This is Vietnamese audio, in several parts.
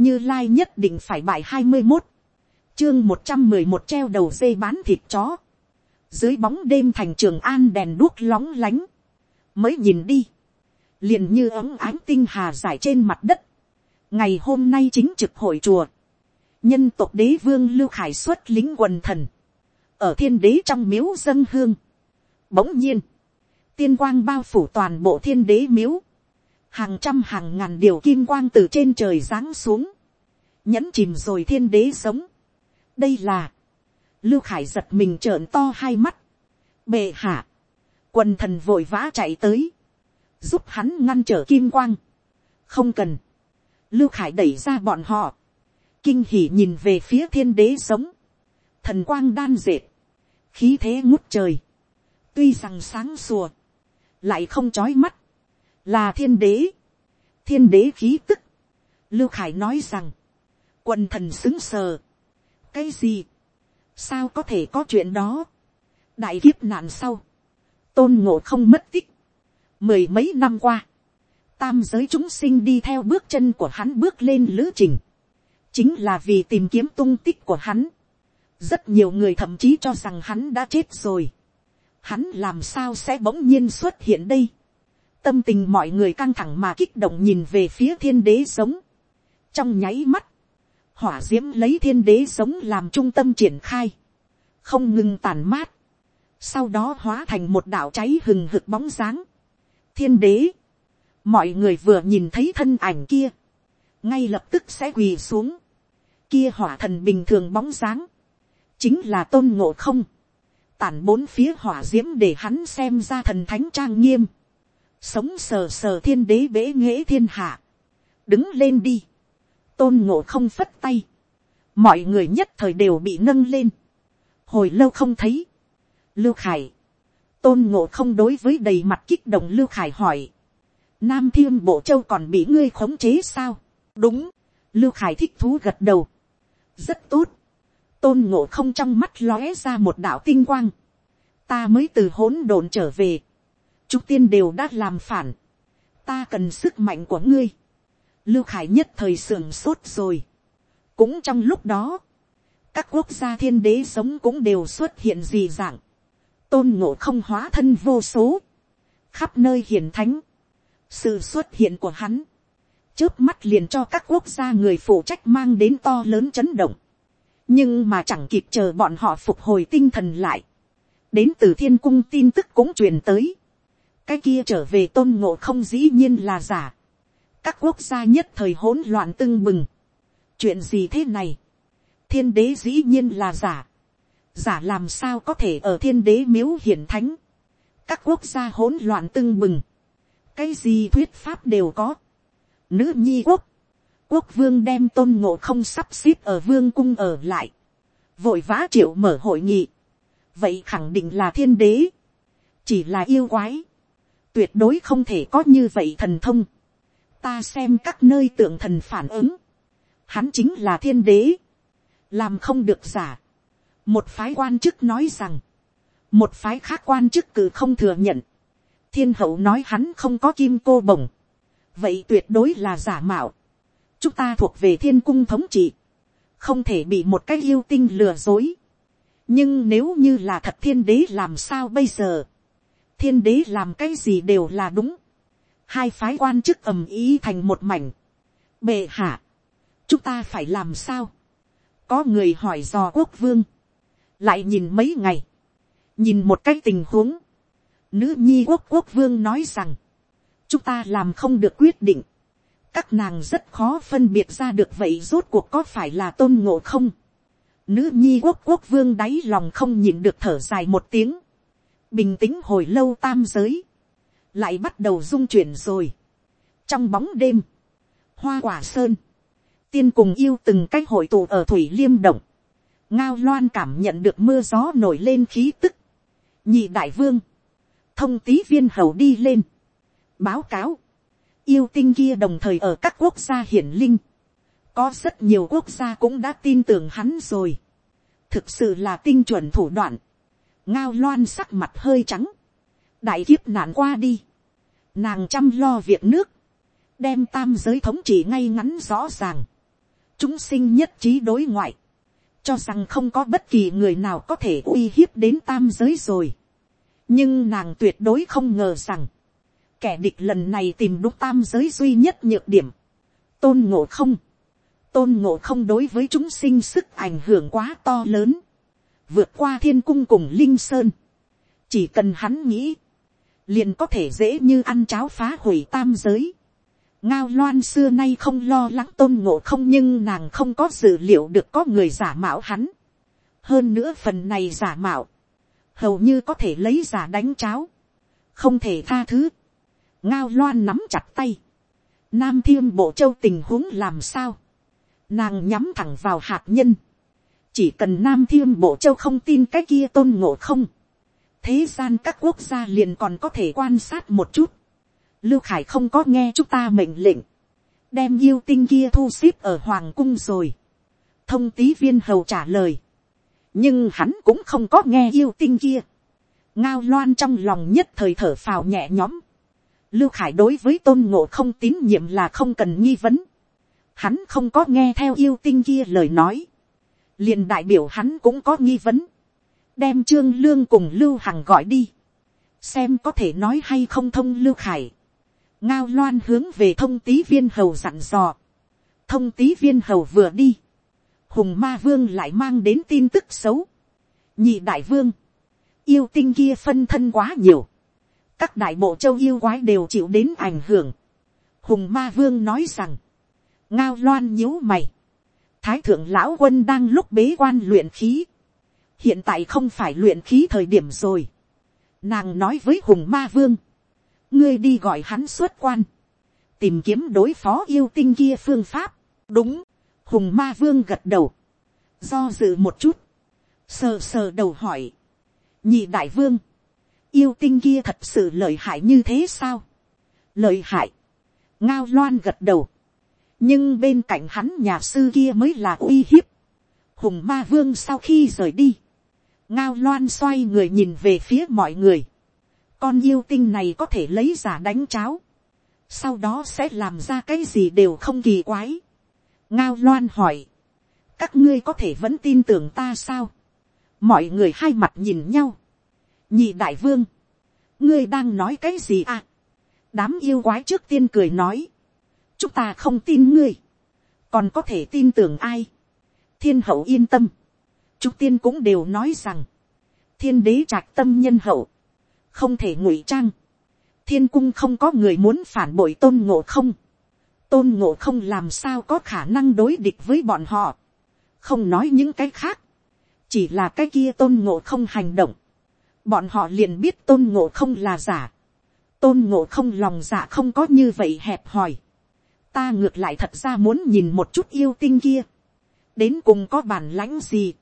như lai nhất định phải bài hai mươi một, chương một trăm mười một treo đầu dây bán thịt chó, dưới bóng đêm thành trường an đèn đuốc lóng lánh, mới nhìn đi, liền như ấm ánh tinh hà giải trên mặt đất, ngày hôm nay chính trực hội chùa, nhân tộc đế vương lưu khải xuất lính quần thần, ở thiên đế trong miếu dân hương. Bỗng nhiên, tiên quang bao phủ toàn bộ thiên đế miếu, hàng trăm hàng ngàn điều kim quang từ trên trời giáng xuống, nhẫn chìm rồi thiên đế sống. đây là, lưu khải giật mình trợn to hai mắt, bệ hạ, quần thần vội vã chạy tới, giúp hắn ngăn trở kim quang, không cần, lưu khải đẩy ra bọn họ, kinh hỉ nhìn về phía thiên đế sống, thần quang đan dệt, khí thế ngút trời, tuy rằng sáng sùa, lại không trói mắt, là thiên đế, thiên đế khí tức, lưu khải nói rằng, quần thần xứng sờ, cái gì, sao có thể có chuyện đó, đại kiếp nạn sau, tôn ngộ không mất tích, mười mấy năm qua, tam giới chúng sinh đi theo bước chân của hắn bước lên lữ trình, chính là vì tìm kiếm tung tích của hắn. rất nhiều người thậm chí cho rằng hắn đã chết rồi. hắn làm sao sẽ bỗng nhiên xuất hiện đây tâm tình mọi người căng thẳng mà kích động nhìn về phía thiên đế sống. trong nháy mắt, hỏa d i ễ m lấy thiên đế sống làm trung tâm triển khai, không ngừng tàn mát, sau đó hóa thành một đạo cháy hừng hực bóng dáng. thiên đế, mọi người vừa nhìn thấy thân ảnh kia, ngay lập tức sẽ quỳ xuống, kia hỏa thần bình thường bóng dáng, chính là tôn ngộ không, tản bốn phía hỏa d i ễ m để hắn xem ra thần thánh trang nghiêm, sống sờ sờ thiên đế bế nghễ thiên hạ, đứng lên đi, tôn ngộ không phất tay, mọi người nhất thời đều bị nâng lên, hồi lâu không thấy, lưu khải, tôn ngộ không đối với đầy mặt kích động lưu khải hỏi, nam thiên bộ châu còn bị ngươi khống chế sao, đúng, lưu khải thích thú gật đầu, rất tốt. tôn ngộ không trong mắt lóe ra một đạo tinh quang. ta mới từ hỗn độn trở về chúng tiên đều đã làm phản. ta cần sức mạnh của ngươi. lưu khải nhất thời sưởng sốt rồi. cũng trong lúc đó, các quốc gia thiên đế sống cũng đều xuất hiện gì dạng. tôn ngộ không hóa thân vô số. khắp nơi hiển thánh. sự xuất hiện của hắn chớp mắt liền cho các quốc gia người phụ trách mang đến to lớn chấn động. nhưng mà chẳng kịp chờ bọn họ phục hồi tinh thần lại. đến từ thiên cung tin tức cũng truyền tới cái kia trở về tôn ngộ không dĩ nhiên là giả. các quốc gia nhất thời hỗn loạn tưng bừng. chuyện gì thế này. thiên đế dĩ nhiên là giả. giả làm sao có thể ở thiên đế miếu hiển thánh. các quốc gia hỗn loạn tưng bừng. cái gì thuyết pháp đều có nữ nhi quốc, quốc vương đem tôn ngộ không sắp xếp ở vương cung ở lại, vội vã triệu mở hội nghị, vậy khẳng định là thiên đế, chỉ là yêu quái, tuyệt đối không thể có như vậy thần thông, ta xem các nơi tượng thần phản ứng, hắn chính là thiên đế, làm không được giả, một phái quan chức nói rằng, một phái khác quan chức cử không thừa nhận, thiên hậu nói hắn không có kim cô bồng, vậy tuyệt đối là giả mạo. chúng ta thuộc về thiên cung thống trị, không thể bị một cái yêu tinh lừa dối. nhưng nếu như là thật thiên đế làm sao bây giờ, thiên đế làm cái gì đều là đúng. hai phái quan chức ầm ý thành một mảnh. bệ hạ, chúng ta phải làm sao. có người hỏi dò quốc vương, lại nhìn mấy ngày, nhìn một cái tình huống, nữ nhi quốc quốc vương nói rằng, chúng ta làm không được quyết định, các nàng rất khó phân biệt ra được vậy rốt cuộc có phải là tôn ngộ không. Nữ nhi quốc quốc vương đáy lòng không nhìn được thở dài một tiếng, bình tĩnh hồi lâu tam giới, lại bắt đầu dung chuyển rồi. trong bóng đêm, hoa quả sơn, tiên cùng yêu từng cách hội tụ ở thủy liêm động, ngao loan cảm nhận được mưa gió nổi lên khí tức, nhị đại vương, thông tý viên hầu đi lên, báo cáo, yêu tinh kia đồng thời ở các quốc gia hiển linh, có rất nhiều quốc gia cũng đã tin tưởng hắn rồi, thực sự là tinh chuẩn thủ đoạn, ngao loan sắc mặt hơi trắng, đại kiếp nạn qua đi, nàng chăm lo việc nước, đem tam giới thống trị ngay ngắn rõ ràng, chúng sinh nhất trí đối ngoại, cho rằng không có bất kỳ người nào có thể uy hiếp đến tam giới rồi. nhưng nàng tuyệt đối không ngờ rằng, kẻ địch lần này tìm đúng tam giới duy nhất nhược điểm, tôn ngộ không, tôn ngộ không đối với chúng sinh sức ảnh hưởng quá to lớn, vượt qua thiên cung cùng linh sơn, chỉ cần hắn nghĩ, liền có thể dễ như ăn cháo phá hủy tam giới. ngao loan xưa nay không lo lắng tôn ngộ không nhưng nàng không có dự liệu được có người giả mạo hắn. hơn nữa phần này giả mạo, hầu như có thể lấy giả đánh cháo, không thể tha thứ. ngao loan nắm chặt tay, nam thiên bộ châu tình huống làm sao, nàng nhắm thẳng vào hạt nhân, chỉ cần nam thiên bộ châu không tin cái kia tôn ngộ không, thế gian các quốc gia liền còn có thể quan sát một chút. Lưu Khải không có nghe chúng ta mệnh lệnh. Đem yêu tinh kia thu xếp ở Hoàng cung rồi. Thông tý viên hầu trả lời. Nhưng hắn cũng không có nghe yêu tinh kia. Ngao loan trong lòng nhất thời thở phào nhẹ nhõm. Lưu Khải đối với tôn ngộ không tín nhiệm là không cần nghi vấn. Hắn không có nghe theo yêu tinh kia lời nói liền đại biểu hắn cũng có nghi vấn. Đem trương lương cùng lưu hằng gọi đi, xem có thể nói hay không thông lưu khải. ngao loan hướng về thông tý viên hầu dặn dò, thông tý viên hầu vừa đi, hùng ma vương lại mang đến tin tức xấu, nhị đại vương, yêu tinh kia phân thân quá nhiều, các đại bộ châu yêu quái đều chịu đến ảnh hưởng, hùng ma vương nói rằng, ngao loan nhíu mày, thái thượng lão quân đang lúc bế quan luyện khí, hiện tại không phải luyện khí thời điểm rồi. Nàng nói với hùng ma vương, ngươi đi gọi hắn xuất quan, tìm kiếm đối phó yêu tinh kia phương pháp. đúng, hùng ma vương gật đầu, do dự một chút, sờ sờ đầu hỏi, nhị đại vương, yêu tinh kia thật sự lợi hại như thế sao, lợi hại, ngao loan gật đầu, nhưng bên cạnh hắn nhà sư kia mới là uy hiếp, hùng ma vương sau khi rời đi, ngao loan xoay người nhìn về phía mọi người. con yêu tinh này có thể lấy giả đánh cháo. sau đó sẽ làm ra cái gì đều không kỳ quái. ngao loan hỏi. các ngươi có thể vẫn tin tưởng ta sao. mọi người hai mặt nhìn nhau. nhị đại vương. ngươi đang nói cái gì à. đám yêu quái trước tiên cười nói chúng ta không tin ngươi. còn có thể tin tưởng ai. thiên hậu yên tâm. Trúc tiên cũng đều nói rằng, thiên đế trạc tâm nhân hậu, không thể ngụy trang, thiên cung không có người muốn phản bội tôn ngộ không, tôn ngộ không làm sao có khả năng đối địch với bọn họ, không nói những cái khác, chỉ là cái kia tôn ngộ không hành động, bọn họ liền biết tôn ngộ không là giả, tôn ngộ không lòng dạ không có như vậy hẹp hòi, ta ngược lại thật ra muốn nhìn một chút yêu tinh kia, đến cùng có bản lãnh gì,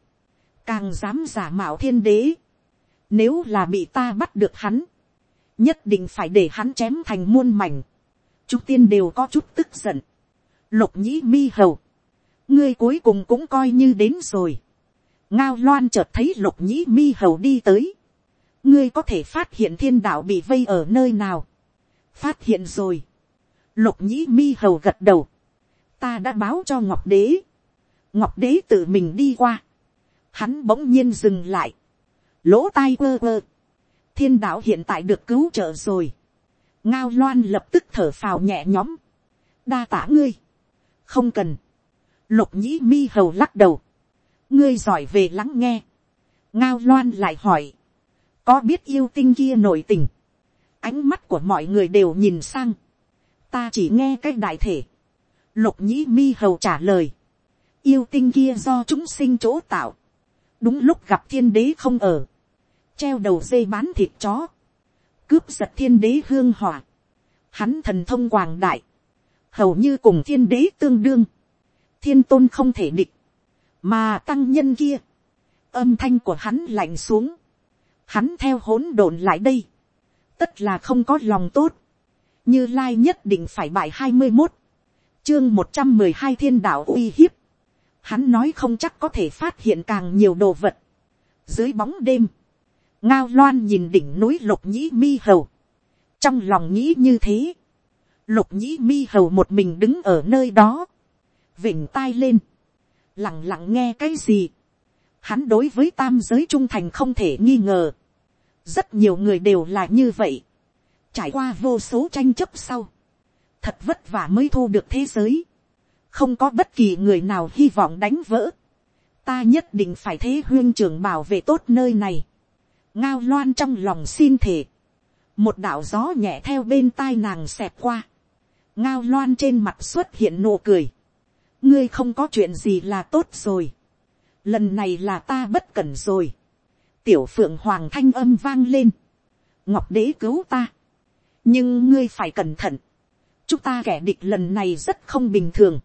càng dám giả mạo thiên đế, nếu là bị ta bắt được hắn, nhất định phải để hắn chém thành muôn mảnh, chúng tiên đều có chút tức giận, lục nhĩ mi hầu, ngươi cuối cùng cũng coi như đến rồi, ngao loan chợt thấy lục nhĩ mi hầu đi tới, ngươi có thể phát hiện thiên đạo bị vây ở nơi nào, phát hiện rồi, lục nhĩ mi hầu gật đầu, ta đã báo cho ngọc đế, ngọc đế tự mình đi qua, hắn bỗng nhiên dừng lại, lỗ tai quơ quơ, thiên đạo hiện tại được cứu trợ rồi, ngao loan lập tức thở phào nhẹ nhõm, đa tả ngươi, không cần, lục nhĩ mi hầu lắc đầu, ngươi giỏi về lắng nghe, ngao loan lại hỏi, có biết yêu tinh kia nổi tình, ánh mắt của mọi người đều nhìn sang, ta chỉ nghe cái đại thể, lục nhĩ mi hầu trả lời, yêu tinh kia do chúng sinh chỗ tạo, đúng lúc gặp thiên đế không ở, treo đầu dây bán thịt chó, cướp giật thiên đế hương hỏa, hắn thần thông quảng đại, hầu như cùng thiên đế tương đương, thiên tôn không thể địch, mà tăng nhân kia, âm thanh của hắn lạnh xuống, hắn theo hỗn độn lại đây, tất là không có lòng tốt, như lai nhất định phải bài hai mươi một, chương một trăm mười hai thiên đạo uy hiếp, hắn nói không chắc có thể phát hiện càng nhiều đồ vật. dưới bóng đêm, ngao loan nhìn đỉnh núi lục nhĩ mi hầu, trong lòng nghĩ như thế, lục nhĩ mi hầu một mình đứng ở nơi đó, vỉnh tai lên, lặng lặng nghe cái gì, hắn đối với tam giới trung thành không thể nghi ngờ, rất nhiều người đều là như vậy, trải qua vô số tranh chấp sau, thật vất vả mới thu được thế giới, không có bất kỳ người nào hy vọng đánh vỡ, ta nhất định phải thế huyên trưởng bảo vệ tốt nơi này, ngao loan trong lòng xin thể, một đạo gió nhẹ theo bên tai nàng xẹp qua, ngao loan trên mặt xuất hiện nụ cười, ngươi không có chuyện gì là tốt rồi, lần này là ta bất cẩn rồi, tiểu phượng hoàng thanh âm vang lên, ngọc đế cứu ta, nhưng ngươi phải cẩn thận, chúng ta kẻ địch lần này rất không bình thường,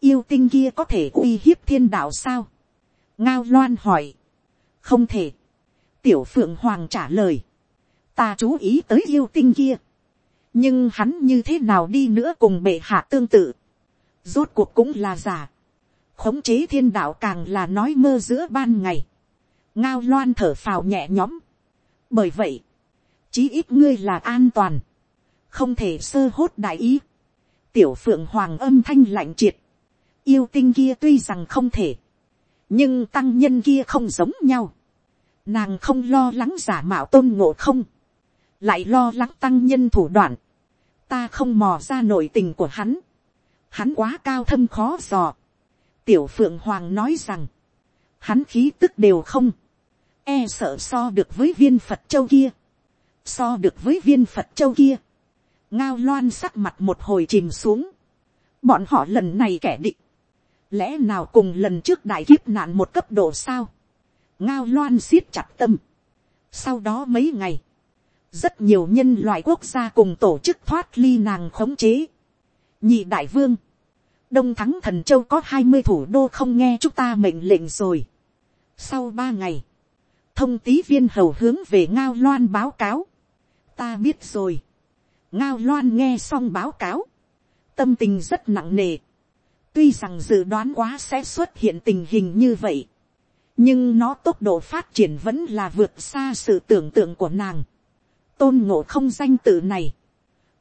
yêu tinh kia có thể uy hiếp thiên đạo sao, ngao loan hỏi, không thể, tiểu phượng hoàng trả lời, ta chú ý tới yêu tinh kia, nhưng hắn như thế nào đi nữa cùng bệ hạ tương tự, rốt cuộc cũng là giả, khống chế thiên đạo càng là nói mơ giữa ban ngày, ngao loan thở phào nhẹ nhõm, bởi vậy, chí ít ngươi là an toàn, không thể sơ hốt đại ý, tiểu phượng hoàng âm thanh lạnh triệt, yêu tinh kia tuy rằng không thể, nhưng tăng nhân kia không giống nhau, nàng không lo lắng giả mạo tôn ngộ không, lại lo lắng tăng nhân thủ đoạn, ta không mò ra nội tình của hắn, hắn quá cao thâm khó dò, tiểu phượng hoàng nói rằng, hắn khí tức đều không, e sợ so được với viên phật châu kia, so được với viên phật châu kia, ngao loan sắc mặt một hồi chìm xuống, bọn họ lần này kẻ địch. lẽ nào cùng lần trước đại kiếp nạn một cấp độ sao, ngao loan siết chặt tâm, sau đó mấy ngày, rất nhiều nhân loại quốc gia cùng tổ chức thoát ly nàng khống chế. nhị đại vương, đông thắng thần châu có hai mươi thủ đô không nghe chúng ta mệnh lệnh rồi. sau ba ngày, thông tý viên hầu hướng về ngao loan báo cáo ta biết rồi. ngao loan nghe xong báo cáo. tâm tình rất nặng nề. tuy rằng dự đoán quá sẽ xuất hiện tình hình như vậy. nhưng nó tốc độ phát triển vẫn là vượt xa sự tưởng tượng của nàng tôn ngộ không danh tự này,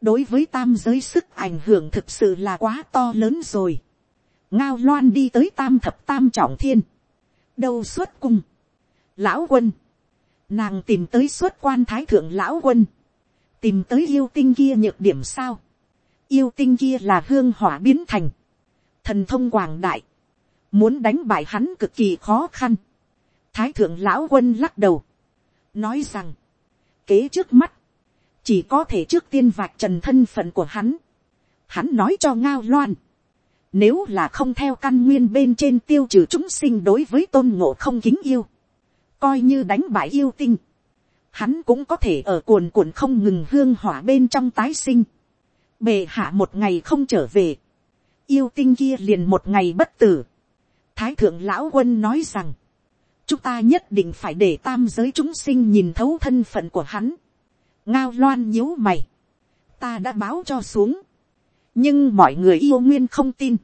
đối với tam giới sức ảnh hưởng thực sự là quá to lớn rồi. ngao loan đi tới tam thập tam trọng thiên, đâu xuất cung, lão quân, nàng tìm tới xuất quan thái thượng lão quân, tìm tới yêu tinh kia nhược điểm sao, yêu tinh kia là hương hỏa biến thành, thần thông quảng đại, muốn đánh bại hắn cực kỳ khó khăn, thái thượng lão quân lắc đầu, nói rằng, kế trước mắt, chỉ có thể trước tiên vạch trần thân phận của hắn. Hắn nói cho ngao loan, nếu là không theo căn nguyên bên trên tiêu trừ chúng sinh đối với tôn ngộ không kính yêu, coi như đánh bại yêu tinh, hắn cũng có thể ở cuồn cuộn không ngừng hương hỏa bên trong tái sinh. Bề hạ một ngày không trở về, yêu tinh kia liền một ngày bất tử. Thái thượng lão quân nói rằng, chúng ta nhất định phải để tam giới chúng sinh nhìn thấu thân phận của hắn. ngao loan nhíu mày, ta đã báo cho xuống, nhưng mọi người yêu nguyên không tin,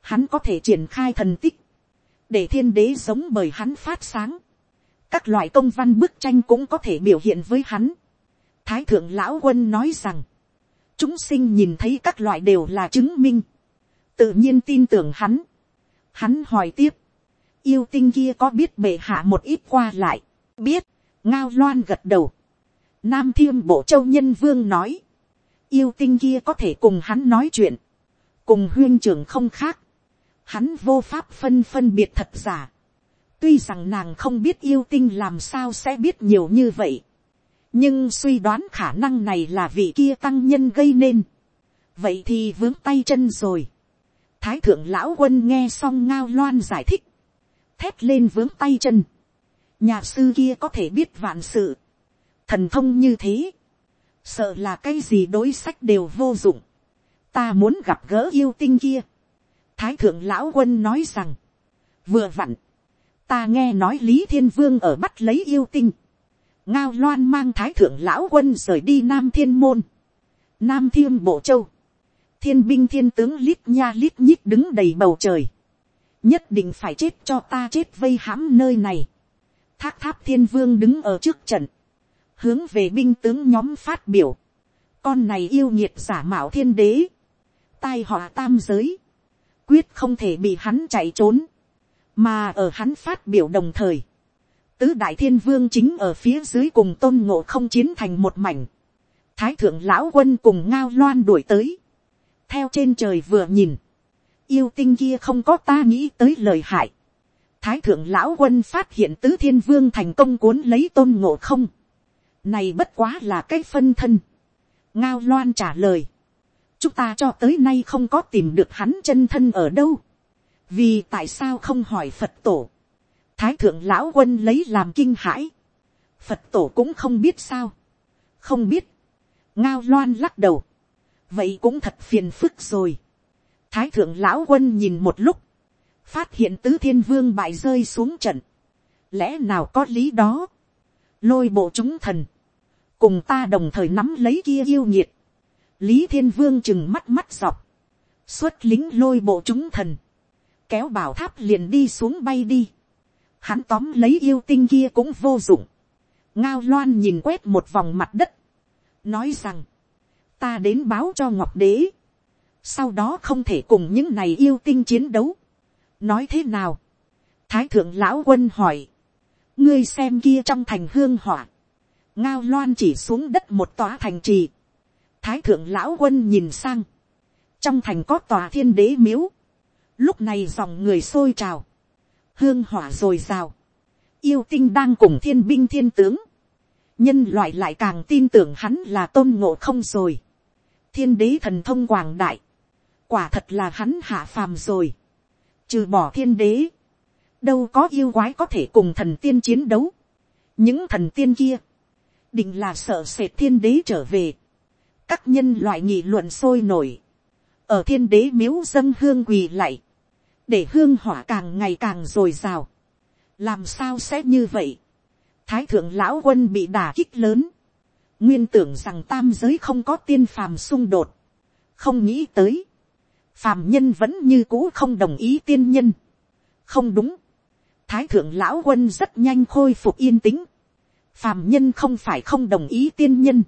hắn có thể triển khai thần tích, để thiên đế giống bởi hắn phát sáng, các loại công văn bức tranh cũng có thể biểu hiện với hắn. Thái thượng lão quân nói rằng, chúng sinh nhìn thấy các loại đều là chứng minh, tự nhiên tin tưởng hắn. Hắn hỏi tiếp, yêu tinh kia có biết bệ hạ một ít qua lại, biết, ngao loan gật đầu. Nam thiên bộ châu nhân vương nói, yêu tinh kia có thể cùng hắn nói chuyện, cùng huyên trưởng không khác, hắn vô pháp phân phân biệt thật giả tuy rằng nàng không biết yêu tinh làm sao sẽ biết nhiều như vậy, nhưng suy đoán khả năng này là vị kia tăng nhân gây nên. vậy thì vướng tay chân rồi. thái thượng lão quân nghe xong ngao loan giải thích, thét lên vướng tay chân. nhà sư kia có thể biết vạn sự, thần thông như thế, sợ là cái gì đối sách đều vô dụng, ta muốn gặp gỡ yêu tinh kia. thái thượng lão quân nói rằng, vừa vặn, ta nghe nói lý thiên vương ở bắt lấy yêu tinh, ngao loan mang thái thượng lão quân rời đi nam thiên môn, nam thiên bộ châu, thiên binh thiên tướng lít nha lít nhít đứng đầy bầu trời, nhất định phải chết cho ta chết vây hãm nơi này. thác tháp thiên vương đứng ở trước trận, hướng về binh tướng nhóm phát biểu, con này yêu nhiệt giả mạo thiên đế, tai họa tam giới, quyết không thể bị hắn chạy trốn, mà ở hắn phát biểu đồng thời, tứ đại thiên vương chính ở phía dưới cùng tôn ngộ không chiến thành một mảnh, thái thượng lão quân cùng ngao loan đuổi tới, theo trên trời vừa nhìn, yêu tinh kia không có ta nghĩ tới lời hại, thái thượng lão quân phát hiện tứ thiên vương thành công cuốn lấy tôn ngộ không, này bất quá là cái phân thân, ngao loan trả lời, chúng ta cho tới nay không có tìm được hắn chân thân ở đâu, vì tại sao không hỏi phật tổ, thái thượng lão quân lấy làm kinh hãi, phật tổ cũng không biết sao, không biết, ngao loan lắc đầu, vậy cũng thật phiền phức rồi, thái thượng lão quân nhìn một lúc, phát hiện tứ thiên vương bại rơi xuống trận, lẽ nào có lý đó, lôi bộ chúng thần, cùng ta đồng thời nắm lấy kia yêu nhiệt, lý thiên vương chừng mắt mắt dọc, xuất lính lôi bộ chúng thần, kéo bảo tháp liền đi xuống bay đi, hắn tóm lấy yêu tinh kia cũng vô dụng, ngao loan nhìn quét một vòng mặt đất, nói rằng, ta đến báo cho ngọc đế, sau đó không thể cùng những này yêu tinh chiến đấu, nói thế nào, thái thượng lão quân hỏi, ngươi xem kia trong thành hương hỏa, ngao loan chỉ xuống đất một tòa thành trì, thái thượng lão quân nhìn sang, trong thành có tòa thiên đế miếu, lúc này dòng người sôi trào, hương hỏa r ồ i r à o yêu tinh đang cùng thiên binh thiên tướng, nhân loại lại càng tin tưởng hắn là tôn ngộ không rồi, thiên đế thần thông quảng đại, quả thật là hắn hạ phàm rồi, trừ bỏ thiên đế, đâu có yêu quái có thể cùng thần tiên chiến đấu, những thần tiên kia, định là sợ sệt thiên đế trở về, các nhân loại nghị luận sôi nổi, ở thiên đế miếu dâng hương quỳ lạy, để hương hỏa càng ngày càng dồi dào. làm sao sẽ như vậy, thái thượng lão quân bị đả kích lớn, nguyên tưởng rằng tam giới không có tiên phàm xung đột, không nghĩ tới, phàm nhân vẫn như cũ không đồng ý tiên nhân, không đúng, thái thượng lão quân rất nhanh khôi phục yên tĩnh, phàm nhân không phải không đồng ý tiên nhân,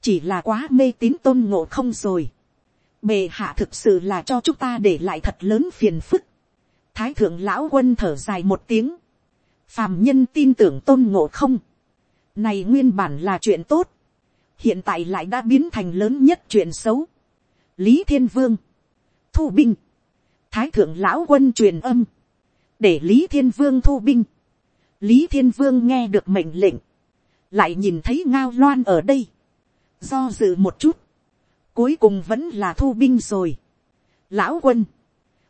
chỉ là quá mê tín tôn ngộ không rồi bề hạ thực sự là cho chúng ta để lại thật lớn phiền phức. thái thượng lão quân thở dài một tiếng. phàm nhân tin tưởng tôn ngộ không. này nguyên bản là chuyện tốt. hiện tại lại đã biến thành lớn nhất chuyện xấu. lý thiên vương, thu binh, thái thượng lão quân truyền âm, để lý thiên vương thu binh. lý thiên vương nghe được mệnh lệnh, lại nhìn thấy ngao loan ở đây do dự một chút, cuối cùng vẫn là thu binh rồi. lão quân,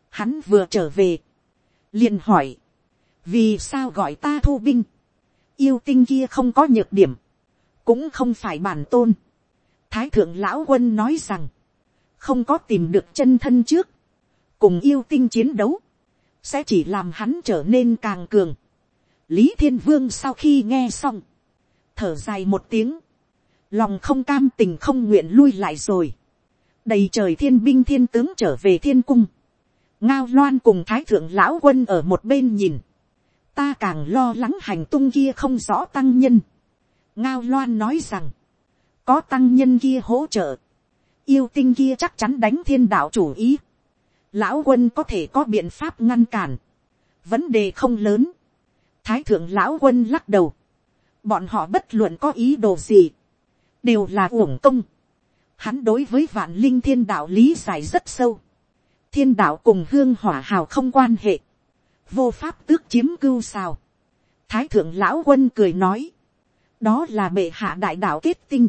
hắn vừa trở về, liền hỏi, vì sao gọi ta thu binh, yêu tinh kia không có nhược điểm, cũng không phải bản tôn. thái thượng lão quân nói rằng, không có tìm được chân thân trước, cùng yêu tinh chiến đấu, sẽ chỉ làm hắn trở nên càng cường. lý thiên vương sau khi nghe xong, thở dài một tiếng, lòng không cam tình không nguyện lui lại rồi, đầy trời thiên binh thiên tướng trở về thiên cung, ngao loan cùng thái thượng lão quân ở một bên nhìn, ta càng lo lắng hành tung kia không rõ tăng nhân, ngao loan nói rằng, có tăng nhân kia hỗ trợ, yêu tinh kia chắc chắn đánh thiên đạo chủ ý, lão quân có thể có biện pháp ngăn cản, vấn đề không lớn, thái thượng lão quân lắc đầu, bọn họ bất luận có ý đồ gì, đều là uổng công. Hắn đối với vạn linh thiên đạo lý giải rất sâu. Thiên đạo cùng hương hỏa hào không quan hệ. Vô pháp tước chiếm cưu sao. Thái thượng lão quân cười nói. Đó là bệ hạ đại đạo kết tinh.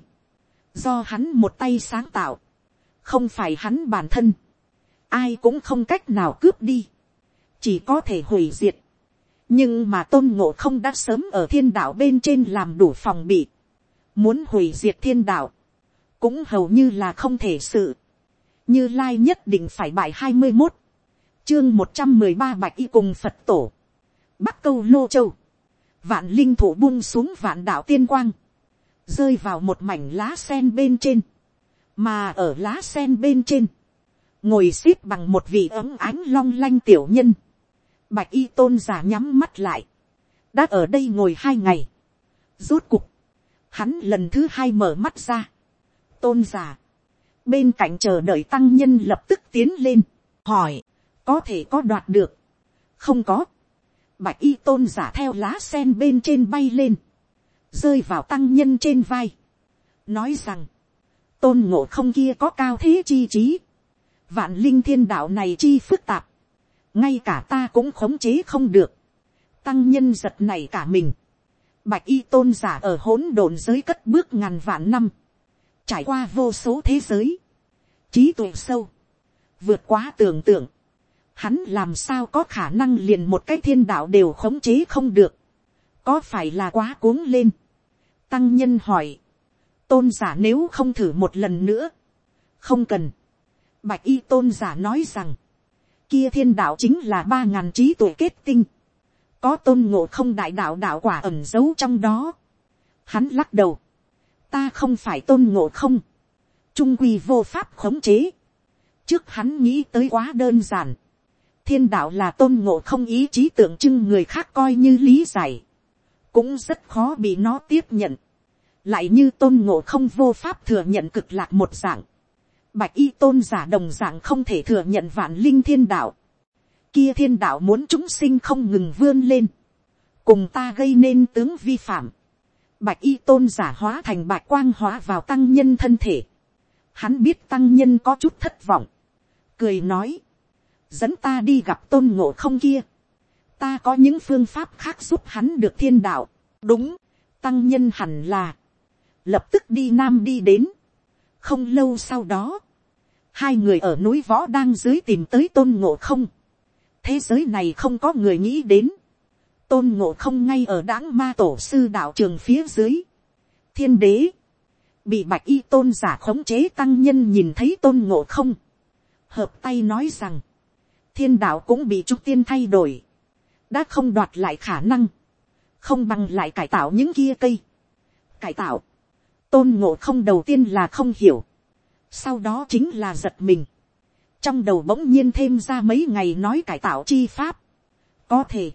Do hắn một tay sáng tạo. Không phải hắn bản thân. Ai cũng không cách nào cướp đi. Chỉ có thể hủy diệt. Nhưng mà tôn ngộ không đã sớm ở thiên đạo bên trên làm đủ phòng bị muốn hủy diệt thiên đạo, cũng hầu như là không thể sự. như lai nhất định phải bài hai mươi một, chương một trăm mười ba bạch y cùng phật tổ, bắc câu lô châu, vạn linh thủ bung xuống vạn đạo tiên quang, rơi vào một mảnh lá sen bên trên, mà ở lá sen bên trên, ngồi x ế p bằng một vị ấm ánh long lanh tiểu nhân, bạch y tôn giả nhắm mắt lại, đã ở đây ngồi hai ngày, rốt cục, hắn lần thứ hai mở mắt ra, tôn giả, bên cạnh chờ đợi tăng nhân lập tức tiến lên, hỏi, có thể có đoạt được, không có, bạch y tôn giả theo lá sen bên trên bay lên, rơi vào tăng nhân trên vai, nói rằng, tôn ngộ không kia có cao thế chi trí, vạn linh thiên đạo này chi phức tạp, ngay cả ta cũng khống chế không được, tăng nhân giật này cả mình, bạch y tôn giả ở hỗn độn giới cất bước ngàn vạn năm, trải qua vô số thế giới, trí tuệ sâu, vượt quá tưởng tượng, hắn làm sao có khả năng liền một cái thiên đạo đều khống chế không được, có phải là quá cuống lên, tăng nhân hỏi, tôn giả nếu không thử một lần nữa, không cần, bạch y tôn giả nói rằng, kia thiên đạo chính là ba ngàn trí tuệ kết tinh, có tôn ngộ không đại đạo đạo quả ẩm giấu trong đó. Hắn lắc đầu, ta không phải tôn ngộ không, trung quy vô pháp khống chế. trước hắn nghĩ tới quá đơn giản, thiên đạo là tôn ngộ không ý chí tượng trưng người khác coi như lý giải, cũng rất khó bị nó tiếp nhận, lại như tôn ngộ không vô pháp thừa nhận cực lạc một dạng, bạch y tôn giả đồng dạng không thể thừa nhận vạn linh thiên đạo, kia thiên đạo muốn chúng sinh không ngừng vươn lên, cùng ta gây nên tướng vi phạm, bạch y tôn giả hóa thành bạch quang hóa vào tăng nhân thân thể, hắn biết tăng nhân có chút thất vọng, cười nói, dẫn ta đi gặp tôn ngộ không kia, ta có những phương pháp khác giúp hắn được thiên đạo, đúng, tăng nhân hẳn là, lập tức đi nam đi đến, không lâu sau đó, hai người ở núi võ đang dưới tìm tới tôn ngộ không, thế giới này không có người nghĩ đến, tôn ngộ không ngay ở đáng ma tổ sư đạo trường phía dưới, thiên đế, bị bạch y tôn giả khống chế tăng nhân nhìn thấy tôn ngộ không, hợp tay nói rằng, thiên đạo cũng bị trúc tiên thay đổi, đã không đoạt lại khả năng, không bằng lại cải tạo những kia cây. cải tạo, tôn ngộ không đầu tiên là không hiểu, sau đó chính là giật mình, trong đầu bỗng nhiên thêm ra mấy ngày nói cải tạo chi pháp, có thể,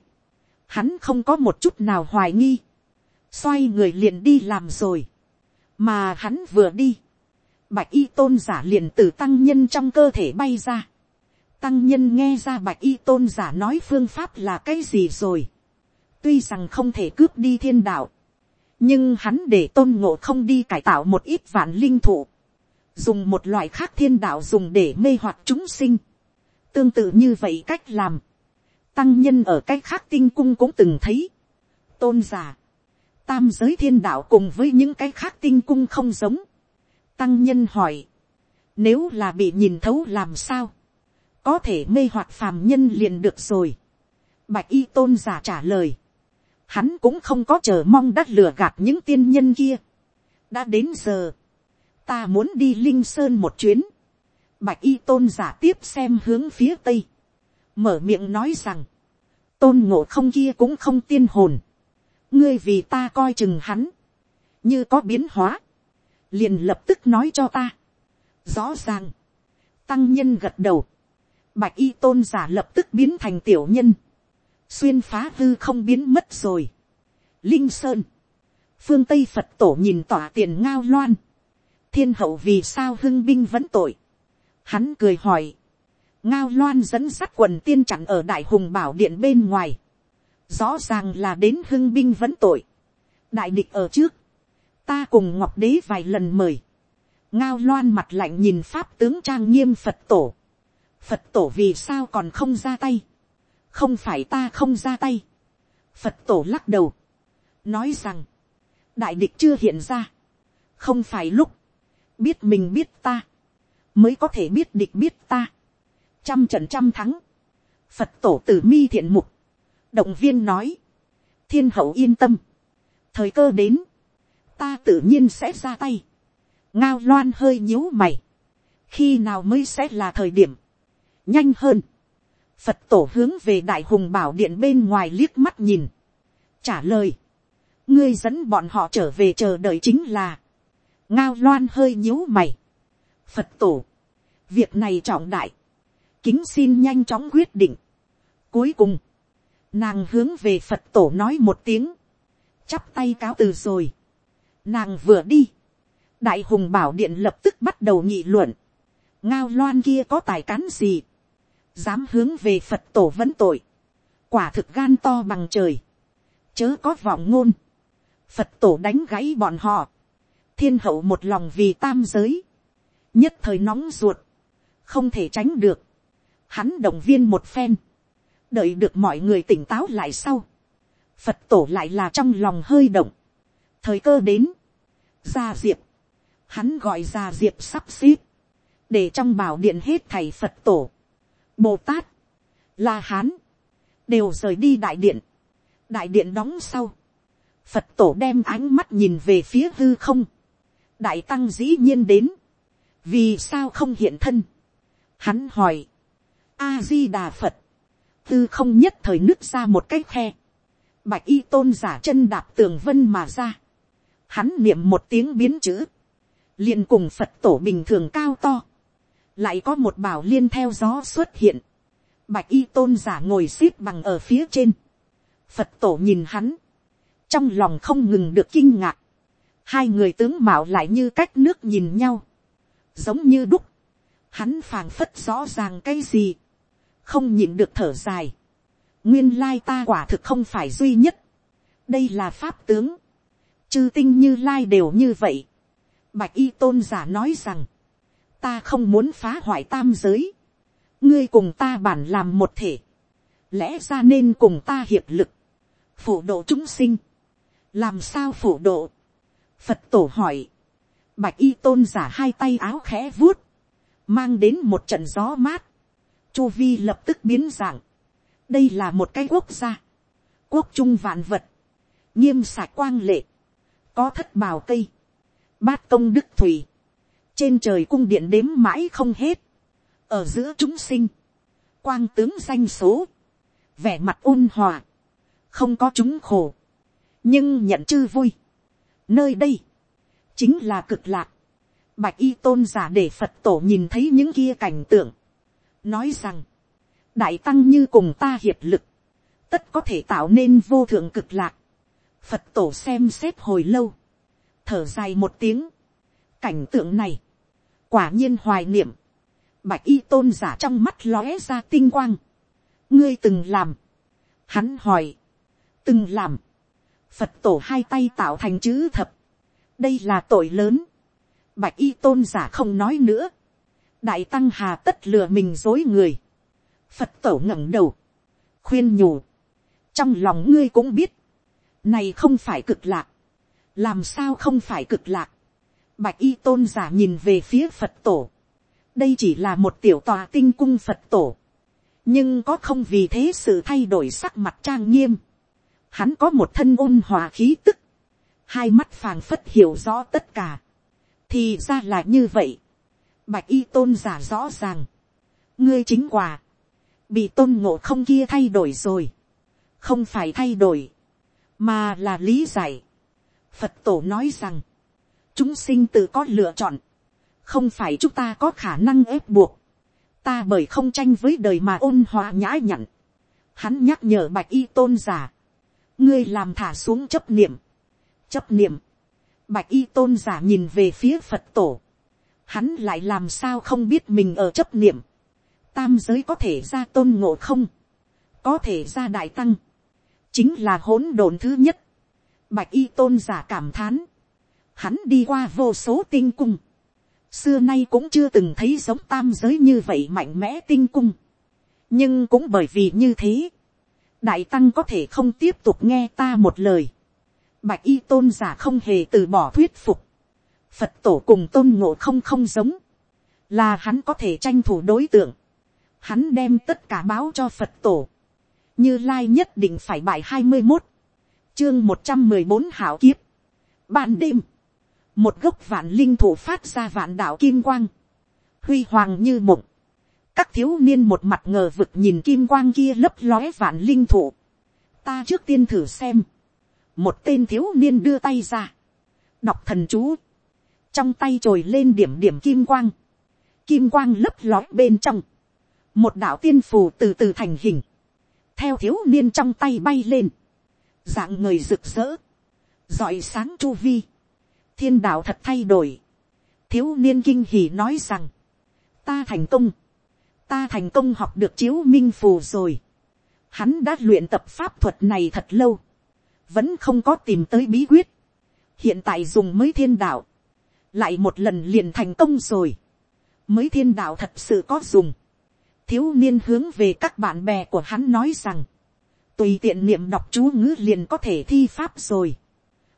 hắn không có một chút nào hoài nghi, xoay người liền đi làm rồi, mà hắn vừa đi, bạch y tôn giả liền từ tăng nhân trong cơ thể bay ra, tăng nhân nghe ra bạch y tôn giả nói phương pháp là cái gì rồi, tuy rằng không thể cướp đi thiên đạo, nhưng hắn để tôn ngộ không đi cải tạo một ít vạn linh thụ, dùng một loại khác thiên đạo dùng để mê hoặc chúng sinh, tương tự như vậy cách làm, tăng nhân ở cách khác tinh cung cũng từng thấy, tôn giả, tam giới thiên đạo cùng với những cái khác tinh cung không giống, tăng nhân hỏi, nếu là bị nhìn thấu làm sao, có thể mê hoặc phàm nhân liền được rồi. Bạch y tôn giả trả lời, hắn cũng không có chờ mong đắt lừa gạt những tiên nhân kia. đã đến giờ, ta muốn đi linh sơn một chuyến. Bạch y tôn giả tiếp xem hướng phía tây. Mở miệng nói rằng, tôn ngộ không kia cũng không tiên hồn. ngươi vì ta coi chừng hắn, như có biến hóa, liền lập tức nói cho ta. rõ ràng, tăng nhân gật đầu, bạch y tôn giả lập tức biến thành tiểu nhân, xuyên phá hư không biến mất rồi. linh sơn, phương tây phật tổ nhìn tỏa tiền ngao loan, thiên hậu vì sao hưng binh vẫn tội. Hắn cười hỏi, ngao loan dẫn sắt quần tiên chẳng ở đại hùng bảo điện bên ngoài, rõ ràng là đến hưng binh vẫn tội. đại địch ở trước, ta cùng ngọc đế vài lần mời, ngao loan mặt lạnh nhìn pháp tướng trang nghiêm phật tổ, phật tổ vì sao còn không ra tay, không phải ta không ra tay, phật tổ lắc đầu, nói rằng, đại địch chưa hiện ra, không phải lúc, biết mình biết ta, mới có thể biết địch biết ta, trăm trận trăm thắng, phật tổ tử mi thiện mục, động viên nói, thiên hậu yên tâm, thời cơ đến, ta tự nhiên sẽ ra tay, ngao loan hơi nhíu mày, khi nào mới sẽ là thời điểm, nhanh hơn, phật tổ hướng về đại hùng bảo điện bên ngoài liếc mắt nhìn, trả lời, ngươi dẫn bọn họ trở về chờ đợi chính là, ngao loan hơi nhíu mày, phật tổ, việc này trọng đại, kính xin nhanh chóng quyết định. Cuối cùng, nàng hướng về phật tổ nói một tiếng, chắp tay cáo từ rồi. Nàng vừa đi, đại hùng bảo điện lập tức bắt đầu nghị luận, ngao loan kia có tài cán gì, dám hướng về phật tổ vẫn tội, quả thực gan to bằng trời, chớ có vọng ngôn, phật tổ đánh gãy bọn họ, thiên hậu một lòng vì tam giới, nhất thời nóng ruột, không thể tránh được, hắn động viên một phen, đợi được mọi người tỉnh táo lại sau, phật tổ lại là trong lòng hơi động, thời cơ đến, gia diệp, hắn gọi gia diệp sắp xếp, để trong bảo điện hết thầy phật tổ, bồ tát, la hán, đều rời đi đại điện, đại điện đóng sau, phật tổ đem ánh mắt nhìn về phía hư không, đại tăng dĩ nhiên đến, vì sao không hiện thân, hắn hỏi, a di đà phật, tư không nhất thời nứt ra một cái khe, bạch y tôn giả chân đạp tường vân mà ra, hắn niệm một tiếng biến chữ, liền cùng phật tổ bình thường cao to, lại có một bảo liên theo gió xuất hiện, bạch y tôn giả ngồi x ế p bằng ở phía trên, phật tổ nhìn hắn, trong lòng không ngừng được kinh ngạc, hai người tướng mạo lại như cách nước nhìn nhau, giống như đúc, hắn phàng phất rõ ràng cái gì, không nhịn được thở dài, nguyên lai ta quả thực không phải duy nhất, đây là pháp tướng, chư tinh như lai đều như vậy, bạch y tôn giả nói rằng, ta không muốn phá hoại tam giới, ngươi cùng ta bản làm một thể, lẽ ra nên cùng ta hiệp lực, phổ độ chúng sinh, làm sao phổ độ, phật tổ hỏi, bạch y tôn giả hai tay áo khẽ vuốt, mang đến một trận gió mát, chu vi lập tức biến dạng, đây là một cái quốc gia, quốc trung vạn vật, nghiêm sạch quang lệ, có thất bào cây, bát công đức thủy, trên trời cung điện đếm mãi không hết, ở giữa chúng sinh, quang tướng danh số, vẻ mặt ôn hòa, không có chúng khổ, nhưng nhận chư vui. Nơi đây, chính là cực lạc, bạch y tôn giả để phật tổ nhìn thấy những kia cảnh tượng, nói rằng, đại tăng như cùng ta hiệp lực, tất có thể tạo nên vô thượng cực lạc. Phật tổ xem xét hồi lâu, thở dài một tiếng, cảnh tượng này, quả nhiên hoài niệm, bạch y tôn giả trong mắt lóe ra tinh quang, ngươi từng làm, hắn hỏi, từng làm, phật tổ hai tay tạo thành chữ thập, đây là tội lớn, bạch y tôn giả không nói nữa, đại tăng hà tất lừa mình dối người, phật tổ ngẩng đầu, khuyên nhủ, trong lòng ngươi cũng biết, này không phải cực lạc, làm sao không phải cực lạc, bạch y tôn giả nhìn về phía phật tổ, đây chỉ là một tiểu tòa tinh cung phật tổ, nhưng có không vì thế sự thay đổi sắc mặt trang nghiêm, hắn có một thân ôn hòa khí tức, hai mắt phàng phất hiểu rõ tất cả, thì ra là như vậy, bạch y tôn giả rõ ràng, ngươi chính quả, bị tôn ngộ không kia thay đổi rồi, không phải thay đổi, mà là lý giải. Phật tổ nói rằng, chúng sinh tự có lựa chọn, không phải chúng ta có khả năng ép buộc, ta bởi không tranh với đời mà ôn hòa nhã nhặn. Hắn nhắc nhở bạch y tôn giả, ngươi làm thả xuống chấp niệm, chấp niệm, bạch y tôn giả nhìn về phía phật tổ, hắn lại làm sao không biết mình ở chấp niệm, tam giới có thể ra tôn ngộ không, có thể ra đại tăng, chính là hỗn độn thứ nhất, bạch y tôn giả cảm thán, hắn đi qua vô số tinh cung, xưa nay cũng chưa từng thấy giống tam giới như vậy mạnh mẽ tinh cung, nhưng cũng bởi vì như thế, đại tăng có thể không tiếp tục nghe ta một lời, bạch y tôn giả không hề từ bỏ thuyết phục, phật tổ cùng tôn ngộ không không giống, là hắn có thể tranh thủ đối tượng, hắn đem tất cả báo cho phật tổ, như lai nhất định phải bài hai mươi một, chương một trăm mười bốn hảo kiếp, ban đêm, một gốc vạn linh thủ phát ra vạn đạo kim quang, huy hoàng như mộng, các thiếu niên một mặt ngờ vực nhìn kim quang kia lấp lóe vạn linh thụ. Ta trước tiên thử xem, một tên thiếu niên đưa tay ra, đọc thần chú, trong tay trồi lên điểm điểm kim quang, kim quang lấp lóe bên trong, một đạo tiên phù từ từ thành hình, theo thiếu niên trong tay bay lên, dạng người rực rỡ, rọi sáng chu vi, thiên đạo thật thay đổi, thiếu niên kinh hỉ nói rằng, ta thành công, ta thành công học được chiếu minh phù rồi. Hắn đã luyện tập pháp thuật này thật lâu, vẫn không có tìm tới bí quyết. hiện tại dùng mới thiên đạo, lại một lần liền thành công rồi. mới thiên đạo thật sự có dùng. thiếu niên hướng về các bạn bè của hắn nói rằng, tùy tiện niệm đọc chú ngữ liền có thể thi pháp rồi.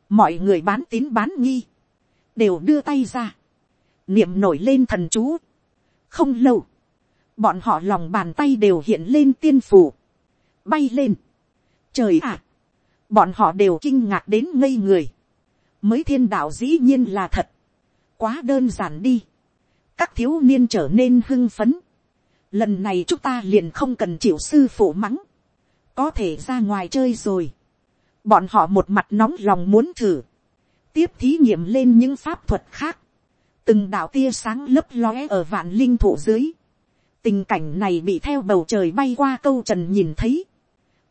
mọi người bán tín bán nghi, đều đưa tay ra, niệm nổi lên thần chú. không lâu, bọn họ lòng bàn tay đều hiện lên tiên phủ, bay lên. trời ạ, bọn họ đều kinh ngạc đến ngây người, mới thiên đạo dĩ nhiên là thật, quá đơn giản đi, các thiếu niên trở nên hưng phấn, lần này chúng ta liền không cần chịu sư phụ mắng, có thể ra ngoài chơi rồi, bọn họ một mặt nóng lòng muốn thử, tiếp thí nghiệm lên những pháp thuật khác, từng đạo tia sáng lấp lóe ở vạn linh thụ dưới, tình cảnh này bị theo bầu trời bay qua câu trần nhìn thấy,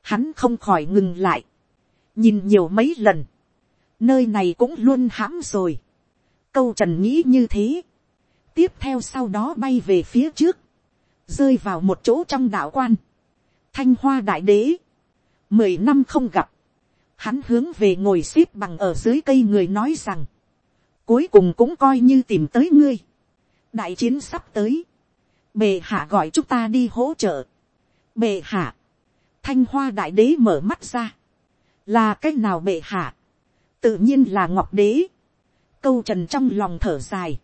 hắn không khỏi ngừng lại, nhìn nhiều mấy lần, nơi này cũng luôn hãm rồi, câu trần nghĩ như thế, tiếp theo sau đó bay về phía trước, rơi vào một chỗ trong đạo quan, thanh hoa đại đế, mười năm không gặp, hắn hướng về ngồi x ế p bằng ở dưới cây người nói rằng, cuối cùng cũng coi như tìm tới ngươi, đại chiến sắp tới, bề hạ gọi chúng ta đi hỗ trợ, bề hạ, thanh hoa đại đế mở mắt ra, là cái nào bệ hạ, tự nhiên là ngọc đế, câu trần trong lòng thở dài,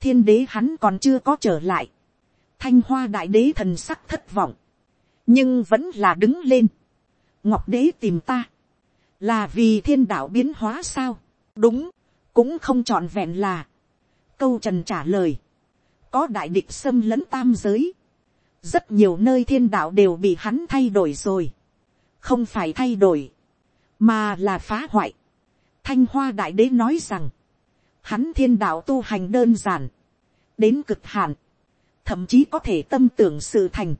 thiên đế hắn còn chưa có trở lại, thanh hoa đại đế thần sắc thất vọng, nhưng vẫn là đứng lên, ngọc đế tìm ta, là vì thiên đạo biến hóa sao, đúng, cũng không trọn vẹn là, câu trần trả lời, có đại địch xâm lấn tam giới, rất nhiều nơi thiên đạo đều bị hắn thay đổi rồi, không phải thay đổi, mà là phá hoại. Thanh hoa đại đế nói rằng, hắn thiên đạo tu hành đơn giản, đến cực hạn, thậm chí có thể tâm tưởng sự thành.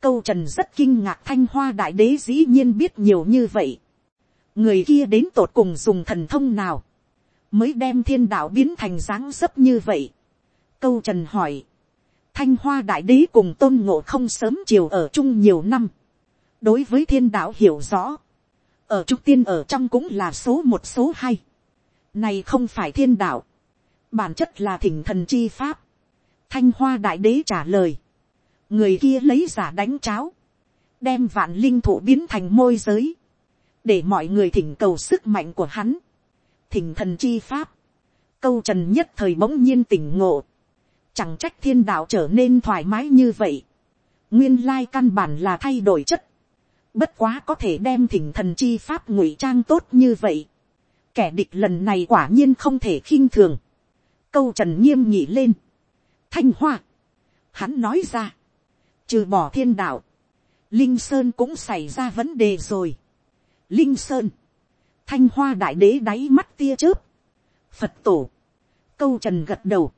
Câu trần rất kinh ngạc thanh hoa đại đế dĩ nhiên biết nhiều như vậy. người kia đến tột cùng dùng thần thông nào, mới đem thiên đạo biến thành dáng dấp như vậy. Câu trần hỏi, thanh hoa đại đế cùng tôn ngộ không sớm chiều ở chung nhiều năm. đối với thiên đạo hiểu rõ, ở trung tiên ở trong cũng là số một số hai. này không phải thiên đạo, bản chất là thỉnh thần chi pháp. thanh hoa đại đế trả lời, người kia lấy giả đánh cháo, đem vạn linh thụ biến thành môi giới, để mọi người thỉnh cầu sức mạnh của hắn, thỉnh thần chi pháp, câu trần nhất thời bỗng nhiên tỉnh ngộ, Chẳng trách thiên đạo trở nên thoải mái như vậy. Nguyên lai căn bản là thay đổi chất. Bất quá có thể đem thỉnh thần chi pháp ngụy trang tốt như vậy. Kẻ địch lần này quả nhiên không thể khinh thường. Câu trần nghiêm nhị lên. Thanh hoa. Hắn nói ra. Trừ bỏ thiên đạo. Linh Sơn cũng xảy ra vấn đề rồi. Linh Sơn. Thanh hoa đại đế đáy mắt tia chớp. Phật tổ. Câu trần gật đầu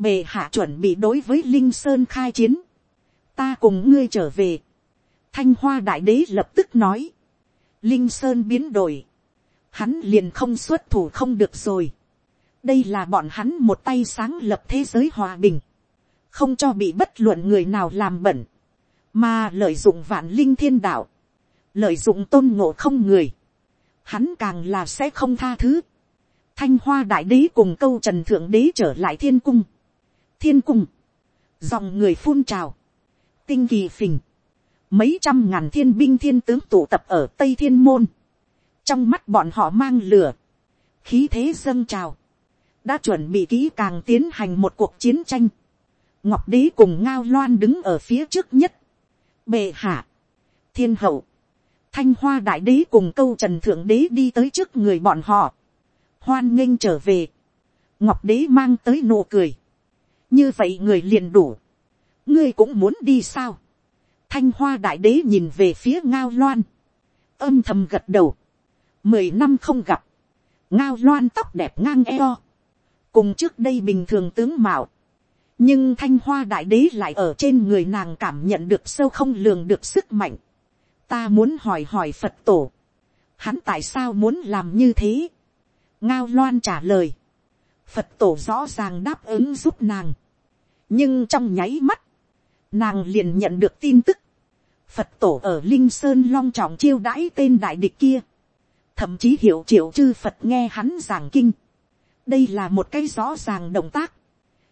bề hạ chuẩn bị đối với linh sơn khai chiến, ta cùng ngươi trở về, thanh hoa đại đế lập tức nói, linh sơn biến đổi, hắn liền không xuất thủ không được rồi, đây là bọn hắn một tay sáng lập thế giới hòa bình, không cho bị bất luận người nào làm bẩn, mà lợi dụng vạn linh thiên đạo, lợi dụng tôn ngộ không người, hắn càng là sẽ không tha thứ. Thanh hoa đại đế cùng câu trần thượng đế trở lại thiên cung, thiên cung, dòng người phun trào, tinh kỳ phình, mấy trăm ngàn thiên binh thiên tướng tụ tập ở tây thiên môn, trong mắt bọn họ mang lửa, khí thế dâng trào, đã chuẩn bị kỹ càng tiến hành một cuộc chiến tranh, ngọc đế cùng ngao loan đứng ở phía trước nhất, bệ hạ, thiên hậu, thanh hoa đại đế cùng câu trần thượng đế đi tới trước người bọn họ, hoan nghênh trở về, ngọc đế mang tới nụ cười, như vậy người liền đủ, ngươi cũng muốn đi sao, thanh hoa đại đế nhìn về phía ngao loan, âm thầm gật đầu, mười năm không gặp, ngao loan tóc đẹp ngang eo, cùng trước đây bình thường tướng mạo, nhưng thanh hoa đại đế lại ở trên người nàng cảm nhận được sâu không lường được sức mạnh. ta muốn hỏi hỏi phật tổ, hắn tại sao muốn làm như thế. ngao loan trả lời, phật tổ rõ ràng đáp ứng giúp nàng, nhưng trong nháy mắt, nàng liền nhận được tin tức, phật tổ ở linh sơn long trọng chiêu đãi tên đại địch kia, thậm chí hiểu triệu chư phật nghe hắn giảng kinh, đây là một cái rõ ràng động tác,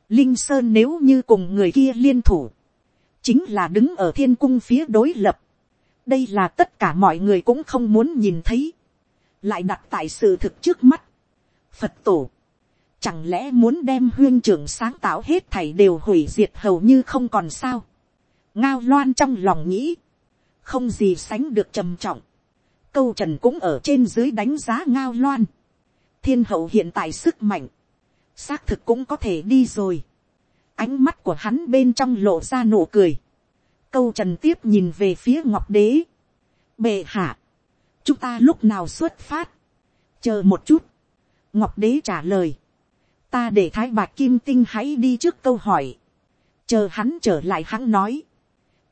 linh sơn nếu như cùng người kia liên thủ, chính là đứng ở thiên cung phía đối lập, đây là tất cả mọi người cũng không muốn nhìn thấy, lại đặt tại sự thực trước mắt, phật tổ, chẳng lẽ muốn đem huyên trưởng sáng tạo hết thảy đều hủy diệt hầu như không còn sao, ngao loan trong lòng nghĩ, không gì sánh được trầm trọng, câu trần cũng ở trên dưới đánh giá ngao loan, thiên hậu hiện tại sức mạnh, xác thực cũng có thể đi rồi, ánh mắt của hắn bên trong lộ ra nụ cười, câu trần tiếp nhìn về phía ngọc đế, bệ hạ, chúng ta lúc nào xuất phát, chờ một chút, ngọc đế trả lời, ta để thái bạc kim tinh hãy đi trước câu hỏi, chờ hắn trở lại hắn nói,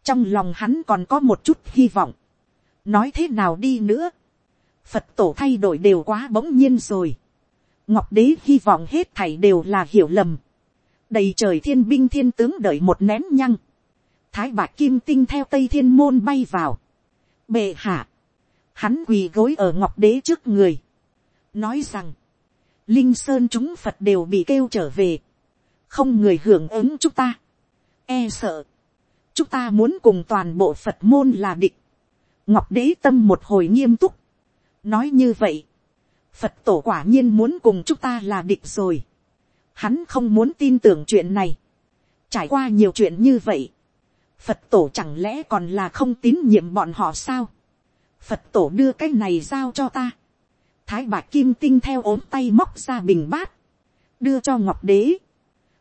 trong lòng hắn còn có một chút hy vọng, nói thế nào đi nữa, phật tổ thay đổi đều quá bỗng nhiên rồi, ngọc đế hy vọng hết thảy đều là hiểu lầm, đầy trời thiên binh thiên tướng đợi một nén nhăng, thái bạc kim tinh theo tây thiên môn bay vào, bệ hạ, hắn quỳ gối ở ngọc đế trước người, nói rằng, linh sơn chúng phật đều bị kêu trở về, không người hưởng ứng chúng ta, e sợ, chúng ta muốn cùng toàn bộ phật môn là địch, ngọc đế tâm một hồi nghiêm túc, nói như vậy, phật tổ quả nhiên muốn cùng chúng ta là địch rồi, hắn không muốn tin tưởng chuyện này, trải qua nhiều chuyện như vậy, phật tổ chẳng lẽ còn là không tín nhiệm bọn họ sao, phật tổ đưa cái này giao cho ta, thái bạc kim tinh theo ốm tay móc ra bình bát, đưa cho ngọc đế,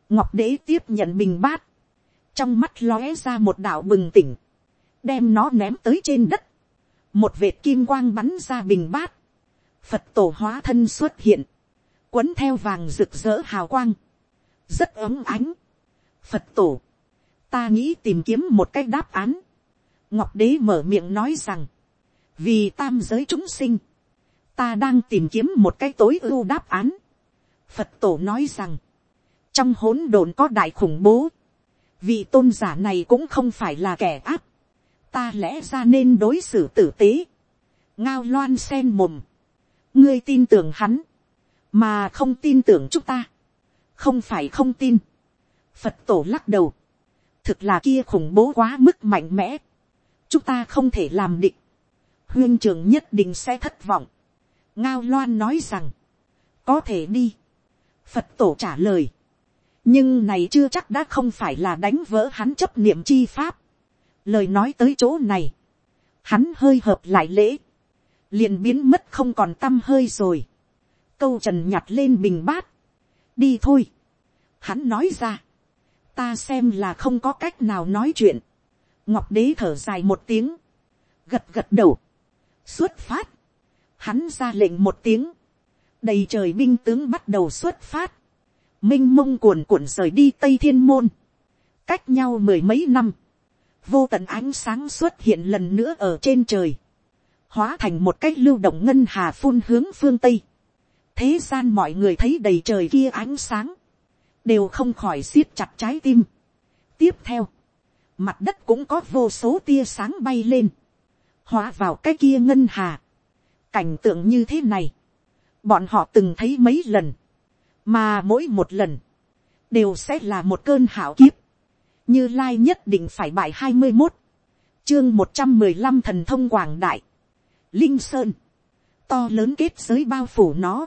ngọc đế tiếp nhận bình bát, trong mắt lóe ra một đạo bừng tỉnh, đem nó ném tới trên đất, một vệt kim quang bắn ra bình bát, phật tổ hóa thân xuất hiện, quấn theo vàng rực rỡ hào quang, rất ấm ánh. phật tổ, ta nghĩ tìm kiếm một cách đáp án. ngọc đế mở miệng nói rằng, vì tam giới chúng sinh, ta đang tìm kiếm một cái tối ưu đáp án. phật tổ nói rằng, trong hỗn độn có đại khủng bố, vị tôn giả này cũng không phải là kẻ áp, ta lẽ ra nên đối xử tử tế, ngao loan sen mồm, ngươi tin tưởng hắn, mà không tin tưởng chúng ta, không phải không tin, phật tổ lắc đầu, thực là kia khủng bố quá mức mạnh mẽ, chúng ta không thể làm định, huyên trường nhất định sẽ thất vọng, ngao loan nói rằng, có thể đi, phật tổ trả lời, nhưng này chưa chắc đã không phải là đánh vỡ hắn chấp niệm chi pháp, lời nói tới chỗ này, hắn hơi hợp lại lễ, liền biến mất không còn t â m hơi rồi, câu trần nhặt lên bình bát, đi thôi, hắn nói ra, ta xem là không có cách nào nói chuyện, ngọc đế thở dài một tiếng, gật gật đầu, xuất phát, hắn ra lệnh một tiếng, đầy trời binh tướng bắt đầu xuất phát, m i n h mông cuồn cuộn rời đi tây thiên môn, cách nhau mười mấy năm, vô tận ánh sáng xuất hiện lần nữa ở trên trời, hóa thành một cái lưu động ngân hà phun hướng phương tây. thế gian mọi người thấy đầy trời kia ánh sáng, đều không khỏi siết chặt trái tim. tiếp theo, mặt đất cũng có vô số tia sáng bay lên, hóa vào cái kia ngân hà cảnh tượng như thế này, bọn họ từng thấy mấy lần, mà mỗi một lần, đều sẽ là một cơn hảo kiếp. Như lai nhất định phải bài hai mươi một, chương một trăm mười lăm thần thông quảng đại, linh sơn, to lớn kết giới bao phủ nó,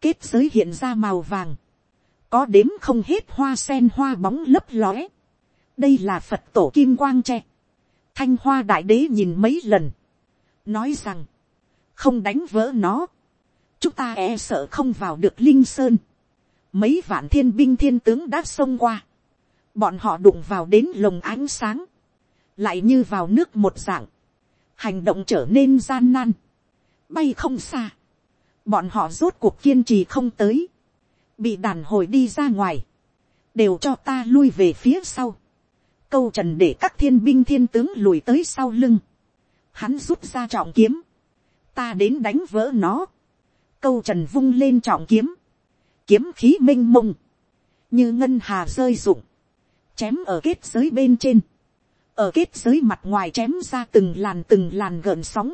kết giới hiện ra màu vàng, có đếm không hết hoa sen hoa bóng lấp lóe, đây là phật tổ kim quang tre, thanh hoa đại đế nhìn mấy lần, nói rằng, không đánh vỡ nó, chúng ta e sợ không vào được linh sơn, mấy vạn thiên binh thiên tướng đã xông qua, bọn họ đụng vào đến lồng ánh sáng, lại như vào nước một dạng, hành động trở nên gian nan, bay không xa, bọn họ rốt cuộc kiên trì không tới, bị đàn hồi đi ra ngoài, đều cho ta lui về phía sau, câu trần để các thiên binh thiên tướng lùi tới sau lưng, hắn rút ra trọng kiếm, ta đến đánh vỡ nó, câu trần vung lên trọng kiếm, kiếm khí m i n h mông, như ngân hà rơi rụng, chém ở kết giới bên trên, ở kết giới mặt ngoài chém ra từng làn từng làn gợn sóng,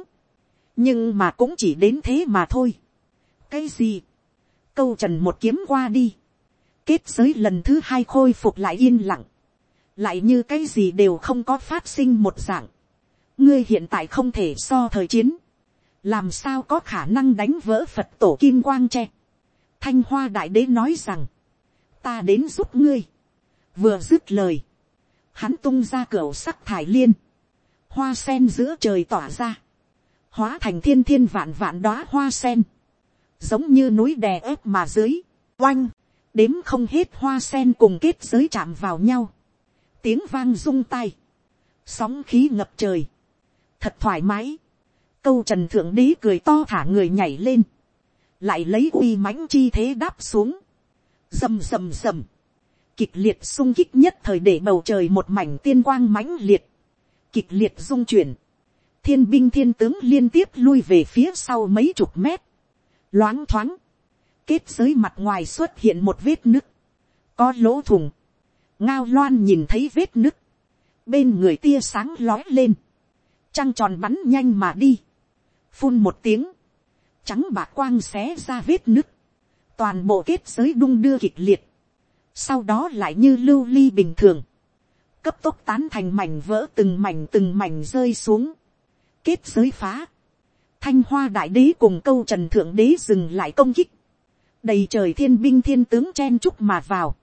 nhưng mà cũng chỉ đến thế mà thôi. cái gì, câu trần một kiếm qua đi, kết giới lần thứ hai khôi phục lại yên lặng, lại như cái gì đều không có phát sinh một dạng, ngươi hiện tại không thể so thời chiến, làm sao có khả năng đánh vỡ phật tổ kim quang tre. thanh hoa đại đế nói rằng, ta đến giúp ngươi, vừa dứt lời, hắn tung ra cửa sắc thải liên, hoa sen giữa trời tỏa ra, hóa thành thiên thiên vạn vạn đóa hoa sen, giống như núi đè ép mà dưới, oanh, đếm không hết hoa sen cùng kết giới chạm vào nhau, tiếng vang rung tay, sóng khí ngập trời, thật thoải mái, câu trần thượng đế cười to thả người nhảy lên, lại lấy uy mãnh chi thế đáp xuống, rầm rầm rầm, kịch liệt sung kích nhất thời để bầu trời một mảnh tiên quang mãnh liệt, kịch liệt dung chuyển, thiên binh thiên tướng liên tiếp lui về phía sau mấy chục mét, loáng thoáng, kết giới mặt ngoài xuất hiện một vết nứt, có lỗ thùng, ngao loan nhìn thấy vết nứt, bên người tia sáng lói lên, trăng tròn bắn nhanh mà đi, phun một tiếng, trắng bạc quang xé ra vết nứt, toàn bộ kết giới đung đưa kịch liệt, sau đó lại như lưu ly bình thường, cấp tốc tán thành mảnh vỡ từng mảnh từng mảnh rơi xuống, kết giới phá, thanh hoa đại đế cùng câu trần thượng đế dừng lại công kích, đầy trời thiên binh thiên tướng chen chúc mà vào,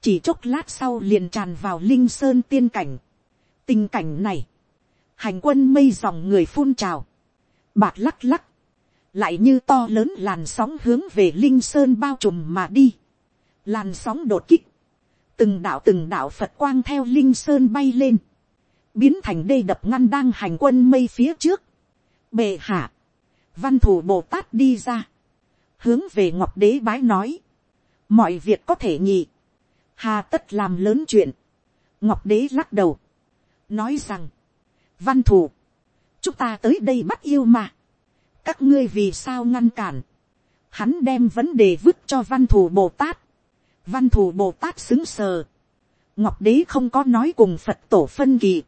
chỉ chốc lát sau liền tràn vào linh sơn tiên cảnh. tình cảnh này, hành quân mây dòng người phun trào, bạc lắc lắc, lại như to lớn làn sóng hướng về linh sơn bao trùm mà đi, làn sóng đột kích, từng đạo từng đạo phật quang theo linh sơn bay lên, biến thành đê đập ngăn đang hành quân mây phía trước, bệ hạ, văn thủ bồ tát đi ra, hướng về ngọc đế bái nói, mọi việc có thể nhị, hà tất làm lớn chuyện, ngọc đế lắc đầu, nói rằng, văn thủ, chúng ta tới đây bắt yêu mà, các ngươi vì sao ngăn cản, hắn đem vấn đề vứt cho văn thù bồ tát, văn thù bồ tát xứng sờ, ngọc đế không có nói cùng phật tổ phân kỳ,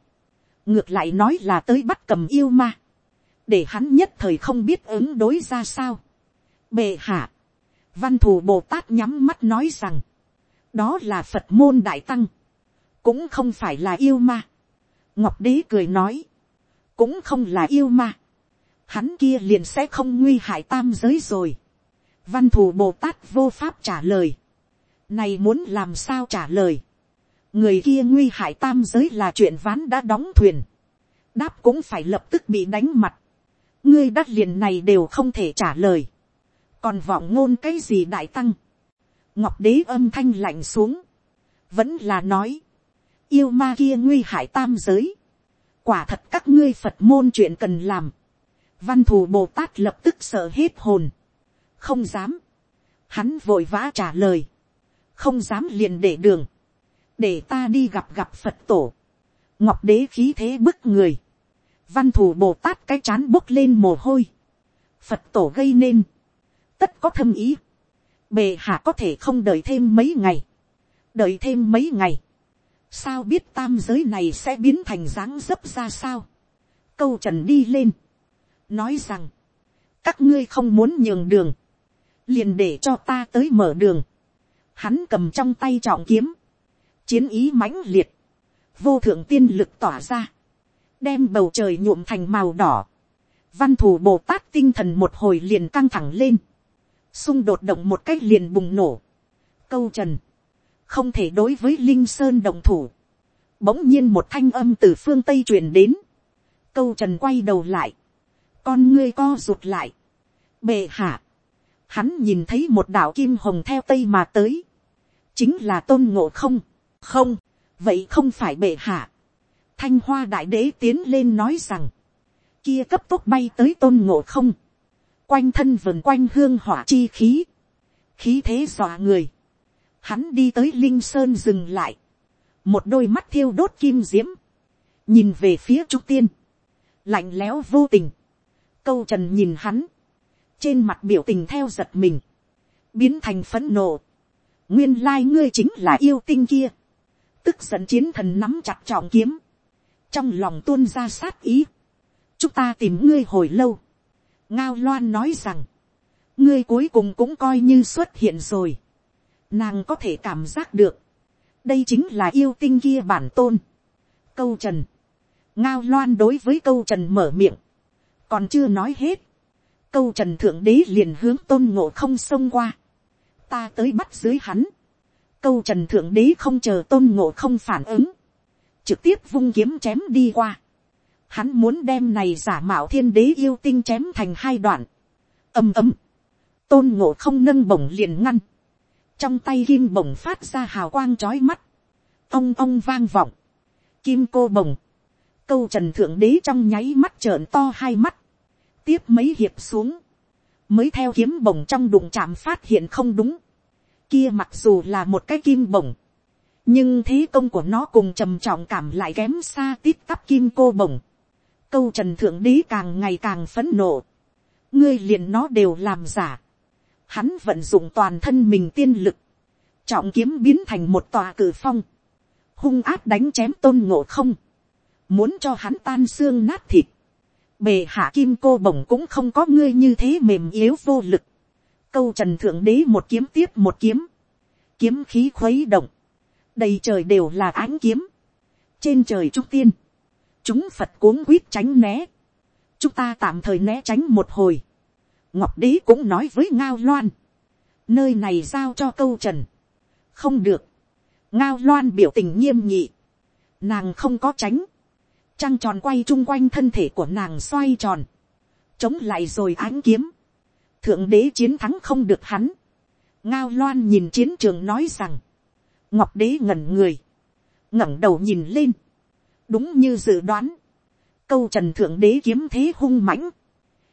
ngược lại nói là tới bắt cầm yêu ma, để hắn nhất thời không biết ứng đối ra sao. Bệ hạ, văn thù bồ tát nhắm mắt nói rằng, đó là phật môn đại tăng, cũng không phải là yêu ma. ngọc đế cười nói, cũng không là yêu ma, hắn kia liền sẽ không nguy hại tam giới rồi. văn thù bồ tát vô pháp trả lời, này muốn làm sao trả lời, người kia nguy hại tam giới là chuyện ván đã đóng thuyền, đáp cũng phải lập tức bị đánh mặt, ngươi đắt liền này đều không thể trả lời, còn vọng ngôn cái gì đại tăng, ngọc đế âm thanh lạnh xuống, vẫn là nói, yêu ma kia nguy hại tam giới, quả thật các ngươi phật môn chuyện cần làm, văn thù bồ tát lập tức sợ hết hồn, không dám, hắn vội vã trả lời, không dám liền để đường, để ta đi gặp gặp phật tổ, ngọc đế khí thế bức người, văn thù bồ tát cái chán bốc lên mồ hôi, phật tổ gây nên, tất có thâm ý, bề hạ có thể không đợi thêm mấy ngày, đợi thêm mấy ngày, sao biết tam giới này sẽ biến thành dáng dấp ra sao, câu trần đi lên, nói rằng, các ngươi không muốn nhường đường, liền để cho ta tới mở đường, hắn cầm trong tay trọng kiếm, chiến ý mãnh liệt, vô thượng tiên lực tỏa ra, đem bầu trời nhuộm thành màu đỏ, văn thù bồ tát tinh thần một hồi liền căng thẳng lên, xung đột động một cách liền bùng nổ, câu trần, không thể đối với linh sơn động thủ, bỗng nhiên một thanh âm từ phương tây truyền đến, câu trần quay đầu lại, con ngươi co rụt lại, bệ hạ, hắn nhìn thấy một đạo kim hồng theo tây mà tới, chính là tôn ngộ không, không, vậy không phải bệ hạ, thanh hoa đại đế tiến lên nói rằng, kia cấp tốc bay tới tôn ngộ không, quanh thân vần quanh hương hỏa chi khí, khí thế dọa người, hắn đi tới linh sơn dừng lại, một đôi mắt thiêu đốt kim diễm, nhìn về phía trung tiên, lạnh lẽo vô tình, câu trần nhìn hắn, trên mặt biểu tình theo giật mình, biến thành phấn nộ, nguyên lai ngươi chính là yêu tinh kia, tức giận chiến thần nắm chặt trọng kiếm, trong lòng tuôn ra sát ý, chúng ta tìm ngươi hồi lâu, ngao loan nói rằng, ngươi cuối cùng cũng coi như xuất hiện rồi, nàng có thể cảm giác được, đây chính là yêu tinh kia bản tôn, câu trần, ngao loan đối với câu trần mở miệng, còn chưa nói hết, câu trần thượng đế liền hướng tôn ngộ không xông qua, ta tới bắt dưới hắn, câu trần thượng đế không chờ tôn ngộ không phản ứng, trực tiếp vung kiếm chém đi qua, hắn muốn đem này giả mạo thiên đế yêu tinh chém thành hai đoạn, ầm ầm, tôn ngộ không nâng bổng liền ngăn, trong tay kim bổng phát ra hào quang trói mắt, ông ông vang vọng, kim cô bồng, câu trần thượng đế trong nháy mắt trợn to hai mắt, tiếp mấy hiệp xuống, mới theo kiếm bồng trong đụng chạm phát hiện không đúng, kia mặc dù là một cái kim bồng, nhưng thế công của nó cùng trầm trọng cảm lại kém xa tít tắp kim cô bồng, câu trần thượng đế càng ngày càng phấn nộ, ngươi liền nó đều làm giả, hắn vận dụng toàn thân mình tiên lực, trọng kiếm biến thành một tòa cử phong, hung áp đánh chém tôn ngộ không, muốn cho hắn tan xương nát thịt, bề hạ kim cô bổng cũng không có ngươi như thế mềm yếu vô lực, câu trần thượng đế một kiếm tiếp một kiếm, kiếm khí khuấy động, đầy trời đều là ánh kiếm, trên trời trung tiên, chúng phật cuống quýt tránh né, chúng ta tạm thời né tránh một hồi, ngọc đế cũng nói với ngao loan, nơi này giao cho câu trần, không được, ngao loan biểu tình nghiêm nhị, nàng không có tránh, trăng tròn quay chung quanh thân thể của nàng xoay tròn, chống lại rồi ánh kiếm, thượng đế chiến thắng không được hắn, ngao loan nhìn chiến trường nói rằng, ngọc đế ngẩn người, ngẩng đầu nhìn lên, đúng như dự đoán, câu trần thượng đế kiếm thế hung mãnh,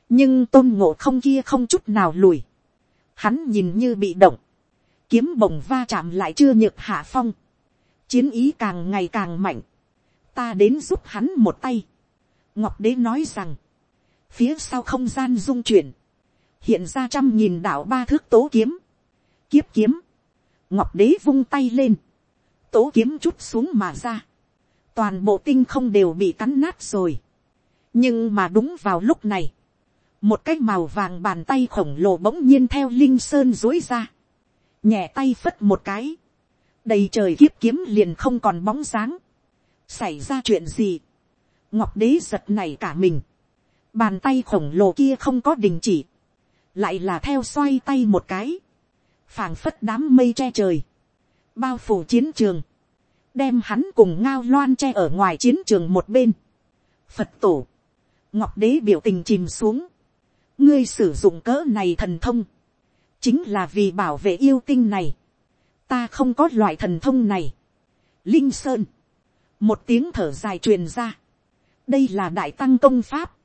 nhưng tôn ngộ không kia không chút nào lùi, hắn nhìn như bị động, kiếm bổng va chạm lại chưa nhược hạ phong, chiến ý càng ngày càng mạnh, ta đến giúp hắn một tay. ngọc đế nói rằng, phía sau không gian dung chuyển, hiện ra trăm nghìn đảo ba thước tố kiếm, kiếp kiếm, ngọc đế vung tay lên, tố kiếm chút xuống mà ra, toàn bộ tinh không đều bị cắn nát rồi, nhưng mà đúng vào lúc này, một cái màu vàng bàn tay khổng lồ bỗng nhiên theo linh sơn dối ra, nhẹ tay phất một cái, đầy trời kiếp kiếm liền không còn bóng dáng, xảy ra chuyện gì, ngọc đế giật này cả mình, bàn tay khổng lồ kia không có đình chỉ, lại là theo xoay tay một cái, phảng phất đám mây che trời, bao phủ chiến trường, đem hắn cùng ngao loan che ở ngoài chiến trường một bên. Phật tổ, ngọc đế biểu tình chìm xuống, ngươi sử dụng cỡ này thần thông, chính là vì bảo vệ yêu tinh này. ta không có loại thần thông này. linh sơn, một tiếng thở dài truyền ra. đây là đại tăng công pháp.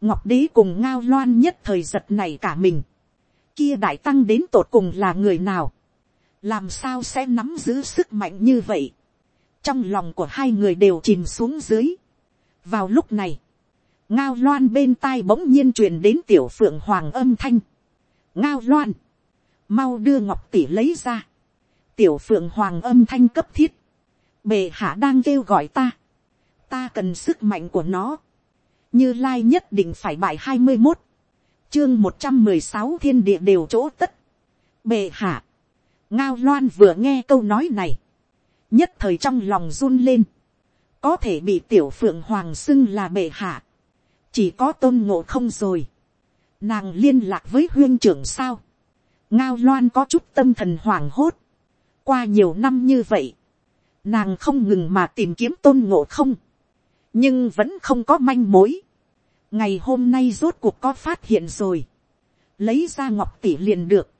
ngọc đế cùng ngao loan nhất thời giật này cả mình. kia đại tăng đến tột cùng là người nào. làm sao sẽ nắm giữ sức mạnh như vậy. trong lòng của hai người đều chìm xuống dưới. vào lúc này, ngao loan bên tai bỗng nhiên truyền đến tiểu phượng hoàng âm thanh. ngao loan, mau đưa ngọc tỷ lấy ra. tiểu phượng hoàng âm thanh cấp thiết. bề hạ đang kêu gọi ta. ta cần sức mạnh của nó. như lai nhất định phải bài hai mươi một. chương một trăm mười sáu thiên địa đều chỗ tất. bề hạ. ngao loan vừa nghe câu nói này. nhất thời trong lòng run lên. có thể bị tiểu phượng hoàng xưng là bệ hạ chỉ có tôn ngộ không rồi. nàng liên lạc với huyên trưởng sao ngao loan có chút tâm thần hoảng hốt. qua nhiều năm như vậy, nàng không ngừng mà tìm kiếm tôn ngộ không, nhưng vẫn không có manh mối. ngày hôm nay rốt cuộc có phát hiện rồi, lấy ra ngọc tỷ liền được.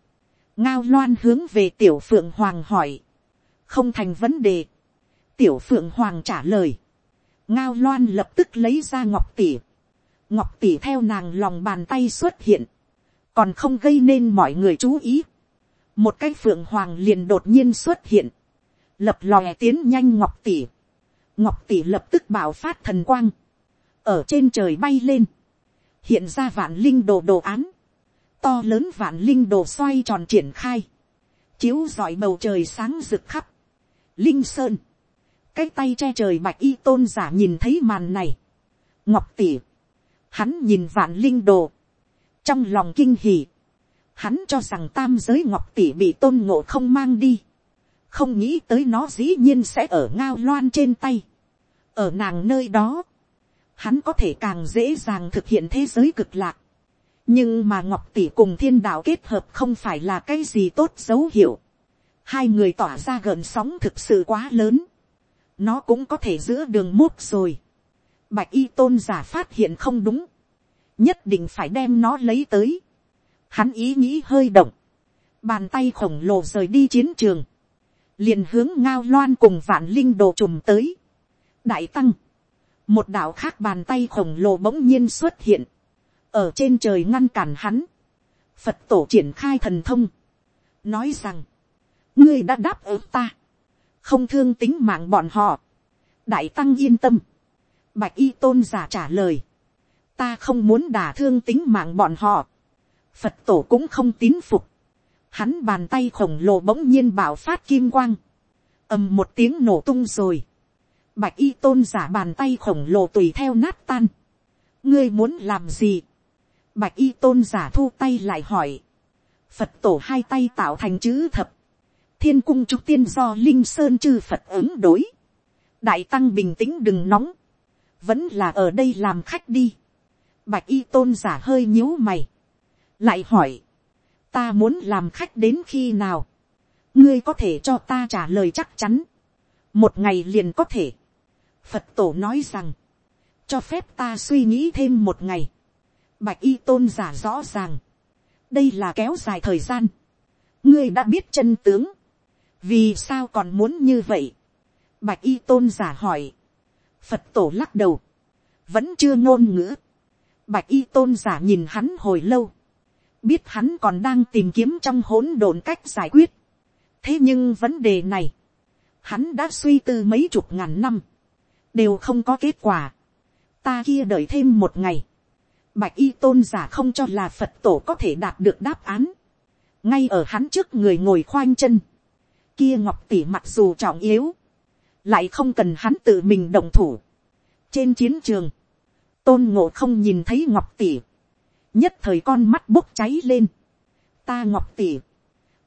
ngao loan hướng về tiểu phượng hoàng hỏi, không thành vấn đề. tiểu phượng hoàng trả lời, ngao loan lập tức lấy ra ngọc tỷ ngọc tỷ theo nàng lòng bàn tay xuất hiện, còn không gây nên mọi người chú ý. một cái phượng hoàng liền đột nhiên xuất hiện, lập lòe tiến nhanh ngọc tỷ. ngọc tỷ lập tức bảo phát thần quang, ở trên trời bay lên, hiện ra vạn linh đồ đồ án, to lớn vạn linh đồ xoay tròn triển khai, chiếu rọi bầu trời sáng rực khắp, linh sơn, cái tay che trời bạch y tôn giả nhìn thấy màn này. ngọc tỉ, hắn nhìn vạn linh đồ, trong lòng kinh hỉ, hắn cho rằng tam giới ngọc tỷ bị tôn ngộ không mang đi, không nghĩ tới nó dĩ nhiên sẽ ở ngao loan trên tay, ở nàng nơi đó, hắn có thể càng dễ dàng thực hiện thế giới cực lạc, nhưng mà ngọc tỷ cùng thiên đạo kết hợp không phải là cái gì tốt dấu hiệu, hai người tỏa ra gợn sóng thực sự quá lớn, nó cũng có thể giữa đường mốt rồi, bạch y tôn giả phát hiện không đúng, nhất định phải đem nó lấy tới, hắn ý nghĩ hơi động, bàn tay khổng lồ rời đi chiến trường, liền hướng ngao loan cùng vạn linh đồ trùm tới, đại tăng, một đạo khác bàn tay khổng lồ bỗng nhiên xuất hiện, ở trên trời ngăn cản hắn, phật tổ triển khai thần thông, nói rằng, ngươi đã đáp ứng ta, không thương tính mạng bọn họ, đại tăng yên tâm, bạch y tôn giả trả lời, ta không muốn đả thương tính mạng bọn họ, phật tổ cũng không tín phục, hắn bàn tay khổng lồ bỗng nhiên bảo phát kim quang, ầm một tiếng nổ tung rồi, bạch y tôn giả bàn tay khổng lồ tùy theo nát tan, ngươi muốn làm gì, bạch y tôn giả thu tay lại hỏi, phật tổ hai tay tạo thành chữ thập, thiên cung trúc tiên do linh sơn chư phật ứng đối, đại tăng bình tĩnh đừng nóng, vẫn là ở đây làm khách đi, bạch y tôn giả hơi nhíu mày, lại hỏi, ta muốn làm khách đến khi nào, ngươi có thể cho ta trả lời chắc chắn, một ngày liền có thể, phật tổ nói rằng, cho phép ta suy nghĩ thêm một ngày, bạch y tôn giả rõ ràng, đây là kéo dài thời gian, ngươi đã biết chân tướng, vì sao còn muốn như vậy, bạch y tôn giả hỏi, phật tổ lắc đầu, vẫn chưa ngôn ngữ, bạch y tôn giả nhìn hắn hồi lâu, biết hắn còn đang tìm kiếm trong hỗn độn cách giải quyết. thế nhưng vấn đề này, hắn đã suy tư mấy chục ngàn năm, đều không có kết quả. ta kia đợi thêm một ngày, bạch y tôn giả không cho là phật tổ có thể đạt được đáp án. ngay ở hắn trước người ngồi khoanh chân, kia ngọc tỷ mặc dù trọng yếu, lại không cần hắn tự mình động thủ. trên chiến trường, tôn ngộ không nhìn thấy ngọc tỷ, nhất thời con mắt bốc cháy lên, ta ngọc tỷ,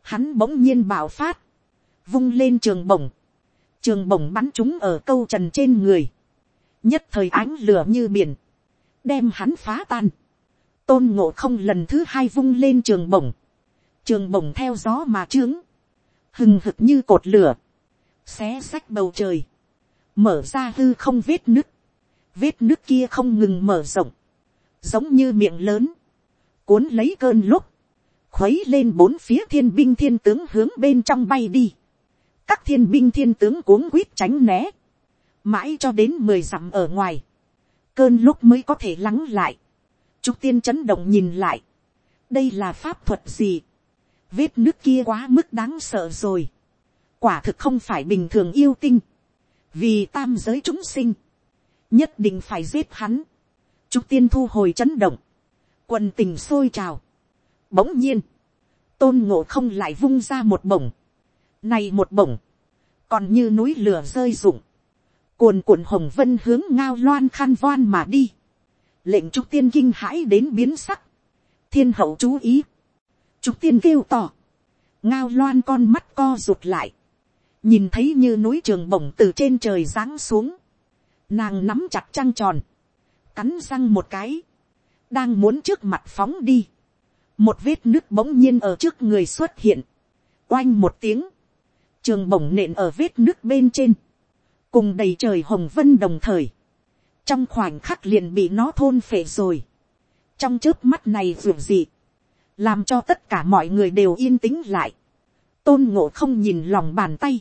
hắn bỗng nhiên bảo phát, vung lên trường bổng, trường bổng bắn chúng ở câu trần trên người, nhất thời ánh lửa như biển, đem hắn phá tan, tôn ngộ không lần thứ hai vung lên trường bổng, trường bổng theo gió mà trướng, hừng hực như cột lửa, xé sách bầu trời, mở ra hư không vết nứt, vết nứt kia không ngừng mở rộng, giống như miệng lớn, cuốn lấy cơn lúc, khuấy lên bốn phía thiên binh thiên tướng hướng bên trong bay đi, các thiên binh thiên tướng cuống quýt tránh né, mãi cho đến mười dặm ở ngoài, cơn lúc mới có thể lắng lại, trúc tiên chấn động nhìn lại, đây là pháp thuật gì, vết nước kia quá mức đáng sợ rồi, quả thực không phải bình thường yêu tinh, vì tam giới chúng sinh, nhất định phải giết hắn, trúc tiên thu hồi chấn động, quần tình sôi trào, bỗng nhiên, tôn ngộ không lại vung ra một bổng, này một bổng, còn như núi lửa rơi rụng, cuồn cuộn hồng vân hướng ngao loan khan voan mà đi, lệnh trúc tiên kinh hãi đến biến sắc, thiên hậu chú ý, trúc tiên kêu tỏ, ngao loan con mắt co rụt lại, nhìn thấy như núi trường bổng từ trên trời giáng xuống, nàng nắm chặt trăng tròn, cắn răng một cái, đang muốn trước mặt phóng đi, một vết nước bỗng nhiên ở trước người xuất hiện, oanh một tiếng, trường bổng nện ở vết nước bên trên, cùng đầy trời hồng vân đồng thời, trong khoảnh khắc liền bị nó thôn phệ rồi, trong trước mắt này ruột dị, làm cho tất cả mọi người đều yên tĩnh lại, tôn ngộ không nhìn lòng bàn tay,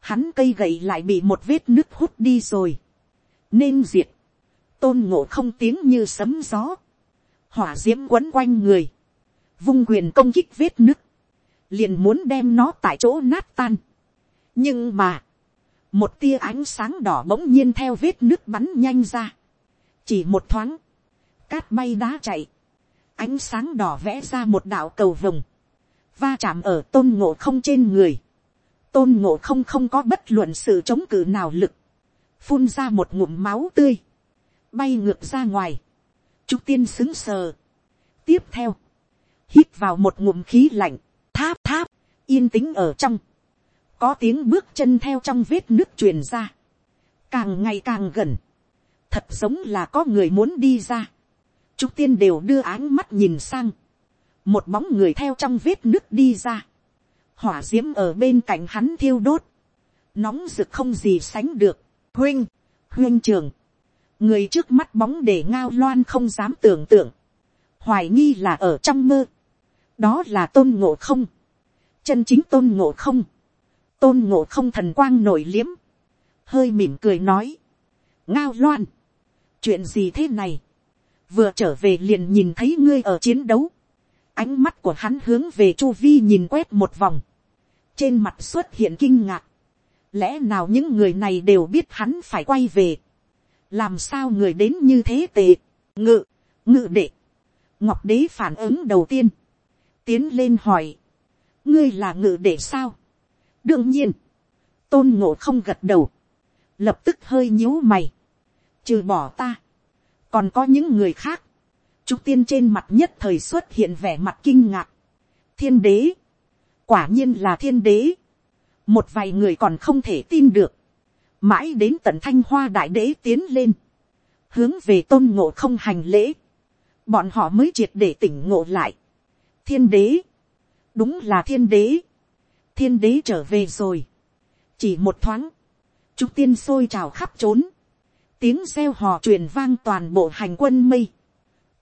hắn cây gậy lại bị một vết nước hút đi rồi, nên diệt, tôn ngộ không tiếng như sấm gió, hỏa d i ễ m quấn quanh người, vung quyền công kích vết nứt, liền muốn đem nó tại chỗ nát tan. nhưng mà, một tia ánh sáng đỏ bỗng nhiên theo vết nứt bắn nhanh ra, chỉ một thoáng, cát bay đá chạy, ánh sáng đỏ vẽ ra một đạo cầu vồng, va chạm ở tôn ngộ không trên người, tôn ngộ không không có bất luận sự chống cự nào lực, phun ra một ngụm máu tươi, bay ngược ra ngoài, trúc tiên xứng sờ. tiếp theo, hít vào một ngụm khí lạnh, tháp tháp, yên tĩnh ở trong, có tiếng bước chân theo trong vết nước truyền ra, càng ngày càng gần, thật giống là có người muốn đi ra, trúc tiên đều đưa áng mắt nhìn sang, một bóng người theo trong vết nước đi ra, hỏa d i ễ m ở bên cạnh hắn thiêu đốt, nóng rực không gì sánh được, huynh, huynh trường, người trước mắt bóng để ngao loan không dám tưởng tượng, hoài nghi là ở trong mơ, đó là tôn ngộ không, chân chính tôn ngộ không, tôn ngộ không thần quang nổi liếm, hơi mỉm cười nói, ngao loan, chuyện gì thế này, vừa trở về liền nhìn thấy ngươi ở chiến đấu, ánh mắt của hắn hướng về chu vi nhìn quét một vòng, trên mặt xuất hiện kinh ngạc. Lẽ nào những người này đều biết hắn phải quay về. Làm sao người đến như thế tệ. Ngự, ngự đệ. Ngọc đế phản ứng đầu tiên. Tiến lên hỏi. Ngươi là ngự đệ sao? Đương nhiên. Tôn ngộ không gật đầu. Lập tức hơi nhíu mày. Trừ bỏ ta. Còn có những người khác. Trúc tiên trên mặt nhất thời xuất hiện vẻ mặt kinh ngạc. Thiên đế quả nhiên là thiên đế. một vài người còn không thể tin được. mãi đến tận thanh hoa đại đế tiến lên. hướng về tôn ngộ không hành lễ. bọn họ mới triệt để tỉnh ngộ lại. thiên đế. đúng là thiên đế. thiên đế trở về rồi. chỉ một thoáng. Trúc tiên sôi trào khắp trốn. tiếng reo hò truyền vang toàn bộ hành quân mây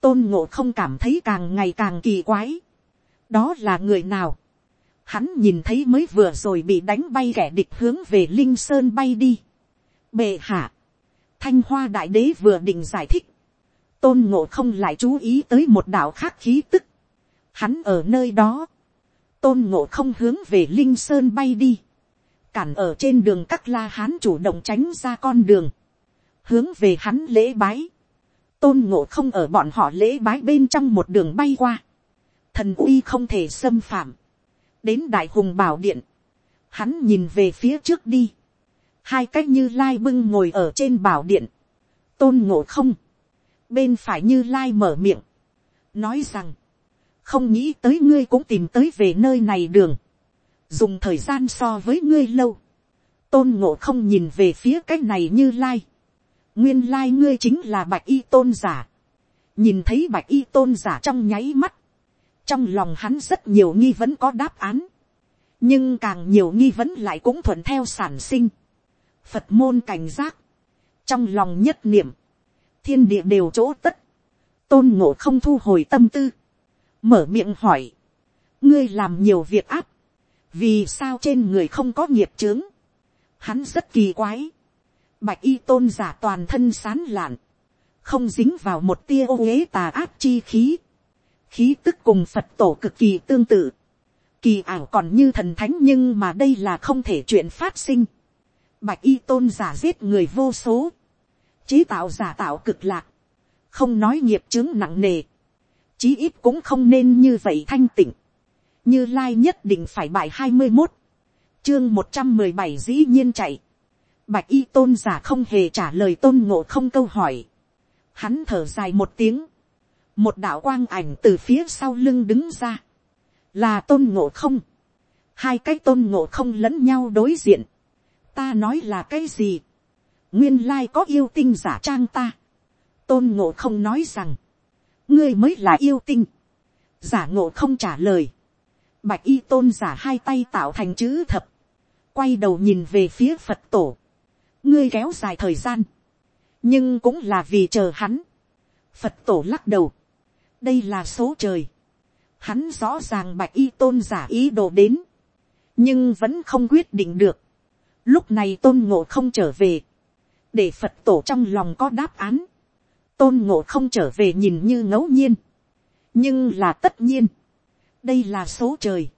tôn ngộ không cảm thấy càng ngày càng kỳ quái. đó là người nào hắn nhìn thấy mới vừa rồi bị đánh bay kẻ địch hướng về linh sơn bay đi. bệ hạ, thanh hoa đại đế vừa định giải thích, tôn ngộ không lại chú ý tới một đạo khác khí tức. hắn ở nơi đó, tôn ngộ không hướng về linh sơn bay đi, cản ở trên đường các la hán chủ động tránh ra con đường, hướng về hắn lễ bái, tôn ngộ không ở bọn họ lễ bái bên trong một đường bay qua, thần uy không thể xâm phạm, đến đại hùng bảo điện, hắn nhìn về phía trước đi, hai cách như lai bưng ngồi ở trên bảo điện, tôn ngộ không, bên phải như lai mở miệng, nói rằng, không nghĩ tới ngươi cũng tìm tới về nơi này đường, dùng thời gian so với ngươi lâu, tôn ngộ không nhìn về phía cách này như lai, nguyên lai ngươi chính là bạch y tôn giả, nhìn thấy bạch y tôn giả trong nháy mắt, trong lòng hắn rất nhiều nghi vấn có đáp án, nhưng càng nhiều nghi vấn lại cũng thuận theo sản sinh, phật môn cảnh giác, trong lòng nhất niệm, thiên địa đều chỗ tất, tôn ngộ không thu hồi tâm tư, mở miệng hỏi, ngươi làm nhiều việc áp, vì sao trên người không có nghiệp trướng. hắn rất kỳ quái, bạch y tôn giả toàn thân sán lạn, không dính vào một tia ô uế tà ác chi khí, khí tức cùng phật tổ cực kỳ tương tự, kỳ ảo còn như thần thánh nhưng mà đây là không thể chuyện phát sinh. Bạch y tôn giả giết người vô số, chế tạo giả tạo cực lạc, không nói nghiệp chứng nặng nề, chí ít cũng không nên như vậy thanh tịnh, như lai nhất định phải bài hai mươi một, chương một trăm mười bảy dĩ nhiên chạy, bạch y tôn giả không hề trả lời tôn ngộ không câu hỏi, hắn thở dài một tiếng, một đạo quang ảnh từ phía sau lưng đứng ra, là tôn ngộ không, hai cái tôn ngộ không lẫn nhau đối diện, ta nói là cái gì, nguyên lai có yêu tinh giả trang ta, tôn ngộ không nói rằng, ngươi mới là yêu tinh, giả ngộ không trả lời, bạch y tôn giả hai tay tạo thành chữ thập, quay đầu nhìn về phía phật tổ, ngươi kéo dài thời gian, nhưng cũng là vì chờ hắn, phật tổ lắc đầu, đây là số trời, Hắn rõ ràng bạch y tôn giả ý đồ đến. Nhưng vẫn không quyết định được. Lúc này tôn ngộ không trở về. Để Phật tổ trong lòng có đáp án. Tôn ngộ không trở về nhìn như ngẫu nhiên. Nhưng là tất nhiên. Đây là số trời.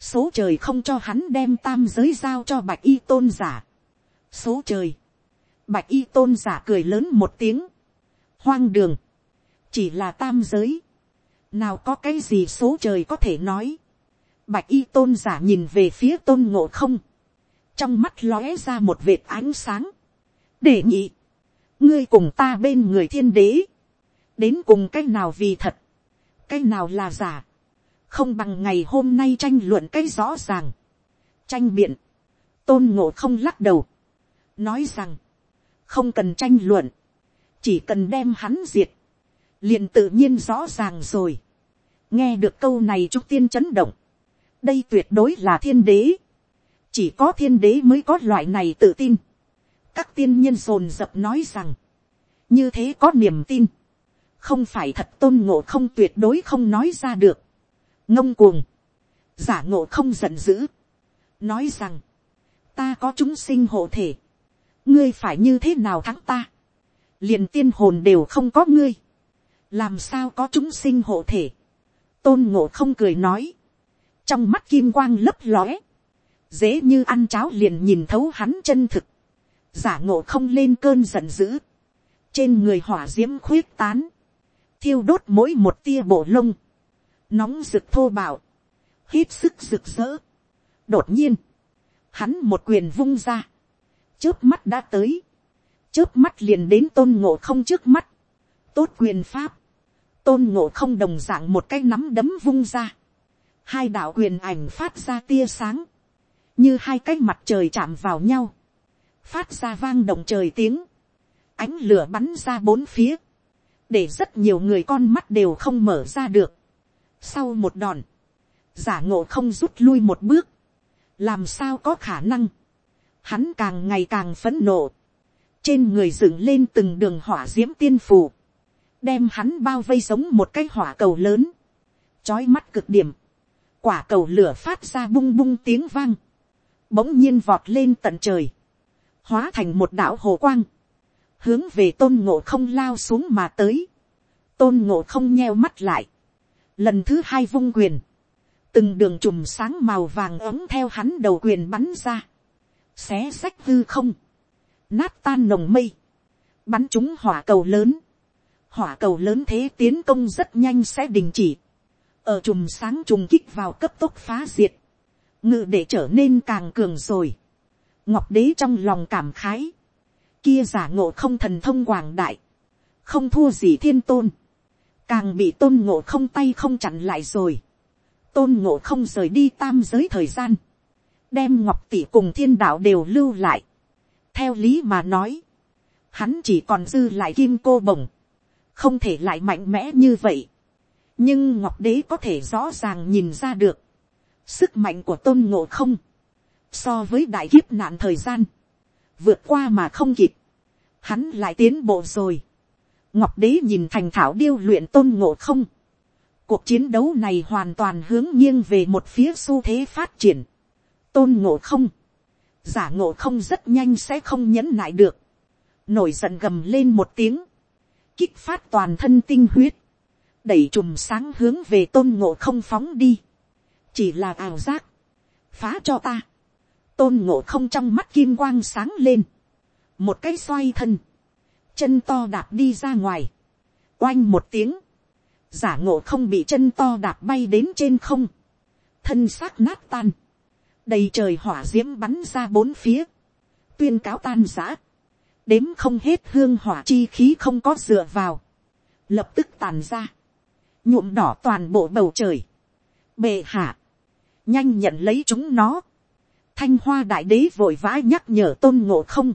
Số trời không cho hắn đem tam giới giao cho bạch y tôn giả. Số trời. Bạch y tôn giả cười lớn một tiếng. Hoang đường. Chỉ là tam giới. Nào có cái gì số trời có thể nói. bạch y tôn giả nhìn về phía tôn ngộ không, trong mắt lóe ra một vệt ánh sáng, Để nhị, ngươi cùng ta bên người thiên đế, đến cùng cái nào vì thật, cái nào là giả, không bằng ngày hôm nay tranh luận cái rõ ràng, tranh biện, tôn ngộ không lắc đầu, nói rằng, không cần tranh luận, chỉ cần đem hắn diệt, liền tự nhiên rõ ràng rồi. nghe được câu này trúc tiên chấn động, đây tuyệt đối là thiên đế, chỉ có thiên đế mới có loại này tự tin. các tiên nhân dồn dập nói rằng, như thế có niềm tin, không phải thật tôn ngộ không tuyệt đối không nói ra được, ngông cuồng, giả ngộ không giận dữ, nói rằng, ta có chúng sinh hộ thể, ngươi phải như thế nào thắng ta, liền tiên hồn đều không có ngươi, làm sao có chúng sinh hộ thể, tôn ngộ không cười nói, trong mắt kim quang lấp lóe, dễ như ăn cháo liền nhìn thấu hắn chân thực, giả ngộ không lên cơn giận dữ, trên người hỏa d i ễ m khuyết tán, thiêu đốt mỗi một tia bộ lông, nóng rực thô bạo, hít sức rực rỡ. đột nhiên, hắn một quyền vung ra, chớp mắt đã tới, chớp mắt liền đến tôn ngộ không trước mắt, tốt quyền pháp, tôn ngộ không đồng d ạ n g một cái nắm đấm vung ra, hai đạo quyền ảnh phát ra tia sáng, như hai cái mặt trời chạm vào nhau, phát ra vang động trời tiếng, ánh lửa bắn ra bốn phía, để rất nhiều người con mắt đều không mở ra được. Sau một đòn, giả ngộ không rút lui một bước, làm sao có khả năng, hắn càng ngày càng phấn nộ, trên người dựng lên từng đường hỏa d i ễ m tiên phù, đem hắn bao vây giống một cái hỏa cầu lớn, trói mắt cực điểm, quả cầu lửa phát ra bung bung tiếng vang, bỗng nhiên vọt lên tận trời, hóa thành một đạo hồ quang, hướng về tôn ngộ không lao xuống mà tới, tôn ngộ không nheo mắt lại, lần thứ hai vung quyền, từng đường chùm sáng màu vàng ấm theo hắn đầu quyền bắn ra, xé xách hư không, nát tan nồng mây, bắn chúng hỏa cầu lớn, hỏa cầu lớn thế tiến công rất nhanh sẽ đình chỉ, ở chùm sáng trùng kích vào cấp tốc phá diệt, ngự để trở nên càng cường rồi, ngọc đế trong lòng cảm khái, kia giả ngộ không thần thông quảng đại, không thua gì thiên tôn, càng bị tôn ngộ không tay không chặn lại rồi, tôn ngộ không rời đi tam giới thời gian, đem ngọc tỷ cùng thiên đạo đều lưu lại, theo lý mà nói, hắn chỉ còn dư lại kim cô bồng, không thể lại mạnh mẽ như vậy, nhưng ngọc đế có thể rõ ràng nhìn ra được, sức mạnh của tôn ngộ không, so với đại kiếp nạn thời gian, vượt qua mà không kịp, hắn lại tiến bộ rồi. ngọc đế nhìn thành thảo điêu luyện tôn ngộ không. cuộc chiến đấu này hoàn toàn hướng nghiêng về một phía xu thế phát triển tôn ngộ không, giả ngộ không rất nhanh sẽ không nhẫn nại được. nổi giận gầm lên một tiếng, kích phát toàn thân tinh huyết, đẩy chùm sáng hướng về tôn ngộ không phóng đi. chỉ là ảo giác, phá cho ta. Tôn ngộ không trong mắt kim quang sáng lên, một cái xoay thân, chân to đạp đi ra ngoài, oanh một tiếng, giả ngộ không bị chân to đạp bay đến trên không, thân xác nát tan, đầy trời hỏa d i ễ m bắn ra bốn phía, tuyên cáo tan giã, đếm không hết hương hỏa chi khí không có dựa vào, lập tức tàn ra, nhuộm đỏ toàn bộ bầu trời, bề hạ, nhanh nhận lấy chúng nó, thanh hoa đại đế vội vã nhắc nhở tôn ngộ không,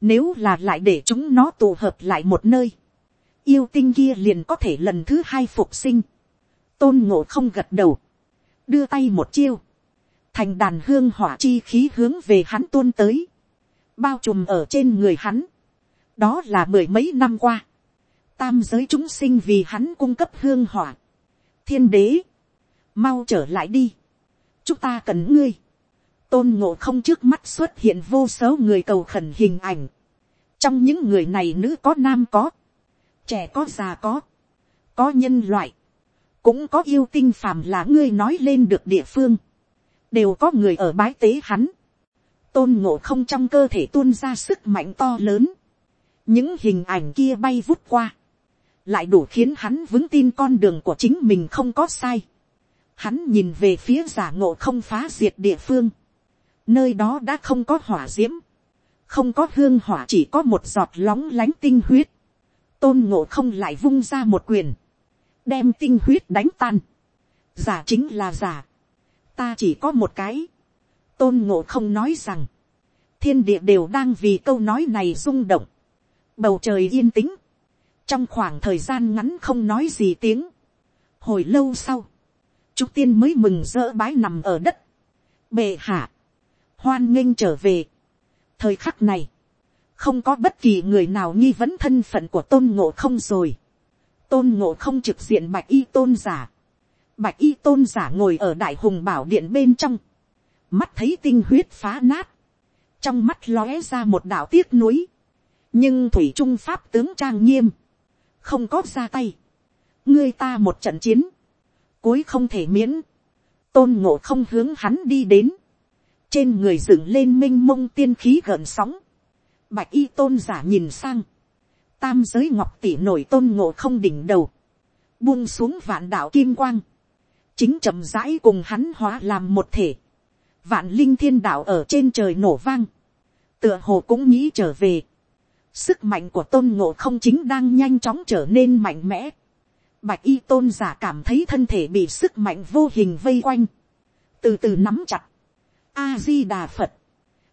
nếu là lại để chúng nó tụ hợp lại một nơi, yêu tinh kia liền có thể lần thứ hai phục sinh, tôn ngộ không gật đầu, đưa tay một chiêu, thành đàn hương hỏa chi khí hướng về hắn tuôn tới, bao trùm ở trên người hắn, đó là mười mấy năm qua, tam giới chúng sinh vì hắn cung cấp hương hỏa, thiên đế, mau trở lại đi, chúng ta cần ngươi, tôn ngộ không trước mắt xuất hiện vô số người cầu khẩn hình ảnh. trong những người này nữ có nam có, trẻ có già có, có nhân loại, cũng có yêu tinh phàm là ngươi nói lên được địa phương, đều có người ở bái tế hắn. tôn ngộ không trong cơ thể tuôn ra sức mạnh to lớn, những hình ảnh kia bay vút qua, lại đủ khiến hắn vững tin con đường của chính mình không có sai. Hắn nhìn về phía giả ngộ không phá diệt địa phương, nơi đó đã không có hỏa d i ễ m không có hương hỏa chỉ có một giọt lóng lánh tinh huyết, tôn ngộ không lại vung ra một quyền, đem tinh huyết đánh tan, giả chính là giả, ta chỉ có một cái, tôn ngộ không nói rằng, thiên địa đều đang vì câu nói này rung động, bầu trời yên tĩnh, trong khoảng thời gian ngắn không nói gì tiếng, hồi lâu sau, Trúc tiên mới mừng rỡ bái nằm ở đất, bệ hạ, hoan nghênh trở về. thời khắc này, không có bất kỳ người nào nghi vấn thân phận của tôn ngộ không rồi. tôn ngộ không trực diện bạch y tôn giả bạch y tôn giả ngồi ở đại hùng bảo điện bên trong. mắt thấy tinh huyết phá nát. trong mắt lóe ra một đạo tiếc núi. nhưng thủy trung pháp tướng trang nghiêm. không có ra tay. ngươi ta một trận chiến. cuối không thể miễn. tôn ngộ không hướng hắn đi đến trên người dựng lên m i n h mông tiên khí gợn sóng, bạch y tôn giả nhìn sang, tam giới ngọc tỷ nổi tôn ngộ không đỉnh đầu, buông xuống vạn đạo kim quang, chính chậm rãi cùng hắn hóa làm một thể, vạn linh thiên đạo ở trên trời nổ vang, tựa hồ cũng nghĩ trở về, sức mạnh của tôn ngộ không chính đang nhanh chóng trở nên mạnh mẽ, bạch y tôn giả cảm thấy thân thể bị sức mạnh vô hình vây quanh, từ từ nắm chặt, a di đà phật,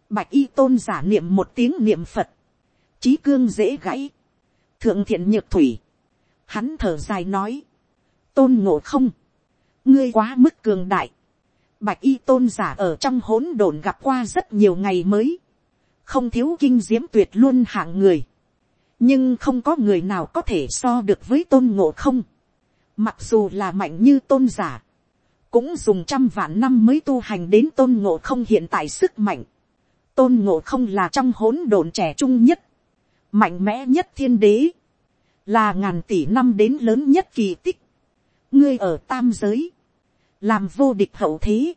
bạch y tôn giả niệm một tiếng niệm phật, trí cương dễ gãy, thượng thiện nhược thủy, hắn thở dài nói, tôn ngộ không, ngươi quá mức cường đại, bạch y tôn giả ở trong hỗn độn gặp qua rất nhiều ngày mới, không thiếu kinh diễm tuyệt luôn hạng người, nhưng không có người nào có thể so được với tôn ngộ không, mặc dù là mạnh như tôn giả, cũng dùng trăm vạn năm mới tu hành đến tôn ngộ không hiện tại sức mạnh. tôn ngộ không là trong hỗn độn trẻ trung nhất, mạnh mẽ nhất thiên đế, là ngàn tỷ năm đến lớn nhất kỳ tích ngươi ở tam giới, làm vô địch hậu thế,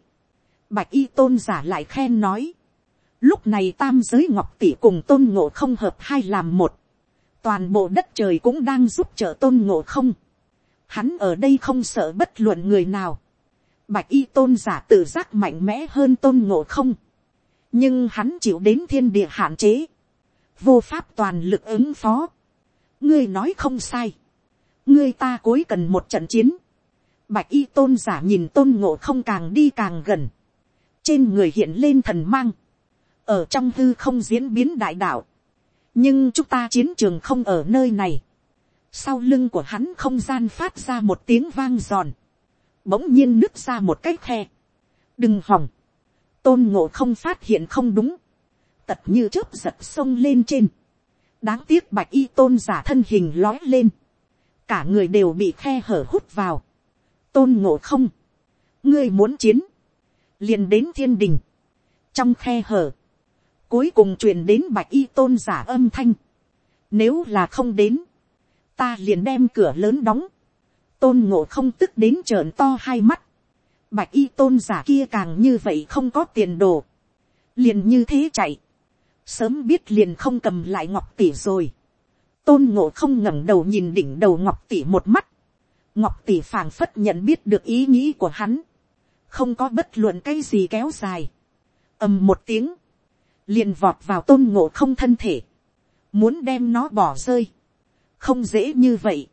bạch y tôn giả lại khen nói, lúc này tam giới ngọc tỷ cùng tôn ngộ không hợp hai làm một, toàn bộ đất trời cũng đang giúp trợ tôn ngộ không, hắn ở đây không sợ bất luận người nào, Bạch y tôn giả tự giác mạnh mẽ hơn tôn ngộ không. Nhưng hắn chịu đến thiên địa hạn chế. Vô pháp toàn lực ứng phó. Ngươi nói không sai. Ngươi ta cuối cần một trận chiến. Bạch y tôn giả nhìn tôn ngộ không càng đi càng gần. Trên người hiện lên thần mang. Ở trong hư không diễn biến đại đạo. Nhưng chúng ta chiến trường không ở nơi này. Sau lưng của hắn không gian phát ra một tiếng vang giòn bỗng nhiên nứt ra một cái khe. đừng hòng, tôn ngộ không phát hiện không đúng, tật như chớp giật sông lên trên, đáng tiếc bạch y tôn giả thân hình lói lên, cả người đều bị khe hở hút vào, tôn ngộ không, ngươi muốn chiến, liền đến thiên đình, trong khe hở, cuối cùng truyền đến bạch y tôn giả âm thanh, nếu là không đến, ta liền đem cửa lớn đóng, tôn ngộ không tức đến trợn to hai mắt. Bạch y tôn giả kia càng như vậy không có tiền đồ. Liền như thế chạy. Sớm biết liền không cầm lại ngọc tỷ rồi. Tôn ngộ không ngẩng đầu nhìn đỉnh đầu ngọc tỷ một mắt. Ngọc tỷ phảng phất nhận biết được ý nghĩ của hắn. Không có bất luận cái gì kéo dài. ầm một tiếng. Liền vọt vào tôn ngộ không thân thể. Muốn đem nó bỏ rơi. Không dễ như vậy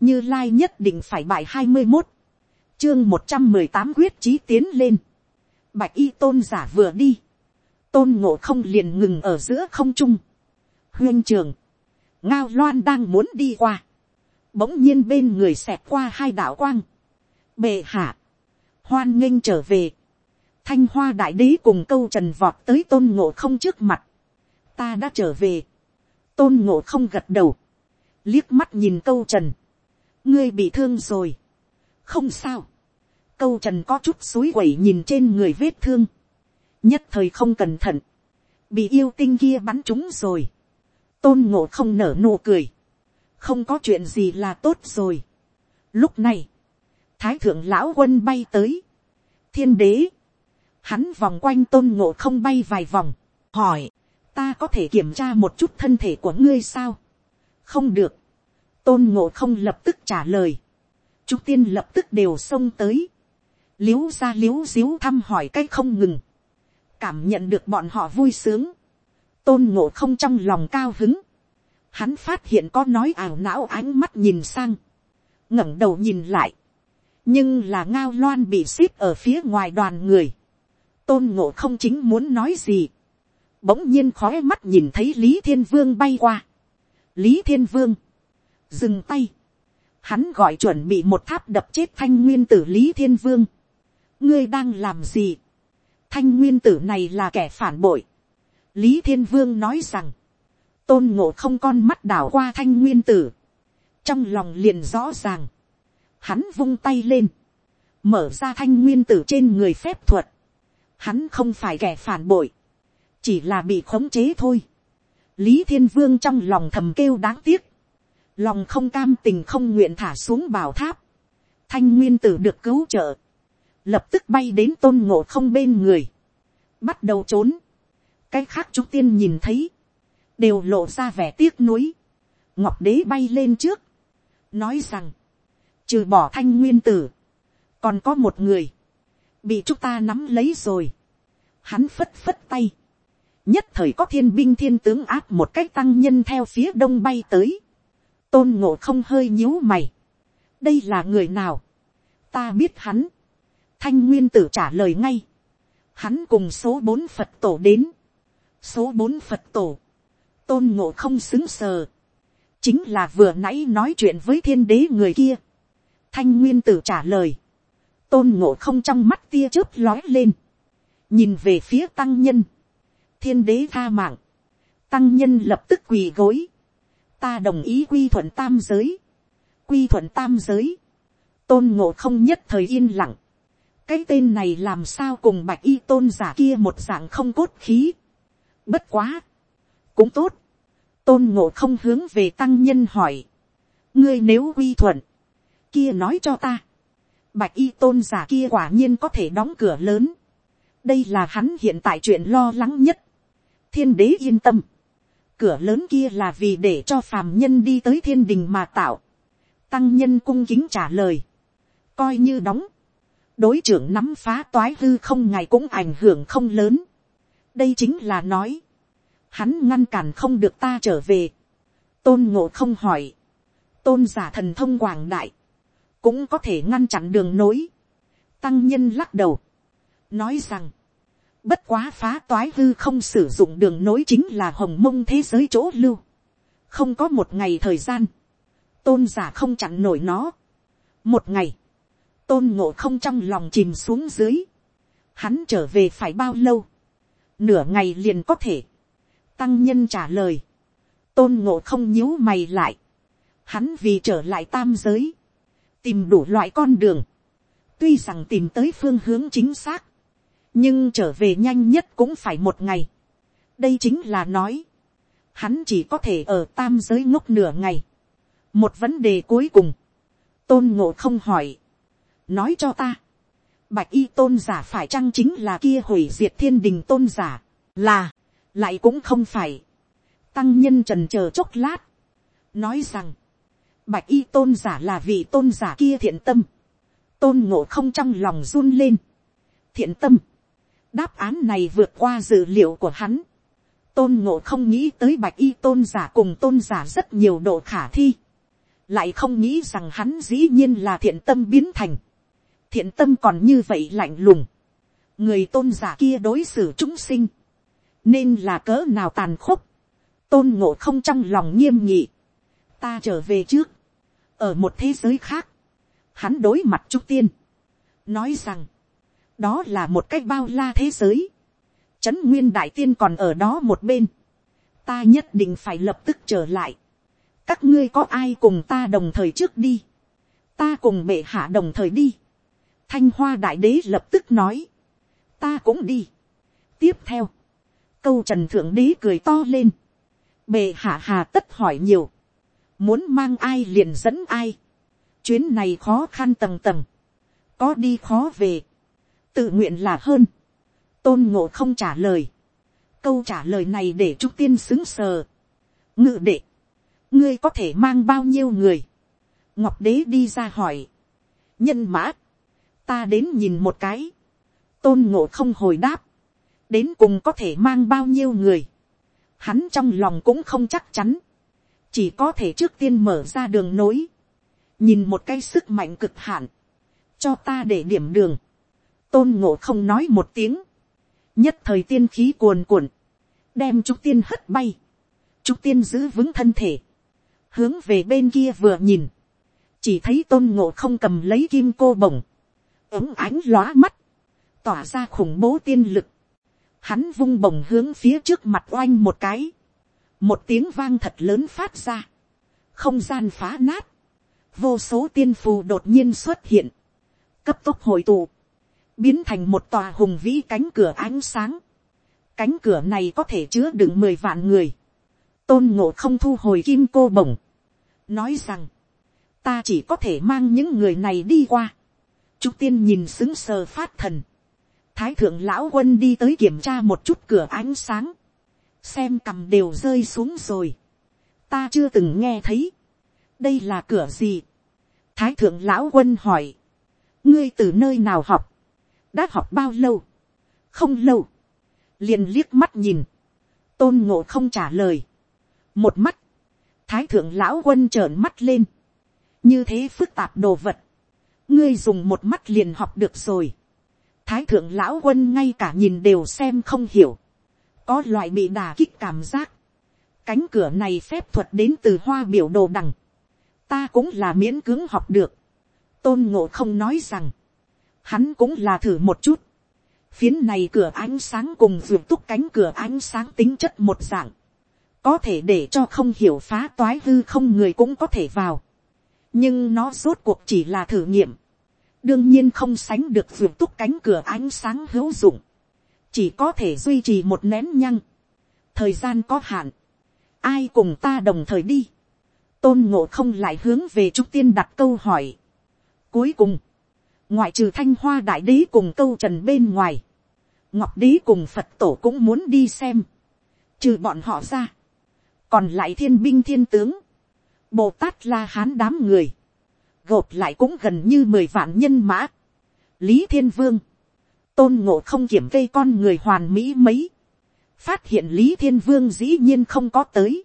như lai nhất định phải bài hai mươi một, chương một trăm mười tám quyết chí tiến lên, bạch y tôn giả vừa đi, tôn ngộ không liền ngừng ở giữa không trung, huyên trường, ngao loan đang muốn đi qua, bỗng nhiên bên người xẹt qua hai đạo quang, bệ hạ, hoan nghênh trở về, thanh hoa đại đế cùng câu trần vọt tới tôn ngộ không trước mặt, ta đã trở về, tôn ngộ không gật đầu, liếc mắt nhìn câu trần, ngươi bị thương rồi. không sao. câu trần có chút suối quẩy nhìn trên người vết thương. nhất thời không cẩn thận. bị yêu tinh kia bắn trúng rồi. tôn ngộ không nở nụ cười không có chuyện gì là tốt rồi. lúc này, thái thượng lão quân bay tới. thiên đế. hắn vòng quanh tôn ngộ không bay vài vòng. hỏi, ta có thể kiểm tra một chút thân thể của ngươi sao. không được tôn ngộ không lập tức trả lời, chúng tiên lập tức đều xông tới, Liếu ra liếu xíu thăm hỏi cái không ngừng, cảm nhận được bọn họ vui sướng, tôn ngộ không trong lòng cao hứng, hắn phát hiện có nói ảo não ánh mắt nhìn sang, ngẩng đầu nhìn lại, nhưng là ngao loan bị xếp ở phía ngoài đoàn người, tôn ngộ không chính muốn nói gì, bỗng nhiên khói mắt nhìn thấy lý thiên vương bay qua, lý thiên vương, dừng tay, hắn gọi chuẩn bị một tháp đập chết thanh nguyên tử lý thiên vương, ngươi đang làm gì, thanh nguyên tử này là kẻ phản bội, lý thiên vương nói rằng, tôn ngộ không con mắt đảo qua thanh nguyên tử, trong lòng liền rõ ràng, hắn vung tay lên, mở ra thanh nguyên tử trên người phép thuật, hắn không phải kẻ phản bội, chỉ là bị khống chế thôi. lý thiên vương trong lòng thầm kêu đáng tiếc, lòng không cam tình không nguyện thả xuống bảo tháp, thanh nguyên tử được cứu trợ, lập tức bay đến tôn ngộ không bên người, bắt đầu trốn, cái khác chú tiên nhìn thấy, đều lộ ra vẻ tiếc nuối, ngọc đế bay lên trước, nói rằng, trừ bỏ thanh nguyên tử, còn có một người, bị chúng ta nắm lấy rồi, hắn phất phất tay, nhất thời có thiên binh thiên tướng áp một cách tăng nhân theo phía đông bay tới, tôn ngộ không hơi nhíu mày, đây là người nào, ta biết hắn, thanh nguyên tử trả lời ngay, hắn cùng số bốn phật tổ đến, số bốn phật tổ, tôn ngộ không xứng sờ, chính là vừa nãy nói chuyện với thiên đế người kia, thanh nguyên tử trả lời, tôn ngộ không trong mắt tia chớp lói lên, nhìn về phía tăng nhân, thiên đế tha mạng, tăng nhân lập tức quỳ gối, ta đồng ý quy thuận tam giới, quy thuận tam giới, tôn ngộ không nhất thời yên lặng, cái tên này làm sao cùng bạch y tôn giả kia một dạng không cốt khí, bất quá, cũng tốt, tôn ngộ không hướng về tăng nhân hỏi, ngươi nếu quy thuận, kia nói cho ta, bạch y tôn giả kia quả nhiên có thể đóng cửa lớn, đây là hắn hiện tại chuyện lo lắng nhất, thiên đế yên tâm, cửa lớn kia là vì để cho phàm nhân đi tới thiên đình mà tạo, tăng nhân cung kính trả lời, coi như đóng, đối trưởng nắm phá toái hư không ngày cũng ảnh hưởng không lớn, đây chính là nói, hắn ngăn cản không được ta trở về, tôn ngộ không hỏi, tôn giả thần thông quảng đại, cũng có thể ngăn chặn đường nối, tăng nhân lắc đầu, nói rằng, bất quá phá toái hư không sử dụng đường nối chính là hồng mông thế giới chỗ lưu, không có một ngày thời gian, tôn giả không chặn nổi nó, một ngày, tôn ngộ không trong lòng chìm xuống dưới, hắn trở về phải bao lâu, nửa ngày liền có thể, tăng nhân trả lời, tôn ngộ không nhíu mày lại, hắn vì trở lại tam giới, tìm đủ loại con đường, tuy rằng tìm tới phương hướng chính xác, nhưng trở về nhanh nhất cũng phải một ngày. đây chính là nói, hắn chỉ có thể ở tam giới ngốc nửa ngày. một vấn đề cuối cùng, tôn ngộ không hỏi, nói cho ta, bạch y tôn giả phải chăng chính là kia hủy diệt thiên đình tôn giả, là, lại cũng không phải. tăng nhân trần chờ chốc lát, nói rằng, bạch y tôn giả là vị tôn giả kia thiện tâm, tôn ngộ không trong lòng run lên, thiện tâm, đáp án này vượt qua dự liệu của hắn, tôn ngộ không nghĩ tới bạch y tôn giả cùng tôn giả rất nhiều độ khả thi, lại không nghĩ rằng hắn dĩ nhiên là thiện tâm biến thành, thiện tâm còn như vậy lạnh lùng, người tôn giả kia đối xử chúng sinh, nên là cỡ nào tàn khốc, tôn ngộ không trong lòng nghiêm nhị, ta trở về trước, ở một thế giới khác, hắn đối mặt trúc tiên, nói rằng, đó là một cách bao la thế giới, trấn nguyên đại tiên còn ở đó một bên, ta nhất định phải lập tức trở lại, các ngươi có ai cùng ta đồng thời trước đi, ta cùng bệ hạ đồng thời đi, thanh hoa đại đế lập tức nói, ta cũng đi. tiếp theo, câu trần thượng đế cười to lên. bề hạ hà tất hỏi nhiều. muốn mang ai liền dẫn ai. chuyến này khó khăn tầng tầng. có đi khó về. tự nguyện là hơn. tôn ngộ không trả lời. câu trả lời này để trúc tiên xứng sờ. ngự đệ. ngươi có thể mang bao nhiêu người. ngọc đế đi ra hỏi. nhân mã. ta đến nhìn một cái. tôn ngộ không hồi đáp đến cùng có thể mang bao nhiêu người, hắn trong lòng cũng không chắc chắn, chỉ có thể trước tiên mở ra đường nối, nhìn một cái sức mạnh cực hạn, cho ta để điểm đường, tôn ngộ không nói một tiếng, nhất thời tiên khí cuồn cuộn, đem trúc tiên hất bay, trúc tiên giữ vững thân thể, hướng về bên kia vừa nhìn, chỉ thấy tôn ngộ không cầm lấy kim cô bồng, ống ánh lóa mắt, tỏa ra khủng bố tiên lực, hắn vung bồng hướng phía trước mặt oanh một cái, một tiếng vang thật lớn phát ra, không gian phá nát, vô số tiên phù đột nhiên xuất hiện, cấp tốc hội tụ, biến thành một tòa hùng vĩ cánh cửa ánh sáng. Cánh cửa này có thể chứa đựng mười vạn người. Tôn ngộ không thu hồi kim cô bổng. Nói rằng, ta chỉ có thể mang những người này đi qua. Trúc tiên nhìn xứng sờ phát thần. Thái thượng lão quân đi tới kiểm tra một chút cửa ánh sáng. Xem cầm đều rơi xuống rồi. Ta chưa từng nghe thấy. Đây là cửa gì? Thái thượng lão quân hỏi. Ngươi từ nơi nào học? đã học bao lâu, không lâu, liền liếc mắt nhìn, tôn ngộ không trả lời, một mắt, thái thượng lão quân trợn mắt lên, như thế phức tạp đồ vật, ngươi dùng một mắt liền học được rồi, thái thượng lão quân ngay cả nhìn đều xem không hiểu, có loại bị đà kích cảm giác, cánh cửa này phép thuật đến từ hoa biểu đồ đằng, ta cũng là miễn cưỡng học được, tôn ngộ không nói rằng, hắn cũng là thử một chút. phiến này cửa ánh sáng cùng vượt túc cánh cửa ánh sáng tính chất một dạng, có thể để cho không hiểu phá toái hư không người cũng có thể vào. nhưng nó rốt cuộc chỉ là thử nghiệm đương nhiên không sánh được vượt túc cánh cửa ánh sáng hữu dụng. chỉ có thể duy trì một nén nhăng. thời gian có hạn. ai cùng ta đồng thời đi. tôn ngộ không lại hướng về trúc tiên đặt câu hỏi. cuối cùng, ngoại trừ thanh hoa đại đế cùng câu trần bên ngoài, ngọc đế cùng phật tổ cũng muốn đi xem, trừ bọn họ ra, còn lại thiên binh thiên tướng, bồ tát la hán đám người, gộp lại cũng gần như mười vạn nhân mã, lý thiên vương, tôn ngộ không kiểm cây con người hoàn mỹ mấy, phát hiện lý thiên vương dĩ nhiên không có tới,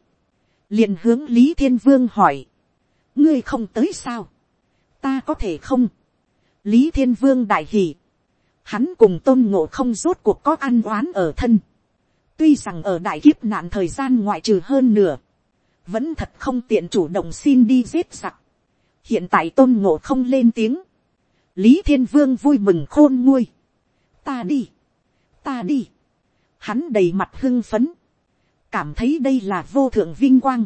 liền hướng lý thiên vương hỏi, ngươi không tới sao, ta có thể không, lý thiên vương đại hỉ, hắn cùng tôn ngộ không rốt cuộc có ăn oán ở thân, tuy rằng ở đại kiếp nạn thời gian ngoại trừ hơn nửa, vẫn thật không tiện chủ động xin đi giết giặc, hiện tại tôn ngộ không lên tiếng, lý thiên vương vui mừng khôn nguôi, ta đi, ta đi, hắn đầy mặt hưng phấn, cảm thấy đây là vô thượng vinh quang,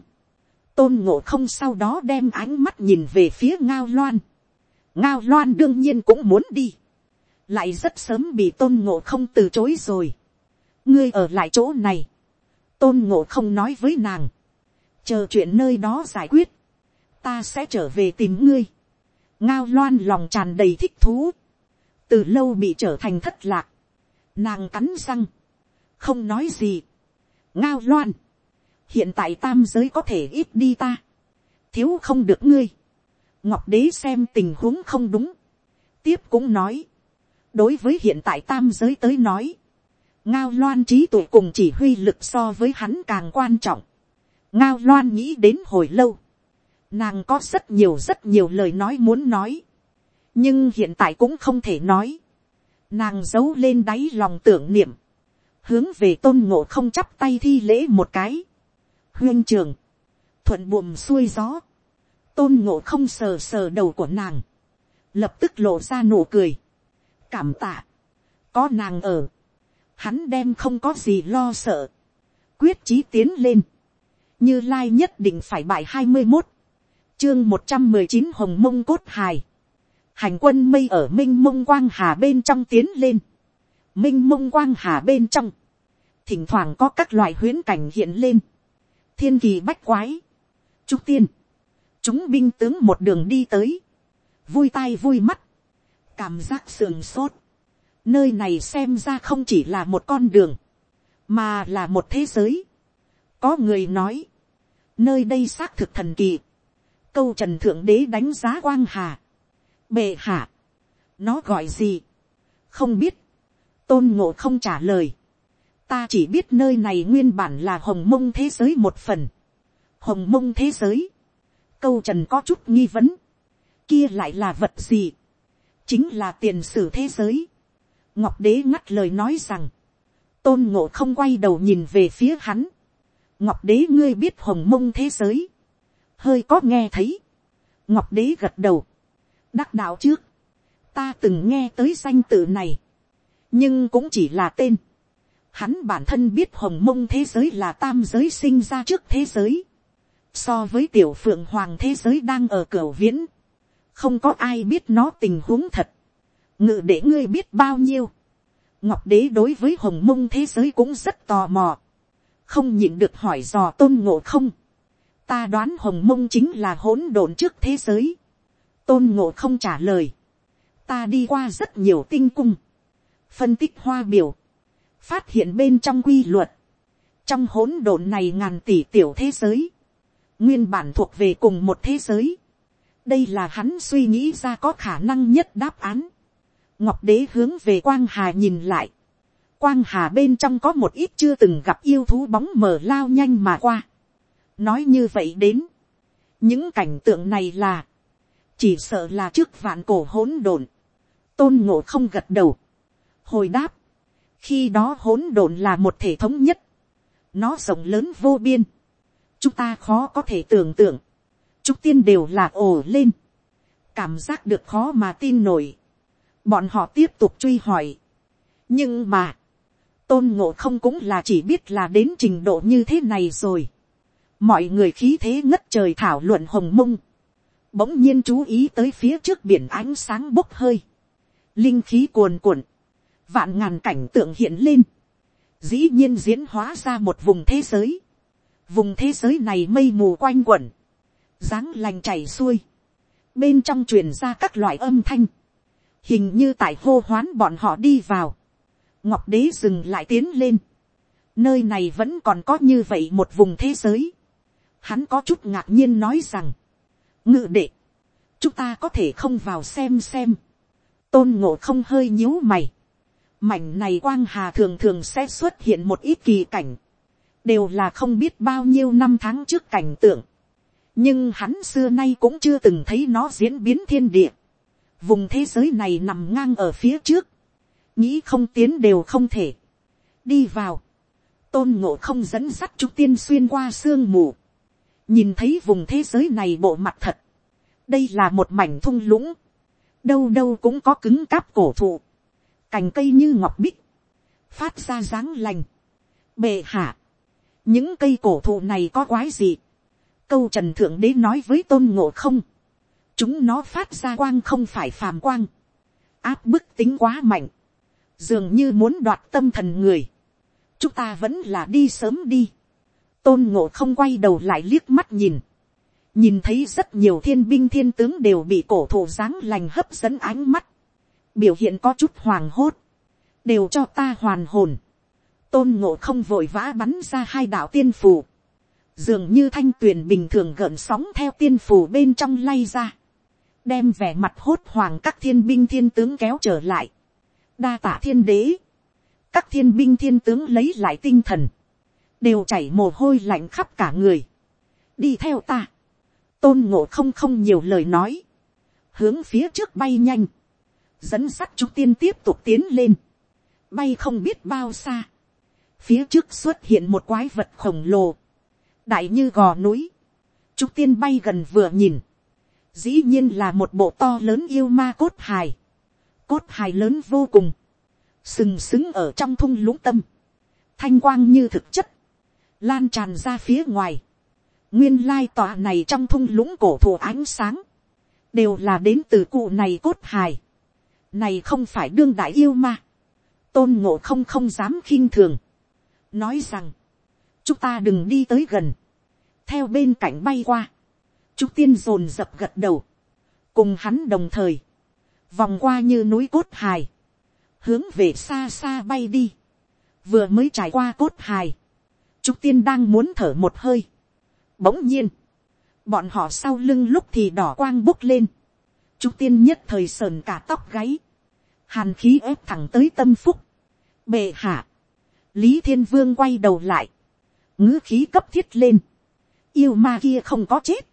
tôn ngộ không sau đó đem ánh mắt nhìn về phía ngao loan, ngao loan đương nhiên cũng muốn đi, lại rất sớm bị tôn ngộ không từ chối rồi. ngươi ở lại chỗ này, tôn ngộ không nói với nàng, chờ chuyện nơi đó giải quyết, ta sẽ trở về tìm ngươi. ngao loan lòng tràn đầy thích thú, từ lâu bị trở thành thất lạc, nàng cắn răng, không nói gì. ngao loan, hiện tại tam giới có thể ít đi ta, thiếu không được ngươi. Ngọc đế xem tình huống không đúng, tiếp cũng nói, đối với hiện tại tam giới tới nói, ngao loan trí tuệ cùng chỉ huy lực so với hắn càng quan trọng, ngao loan nghĩ đến hồi lâu, nàng có rất nhiều rất nhiều lời nói muốn nói, nhưng hiện tại cũng không thể nói, nàng giấu lên đáy lòng tưởng niệm, hướng về tôn ngộ không chắp tay thi lễ một cái, huyên trường, thuận buồm xuôi gió, tôn ngộ không sờ sờ đầu của nàng, lập tức lộ ra nụ cười, cảm tạ, có nàng ở, hắn đem không có gì lo sợ, quyết chí tiến lên, như lai nhất định phải bại hai mươi một, chương một trăm mười chín hồng mông cốt hài, hành quân mây ở m i n h mông quang hà bên trong tiến lên, m i n h mông quang hà bên trong, thỉnh thoảng có các loại huyễn cảnh hiện lên, thiên kỳ bách quái, trúc tiên, chúng binh tướng một đường đi tới, vui tai vui mắt, cảm giác sườn sốt. Nơi này xem ra không chỉ là một con đường, mà là một thế giới. Có người nói, nơi đây xác thực thần kỳ. Câu trần thượng đế đánh giá quang hà. Bệ hạ, nó gọi gì? Không biết. Tôn ngộ không trả lời. ta chỉ biết nơi này nguyên bản là hồng mông thế giới một phần, hồng mông thế giới, câu trần có chút nghi vấn, kia lại là vật gì, chính là tiền sử thế giới, ngọc đế ngắt lời nói rằng, tôn ngộ không quay đầu nhìn về phía hắn, ngọc đế ngươi biết hồng mông thế giới, hơi có nghe thấy, ngọc đế gật đầu, đắc đạo trước, ta từng nghe tới danh tự này, nhưng cũng chỉ là tên, hắn bản thân biết hồng mông thế giới là tam giới sinh ra trước thế giới, so với tiểu phượng hoàng thế giới đang ở cửa viễn, không có ai biết nó tình huống thật, ngự để ngươi biết bao nhiêu, ngọc đế đối với hồng mông thế giới cũng rất tò mò, không nhịn được hỏi dò tôn ngộ không, ta đoán hồng mông chính là hỗn độn trước thế giới, tôn ngộ không trả lời, ta đi qua rất nhiều tinh cung, phân tích hoa biểu, phát hiện bên trong quy luật, trong hỗn độn này ngàn tỷ tiểu thế giới, nguyên bản thuộc về cùng một thế giới, đây là hắn suy nghĩ ra có khả năng nhất đáp án. ngọc đế hướng về quang hà nhìn lại, quang hà bên trong có một ít chưa từng gặp yêu thú bóng mờ lao nhanh mà qua nói như vậy đến, những cảnh tượng này là, chỉ sợ là trước vạn cổ hỗn độn, tôn ngộ không gật đầu, hồi đáp, khi đó hỗn độn là một thể thống nhất, nó rộng lớn vô biên, chúng ta khó có thể tưởng tượng, chúng tiên đều là ồ lên, cảm giác được khó mà tin nổi, bọn họ tiếp tục truy hỏi, nhưng mà, tôn ngộ không cũng là chỉ biết là đến trình độ như thế này rồi, mọi người khí thế ngất trời thảo luận hồng mông, bỗng nhiên chú ý tới phía trước biển ánh sáng bốc hơi, linh khí cuồn cuộn, vạn ngàn cảnh tượng hiện lên, dĩ nhiên diễn hóa ra một vùng thế giới, vùng thế giới này mây mù quanh quẩn, dáng lành chảy xuôi, bên trong truyền ra các loại âm thanh, hình như tại hô hoán bọn họ đi vào, ngọc đế dừng lại tiến lên, nơi này vẫn còn có như vậy một vùng thế giới, hắn có chút ngạc nhiên nói rằng, ngự đệ, chúng ta có thể không vào xem xem, tôn ngộ không hơi nhíu mày, mảnh này quang hà thường thường sẽ xuất hiện một ít kỳ cảnh, đều là không biết bao nhiêu năm tháng trước cảnh tượng, nhưng hắn xưa nay cũng chưa từng thấy nó diễn biến thiên địa, vùng thế giới này nằm ngang ở phía trước, nghĩ không tiến đều không thể, đi vào, tôn ngộ không dẫn dắt chúng tiên xuyên qua sương mù, nhìn thấy vùng thế giới này bộ mặt thật, đây là một mảnh thung lũng, đâu đâu cũng có cứng cáp cổ thụ, cành cây như ngọc bích, phát ra dáng lành, bệ hạ, những cây cổ thụ này có quái gì, câu trần thượng đế nói với tôn ngộ không, chúng nó phát ra quang không phải phàm quang, áp bức tính quá mạnh, dường như muốn đoạt tâm thần người, chúng ta vẫn là đi sớm đi, tôn ngộ không quay đầu lại liếc mắt nhìn, nhìn thấy rất nhiều thiên binh thiên tướng đều bị cổ thụ dáng lành hấp dẫn ánh mắt, biểu hiện có chút hoàng hốt, đều cho ta hoàn hồn, tôn ngộ không vội vã bắn ra hai đạo tiên phù, dường như thanh tuyền bình thường gợn sóng theo tiên phù bên trong lay ra, đem vẻ mặt hốt hoàng các thiên binh thiên tướng kéo trở lại, đa tả thiên đế, các thiên binh thiên tướng lấy lại tinh thần, đều chảy mồ hôi lạnh khắp cả người, đi theo ta, tôn ngộ không không nhiều lời nói, hướng phía trước bay nhanh, dẫn sắt chúng tiên tiếp tục tiến lên, bay không biết bao xa, phía trước xuất hiện một quái vật khổng lồ, đại như gò núi, chúng tiên bay gần vừa nhìn, dĩ nhiên là một bộ to lớn yêu ma cốt hài, cốt hài lớn vô cùng, sừng sững ở trong thung lũng tâm, thanh quang như thực chất, lan tràn ra phía ngoài, nguyên lai tòa này trong thung lũng cổ thụ ánh sáng, đều là đến từ cụ này cốt hài, này không phải đương đại yêu ma, tôn ngộ không không dám khinh thường, nói rằng, chúng ta đừng đi tới gần, theo bên cạnh bay qua, chúng tiên dồn dập gật đầu, cùng hắn đồng thời, vòng qua như núi cốt hài, hướng về xa xa bay đi, vừa mới trải qua cốt hài, Trúc tiên đang muốn thở một hơi, bỗng nhiên, bọn họ sau lưng lúc thì đỏ quang bốc lên, Trúc tiên nhất thời sờn cả tóc gáy, hàn khí ép thẳng tới tâm phúc, bệ hạ, lý thiên vương quay đầu lại, ngữ khí cấp thiết lên, yêu ma kia không có chết,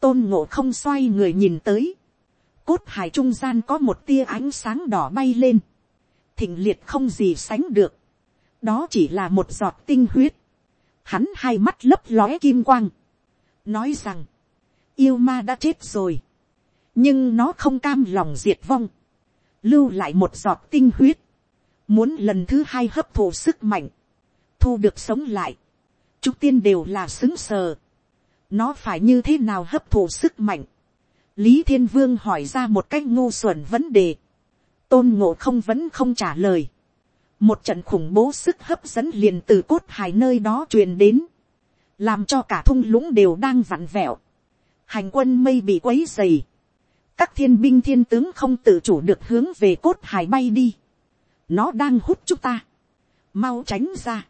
tôn ngộ không xoay người nhìn tới, cốt hải trung gian có một tia ánh sáng đỏ bay lên, thịnh liệt không gì sánh được, đó chỉ là một giọt tinh huyết, hắn hai mắt lấp lóe kim quang, nói rằng, yêu ma đã chết rồi, nhưng nó không cam lòng diệt vong, lưu lại một giọt tinh huyết, muốn lần thứ hai hấp thụ sức mạnh, thu được sống lại, chúng tiên đều là xứng sờ, nó phải như thế nào hấp thụ sức mạnh, lý thiên vương hỏi ra một cách ngu xuẩn vấn đề, tôn ngộ không vẫn không trả lời, một trận khủng bố sức hấp dẫn liền từ cốt hài nơi đó truyền đến, làm cho cả thung lũng đều đang vặn vẹo, hành quân mây bị quấy dày, các thiên binh thiên tướng không tự chủ được hướng về cốt hải bay đi, nó đang hút chúng ta, mau tránh ra,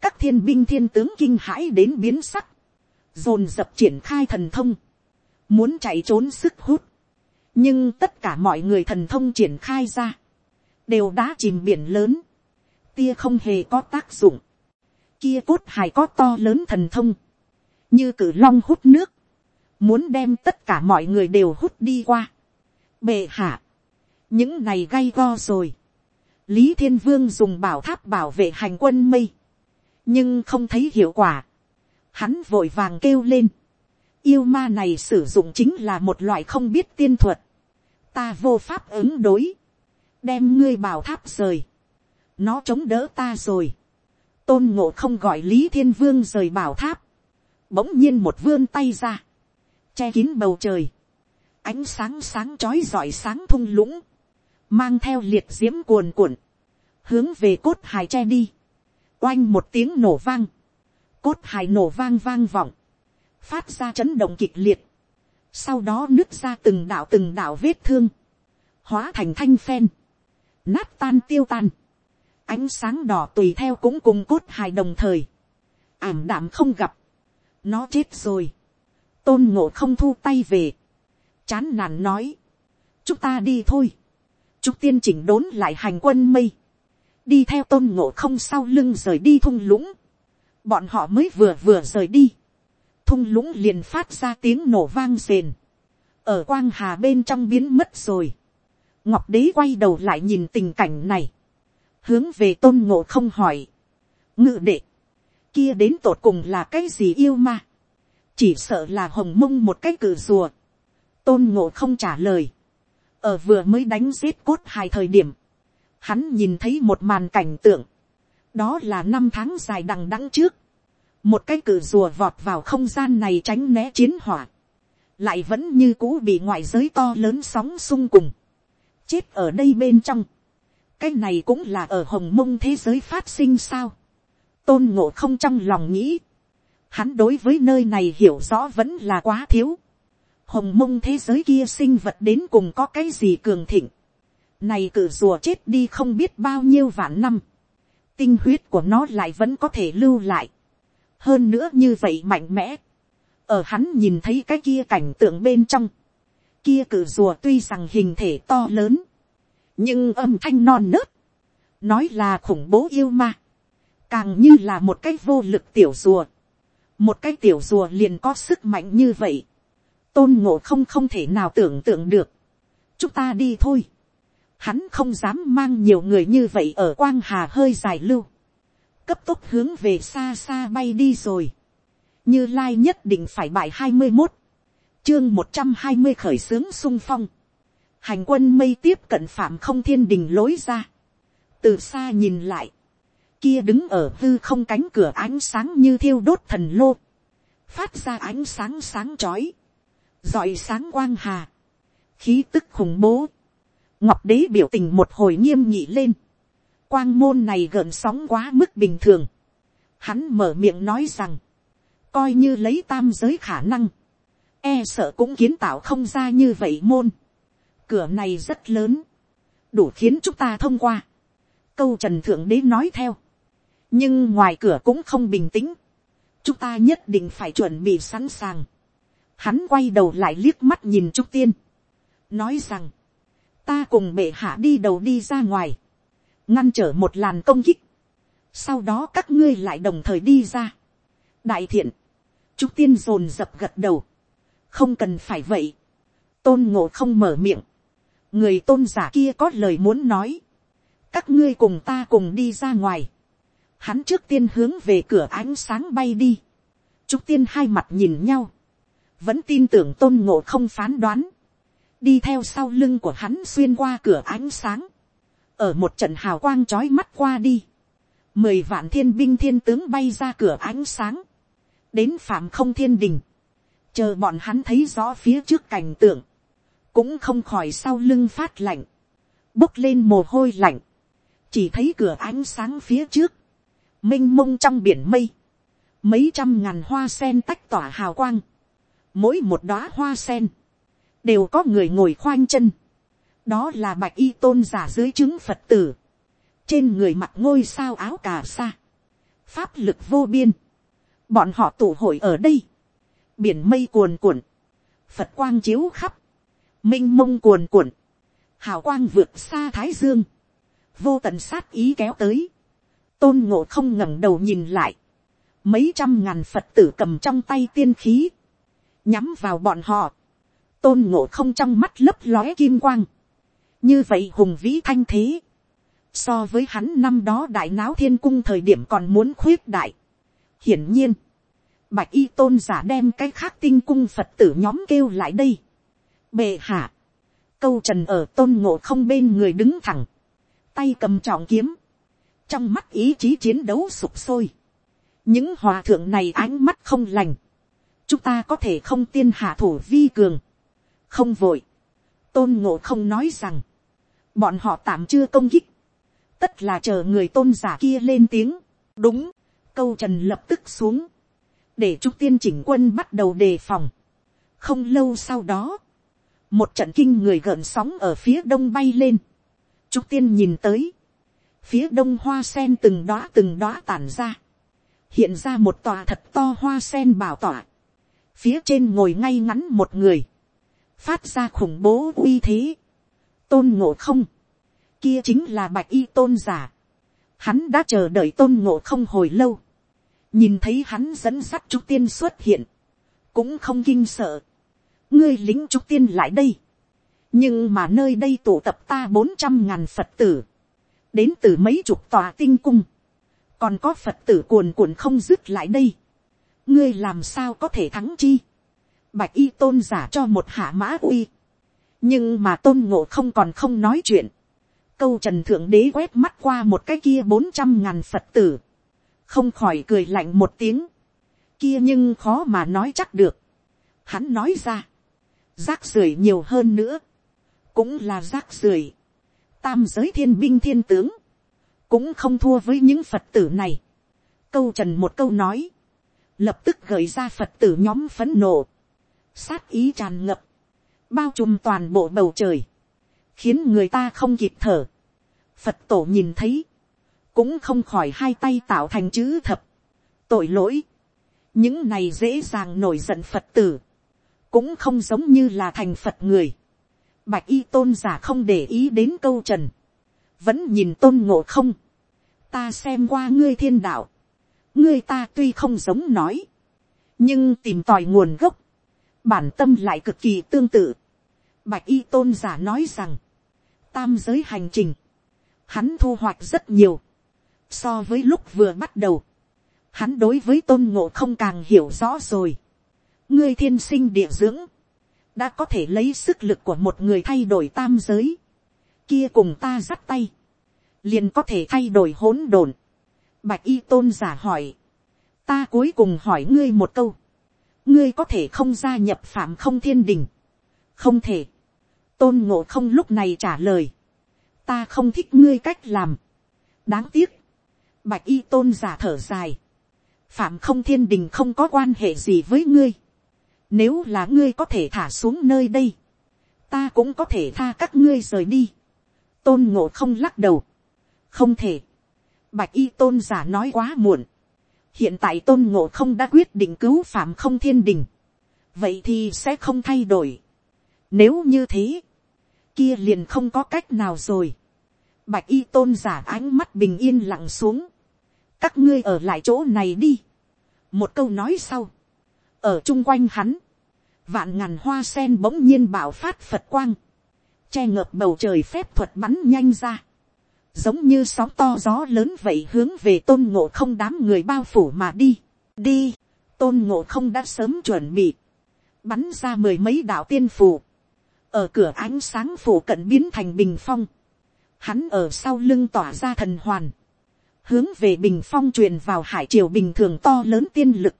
các thiên binh thiên tướng kinh hãi đến biến sắc, dồn dập triển khai thần thông, muốn chạy trốn sức hút, nhưng tất cả mọi người thần thông triển khai ra, đều đã chìm biển lớn, tia không hề có tác dụng, kia cốt hải có to lớn thần thông, như cử long hút nước, muốn đem tất cả mọi người đều hút đi qua. Bệ hạ, những này gay go rồi. Lý Thiên Vương dùng bảo tháp bảo vệ hành quân mây, nhưng không thấy hiệu quả. Hắn vội vàng kêu lên. Yêu ma này sử dụng chính là một loại không biết tiên thuật. Ta vô pháp ứng đối. Đem ngươi bảo tháp rời. Nó chống đỡ ta rồi. Tôn ngộ không gọi Lý Thiên Vương rời bảo tháp. Bỗng nhiên một vươn tay ra. Che kín bầu trời, ánh sáng sáng trói rọi sáng thung lũng, mang theo liệt diễm cuồn cuộn, hướng về cốt hài che đi, oanh một tiếng nổ vang, cốt hài nổ vang vang vọng, phát ra chấn động kịch liệt, sau đó nứt ra từng đạo từng đạo vết thương, hóa thành thanh phen, nát tan tiêu tan, ánh sáng đỏ tùy theo cũng cùng cốt hài đồng thời, ảm đạm không gặp, nó chết rồi, tôn ngộ không thu tay về, chán nản nói, chúng ta đi thôi, chúng tiên chỉnh đốn lại hành quân mây, đi theo tôn ngộ không sau lưng rời đi thung lũng, bọn họ mới vừa vừa rời đi, thung lũng liền phát ra tiếng nổ vang rền, ở quang hà bên trong biến mất rồi, ngọc đế quay đầu lại nhìn tình cảnh này, hướng về tôn ngộ không hỏi, ngự đệ, kia đến tột cùng là cái gì yêu ma, chỉ sợ là hồng mông một cái cử rùa, tôn ngộ không trả lời, ở vừa mới đánh giết cốt hai thời điểm, hắn nhìn thấy một màn cảnh tượng, đó là năm tháng dài đằng đẵng trước, một cái cử rùa vọt vào không gian này tránh né chiến hỏa, lại vẫn như cũ bị ngoại giới to lớn sóng sung cùng, chết ở đây bên trong, cái này cũng là ở hồng mông thế giới phát sinh sao, tôn ngộ không trong lòng nghĩ, hắn đối với nơi này hiểu rõ vẫn là quá thiếu. hồng mông thế giới kia sinh vật đến cùng có cái gì cường thịnh. này cử rùa chết đi không biết bao nhiêu vạn năm. tinh huyết của nó lại vẫn có thể lưu lại. hơn nữa như vậy mạnh mẽ. ở hắn nhìn thấy cái kia cảnh tượng bên trong. kia cử rùa tuy rằng hình thể to lớn nhưng âm thanh non nớt. nói là khủng bố yêu ma. càng như là một cái vô lực tiểu rùa. Một cái tiểu rùa liền có sức mạnh như vậy, tôn ngộ không không thể nào tưởng tượng được, chúng ta đi thôi, hắn không dám mang nhiều người như vậy ở quang hà hơi dài lưu, cấp tốc hướng về xa xa bay đi rồi, như lai nhất định phải bại hai mươi một, chương một trăm hai mươi khởi xướng sung phong, hành quân mây tiếp cận phạm không thiên đình lối ra, từ xa nhìn lại, kia đứng ở hư không cánh cửa ánh sáng như thiêu đốt thần lô, phát ra ánh sáng sáng chói, dọi sáng quang hà, khí tức khủng bố, ngọc đế biểu tình một hồi nghiêm nhị lên, quang môn này gợn sóng quá mức bình thường, hắn mở miệng nói rằng, coi như lấy tam giới khả năng, e sợ cũng kiến tạo không ra như vậy môn, cửa này rất lớn, đủ khiến chúng ta thông qua, câu trần thượng đế nói theo, nhưng ngoài cửa cũng không bình tĩnh, chúng ta nhất định phải chuẩn bị sẵn sàng. Hắn quay đầu lại liếc mắt nhìn trúc tiên, nói rằng, ta cùng bệ hạ đi đầu đi ra ngoài, ngăn trở một làn công kích, sau đó các ngươi lại đồng thời đi ra. đại thiện, trúc tiên dồn dập gật đầu, không cần phải vậy, tôn ngộ không mở miệng, người tôn giả kia có lời muốn nói, các ngươi cùng ta cùng đi ra ngoài, hắn trước tiên hướng về cửa ánh sáng bay đi, trúc tiên hai mặt nhìn nhau, vẫn tin tưởng tôn ngộ không phán đoán, đi theo sau lưng của hắn xuyên qua cửa ánh sáng, ở một trận hào quang trói mắt qua đi, mười vạn thiên binh thiên tướng bay ra cửa ánh sáng, đến phạm không thiên đình, chờ bọn hắn thấy rõ phía trước cảnh tượng, cũng không khỏi sau lưng phát lạnh, bốc lên mồ hôi lạnh, chỉ thấy cửa ánh sáng phía trước, m i n h mông trong biển mây, mấy trăm ngàn hoa sen tách tỏa hào quang, mỗi một đoá hoa sen, đều có người ngồi khoanh chân, đó là bạch y tôn giả dưới chứng phật tử, trên người mặt ngôi sao áo cà sa, pháp lực vô biên, bọn họ tụ hội ở đây, biển mây cuồn cuộn, phật quang chiếu khắp, m i n h mông cuồn cuộn, hào quang vượt xa thái dương, vô tận sát ý kéo tới, tôn ngộ không ngẩng đầu nhìn lại, mấy trăm ngàn phật tử cầm trong tay tiên khí, nhắm vào bọn họ, tôn ngộ không trong mắt lấp lóe kim quang, như vậy hùng vĩ thanh thế, so với hắn năm đó đại náo thiên cung thời điểm còn muốn khuyết đại. hiển nhiên, bạch y tôn giả đem cái khác tinh cung phật tử nhóm kêu lại đây bệ hạ, câu trần ở tôn ngộ không bên người đứng thẳng, tay cầm trọng kiếm, trong mắt ý chí chiến đấu sụp sôi, những hòa thượng này ánh mắt không lành, chúng ta có thể không tiên hạ thủ vi cường, không vội, tôn ngộ không nói rằng, bọn họ tạm chưa công kích, tất là chờ người tôn giả kia lên tiếng, đúng, câu trần lập tức xuống, để trung tiên chỉnh quân bắt đầu đề phòng. không lâu sau đó, một trận kinh người gợn sóng ở phía đông bay lên, Trúc tiên nhìn tới. Phía đông hoa sen từng đóa từng đóa tản ra. Hiện ra một tòa thật to hoa sen bảo tỏa. Phía trên ngồi ngay ngắn một người. Phát ra khủng bố uy thế. Tôn ngộ không. Kia chính là bạch y tôn giả. Hắn đã chờ đợi tôn ngộ không hồi lâu. Nhìn thấy hắn dẫn sắt trúc tiên xuất hiện. Cũng không kinh sợ. Ngươi lính trúc tiên lại đây. Nhưng mà nơi đây tụ tập ta bốn trăm ngàn phật tử, đến từ mấy chục tòa tinh cung, còn có phật tử cuồn cuộn không dứt lại đây, ngươi làm sao có thể thắng chi, bạch y tôn giả cho một hạ mã uy, nhưng mà tôn ngộ không còn không nói chuyện, câu trần thượng đế quét mắt qua một cái kia bốn trăm ngàn phật tử, không khỏi cười lạnh một tiếng, kia nhưng khó mà nói chắc được, hắn nói ra, rác rưởi nhiều hơn nữa, cũng là rác rưởi. Tam giới thiên binh thiên tướng, cũng không thua với những Phật tử này. Câu trần một câu nói, lập tức gợi ra Phật tử nhóm phấn nộ, sát ý tràn ngập, bao trùm toàn bộ bầu trời, khiến người ta không kịp thở. Phật tổ nhìn thấy, cũng không khỏi hai tay tạo thành chữ thập, tội lỗi. những này dễ dàng nổi giận Phật tử, cũng không giống như là thành Phật người Bạch y tôn giả không để ý đến câu trần. Vẫn nhìn tôn ngộ không. Ta xem qua ngươi thiên đạo. Ngươi ta tuy không giống nói. Nhưng tìm tòi nguồn gốc. Bản tâm lại cực kỳ tương tự. Bạch y tôn giả nói rằng. Tam giới hành trình. Hắn thu hoạch rất nhiều. So với lúc vừa bắt đầu. Hắn đối với tôn ngộ không càng hiểu rõ rồi. Ngươi thiên sinh địa dưỡng. Đã có thể lấy sức lực của một người thay đổi tam giới, kia cùng ta dắt tay, liền có thể thay đổi hỗn độn. Bạch y tôn giả hỏi, ta cuối cùng hỏi ngươi một câu, ngươi có thể không gia nhập phạm không thiên đình, không thể, tôn ngộ không lúc này trả lời, ta không thích ngươi cách làm, đáng tiếc, bạch y tôn giả thở dài, phạm không thiên đình không có quan hệ gì với ngươi, nếu là ngươi có thể thả xuống nơi đây. Ta cũng có thể tha các ngươi rời đi. Tôn ngộ không lắc đầu. Không thể. Bạch y tôn giả nói quá muộn. Hiện tại tôn ngộ không đã quyết định cứu phạm không thiên đình. Vậy thì sẽ không thay đổi. Nếu như thế. Kia liền không có cách nào rồi. Bạch y tôn giả ánh mắt bình yên lặng xuống. các ngươi ở lại chỗ này đi. một câu nói sau, ở chung quanh hắn, vạn ngàn hoa sen bỗng nhiên bạo phát phật quang, che ngợp bầu trời phép thuật bắn nhanh ra, giống như sóng to gió lớn vậy hướng về tôn ngộ không đám người bao phủ mà đi, đi, tôn ngộ không đã sớm chuẩn bị, bắn ra mười mấy đạo tiên phù, ở cửa ánh sáng phủ cận biến thành bình phong, hắn ở sau lưng tỏa ra thần hoàn, hướng về bình phong truyền vào hải triều bình thường to lớn tiên lực,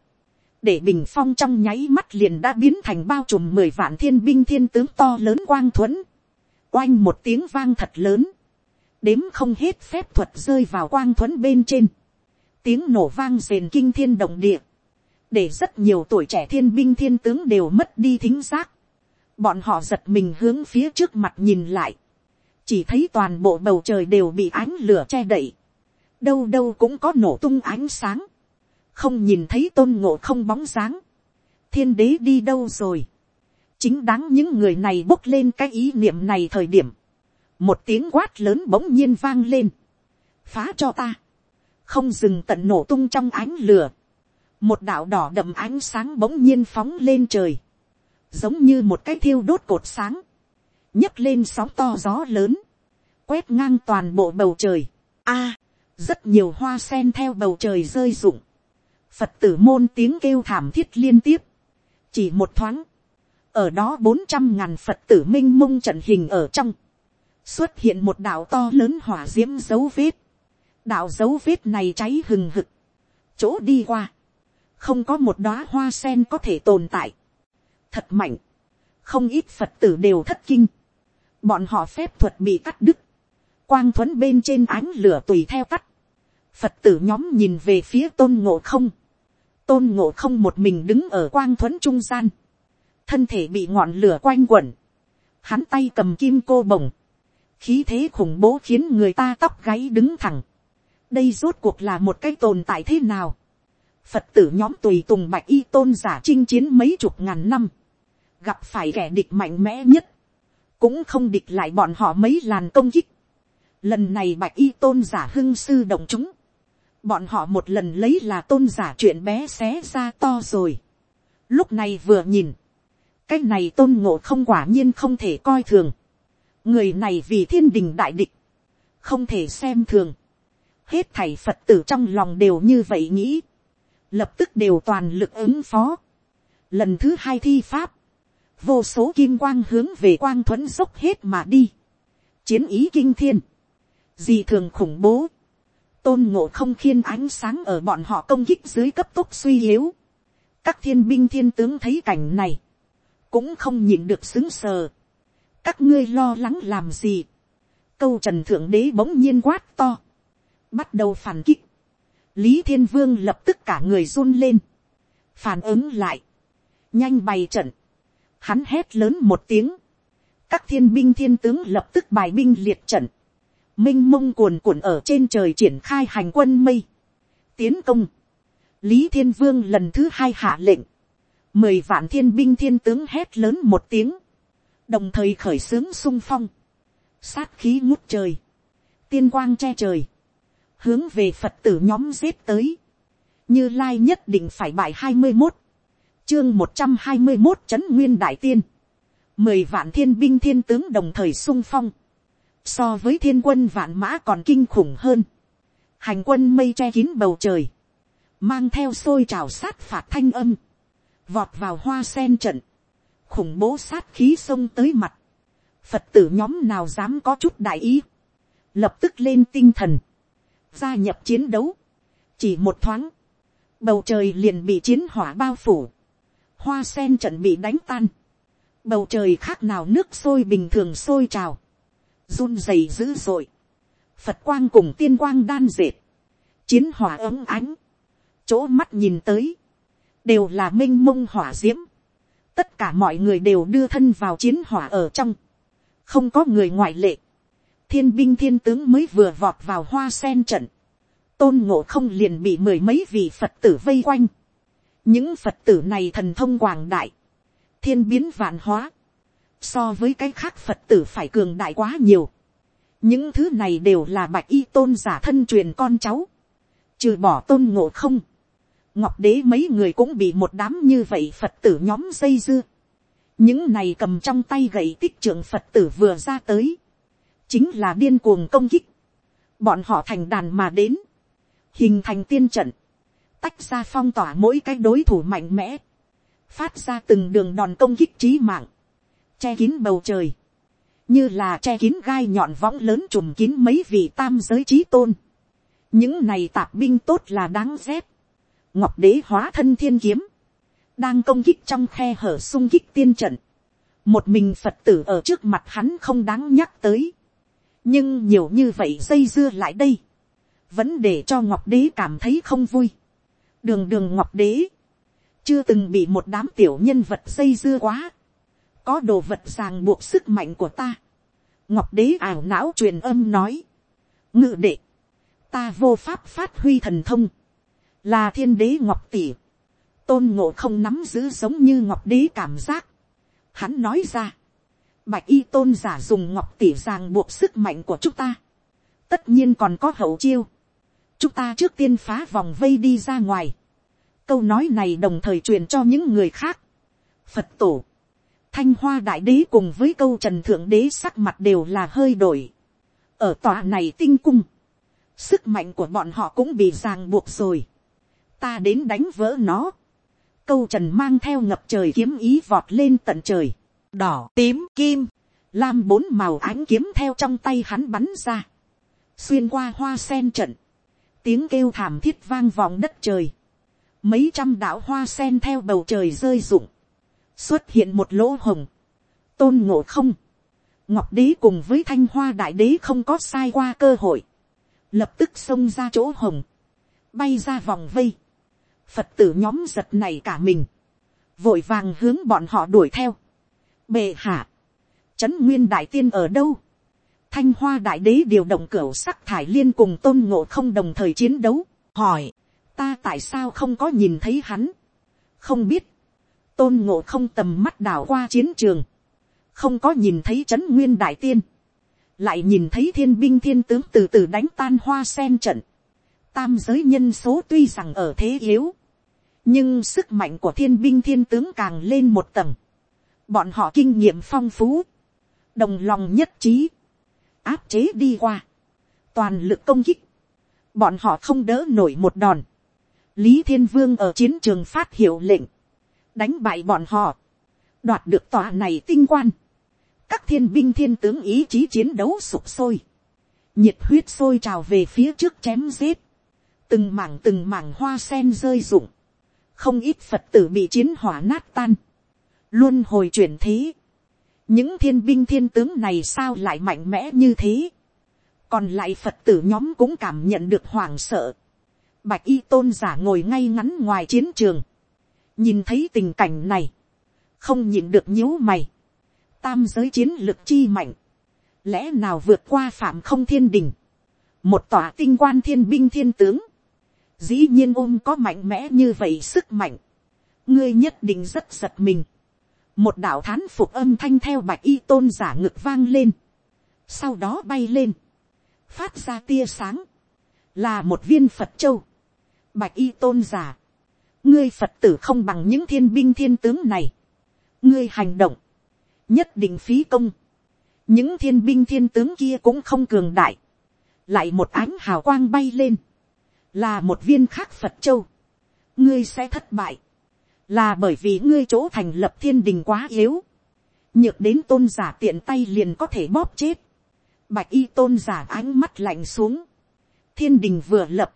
để bình phong trong nháy mắt liền đã biến thành bao trùm mười vạn thiên binh thiên tướng to lớn quang thuẫn, oanh một tiếng vang thật lớn, đếm không hết phép thuật rơi vào quang thuẫn bên trên, tiếng nổ vang rền kinh thiên động địa, để rất nhiều tuổi trẻ thiên binh thiên tướng đều mất đi thính giác, bọn họ giật mình hướng phía trước mặt nhìn lại, chỉ thấy toàn bộ bầu trời đều bị ánh lửa che đậy, đâu đâu cũng có nổ tung ánh sáng, không nhìn thấy tôn ngộ không bóng dáng, thiên đế đi đâu rồi, chính đáng những người này bốc lên cái ý niệm này thời điểm, một tiếng quát lớn bỗng nhiên vang lên, phá cho ta, không dừng tận nổ tung trong ánh lửa, một đạo đỏ đậm ánh sáng bỗng nhiên phóng lên trời, giống như một cái thiêu đốt cột sáng, nhấc lên sóng to gió lớn, quét ngang toàn bộ bầu trời. A, rất nhiều hoa sen theo bầu trời rơi rụng, phật tử môn tiếng kêu thảm thiết liên tiếp, chỉ một thoáng, ở đó bốn trăm ngàn phật tử minh mông trận hình ở trong, xuất hiện một đạo to lớn hỏa diễm dấu vết, đạo dấu vết này cháy hừng hực, chỗ đi qua, không có một đóa hoa sen có thể tồn tại, thật mạnh, không ít phật tử đều thất kinh, bọn họ phép thuật bị cắt đứt, quang thuẫn bên trên ánh lửa tùy theo tắt, phật tử nhóm nhìn về phía tôn ngộ không, tôn ngộ không một mình đứng ở quang thuẫn trung gian, thân thể bị ngọn lửa quanh quẩn, hắn tay cầm kim cô bồng, khí thế khủng bố khiến người ta tóc gáy đứng thẳng. đây rốt cuộc là một cái tồn tại thế nào. phật tử nhóm tùy tùng bạch y tôn giả chinh chiến mấy chục ngàn năm, gặp phải kẻ địch mạnh mẽ nhất, cũng không địch lại bọn họ mấy làn công kích. lần này bạch y tôn giả hưng sư động chúng, bọn họ một lần lấy là tôn giả chuyện bé xé ra to rồi. lúc này vừa nhìn, cái này tôn ngộ không quả nhiên không thể coi thường. người này vì thiên đình đại địch, không thể xem thường. hết thầy phật tử trong lòng đều như vậy nghĩ, lập tức đều toàn lực ứng phó. lần thứ hai thi pháp, vô số kim quang hướng về quang thuẫn dốc hết mà đi. chiến ý kinh thiên, gì thường khủng bố, tôn ngộ không khiên ánh sáng ở bọn họ công kích dưới cấp tốc suy yếu. các thiên binh thiên tướng thấy cảnh này, cũng không nhìn được xứng sờ. các ngươi lo lắng làm gì. câu trần thượng đế bỗng nhiên quát to. bắt đầu phản kích. lý thiên vương lập tức cả người run lên. phản ứng lại. nhanh bày trận. hắn hét lớn một tiếng. các thiên binh thiên tướng lập tức bài binh liệt trận minh mông cuồn cuộn ở trên trời triển khai hành quân mây. tiến công. lý thiên vương lần thứ hai hạ lệnh. Mười vạn thiên binh thiên tướng hét lớn một tiếng, đồng thời khởi xướng sung phong, sát khí ngút trời, tiên quang che trời, hướng về phật tử nhóm giết tới, như lai nhất định phải bại hai mươi một, chương một trăm hai mươi một trấn nguyên đại tiên, mười vạn thiên binh thiên tướng đồng thời sung phong, so với thiên quân vạn mã còn kinh khủng hơn, hành quân mây che kín bầu trời, mang theo xôi trào sát phạt thanh âm, vọt vào hoa sen trận, khủng bố sát khí xông tới mặt, phật tử nhóm nào dám có chút đại ý, lập tức lên tinh thần, gia nhập chiến đấu, chỉ một thoáng, bầu trời liền bị chiến hỏa bao phủ, hoa sen trận bị đánh tan, bầu trời khác nào nước sôi bình thường sôi trào, run dày dữ dội, phật quang cùng tiên quang đan dệt, chiến hỏa ấm ánh, chỗ mắt nhìn tới, đều là m i n h mông hỏa d i ễ m tất cả mọi người đều đưa thân vào chiến hỏa ở trong, không có người ngoại lệ, thiên binh thiên tướng mới vừa vọt vào hoa sen trận, tôn ngộ không liền bị mười mấy vị phật tử vây quanh, những phật tử này thần thông quảng đại, thiên biến vạn hóa, so với cái khác phật tử phải cường đại quá nhiều, những thứ này đều là bạch y tôn giả thân truyền con cháu, trừ bỏ tôn ngộ không, ngọc đế mấy người cũng bị một đám như vậy phật tử nhóm dây dưa. những này cầm trong tay gậy tích trưởng phật tử vừa ra tới, chính là điên cuồng công kích. bọn họ thành đàn mà đến, hình thành tiên trận, tách ra phong tỏa mỗi cái đối thủ mạnh mẽ, phát ra từng đường đòn công kích trí mạng, che kín bầu trời, như là che kín gai nhọn võng lớn trùm kín mấy vị tam giới trí tôn. những này tạp binh tốt là đáng rét. ngọc đế hóa thân thiên kiếm, đang công kích trong khe hở sung kích tiên trận. một mình phật tử ở trước mặt hắn không đáng nhắc tới. nhưng nhiều như vậy dây dưa lại đây, vẫn để cho ngọc đế cảm thấy không vui. đường đường ngọc đế, chưa từng bị một đám tiểu nhân vật dây dưa quá có đồ vật ràng buộc sức mạnh của ta. ngọc đế ảo não truyền âm nói. ngự đệ, ta vô pháp phát huy thần thông, là thiên đế ngọc tỷ. tôn ngộ không nắm giữ giống như ngọc đế cảm giác. hắn nói ra, bạch y tôn giả dùng ngọc tỷ ràng buộc sức mạnh của chúng ta. tất nhiên còn có hậu chiêu. chúng ta trước tiên phá vòng vây đi ra ngoài. câu nói này đồng thời truyền cho những người khác. phật tổ, thanh hoa đại đế cùng với câu trần thượng đế sắc mặt đều là hơi đổi. ở tòa này tinh cung, sức mạnh của bọn họ cũng bị ràng buộc rồi. ta đến đánh vỡ nó. câu trần mang theo ngập trời kiếm ý vọt lên tận trời. đỏ, tím, kim, lam bốn màu ánh kiếm theo trong tay hắn bắn ra. xuyên qua hoa sen trận. tiếng kêu thảm thiết vang vọng đất trời. mấy trăm đạo hoa sen theo bầu trời rơi rụng xuất hiện một lỗ hồng, tôn ngộ không, ngọc đế cùng với thanh hoa đại đế không có sai qua cơ hội, lập tức xông ra chỗ hồng, bay ra vòng vây, phật tử nhóm giật này cả mình, vội vàng hướng bọn họ đuổi theo, bệ hạ, trấn nguyên đại tiên ở đâu, thanh hoa đại đế điều động cửa sắc thải liên cùng tôn ngộ không đồng thời chiến đấu, hỏi, ta tại sao không có nhìn thấy hắn, không biết, tôn ngộ không tầm mắt đảo qua chiến trường, không có nhìn thấy trấn nguyên đại tiên, lại nhìn thấy thiên binh thiên tướng từ từ đánh tan hoa sen trận, tam giới nhân số tuy rằng ở thế yếu, nhưng sức mạnh của thiên binh thiên tướng càng lên một tầng, bọn họ kinh nghiệm phong phú, đồng lòng nhất trí, áp chế đi qua, toàn lực công kích, bọn họ không đỡ nổi một đòn, lý thiên vương ở chiến trường phát hiệu lệnh, đánh bại bọn họ, đoạt được tòa này tinh quan, các thiên binh thiên tướng ý chí chiến đấu sụp sôi, nhiệt huyết sôi trào về phía trước chém giết, từng mảng từng mảng hoa sen rơi rụng, không ít phật tử bị chiến hỏa nát tan, luôn hồi chuyển thế, những thiên binh thiên tướng này sao lại mạnh mẽ như thế, còn lại phật tử nhóm cũng cảm nhận được hoảng sợ, bạch y tôn giả ngồi ngay ngắn ngoài chiến trường, nhìn thấy tình cảnh này, không nhìn được nhíu mày, tam giới chiến lược chi mạnh, lẽ nào vượt qua phạm không thiên đình, một tòa tinh quan thiên binh thiên tướng, dĩ nhiên ôm có mạnh mẽ như vậy sức mạnh, ngươi nhất định rất giật mình, một đạo thán phục âm thanh theo bạch y tôn giả ngực vang lên, sau đó bay lên, phát ra tia sáng, là một viên phật châu, bạch y tôn giả, ngươi phật tử không bằng những thiên binh thiên tướng này, ngươi hành động, nhất định phí công, những thiên binh thiên tướng kia cũng không cường đại, lại một ánh hào quang bay lên, là một viên khác phật châu, ngươi sẽ thất bại, là bởi vì ngươi chỗ thành lập thiên đình quá yếu, nhược đến tôn giả tiện tay liền có thể bóp chết, bạch y tôn giả ánh mắt lạnh xuống, thiên đình vừa lập,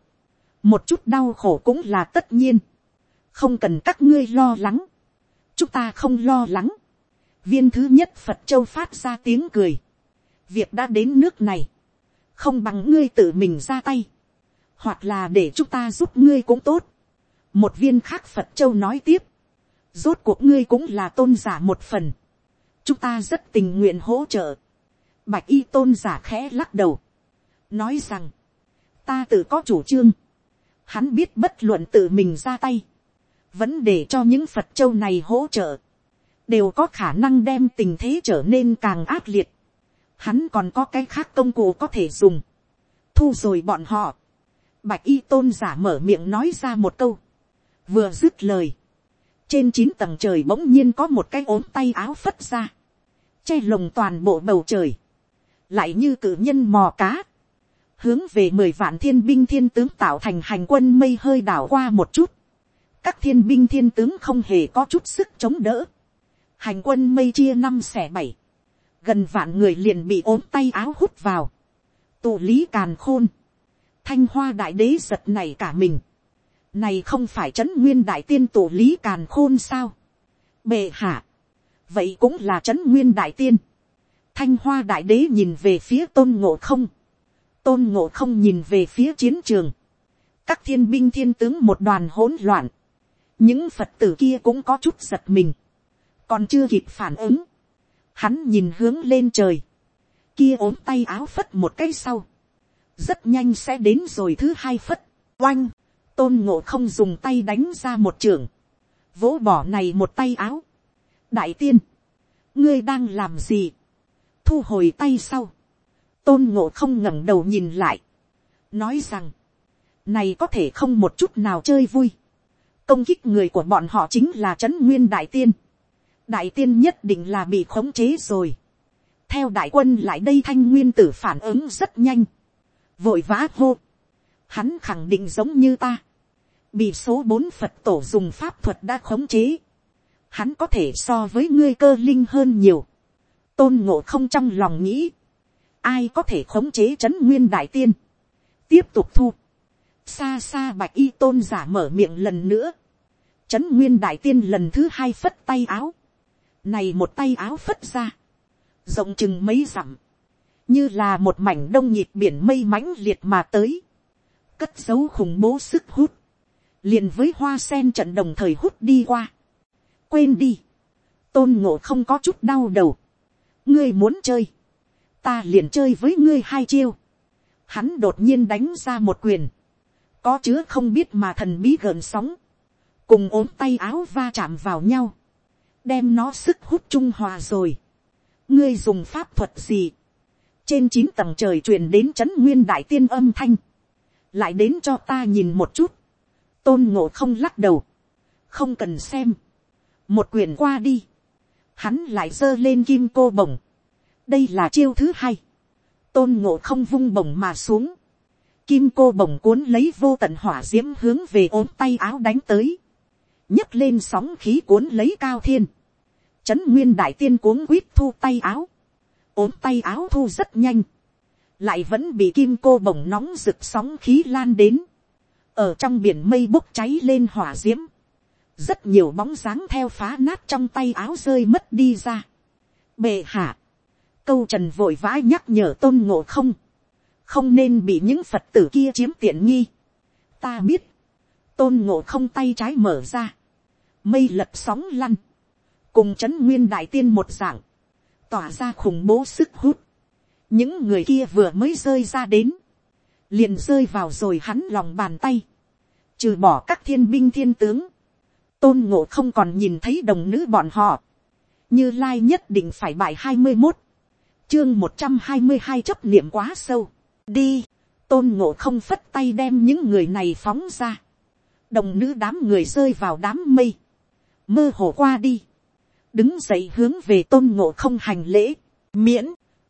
một chút đau khổ cũng là tất nhiên, không cần các ngươi lo lắng, chúng ta không lo lắng, viên thứ nhất phật châu phát ra tiếng cười, việc đã đến nước này, không bằng ngươi tự mình ra tay, hoặc là để chúng ta giúp ngươi cũng tốt. một viên khác phật châu nói tiếp, rốt cuộc ngươi cũng là tôn giả một phần, chúng ta rất tình nguyện hỗ trợ, bạch y tôn giả khẽ lắc đầu, nói rằng, ta tự có chủ trương, hắn biết bất luận tự mình ra tay, vẫn để cho những phật châu này hỗ trợ, đều có khả năng đem tình thế trở nên càng ác liệt. Hắn còn có cái khác công cụ có thể dùng, thu rồi bọn họ, bạch y tôn giả mở miệng nói ra một câu, vừa dứt lời, trên chín tầng trời bỗng nhiên có một cái ốm tay áo phất ra, che lồng toàn bộ bầu trời, lại như cử nhân mò cá, hướng về mười vạn thiên binh thiên tướng tạo thành hành quân mây hơi đảo qua một chút, các thiên binh thiên tướng không hề có chút sức chống đỡ, hành quân mây chia năm xẻ bảy, gần vạn người liền bị ốm tay áo hút vào, tụ lý càn khôn, thanh hoa đại đế giật này cả mình, này không phải trấn nguyên đại tiên tụ lý càn khôn sao, bệ hạ, vậy cũng là trấn nguyên đại tiên, thanh hoa đại đế nhìn về phía tôn ngộ không, tôn ngộ không nhìn về phía chiến trường, các thiên binh thiên tướng một đoàn hỗn loạn, những phật tử kia cũng có chút giật mình, còn chưa kịp phản ứng, hắn nhìn hướng lên trời, kia ốm tay áo phất một cái sau, rất nhanh sẽ đến rồi thứ hai phất, oanh, tôn ngộ không dùng tay đánh ra một trường, vỗ bỏ này một tay áo. đại tiên, ngươi đang làm gì, thu hồi tay sau, tôn ngộ không ngẩng đầu nhìn lại, nói rằng, này có thể không một chút nào chơi vui, công kích người của bọn họ chính là trấn nguyên đại tiên, đại tiên nhất định là bị khống chế rồi, theo đại quân lại đây thanh nguyên tử phản ứng rất nhanh, vội vã hô, hắn khẳng định giống như ta, bị số bốn phật tổ dùng pháp thuật đã khống chế, hắn có thể so với ngươi cơ linh hơn nhiều, tôn ngộ không trong lòng nghĩ, ai có thể khống chế trấn nguyên đại tiên, tiếp tục thu, xa xa bạch y tôn giả mở miệng lần nữa, trấn nguyên đại tiên lần thứ hai phất tay áo, này một tay áo phất ra, rộng chừng mấy dặm, như là một mảnh đông nhịp biển mây mãnh liệt mà tới, cất dấu khủng bố sức hút, liền với hoa sen trận đồng thời hút đi qua, quên đi, tôn ngộ không có chút đau đầu, ngươi muốn chơi, ta liền chơi với ngươi hai chiêu. Hắn đột nhiên đánh ra một quyền, có chứa không biết mà thần bí gợn sóng, cùng ốm tay áo va chạm vào nhau, đem nó sức hút trung hòa rồi. ngươi dùng pháp thuật gì, trên chín tầng trời truyền đến c h ấ n nguyên đại tiên âm thanh, lại đến cho ta nhìn một chút, tôn ngộ không lắc đầu, không cần xem, một quyền qua đi, hắn lại giơ lên kim cô bồng, đây là chiêu thứ hai, tôn ngộ không vung bổng mà xuống, kim cô bồng cuốn lấy vô tận hỏa d i ễ m hướng về ốm tay áo đánh tới, nhấc lên sóng khí cuốn lấy cao thiên, trấn nguyên đại tiên cuốn quýt thu tay áo, ốm tay áo thu rất nhanh, lại vẫn bị kim cô bồng nóng rực sóng khí lan đến, ở trong biển mây bốc cháy lên hỏa d i ễ m rất nhiều bóng dáng theo phá nát trong tay áo rơi mất đi ra. Bệ hạ, câu trần vội vã nhắc nhở tôn ngộ không, không nên bị những phật tử kia chiếm tiện nghi. ta biết, tôn ngộ không tay trái mở ra, mây lật sóng lăn, cùng c h ấ n nguyên đại tiên một dạng, tỏa ra khủng bố sức hút. những người kia vừa mới rơi ra đến, liền rơi vào rồi hắn lòng bàn tay, trừ bỏ các thiên binh thiên tướng, tôn ngộ không còn nhìn thấy đồng nữ bọn họ, như lai nhất định phải bài hai mươi một, chương một trăm hai mươi hai chấp niệm quá sâu đi, tôn ngộ không phất tay đem những người này phóng ra. đồng nữ đám người rơi vào đám mây. mơ hồ qua đi. đứng dậy hướng về tôn ngộ không hành lễ. miễn,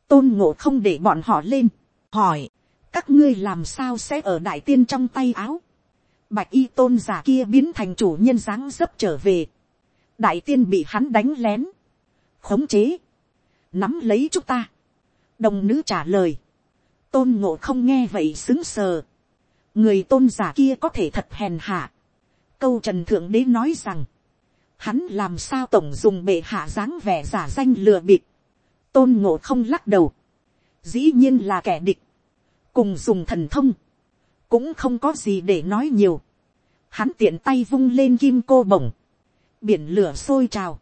tôn ngộ không để bọn họ lên. hỏi, các ngươi làm sao sẽ ở đại tiên trong tay áo. bạch y tôn giả kia biến thành chủ nhân dáng dấp trở về. đại tiên bị hắn đánh lén. khống chế nắm lấy chúng ta. đồng nữ trả lời, tôn ngộ không nghe vậy xứng sờ. người tôn giả kia có thể thật hèn hạ. câu trần thượng đế nói rằng, hắn làm sao tổng dùng bệ hạ dáng vẻ giả danh lừa bịp. tôn ngộ không lắc đầu. dĩ nhiên là kẻ địch. cùng dùng thần thông. cũng không có gì để nói nhiều. hắn tiện tay vung lên kim cô bổng. biển lửa sôi trào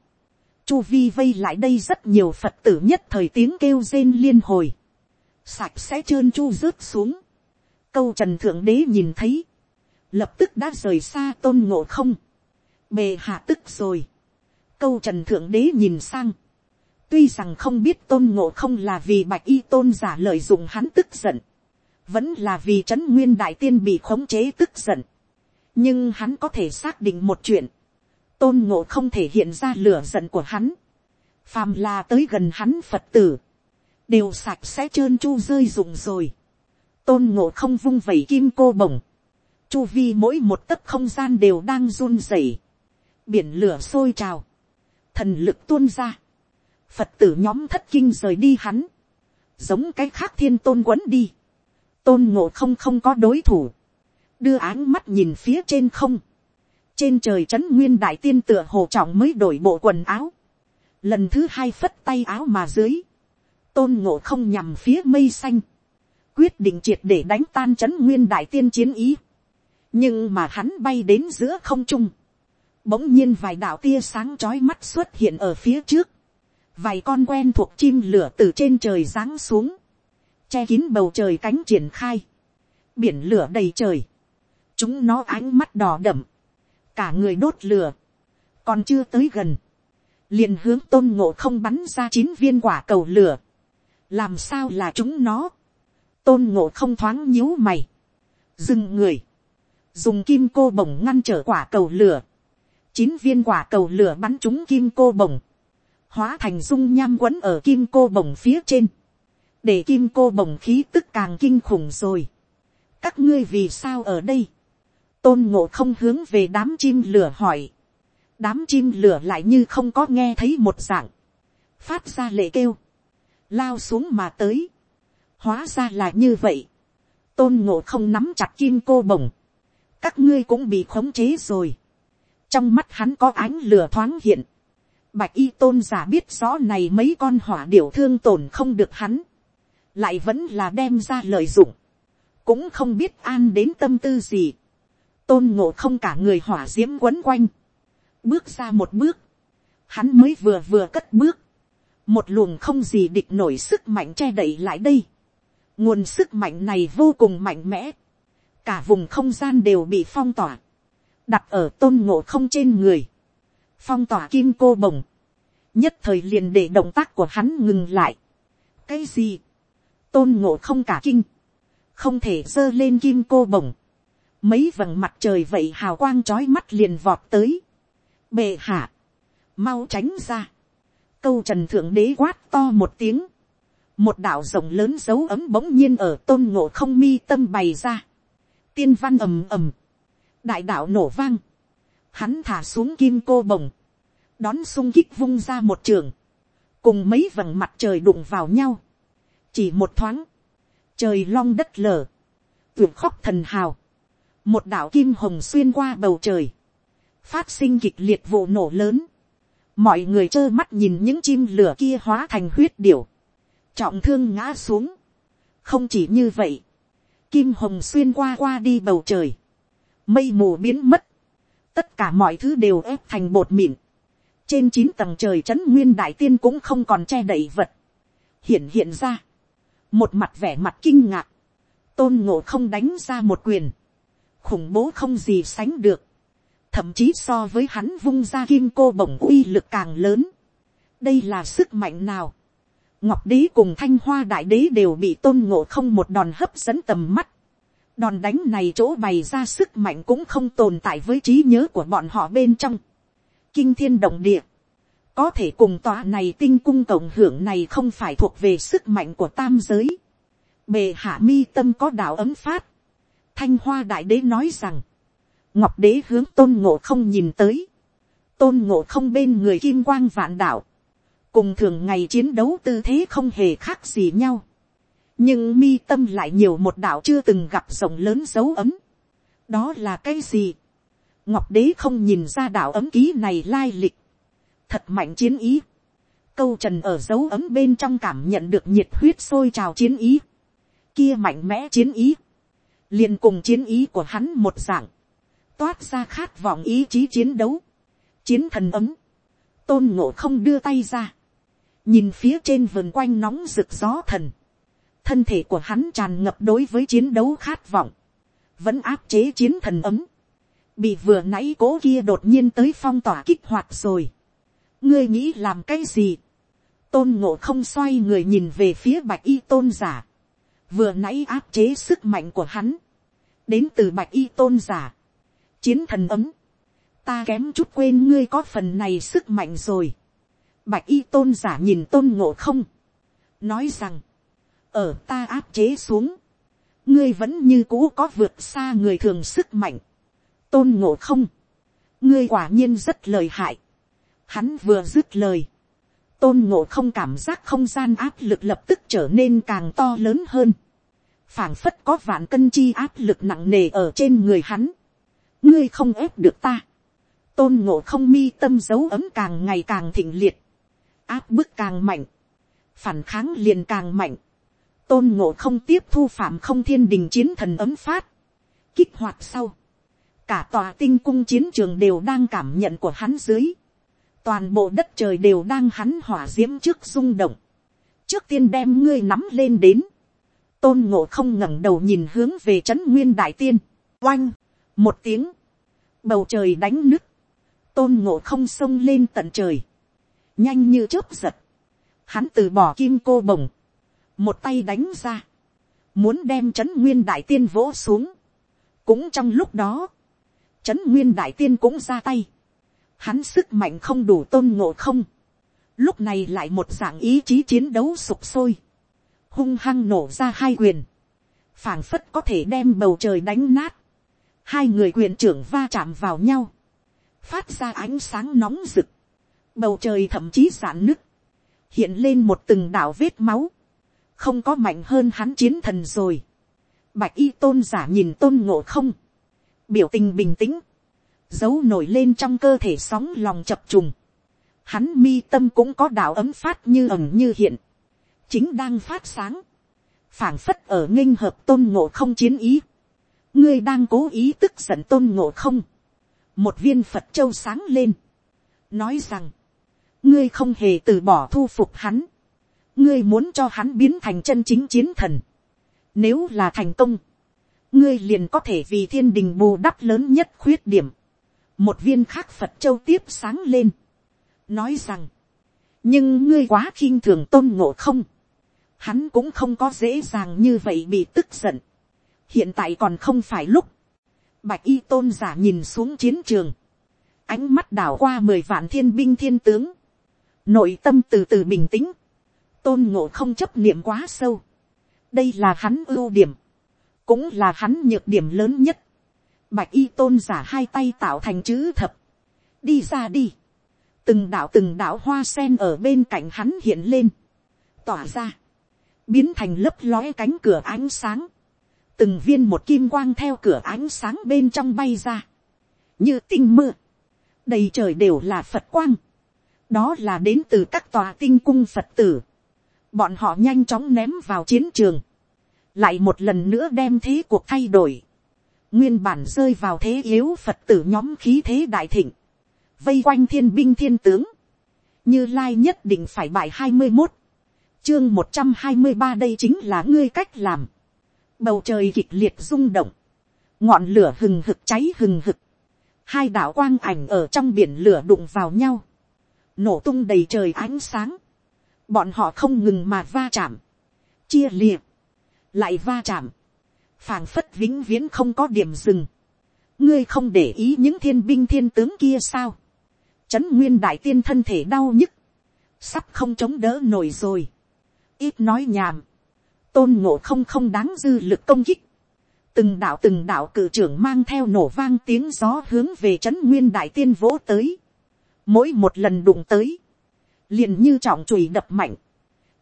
chu vi vây lại đây rất nhiều phật tử nhất thời tiếng kêu rên liên hồi, sạch sẽ trơn chu rớt xuống, câu trần thượng đế nhìn thấy, lập tức đã rời xa tôn ngộ không, bề hạ tức rồi, câu trần thượng đế nhìn sang, tuy rằng không biết tôn ngộ không là vì bạch y tôn giả lợi dụng hắn tức giận, vẫn là vì trấn nguyên đại tiên bị khống chế tức giận, nhưng hắn có thể xác định một chuyện, tôn ngộ không thể hiện ra lửa giận của hắn, phàm là tới gần hắn phật tử, đều sạch sẽ trơn chu rơi rụng rồi, tôn ngộ không vung vẩy kim cô bồng, chu vi mỗi một tấc không gian đều đang run rẩy, biển lửa sôi trào, thần lực tuôn ra, phật tử nhóm thất kinh rời đi hắn, giống cái khác thiên tôn quấn đi, tôn ngộ không không có đối thủ, đưa áng mắt nhìn phía trên không, trên trời trấn nguyên đại tiên tựa hồ trọng mới đổi bộ quần áo, lần thứ hai phất tay áo mà dưới, tôn ngộ không nhằm phía mây xanh, quyết định triệt để đánh tan trấn nguyên đại tiên chiến ý, nhưng mà hắn bay đến giữa không trung, bỗng nhiên vài đạo tia sáng trói mắt xuất hiện ở phía trước, vài con quen thuộc chim lửa từ trên trời giáng xuống, che kín bầu trời cánh triển khai, biển lửa đầy trời, chúng nó ánh mắt đỏ đậm, cả người đốt lửa, còn chưa tới gần, liền hướng tôn ngộ không bắn ra chín viên quả cầu lửa, làm sao là chúng nó, tôn ngộ không thoáng nhíu mày, dừng người, dùng kim cô bổng ngăn trở quả cầu lửa, chín viên quả cầu lửa bắn trúng kim cô bổng, hóa thành dung nham quấn ở kim cô bổng phía trên, để kim cô bổng khí tức càng kinh khủng rồi. các ngươi vì sao ở đây, tôn ngộ không hướng về đám chim lửa hỏi, đám chim lửa lại như không có nghe thấy một dạng, phát ra lệ kêu, lao xuống mà tới, hóa ra là như vậy, tôn ngộ không nắm chặt kim cô bổng, các ngươi cũng bị khống chế rồi, trong mắt hắn có ánh lửa thoáng hiện, bạch y tôn giả biết rõ này mấy con hỏa điểu thương tổn không được hắn, lại vẫn là đem ra lợi dụng, cũng không biết an đến tâm tư gì, tôn ngộ không cả người hỏa diễm quấn quanh, bước ra một bước, hắn mới vừa vừa cất bước, một luồng không gì địch nổi sức mạnh che đậy lại đây, nguồn sức mạnh này vô cùng mạnh mẽ, cả vùng không gian đều bị phong tỏa, đặt ở tôn ngộ không trên người, phong tỏa kim cô bồng, nhất thời liền để động tác của hắn ngừng lại. cái gì, tôn ngộ không cả kinh, không thể giơ lên kim cô bồng, mấy vầng mặt trời vậy hào quang trói mắt liền vọt tới. bệ hạ, mau tránh ra câu trần thượng đế quát to một tiếng. một đạo rồng lớn dấu ấm bỗng nhiên ở tôn ngộ không mi tâm bày ra. tiên văn ầm ầm. đại đạo nổ vang. hắn thả xuống kim cô bồng. đón sung kích vung ra một trường. cùng mấy vầng mặt trời đụng vào nhau. chỉ một thoáng. trời long đất lở. tuyệt khóc thần hào một đạo kim hồng xuyên qua bầu trời, phát sinh kịch liệt vụ nổ lớn, mọi người trơ mắt nhìn những chim lửa kia hóa thành huyết điểu, trọng thương ngã xuống. không chỉ như vậy, kim hồng xuyên qua qua đi bầu trời, mây mù biến mất, tất cả mọi thứ đều ép thành bột mịn, trên chín tầng trời trấn nguyên đại tiên cũng không còn che đậy vật, hiện hiện ra, một mặt vẻ mặt kinh ngạc, tôn ngộ không đánh ra một quyền, khủng bố không gì sánh được, thậm chí so với hắn vung ra kim cô bổng uy lực càng lớn. đây là sức mạnh nào. ngọc đế cùng thanh hoa đại đế đều bị tôn ngộ không một đòn hấp dẫn tầm mắt. đòn đánh này chỗ bày ra sức mạnh cũng không tồn tại với trí nhớ của bọn họ bên trong. kinh thiên động địa. có thể cùng tòa này tinh cung cộng hưởng này không phải thuộc về sức mạnh của tam giới. bề hạ mi tâm có đạo ấm phát Thanh hoa đại đế nói rằng, ngọc đế hướng tôn ngộ không nhìn tới, tôn ngộ không bên người kim quang vạn đạo, cùng thường ngày chiến đấu tư thế không hề khác gì nhau, nhưng mi tâm lại nhiều một đạo chưa từng gặp rộng lớn dấu ấm, đó là cái gì, ngọc đế không nhìn ra đạo ấm ký này lai lịch, thật mạnh chiến ý, câu trần ở dấu ấm bên trong cảm nhận được nhiệt huyết sôi trào chiến ý, kia mạnh mẽ chiến ý, liền cùng chiến ý của hắn một dạng, toát ra khát vọng ý chí chiến đấu, chiến thần ấm, tôn ngộ không đưa tay ra, nhìn phía trên vườn quanh nóng rực gió thần, thân thể của hắn tràn ngập đối với chiến đấu khát vọng, vẫn áp chế chiến thần ấm, bị vừa nãy cố kia đột nhiên tới phong tỏa kích hoạt rồi. ngươi nghĩ làm cái gì, tôn ngộ không xoay người nhìn về phía bạch y tôn giả, vừa nãy áp chế sức mạnh của hắn, đến từ bạch y tôn giả, chiến thần ấm, ta kém chút quên ngươi có phần này sức mạnh rồi, bạch y tôn giả nhìn tôn ngộ không, nói rằng, ở ta áp chế xuống, ngươi vẫn như cũ có vượt xa người thường sức mạnh, tôn ngộ không, ngươi quả nhiên rất lời hại, hắn vừa dứt lời, tôn ngộ không cảm giác không gian áp lực lập tức trở nên càng to lớn hơn, phảng phất có vạn cân chi áp lực nặng nề ở trên người hắn, ngươi không ép được ta, tôn ngộ không mi tâm dấu ấm càng ngày càng thịnh liệt, áp bức càng mạnh, phản kháng liền càng mạnh, tôn ngộ không tiếp thu phạm không thiên đình chiến thần ấm phát, kích hoạt sau, cả tòa tinh cung chiến trường đều đang cảm nhận của hắn dưới, toàn bộ đất trời đều đang hắn hỏa d i ễ m trước rung động, trước tiên đem ngươi nắm lên đến, tôn ngộ không ngẩng đầu nhìn hướng về trấn nguyên đại tiên, oanh, một tiếng, bầu trời đánh nứt, tôn ngộ không xông lên tận trời, nhanh như chớp giật, hắn từ bỏ kim cô bồng, một tay đánh ra, muốn đem trấn nguyên đại tiên vỗ xuống, cũng trong lúc đó, trấn nguyên đại tiên cũng ra tay, hắn sức mạnh không đủ tôn ngộ không, lúc này lại một dạng ý chí chiến đấu sụp sôi, hung hăng nổ ra hai quyền, phảng phất có thể đem bầu trời đánh nát, hai người quyền trưởng va chạm vào nhau, phát ra ánh sáng nóng rực, bầu trời thậm chí giãn nứt, hiện lên một từng đảo vết máu, không có mạnh hơn hắn chiến thần rồi, bạch y tôn giả nhìn tôn ngộ không, biểu tình bình tĩnh, dấu nổi lên trong cơ thể sóng lòng chập trùng. Hắn mi tâm cũng có đạo ấm phát như ẩn như hiện. Chính đang phát sáng. phảng phất ở nghinh hợp tôn ngộ không chiến ý. Ngươi đang cố ý tức giận tôn ngộ không. Một viên Phật châu sáng lên. Nói rằng. Ngươi không hề từ bỏ thu phục hắn. Ngươi muốn cho hắn biến thành chân chính chiến thần. Nếu là thành công. Ngươi liền có thể vì thiên đình bù đắp lớn nhất khuyết điểm một viên khác phật châu tiếp sáng lên, nói rằng, nhưng ngươi quá khinh thường tôn ngộ không, hắn cũng không có dễ dàng như vậy bị tức giận, hiện tại còn không phải lúc, bạch y tôn giả nhìn xuống chiến trường, ánh mắt đảo qua mười vạn thiên binh thiên tướng, nội tâm từ từ bình tĩnh, tôn ngộ không chấp niệm quá sâu, đây là hắn ưu điểm, cũng là hắn nhược điểm lớn nhất, bạch y tôn giả hai tay tạo thành chữ thập, đi ra đi, từng đạo từng đạo hoa sen ở bên cạnh hắn hiện lên, tỏa ra, biến thành lấp lóe cánh cửa ánh sáng, từng viên một kim quang theo cửa ánh sáng bên trong bay ra, như tinh mưa, đầy trời đều là phật quang, đó là đến từ các tòa tinh cung phật tử, bọn họ nhanh chóng ném vào chiến trường, lại một lần nữa đem thế cuộc thay đổi, nguyên bản rơi vào thế yếu phật tử nhóm khí thế đại thịnh, vây quanh thiên binh thiên tướng, như lai nhất định phải bại hai mươi một, chương một trăm hai mươi ba đây chính là ngươi cách làm, bầu trời kịch liệt rung động, ngọn lửa hừng hực cháy hừng hực, hai đạo quang ảnh ở trong biển lửa đụng vào nhau, nổ tung đầy trời ánh sáng, bọn họ không ngừng mà va chạm, chia liệt, lại va chạm, phảng phất vĩnh viễn không có điểm dừng. ngươi không để ý những thiên binh thiên tướng kia sao. trấn nguyên đại tiên thân thể đau nhức, sắp không chống đỡ nổi rồi. ít nói nhàm, tôn ngộ không không đáng dư lực công kích. từng đạo từng đạo cử trưởng mang theo nổ vang tiếng gió hướng về trấn nguyên đại tiên vỗ tới. mỗi một lần đụng tới, liền như trọng chùi đập mạnh,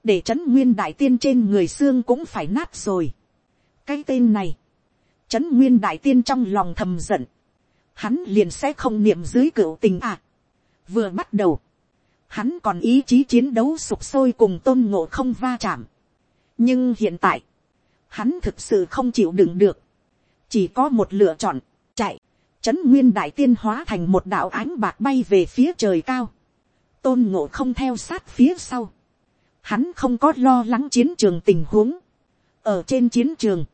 để trấn nguyên đại tiên trên người xương cũng phải nát rồi cái tên này, trấn nguyên đại tiên trong lòng thầm giận, hắn liền sẽ không niệm dưới cửu tình à. vừa bắt đầu, hắn còn ý chí chiến đấu sục sôi cùng tôn ngộ không va chạm nhưng hiện tại, hắn thực sự không chịu đựng được, chỉ có một lựa chọn, chạy, trấn nguyên đại tiên hóa thành một đạo ánh bạc bay về phía trời cao, tôn ngộ không theo sát phía sau, hắn không có lo lắng chiến trường tình huống, ở trên chiến trường,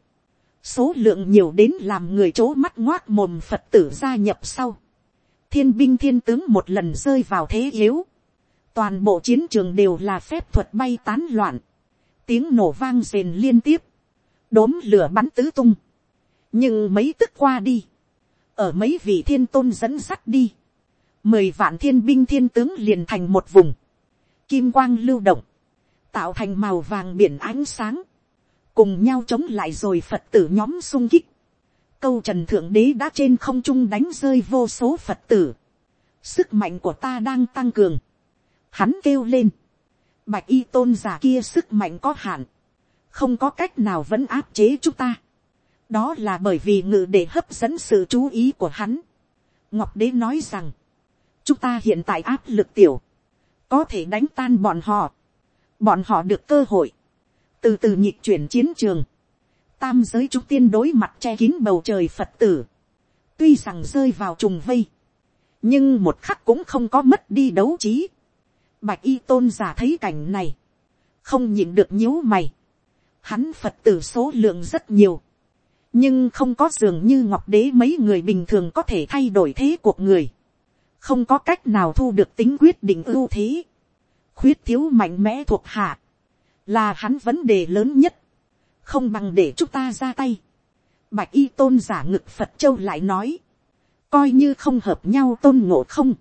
số lượng nhiều đến làm người chỗ mắt ngoác mồm phật tử gia nhập sau, thiên binh thiên tướng một lần rơi vào thế yếu, toàn bộ chiến trường đều là phép thuật bay tán loạn, tiếng nổ vang rền liên tiếp, đốm lửa bắn tứ tung, nhưng mấy tức qua đi, ở mấy vị thiên tôn dẫn sắt đi, mười vạn thiên binh thiên tướng liền thành một vùng, kim quang lưu động, tạo thành màu vàng biển ánh sáng, cùng nhau chống lại rồi phật tử nhóm sung kích, câu trần thượng đế đã trên không trung đánh rơi vô số phật tử, sức mạnh của ta đang tăng cường, hắn kêu lên, bạch y tôn giả kia sức mạnh có hạn, không có cách nào vẫn áp chế chúng ta, đó là bởi vì ngự để hấp dẫn sự chú ý của hắn. ngọc đế nói rằng, chúng ta hiện tại áp lực tiểu, có thể đánh tan bọn họ, bọn họ được cơ hội, từ từ nhịp chuyển chiến trường, tam giới chúng tiên đối mặt che kín bầu trời phật tử, tuy rằng rơi vào trùng vây, nhưng một khắc cũng không có mất đi đấu trí. Bạch y tôn giả thấy cảnh này, không nhìn được nhíu mày. Hắn phật tử số lượng rất nhiều, nhưng không có dường như ngọc đế mấy người bình thường có thể thay đổi thế cuộc người, không có cách nào thu được tính quyết định ưu thế, khuyết thiếu mạnh mẽ thuộc hạ, là hắn vấn đề lớn nhất, không bằng để chúng ta ra tay. Bạch y tôn giả ngực Phật châu lại nói, coi như không hợp nhau tôn ngộ không,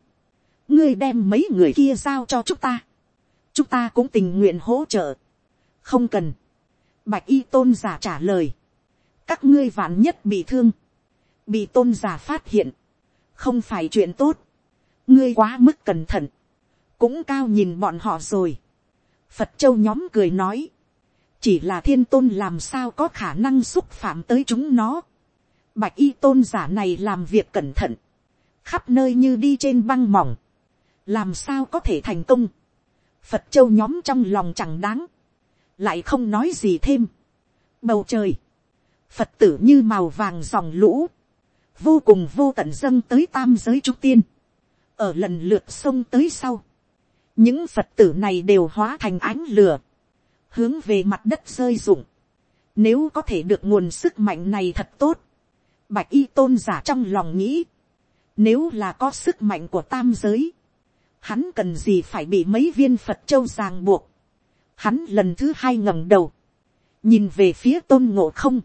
ngươi đem mấy người kia giao cho chúng ta, chúng ta cũng tình nguyện hỗ trợ, không cần, bạch y tôn giả trả lời, các ngươi vạn nhất bị thương, bị tôn giả phát hiện, không phải chuyện tốt, ngươi quá mức cẩn thận, cũng cao nhìn bọn họ rồi. Phật châu nhóm cười nói, chỉ là thiên tôn làm sao có khả năng xúc phạm tới chúng nó. Bạch y tôn giả này làm việc cẩn thận, khắp nơi như đi trên băng mỏng, làm sao có thể thành công. Phật châu nhóm trong lòng chẳng đáng, lại không nói gì thêm. Bầu trời, Phật tử như màu vàng dòng lũ, vô cùng vô tận dâng tới tam giới trung tiên, ở lần lượt sông tới sau, những Phật tử này đều hóa thành ánh lửa, hướng về mặt đất rơi rụng. Nếu có thể được nguồn sức mạnh này thật tốt, bạch y tôn giả trong lòng nghĩ, nếu là có sức mạnh của tam giới, hắn cần gì phải bị mấy viên Phật châu ràng buộc. Hắn lần thứ hai ngẩng đầu, nhìn về phía tôn ngộ không,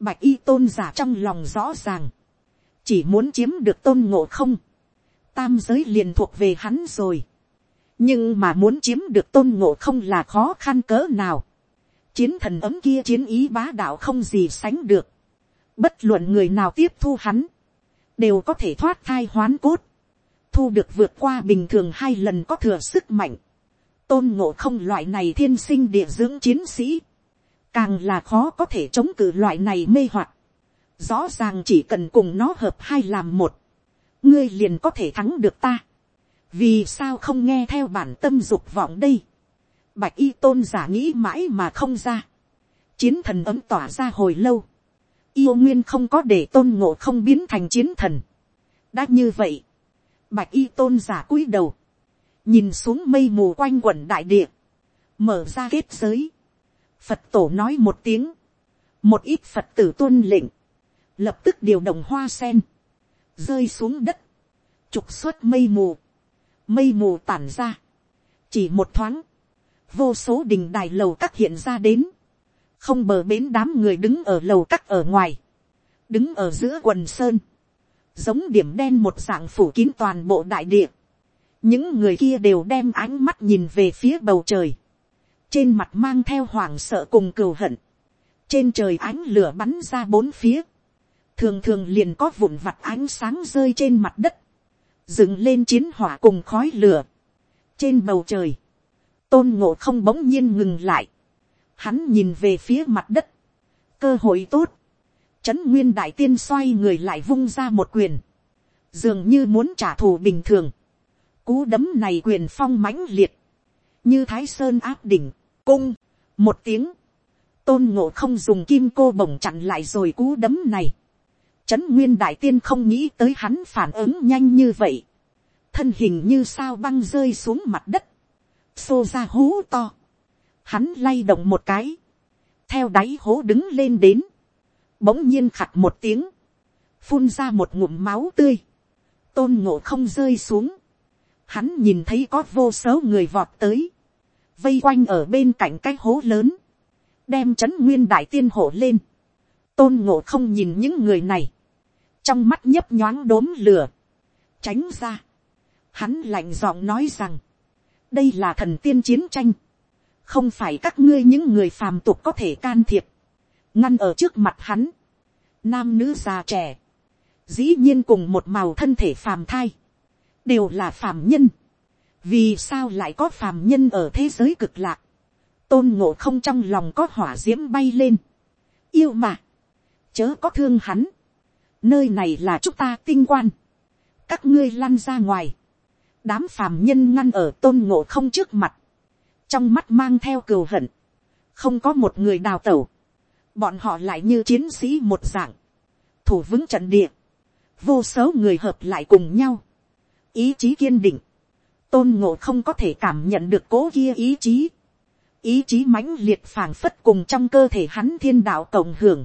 bạch y tôn giả trong lòng rõ ràng, chỉ muốn chiếm được tôn ngộ không, tam giới liền thuộc về hắn rồi. nhưng mà muốn chiếm được tôn ngộ không là khó khăn cỡ nào. chiến thần ấm kia chiến ý bá đạo không gì sánh được. bất luận người nào tiếp thu hắn, đều có thể thoát thai hoán cốt, thu được vượt qua bình thường hai lần có thừa sức mạnh. tôn ngộ không loại này thiên sinh địa dưỡng chiến sĩ, càng là khó có thể chống cự loại này mê hoặc. rõ ràng chỉ cần cùng nó hợp hai làm một, ngươi liền có thể thắng được ta. vì sao không nghe theo bản tâm dục vọng đây. bạch y tôn giả nghĩ mãi mà không ra. chiến thần ấm tỏa ra hồi lâu. yêu nguyên không có để tôn ngộ không biến thành chiến thần. đã như vậy, bạch y tôn giả cúi đầu, nhìn xuống mây mù quanh quẩn đại địa, mở ra kết giới, phật tổ nói một tiếng, một ít phật tử tuân lệnh, lập tức điều động hoa sen, rơi xuống đất, trục xuất mây mù, mây mù tản ra, chỉ một thoáng, vô số đình đài lầu các hiện ra đến, không bờ bến đám người đứng ở lầu các ở ngoài, đứng ở giữa quần sơn, giống điểm đen một dạng phủ kín toàn bộ đại địa, những người kia đều đem ánh mắt nhìn về phía bầu trời, trên mặt mang theo hoảng sợ cùng cừu hận, trên trời ánh lửa bắn ra bốn phía, thường thường liền có vụn vặt ánh sáng rơi trên mặt đất, dựng lên chiến hỏa cùng khói lửa. trên bầu trời, tôn ngộ không bỗng nhiên ngừng lại, hắn nhìn về phía mặt đất, cơ hội tốt, trấn nguyên đại tiên xoay người lại vung ra một quyền, dường như muốn trả thù bình thường, cú đấm này quyền phong mãnh liệt, như thái sơn áp đỉnh, cung, một tiếng, tôn ngộ không dùng kim cô bổng chặn lại rồi cú đấm này, Trấn Nguyên Đại Tiên không nghĩ tới hắn phản ứng nhanh như vậy. Thân hình như sao băng rơi xuống mặt đất. Xô ra hú to. Hắn lay động một cái. Theo đáy hố đứng lên đến. Bỗng nhiên khặt một tiếng. Phun ra một ngụm máu tươi. Tôn ngộ không rơi xuống. Hắn nhìn thấy có vô số người vọt tới. Vây quanh ở bên cạnh cái hố lớn. đem c h ấ n nguyên đại tiên hổ lên, tôn ngộ không nhìn những người này, trong mắt nhấp nhoáng đốm lửa, tránh ra, hắn lạnh giọng nói rằng, đây là thần tiên chiến tranh, không phải các ngươi những người phàm tục có thể can thiệp, ngăn ở trước mặt hắn, nam nữ già trẻ, dĩ nhiên cùng một màu thân thể phàm thai, đều là phàm nhân, vì sao lại có phàm nhân ở thế giới cực lạc, tôn ngộ không trong lòng có hỏa d i ễ m bay lên. yêu mà, chớ có thương hắn, nơi này là chúng ta tinh quan, các ngươi lăn ra ngoài, đám phàm nhân ngăn ở tôn ngộ không trước mặt, trong mắt mang theo cừu hận, không có một người đào tẩu, bọn họ lại như chiến sĩ một dạng, thủ vững trận địa, vô số người hợp lại cùng nhau, ý chí kiên định, tôn ngộ không có thể cảm nhận được cố kia ý chí, ý chí mãnh liệt phảng phất cùng trong cơ thể hắn thiên đạo cộng hưởng,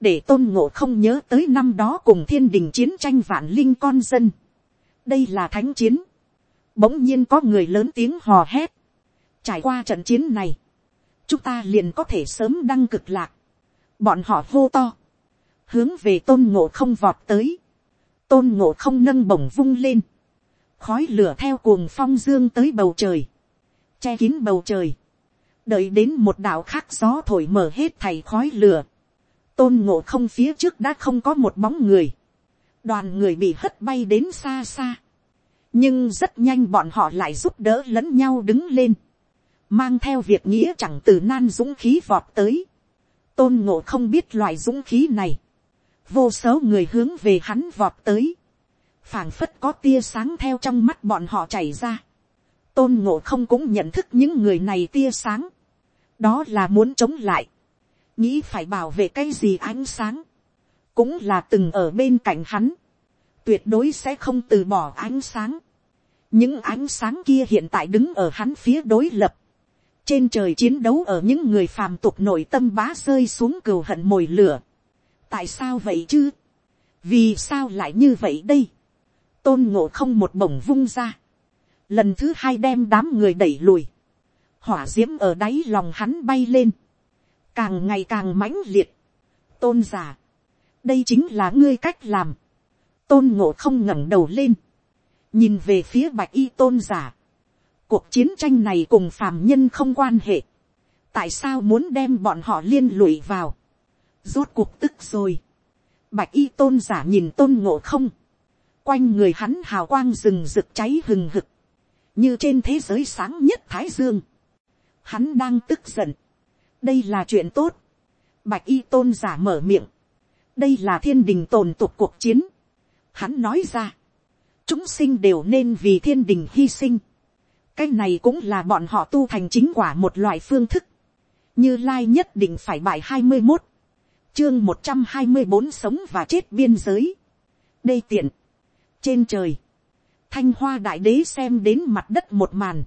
để tôn ngộ không nhớ tới năm đó cùng thiên đình chiến tranh vạn linh con dân. đây là thánh chiến. bỗng nhiên có người lớn tiếng hò hét. trải qua trận chiến này, chúng ta liền có thể sớm đăng cực lạc bọn họ hô to, hướng về tôn ngộ không vọt tới. tôn ngộ không nâng bổng vung lên, khói lửa theo cuồng phong dương tới bầu trời, che kín bầu trời. Đợi đến một đạo khác gió thổi mở hết thầy khói lửa, tôn ngộ không phía trước đã không có một bóng người, đoàn người bị hất bay đến xa xa, nhưng rất nhanh bọn họ lại giúp đỡ lẫn nhau đứng lên, mang theo việc nghĩa chẳng từ nan dũng khí vọt tới, tôn ngộ không biết loại dũng khí này, vô số người hướng về hắn vọt tới, phảng phất có tia sáng theo trong mắt bọn họ chảy ra, tôn ngộ không cũng nhận thức những người này tia sáng, đó là muốn chống lại, nghĩ phải bảo vệ cái gì ánh sáng, cũng là từng ở bên cạnh hắn, tuyệt đối sẽ không từ bỏ ánh sáng. những ánh sáng kia hiện tại đứng ở hắn phía đối lập, trên trời chiến đấu ở những người phàm tục nội tâm bá rơi xuống cừu hận mồi lửa. tại sao vậy chứ, vì sao lại như vậy đây, tôn ngộ không một bổng vung ra, lần thứ hai đem đám người đẩy lùi, hỏa d i ễ m ở đáy lòng hắn bay lên, càng ngày càng mãnh liệt, tôn giả, đây chính là ngươi cách làm, tôn ngộ không ngẩng đầu lên, nhìn về phía bạch y tôn giả, cuộc chiến tranh này cùng phàm nhân không quan hệ, tại sao muốn đem bọn họ liên lụy vào, rốt cuộc tức rồi, bạch y tôn giả nhìn tôn ngộ không, quanh người hắn hào quang rừng rực cháy hừng hực, như trên thế giới sáng nhất thái dương, hắn đang tức giận. đây là chuyện tốt. bạch y tôn giả mở miệng. đây là thiên đình tồn tục cuộc chiến. hắn nói ra. chúng sinh đều nên vì thiên đình hy sinh cái này cũng là bọn họ tu thành chính quả một loại phương thức. như lai nhất định phải bài hai mươi một. chương một trăm hai mươi bốn sống và chết biên giới. đây tiện. trên trời. thanh hoa đại đế xem đến mặt đất một màn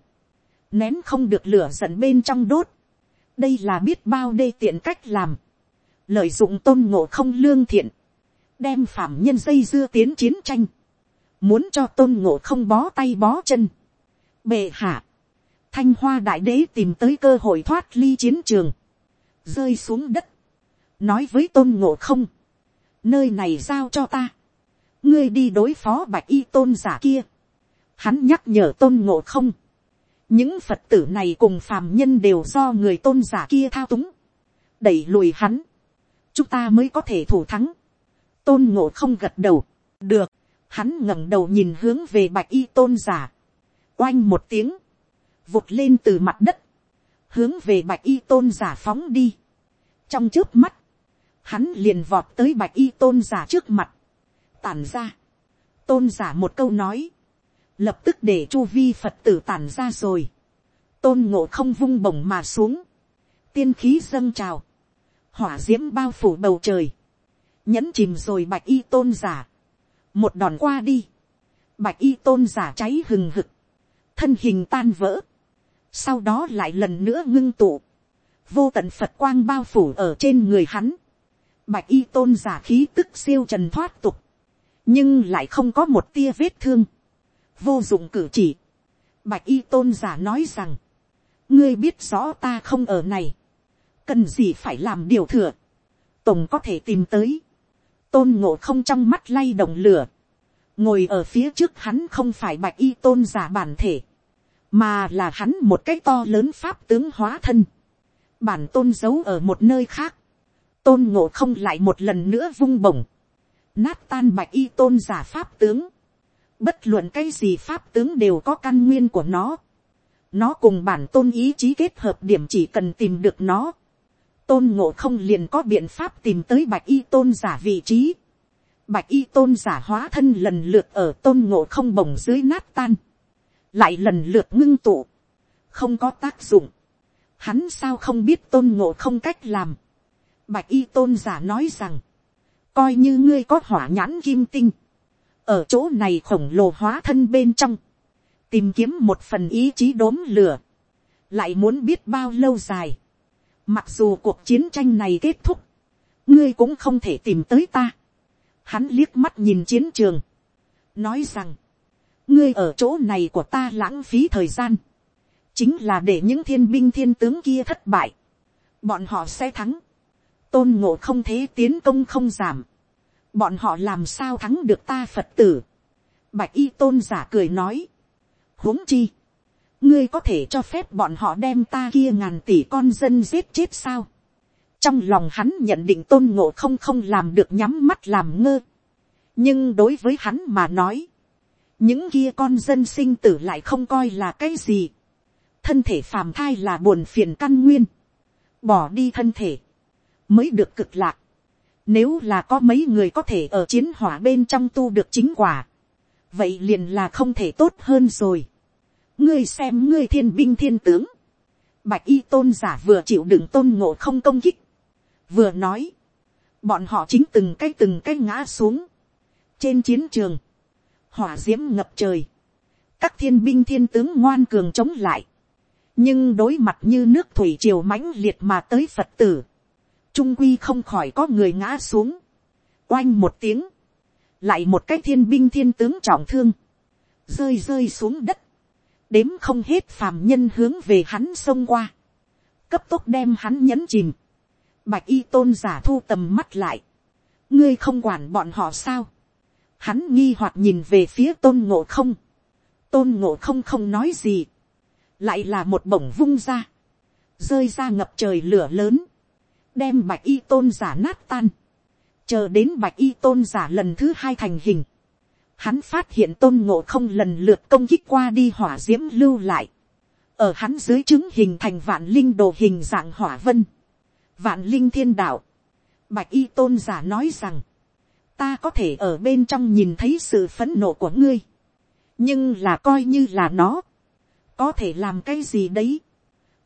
nén không được lửa giận bên trong đốt, đây là biết bao đê tiện cách làm, lợi dụng tôn ngộ không lương thiện, đem phạm nhân dây dưa tiến chiến tranh, muốn cho tôn ngộ không bó tay bó chân, bệ hạ, thanh hoa đại đế tìm tới cơ hội thoát ly chiến trường, rơi xuống đất, nói với tôn ngộ không, nơi này giao cho ta, ngươi đi đối phó bạch y tôn giả kia, hắn nhắc nhở tôn ngộ không, những phật tử này cùng phàm nhân đều do người tôn giả kia thao túng, đẩy lùi hắn, chúng ta mới có thể thủ thắng. tôn ngộ không gật đầu, được, hắn ngẩng đầu nhìn hướng về bạch y tôn giả, oanh một tiếng, vụt lên từ mặt đất, hướng về bạch y tôn giả phóng đi. trong trước mắt, hắn liền vọt tới bạch y tôn giả trước mặt, tàn ra, tôn giả một câu nói, lập tức để chu vi phật tử tản ra rồi, tôn ngộ không vung bổng mà xuống, tiên khí dâng trào, hỏa d i ễ m bao phủ bầu trời, nhẫn chìm rồi bạch y tôn giả, một đòn qua đi, bạch y tôn giả cháy hừng hực, thân hình tan vỡ, sau đó lại lần nữa ngưng tụ, vô tận phật quang bao phủ ở trên người hắn, bạch y tôn giả khí tức siêu trần thoát tục, nhưng lại không có một tia vết thương, vô dụng cử chỉ. Bạch y tôn giả nói rằng, ngươi biết rõ ta không ở này, cần gì phải làm điều thừa, tổng có thể tìm tới, tôn ngộ không trong mắt lay động lửa, ngồi ở phía trước hắn không phải bạch y tôn giả bản thể, mà là hắn một cái to lớn pháp tướng hóa thân, bản tôn giấu ở một nơi khác, tôn ngộ không lại một lần nữa vung bổng, nát tan bạch y tôn giả pháp tướng, bất luận cái gì pháp tướng đều có căn nguyên của nó, nó cùng bản tôn ý chí kết hợp điểm chỉ cần tìm được nó, tôn ngộ không liền có biện pháp tìm tới bạch y tôn giả vị trí, bạch y tôn giả hóa thân lần lượt ở tôn ngộ không bổng dưới nát tan, lại lần lượt ngưng tụ, không có tác dụng, hắn sao không biết tôn ngộ không cách làm, bạch y tôn giả nói rằng, coi như ngươi có hỏa nhãn kim tinh, ở chỗ này khổng lồ hóa thân bên trong, tìm kiếm một phần ý chí đốm lửa, lại muốn biết bao lâu dài, mặc dù cuộc chiến tranh này kết thúc, ngươi cũng không thể tìm tới ta, hắn liếc mắt nhìn chiến trường, nói rằng, ngươi ở chỗ này của ta lãng phí thời gian, chính là để những thiên binh thiên tướng kia thất bại, bọn họ sẽ thắng, tôn ngộ không thế tiến công không giảm, bọn họ làm sao thắng được ta phật tử, bạch y tôn giả cười nói, huống chi, ngươi có thể cho phép bọn họ đem ta kia ngàn tỷ con dân giết chết sao, trong lòng hắn nhận định tôn ngộ không không làm được nhắm mắt làm ngơ, nhưng đối với hắn mà nói, những kia con dân sinh tử lại không coi là cái gì, thân thể phàm thai là buồn phiền căn nguyên, bỏ đi thân thể, mới được cực lạc. Nếu là có mấy người có thể ở chiến hỏa bên trong tu được chính quả, vậy liền là không thể tốt hơn rồi. ngươi xem ngươi thiên binh thiên tướng, bạch y tôn giả vừa chịu đựng tôn ngộ không công kích, vừa nói, bọn họ chính từng cái từng cái ngã xuống, trên chiến trường, hỏa d i ễ m ngập trời, các thiên binh thiên tướng ngoan cường chống lại, nhưng đối mặt như nước thủy triều mãnh liệt mà tới phật tử, trung quy không khỏi có người ngã xuống, oanh một tiếng, lại một cái thiên binh thiên tướng trọng thương, rơi rơi xuống đất, đếm không hết phàm nhân hướng về hắn xông qua, cấp tốc đem hắn nhấn chìm, bạch y tôn giả thu tầm mắt lại, ngươi không quản bọn họ sao, Hắn nghi hoặc nhìn về phía tôn ngộ không. Tôn ngộ không không nói gì. Lại là một bổng vung ra. Rơi ra ngập trời lửa lớn. Đem bạch y tôn giả nát tan. Chờ đến bạch y tôn giả lần thứ hai thành hình. Hắn phát hiện tôn ngộ không lần lượt công kích qua đi hỏa diễm lưu lại. Ở hắn dưới chứng hình thành vạn linh đồ hình dạng hỏa vân. Vạn linh thiên đạo. Bạch y tôn giả nói rằng ta có thể ở bên trong nhìn thấy sự phấn nộ của ngươi, nhưng là coi như là nó, có thể làm cái gì đấy,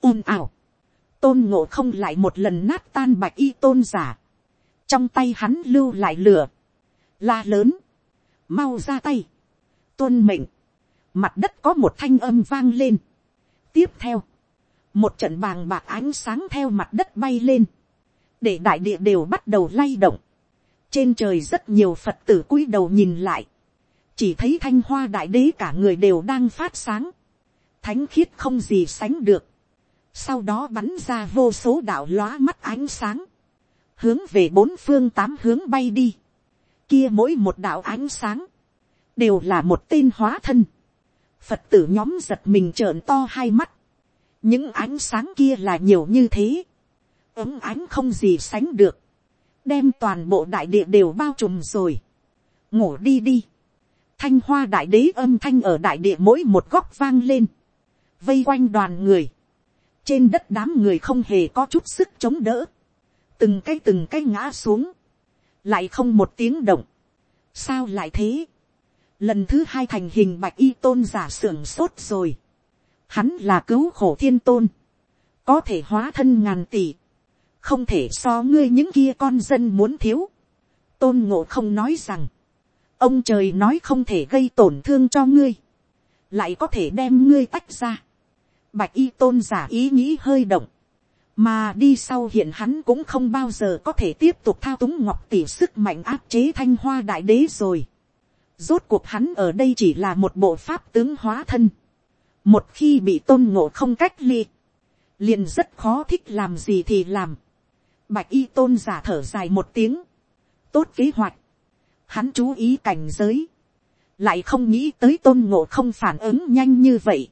ồn ào, tôn ngộ không lại một lần nát tan bạch y tôn giả, trong tay hắn lưu lại lửa, la lớn, mau ra tay, tôn mệnh, mặt đất có một thanh âm vang lên, tiếp theo, một trận bàng bạc ánh sáng theo mặt đất bay lên, để đại địa đều bắt đầu lay động, trên trời rất nhiều phật tử cúi đầu nhìn lại, chỉ thấy thanh hoa đại đế cả người đều đang phát sáng, thánh khiết không gì sánh được, sau đó bắn ra vô số đạo lóa mắt ánh sáng, hướng về bốn phương tám hướng bay đi, kia mỗi một đạo ánh sáng, đều là một tên hóa thân, phật tử nhóm giật mình trợn to hai mắt, những ánh sáng kia là nhiều như thế, ấm ánh không gì sánh được, đem toàn bộ đại địa đều bao trùm rồi. ngủ đi đi. thanh hoa đại đế âm thanh ở đại địa mỗi một góc vang lên. vây quanh đoàn người. trên đất đám người không hề có chút sức chống đỡ. từng cái từng cái ngã xuống. lại không một tiếng động. sao lại thế. lần thứ hai thành hình bạch y tôn giả sưởng sốt rồi. hắn là cứu khổ thiên tôn. có thể hóa thân ngàn tỷ không thể so ngươi những kia con dân muốn thiếu. tôn ngộ không nói rằng, ông trời nói không thể gây tổn thương cho ngươi, lại có thể đem ngươi tách ra. bạch y tôn giả ý nghĩ hơi động, mà đi sau hiện hắn cũng không bao giờ có thể tiếp tục thao túng ngọc tỷ sức mạnh áp chế thanh hoa đại đế rồi. rốt cuộc hắn ở đây chỉ là một bộ pháp tướng hóa thân. một khi bị tôn ngộ không cách ly, liền rất khó thích làm gì thì làm bạch y tôn giả thở dài một tiếng, tốt kế hoạch, hắn chú ý cảnh giới, lại không nghĩ tới tôn ngộ không phản ứng nhanh như vậy.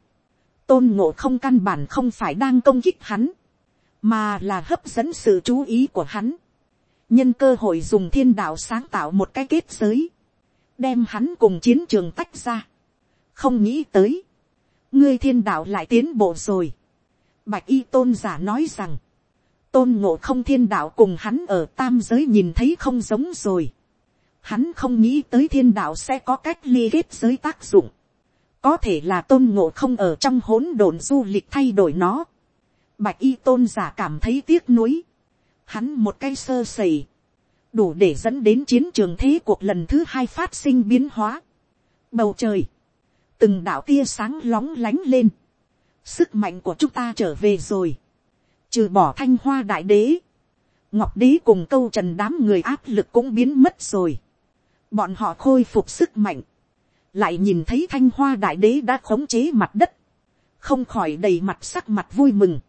tôn ngộ không căn bản không phải đang công kích hắn, mà là hấp dẫn sự chú ý của hắn. nhân cơ hội dùng thiên đạo sáng tạo một cái kết giới, đem hắn cùng chiến trường tách ra. không nghĩ tới, ngươi thiên đạo lại tiến bộ rồi. bạch y tôn giả nói rằng, tôn ngộ không thiên đạo cùng hắn ở tam giới nhìn thấy không giống rồi. Hắn không nghĩ tới thiên đạo sẽ có cách ly kết giới tác dụng. Có thể là tôn ngộ không ở trong hỗn độn du lịch thay đổi nó. Bạch y tôn giả cảm thấy tiếc nuối. Hắn một cái sơ sẩy. Đủ để dẫn đến chiến trường thế cuộc lần thứ hai phát sinh biến hóa. Bầu trời. Từng đạo tia sáng lóng lánh lên. Sức mạnh của chúng ta trở về rồi. Trừ bỏ thanh hoa đại đế. Ngọc đế cùng câu trần đám người áp lực cũng biến mất rồi bọn họ khôi phục sức mạnh, lại nhìn thấy thanh hoa đại đế đã khống chế mặt đất, không khỏi đầy mặt sắc mặt vui mừng.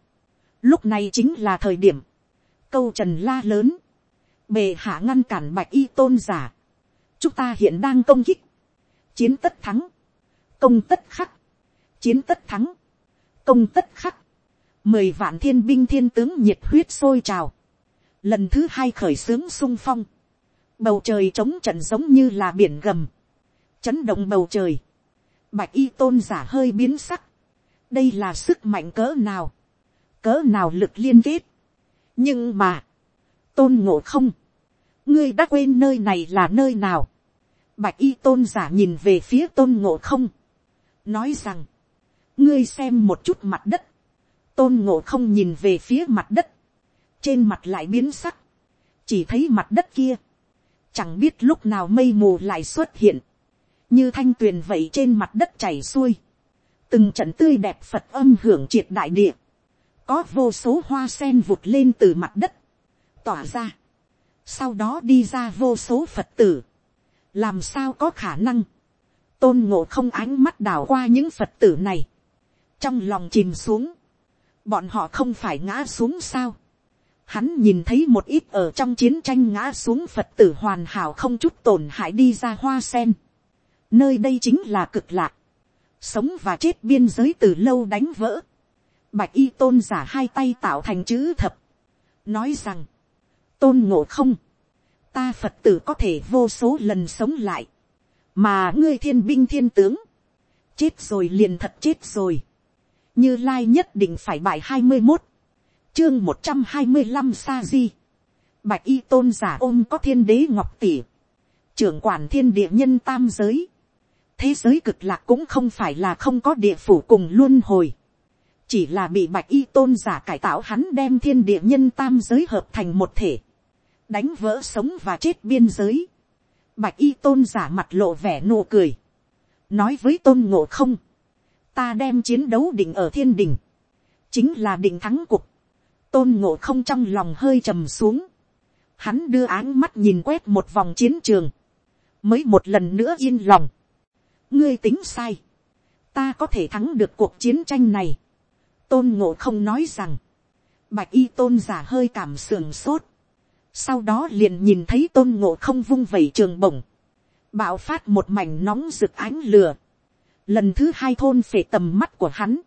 Lúc này chính là thời điểm, câu trần la lớn, bề hạ ngăn cản bạch y tôn giả, chúng ta hiện đang công kích, chiến tất thắng, công tất khắc, chiến tất thắng, công tất khắc, mười vạn thiên binh thiên tướng nhiệt huyết sôi trào, lần thứ hai khởi xướng sung phong, bầu trời trống trận giống như là biển gầm, chấn động bầu trời, bạch y tôn giả hơi biến sắc, đây là sức mạnh cỡ nào, cỡ nào lực liên kết, nhưng mà, tôn ngộ không, ngươi đã quên nơi này là nơi nào, bạch y tôn giả nhìn về phía tôn ngộ không, nói rằng, ngươi xem một chút mặt đất, tôn ngộ không nhìn về phía mặt đất, trên mặt lại biến sắc, chỉ thấy mặt đất kia, chẳng biết lúc nào mây mù lại xuất hiện, như thanh tuyền vậy trên mặt đất chảy xuôi, từng trận tươi đẹp phật âm hưởng triệt đại địa, có vô số hoa sen vụt lên từ mặt đất, tỏa ra, sau đó đi ra vô số phật tử, làm sao có khả năng, tôn ngộ không ánh mắt đào qua những phật tử này, trong lòng chìm xuống, bọn họ không phải ngã xuống sao, Hắn nhìn thấy một ít ở trong chiến tranh ngã xuống Phật tử hoàn hảo không chút tổn hại đi ra hoa sen. Nơi đây chính là cực lạc. Sống và chết biên giới từ lâu đánh vỡ. Bạch y tôn giả hai tay tạo thành chữ thập. Nói rằng. Tôn ngộ không. Ta Phật tử có thể vô số lần sống lại. Mà ngươi thiên binh thiên tướng. Chết rồi liền thật chết rồi. Như Lai nhất định phải bài hai mươi một chương một trăm hai mươi năm sa di, bạch y tôn giả ôm có thiên đế ngọc tỷ, trưởng quản thiên địa nhân tam giới, thế giới cực lạc cũng không phải là không có địa phủ cùng luôn hồi, chỉ là bị bạch y tôn giả cải tạo hắn đem thiên địa nhân tam giới hợp thành một thể, đánh vỡ sống và chết biên giới, bạch y tôn giả mặt lộ vẻ nụ cười, nói với tôn ngộ không, ta đem chiến đấu định ở thiên đình, chính là định thắng cuộc, tôn ngộ không trong lòng hơi trầm xuống, hắn đưa áng mắt nhìn quét một vòng chiến trường, mới một lần nữa yên lòng. ngươi tính sai, ta có thể thắng được cuộc chiến tranh này. tôn ngộ không nói rằng, bạch y tôn giả hơi cảm sườn sốt, sau đó liền nhìn thấy tôn ngộ không vung vẩy trường bổng, bạo phát một mảnh nóng rực ánh lửa, lần thứ hai thôn phệ tầm mắt của hắn,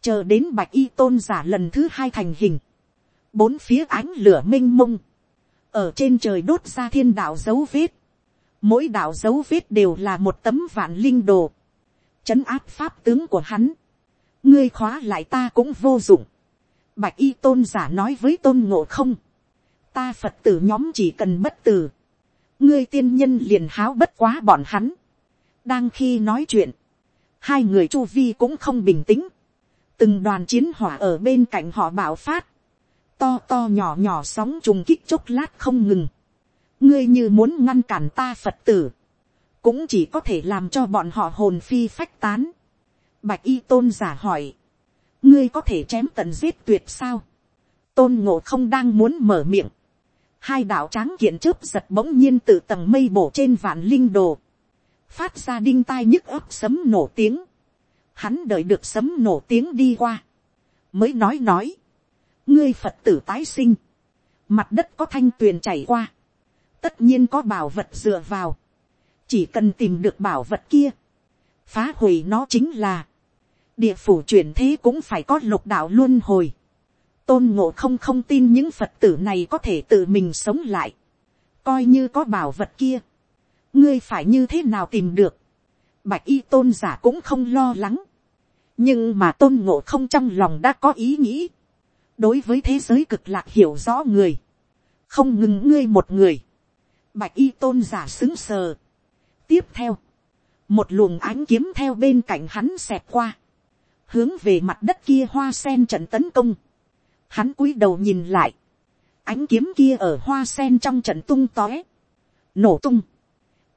chờ đến bạch y tôn giả lần thứ hai thành hình, bốn phía ánh lửa m i n h mông, ở trên trời đốt ra thiên đạo dấu vết, mỗi đạo dấu vết đều là một tấm vạn linh đồ, chấn áp pháp tướng của hắn, ngươi khóa lại ta cũng vô dụng, bạch y tôn giả nói với tôn ngộ không, ta phật tử nhóm chỉ cần bất tử, ngươi tiên nhân liền háo bất quá bọn hắn, đang khi nói chuyện, hai người chu vi cũng không bình tĩnh, từng đoàn chiến hỏa ở bên cạnh họ bảo phát, to to nhỏ nhỏ sóng trùng kích chốc lát không ngừng. ngươi như muốn ngăn cản ta phật tử, cũng chỉ có thể làm cho bọn họ hồn phi phách tán. bạch y tôn giả hỏi, ngươi có thể chém tận giết tuyệt sao. tôn ngộ không đang muốn mở miệng. hai đạo tráng kiện chớp giật bỗng nhiên từ tầng mây bổ trên vạn linh đồ phát ra đinh tai nhức ấp sấm nổ tiếng. hắn đợi được sấm nổ tiếng đi qua. mới nói nói. Ngươi phật tử tái sinh, mặt đất có thanh tuyền chảy qua, tất nhiên có bảo vật dựa vào, chỉ cần tìm được bảo vật kia, phá hủy nó chính là, địa phủ chuyển thế cũng phải có lục đạo luân hồi, tôn ngộ không không tin những phật tử này có thể tự mình sống lại, coi như có bảo vật kia, ngươi phải như thế nào tìm được, bạch y tôn giả cũng không lo lắng, nhưng mà tôn ngộ không trong lòng đã có ý nghĩ, đối với thế giới cực lạc hiểu rõ người, không ngừng ngươi một người, bạch y tôn giả xứng sờ. tiếp theo, một luồng ánh kiếm theo bên cạnh hắn xẹp qua, hướng về mặt đất kia hoa sen trận tấn công, hắn cúi đầu nhìn lại, ánh kiếm kia ở hoa sen trong trận tung tóe, nổ tung,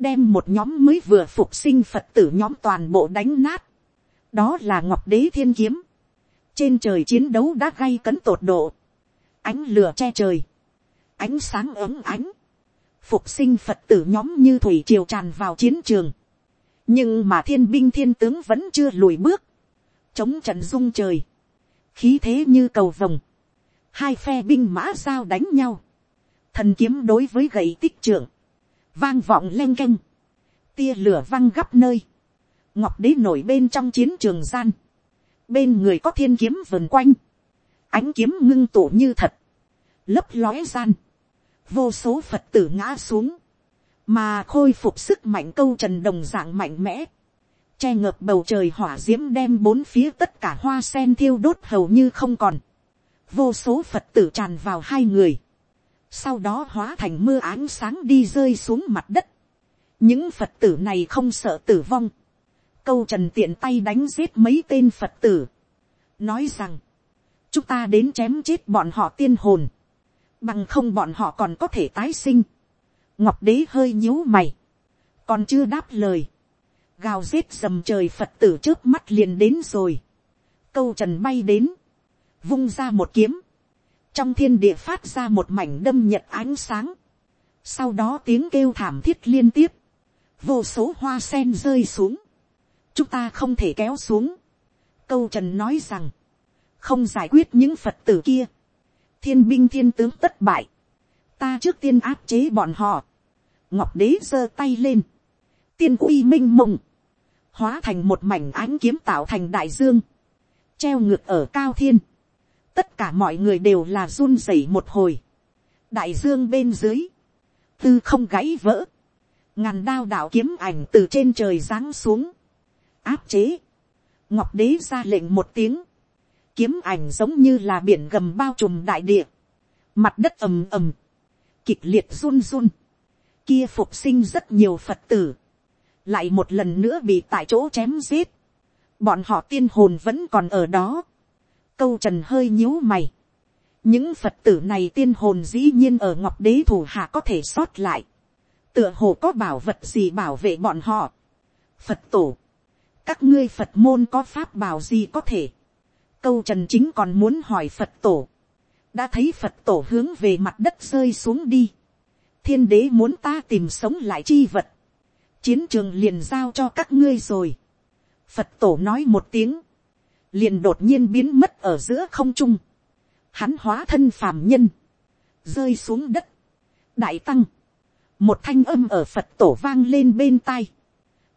đem một nhóm mới vừa phục sinh phật tử nhóm toàn bộ đánh nát, đó là ngọc đế thiên kiếm, trên trời chiến đấu đã gây cấn tột độ, ánh lửa che trời, ánh sáng ấm ánh, phục sinh phật tử nhóm như thủy triều tràn vào chiến trường, nhưng mà thiên binh thiên tướng vẫn chưa lùi bước, chống trận dung trời, khí thế như cầu vồng, hai phe binh mã sao đánh nhau, thần kiếm đối với gậy tích trưởng, vang vọng len keng, tia lửa văng gấp nơi, ngọc đế nổi bên trong chiến trường gian, bên người có thiên kiếm vần quanh, ánh kiếm ngưng tụ như thật, lấp lóe gian, vô số phật tử ngã xuống, mà khôi phục sức mạnh câu trần đồng dạng mạnh mẽ, che ngợp bầu trời hỏa d i ễ m đem bốn phía tất cả hoa sen thiêu đốt hầu như không còn, vô số phật tử tràn vào hai người, sau đó hóa thành mưa ánh sáng đi rơi xuống mặt đất, những phật tử này không sợ tử vong, câu trần tiện tay đánh giết mấy tên phật tử, nói rằng, chúng ta đến chém chết bọn họ tiên hồn, bằng không bọn họ còn có thể tái sinh. ngọc đế hơi nhíu mày, còn chưa đáp lời, gào giết dầm trời phật tử trước mắt liền đến rồi, câu trần bay đến, vung ra một kiếm, trong thiên địa phát ra một mảnh đâm nhật ánh sáng, sau đó tiếng kêu thảm thiết liên tiếp, vô số hoa sen rơi xuống, chúng ta không thể kéo xuống. câu trần nói rằng, không giải quyết những phật tử kia, thiên binh thiên tướng tất bại, ta trước tiên áp chế bọn họ, ngọc đế giơ tay lên, tiên uy minh i mộng, hóa thành một mảnh ánh kiếm tạo thành đại dương, treo ngược ở cao thiên, tất cả mọi người đều là run rẩy một hồi, đại dương bên dưới, tư không gãy vỡ, ngàn đao đạo kiếm ảnh từ trên trời giáng xuống, áp chế. Ngọc đế ra lệnh một tiếng. Kiếm ảnh giống như là biển gầm bao trùm đại địa. Mặt đất ầm ầm. Kịch liệt run run. Kia phục sinh rất nhiều Phật tử. Lại một lần nữa bị tại chỗ chém giết. Bọn họ tiên hồn vẫn còn ở đó. Câu trần hơi nhíu mày. Những Phật tử này tiên hồn dĩ nhiên ở Ngọc Đế thủ hạ có thể sót lại. Tựa hồ có bảo vật gì bảo vệ bọn họ. Phật tổ các ngươi phật môn có pháp bảo gì có thể. câu trần chính còn muốn hỏi phật tổ. đã thấy phật tổ hướng về mặt đất rơi xuống đi. thiên đế muốn ta tìm sống lại chi vật. chiến trường liền giao cho các ngươi rồi. phật tổ nói một tiếng liền đột nhiên biến mất ở giữa không trung. hắn hóa thân phàm nhân. rơi xuống đất. đại tăng. một thanh âm ở phật tổ vang lên bên tai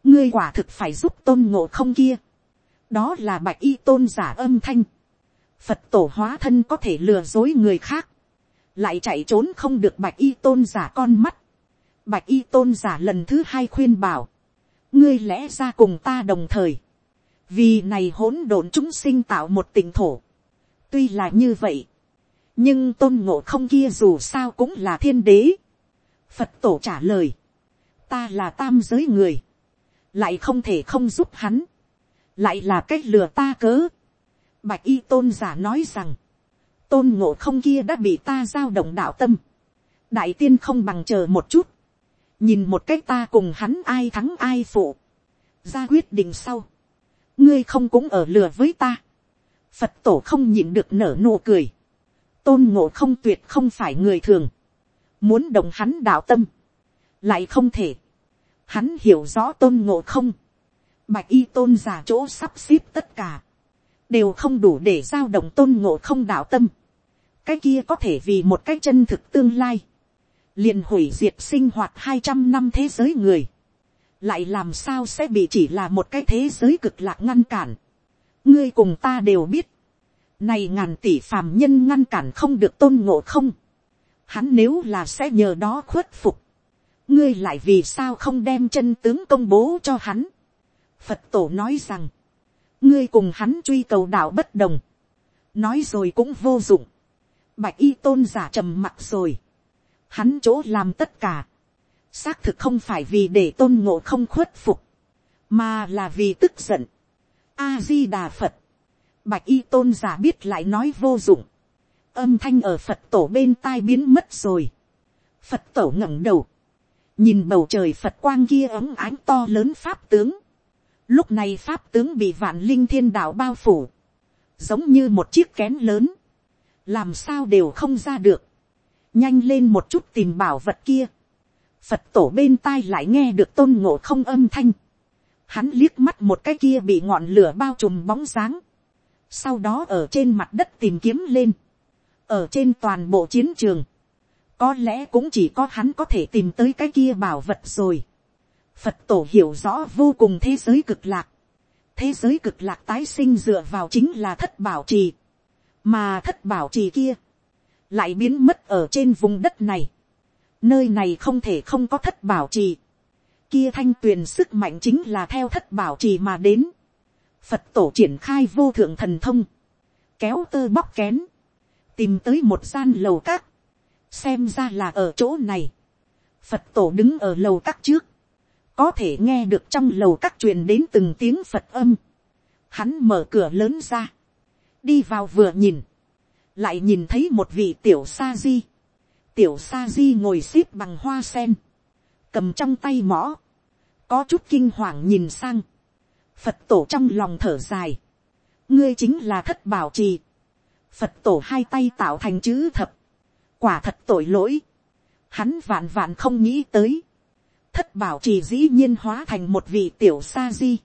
ngươi quả thực phải giúp tôn ngộ không kia. đó là bạch y tôn giả âm thanh. phật tổ hóa thân có thể lừa dối người khác. lại chạy trốn không được bạch y tôn giả con mắt. bạch y tôn giả lần thứ hai khuyên bảo. ngươi lẽ ra cùng ta đồng thời vì này hỗn độn chúng sinh tạo một tỉnh thổ. tuy là như vậy. nhưng tôn ngộ không kia dù sao cũng là thiên đế. phật tổ trả lời. ta là tam giới người lại không thể không giúp hắn, lại là cách lừa ta cớ. Bạch y tôn giả nói rằng, tôn ngộ không kia đã bị ta giao động đạo tâm, đại tiên không bằng chờ một chút, nhìn một cách ta cùng hắn ai thắng ai phụ, ra quyết định sau, ngươi không cũng ở lừa với ta, phật tổ không nhịn được nở nụ cười, tôn ngộ không tuyệt không phải người thường, muốn đồng hắn đạo tâm, lại không thể, Hắn hiểu rõ tôn ngộ không. Bạch y tôn giả chỗ sắp xếp tất cả. Đều không đủ để giao động tôn ngộ không đạo tâm. cái kia có thể vì một cái chân thực tương lai, liền hủy diệt sinh hoạt hai trăm năm thế giới người, lại làm sao sẽ bị chỉ là một cái thế giới cực lạc ngăn cản. ngươi cùng ta đều biết, này ngàn tỷ phàm nhân ngăn cản không được tôn ngộ không, hắn nếu là sẽ nhờ đó khuất phục, ngươi lại vì sao không đem chân tướng công bố cho hắn. phật tổ nói rằng, ngươi cùng hắn truy cầu đạo bất đồng, nói rồi cũng vô dụng, bạch y tôn giả trầm mặc rồi, hắn chỗ làm tất cả, xác thực không phải vì để tôn ngộ không khuất phục, mà là vì tức giận. a di đà phật, bạch y tôn giả biết lại nói vô dụng, âm thanh ở phật tổ bên tai biến mất rồi, phật tổ ngẩng đầu, nhìn bầu trời phật quang kia ấm ánh to lớn pháp tướng, lúc này pháp tướng bị vạn linh thiên đạo bao phủ, giống như một chiếc kén lớn, làm sao đều không ra được, nhanh lên một chút tìm bảo vật kia, phật tổ bên tai lại nghe được tôn ngộ không âm thanh, hắn liếc mắt một cái kia bị ngọn lửa bao trùm bóng dáng, sau đó ở trên mặt đất tìm kiếm lên, ở trên toàn bộ chiến trường, có lẽ cũng chỉ có hắn có thể tìm tới cái kia bảo vật rồi. Phật tổ hiểu rõ vô cùng thế giới cực lạc. Thế giới cực lạc tái sinh dựa vào chính là thất bảo trì. Mà thất bảo trì kia. Lại biến mất ở trên vùng đất này. Nơi này không thể không có thất bảo trì. Kia thanh tuyền sức mạnh chính là theo thất bảo trì mà đến. Phật tổ triển khai vô thượng thần thông. Kéo tơ bóc kén. Tìm tới một gian lầu các xem ra là ở chỗ này, phật tổ đứng ở lầu các trước, có thể nghe được trong lầu các truyền đến từng tiếng phật âm, hắn mở cửa lớn ra, đi vào vừa nhìn, lại nhìn thấy một vị tiểu sa di, tiểu sa di ngồi x ế p bằng hoa sen, cầm trong tay mõ, có chút kinh hoàng nhìn sang, phật tổ trong lòng thở dài, ngươi chính là thất bảo trì, phật tổ hai tay tạo thành chữ thập, quả thật tội lỗi. Hắn vạn vạn không nghĩ tới. Thất bảo trì dĩ nhiên hóa thành một vị tiểu sa di.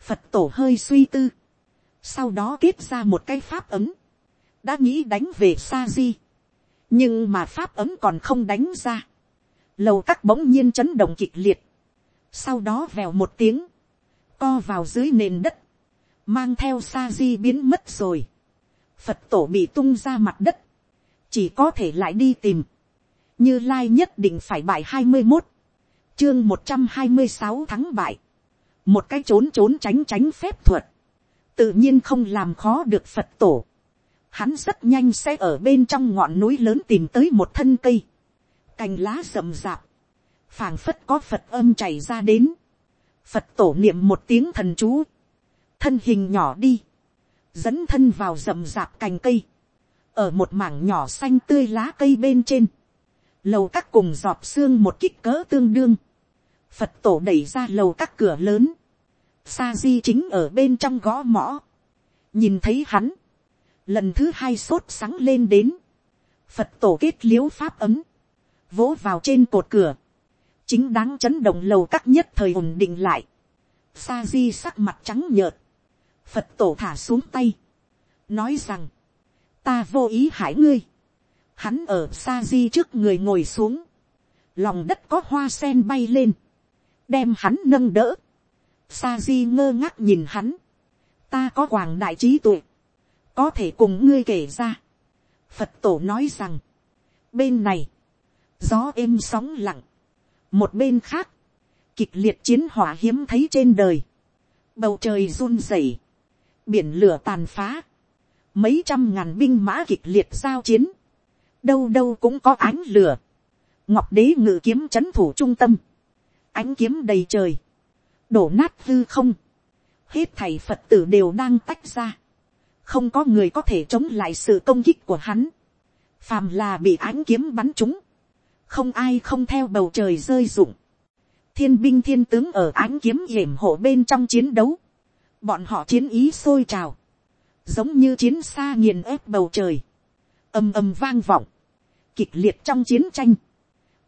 Phật tổ hơi suy tư. Sau đó kết ra một cái pháp ấm. Đã nghĩ đánh về sa di. Nhưng mà pháp ấm còn không đánh ra. Lầu các bỗng nhiên chấn động kịch liệt. Sau đó vèo một tiếng. Co vào dưới nền đất. Mang theo sa di biến mất rồi. Phật tổ bị tung ra mặt đất chỉ có thể lại đi tìm, như lai nhất định phải bại hai mươi một, chương một trăm hai mươi sáu tháng bại, một cái trốn trốn tránh tránh phép thuật, tự nhiên không làm khó được phật tổ, hắn rất nhanh sẽ ở bên trong ngọn núi lớn tìm tới một thân cây, cành lá rậm rạp, phảng phất có phật âm chảy ra đến, phật tổ niệm một tiếng thần chú, thân hình nhỏ đi, dẫn thân vào rậm rạp cành cây, ở một mảng nhỏ xanh tươi lá cây bên trên, lầu các cùng giọt xương một kích cỡ tương đương, phật tổ đẩy ra lầu các cửa lớn, sa di chính ở bên trong gõ mõ, nhìn thấy hắn, lần thứ hai sốt sáng lên đến, phật tổ kết l i ễ u pháp ấm, vỗ vào trên cột cửa, chính đáng chấn động lầu các nhất thời ổn định lại, sa di sắc mặt trắng nhợt, phật tổ thả xuống tay, nói rằng, ta vô ý hại ngươi, hắn ở Sa di trước người ngồi xuống, lòng đất có hoa sen bay lên, đem hắn nâng đỡ, sa di ngơ ngác nhìn hắn, ta có hoàng đại trí tuệ, có thể cùng ngươi kể ra. Phật tổ nói rằng, bên này, gió êm sóng lặng, một bên khác, kịch liệt chiến hỏa hiếm thấy trên đời, bầu trời run rẩy, biển lửa tàn phá, mấy trăm ngàn binh mã kịch liệt giao chiến, đâu đâu cũng có ánh lửa, ngọc đế ngự kiếm c h ấ n thủ trung tâm, ánh kiếm đầy trời, đổ nát hư không, hết thầy phật tử đều đang tách ra, không có người có thể chống lại sự công kích của hắn, phàm là bị ánh kiếm bắn trúng, không ai không theo bầu trời rơi rụng, thiên binh thiên tướng ở ánh kiếm hiểm hộ bên trong chiến đấu, bọn họ chiến ý sôi trào, giống như chiến xa nghiền ép bầu trời, ầm ầm vang vọng, kịch liệt trong chiến tranh,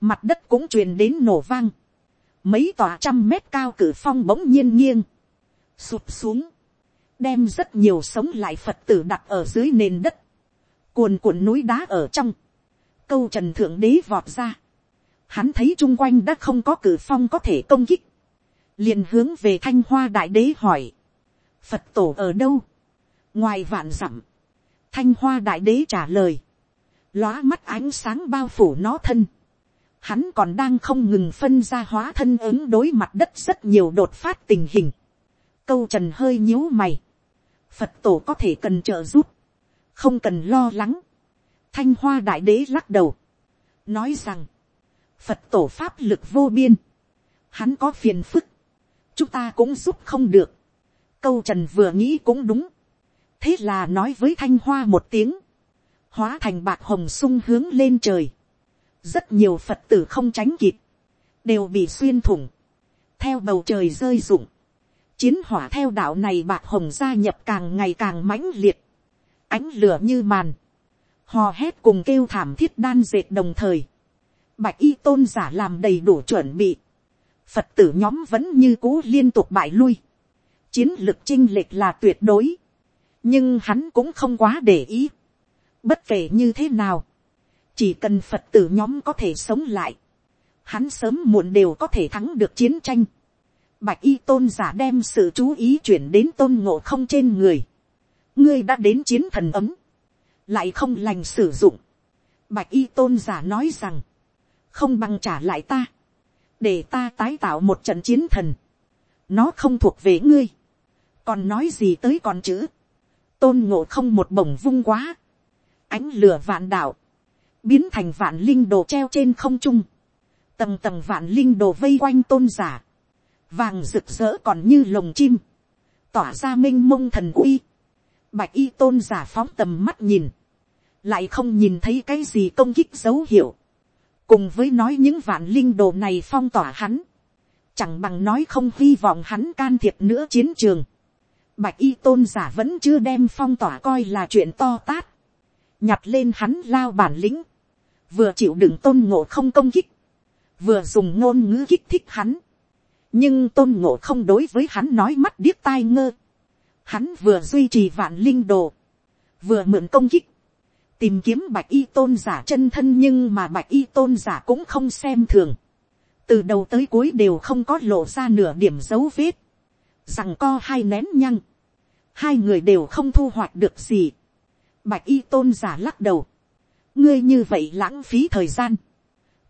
mặt đất cũng truyền đến nổ vang, mấy tòa trăm mét cao cử phong bỗng nhiên nghiêng, sụp xuống, đem rất nhiều sống lại phật tử đặt ở dưới nền đất, cuồn cuộn núi đá ở trong, câu trần thượng đế vọt ra, hắn thấy chung quanh đã không có cử phong có thể công kích, liền hướng về thanh hoa đại đế hỏi, phật tổ ở đâu, ngoài vạn dặm, thanh hoa đại đế trả lời, lóa mắt ánh sáng bao phủ nó thân, hắn còn đang không ngừng phân ra hóa thân ứng đối mặt đất rất nhiều đột phát tình hình, câu trần hơi nhíu mày, phật tổ có thể cần trợ giúp, không cần lo lắng, thanh hoa đại đế lắc đầu, nói rằng, phật tổ pháp lực vô biên, hắn có phiền phức, chúng ta cũng giúp không được, câu trần vừa nghĩ cũng đúng, thế là nói với thanh hoa một tiếng, hóa thành bạc hồng sung hướng lên trời, rất nhiều phật tử không tránh kịp, đều bị xuyên thủng, theo bầu trời rơi rụng, chiến hỏa theo đạo này bạc hồng gia nhập càng ngày càng mãnh liệt, ánh lửa như màn, hò hét cùng kêu thảm thiết đan dệt đồng thời, bạch y tôn giả làm đầy đủ chuẩn bị, phật tử nhóm vẫn như cũ liên tục bại lui, chiến lực chinh lệch là tuyệt đối, nhưng hắn cũng không quá để ý, bất kể như thế nào, chỉ cần phật tử nhóm có thể sống lại, hắn sớm muộn đều có thể thắng được chiến tranh. Bạch y tôn giả đem sự chú ý chuyển đến tôn ngộ không trên người. ngươi đã đến chiến thần ấm, lại không lành sử dụng. Bạch y tôn giả nói rằng, không bằng trả lại ta, để ta tái tạo một trận chiến thần. nó không thuộc về ngươi, còn nói gì tới còn chữ. tôn ngộ không một bổng vung quá, ánh lửa vạn đạo, biến thành vạn linh đồ treo trên không trung, tầng tầng vạn linh đồ vây quanh tôn giả, vàng rực rỡ còn như lồng chim, tỏa ra m i n h mông thần uy, bạch y tôn giả phóng tầm mắt nhìn, lại không nhìn thấy cái gì công kích dấu hiệu, cùng với nói những vạn linh đồ này phong tỏa hắn, chẳng bằng nói không hy vọng hắn can thiệp nữa chiến trường, bạch y tôn giả vẫn chưa đem phong tỏa coi là chuyện to tát, nhặt lên hắn lao bản lĩnh, vừa chịu đựng tôn ngộ không công kích, vừa dùng ngôn ngữ kích thích hắn, nhưng tôn ngộ không đối với hắn nói mắt điếc tai ngơ, hắn vừa duy trì vạn linh đồ, vừa mượn công kích, tìm kiếm bạch y tôn giả chân thân nhưng mà bạch y tôn giả cũng không xem thường, từ đầu tới cuối đều không có lộ ra nửa điểm dấu vết, rằng co hai nén nhăng, hai người đều không thu hoạch được gì, bạch y tôn giả lắc đầu, ngươi như vậy lãng phí thời gian,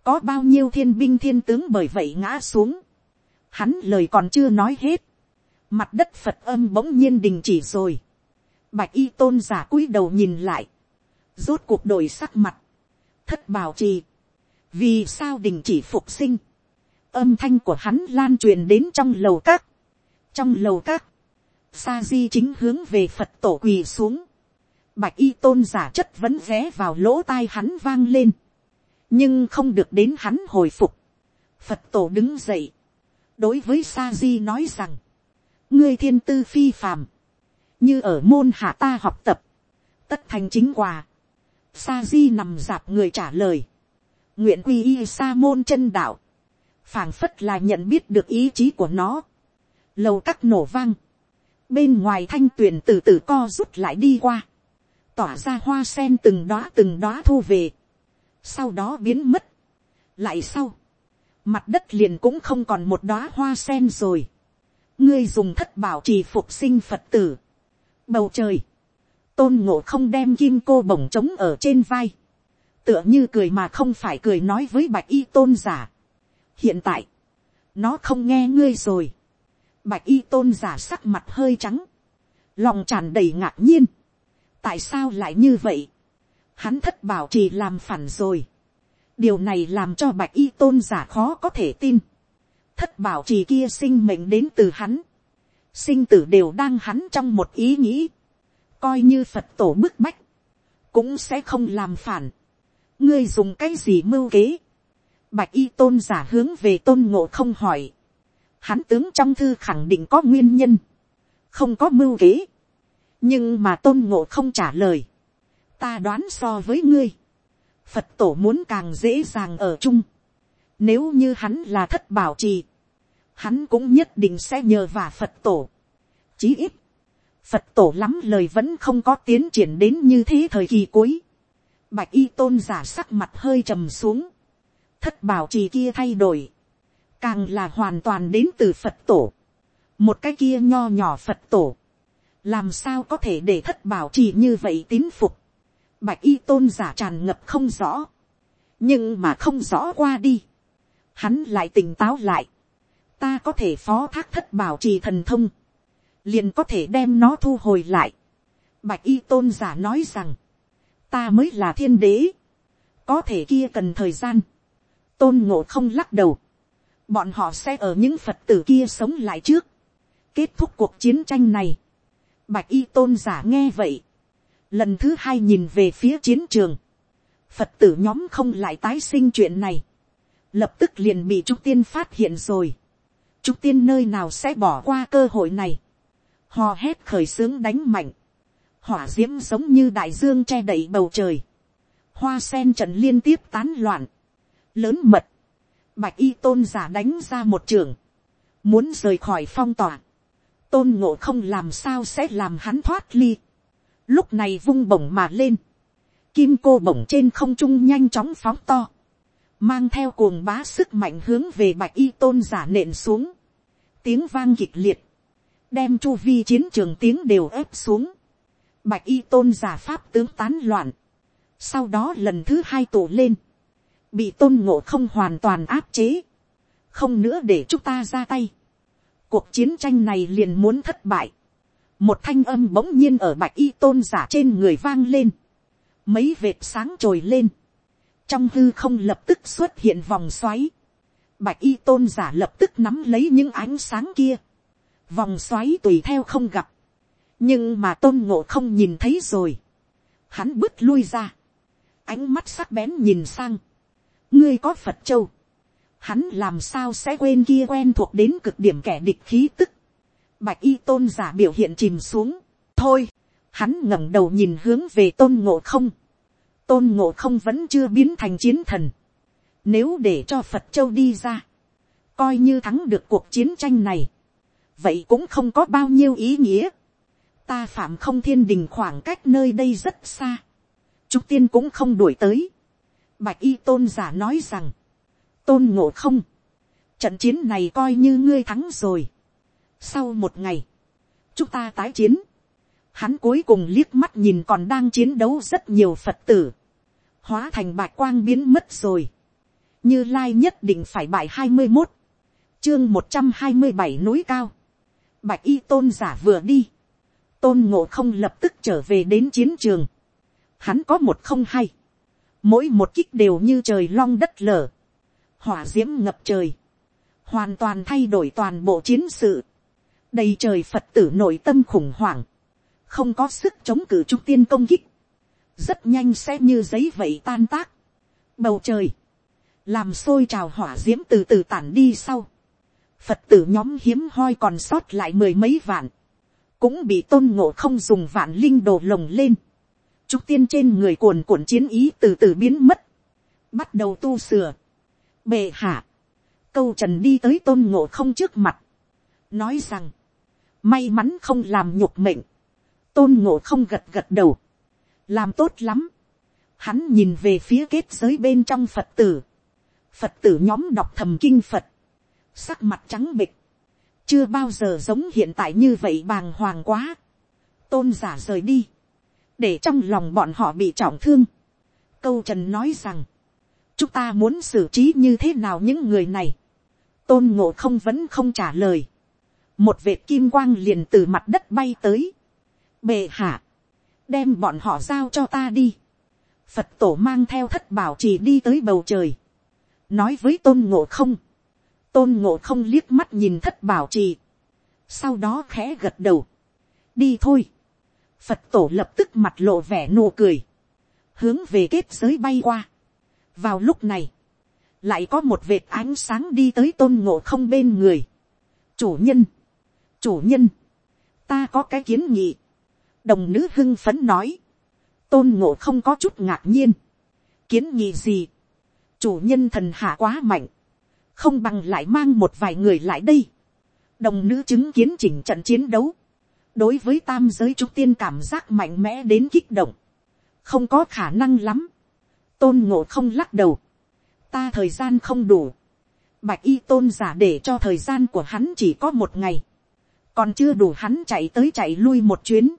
có bao nhiêu thiên binh thiên tướng bởi vậy ngã xuống, hắn lời còn chưa nói hết, mặt đất phật âm bỗng nhiên đình chỉ rồi, bạch y tôn giả cúi đầu nhìn lại, rốt cuộc đổi sắc mặt, thất bảo trì, vì sao đình chỉ phục sinh, âm thanh của hắn lan truyền đến trong lầu các, trong lầu các, sa di chính hướng về phật tổ quỳ xuống, bạch y tôn giả chất vẫn ré vào lỗ tai hắn vang lên, nhưng không được đến hắn hồi phục. phật tổ đứng dậy, đối với sa di nói rằng, ngươi thiên tư phi phàm, như ở môn hạ ta học tập, tất thành chính quà. sa di nằm dạp người trả lời, nguyện quy y sa môn chân đạo, phảng phất là nhận biết được ý chí của nó, lầu các nổ vang, bên ngoài thanh tuyển từ từ co rút lại đi qua, tỏa ra hoa sen từng đóa từng đóa thu về, sau đó biến mất, lại sau, mặt đất liền cũng không còn một đóa hoa sen rồi, ngươi dùng thất bảo trì phục sinh phật tử, bầu trời, tôn ngộ không đem kim cô bổng trống ở trên vai, tựa như cười mà không phải cười nói với bạch y tôn giả. hiện tại, nó không nghe ngươi rồi, bạch y tôn giả sắc mặt hơi trắng, lòng tràn đầy ngạc nhiên, tại sao lại như vậy, hắn thất bảo trì làm phản rồi, điều này làm cho bạch y tôn giả khó có thể tin, thất bảo trì kia sinh mệnh đến từ hắn, sinh tử đều đang hắn trong một ý nghĩ, coi như phật tổ bức bách, cũng sẽ không làm phản, ngươi dùng cái gì mưu kế, bạch y tôn giả hướng về tôn ngộ không hỏi, hắn tướng trong thư khẳng định có nguyên nhân, không có mưu kế, nhưng mà tôn ngộ không trả lời, ta đoán so với ngươi, phật tổ muốn càng dễ dàng ở chung, nếu như hắn là thất bảo trì, hắn cũng nhất định sẽ nhờ vả phật tổ. Chí ít, phật tổ lắm lời vẫn không có tiến triển đến như thế thời kỳ cuối. bạch y tôn giả sắc mặt hơi trầm xuống, thất bảo trì kia thay đổi, càng là hoàn toàn đến từ phật tổ, một cái kia nho nhỏ phật tổ, làm sao có thể để thất bảo trì như vậy tín phục, bạch y tôn giả tràn ngập không rõ, nhưng mà không rõ qua đi, hắn lại tỉnh táo lại, ta có thể phó thác thất bảo trì thần thông, liền có thể đem nó thu hồi lại. Bạch y tôn giả nói rằng, ta mới là thiên đế, có thể kia cần thời gian, tôn ngộ không lắc đầu, bọn họ sẽ ở những phật tử kia sống lại trước, kết thúc cuộc chiến tranh này. Bạch y tôn giả nghe vậy, lần thứ hai nhìn về phía chiến trường, phật tử nhóm không lại tái sinh chuyện này, lập tức liền bị trúc tiên phát hiện rồi. trúc tiên nơi nào sẽ bỏ qua cơ hội này, hò hét khởi xướng đánh mạnh, hỏa d i ễ m giống như đại dương che đậy bầu trời, hoa sen trận liên tiếp tán loạn, lớn mật, bạch y tôn giả đánh ra một trường, muốn rời khỏi phong tỏa, tôn ngộ không làm sao sẽ làm hắn thoát ly, lúc này vung bổng mà lên, kim cô bổng trên không trung nhanh chóng phóng to, mang theo cuồng bá sức mạnh hướng về bạch y tôn giả nện xuống, tiếng vang kịch liệt, đem chu vi chiến trường tiếng đều ép xuống, bạch y tôn giả pháp tướng tán loạn, sau đó lần thứ hai tổ lên, bị tôn ngộ không hoàn toàn áp chế, không nữa để chúng ta ra tay, cuộc chiến tranh này liền muốn thất bại, một thanh âm bỗng nhiên ở bạch y tôn giả trên người vang lên, mấy vệt sáng trồi lên, trong hư không lập tức xuất hiện vòng xoáy, bạch y tôn giả lập tức nắm lấy những ánh sáng kia, vòng xoáy tùy theo không gặp, nhưng mà tôn ngộ không nhìn thấy rồi, hắn bước lui ra, ánh mắt sắc bén nhìn sang, ngươi có phật châu, hắn làm sao sẽ quên kia quen thuộc đến cực điểm kẻ địch khí tức, bạch y tôn giả biểu hiện chìm xuống, thôi, hắn ngẩng đầu nhìn hướng về tôn ngộ không, tôn ngộ không vẫn chưa biến thành chiến thần, nếu để cho phật châu đi ra, coi như thắng được cuộc chiến tranh này, vậy cũng không có bao nhiêu ý nghĩa. ta phạm không thiên đình khoảng cách nơi đây rất xa. chúc tiên cũng không đuổi tới. bạch y tôn giả nói rằng, tôn ngộ không, trận chiến này coi như ngươi thắng rồi sau một ngày, chúng ta tái chiến. hắn cuối cùng liếc mắt nhìn còn đang chiến đấu rất nhiều phật tử. hóa thành bạch quang biến mất rồi. như lai nhất định phải bại hai mươi một chương một trăm hai mươi bảy núi cao bạch y tôn giả vừa đi, tôn ngộ không lập tức trở về đến chiến trường. Hắn có một không hay, mỗi một kích đều như trời long đất lở, hỏa diễm ngập trời, hoàn toàn thay đổi toàn bộ chiến sự, đầy trời phật tử nội tâm khủng hoảng, không có sức chống cự trung tiên công kích, rất nhanh sẽ như giấy vậy tan tác, bầu trời, làm sôi trào hỏa d i ễ m từ từ tản đi sau, phật tử nhóm hiếm hoi còn sót lại mười mấy vạn, cũng bị tôn ngộ không dùng vạn linh đồ lồng lên, trúc tiên trên người cuồn cuộn chiến ý từ từ biến mất, bắt đầu tu sửa, bệ hạ, câu trần đi tới tôn ngộ không trước mặt, nói rằng, may mắn không làm nhục mệnh, tôn ngộ không gật gật đầu, làm tốt lắm, hắn nhìn về phía kết giới bên trong phật tử, phật tử nhóm đọc thầm kinh phật, sắc mặt trắng bịch, chưa bao giờ giống hiện tại như vậy bàng hoàng quá, tôn giả rời đi, để trong lòng bọn họ bị trọng thương. câu trần nói rằng, chúng ta muốn xử trí như thế nào những người này, tôn ngộ không vẫn không trả lời, một vệt kim quang liền từ mặt đất bay tới, bệ hạ, đem bọn họ giao cho ta đi, phật tổ mang theo thất bảo chỉ đi tới bầu trời, nói với tôn ngộ không, tôn ngộ không liếc mắt nhìn thất bảo trì, sau đó khẽ gật đầu, đi thôi, phật tổ lập tức mặt lộ vẻ nụ cười, hướng về kết giới bay qua. vào lúc này, lại có một vệt ánh sáng đi tới tôn ngộ không bên người. chủ nhân, chủ nhân, ta có cái kiến nghị, đồng nữ hưng phấn nói, tôn ngộ không có chút ngạc nhiên, kiến nghị gì, chủ nhân thần hạ quá mạnh, không bằng lại mang một vài người lại đây, đồng nữ chứng kiến chỉnh trận chiến đấu, đối với tam giới trúc tiên cảm giác mạnh mẽ đến kích động, không có khả năng lắm, tôn ngộ không lắc đầu, ta thời gian không đủ, bạch y tôn giả để cho thời gian của hắn chỉ có một ngày, còn chưa đủ hắn chạy tới chạy lui một chuyến,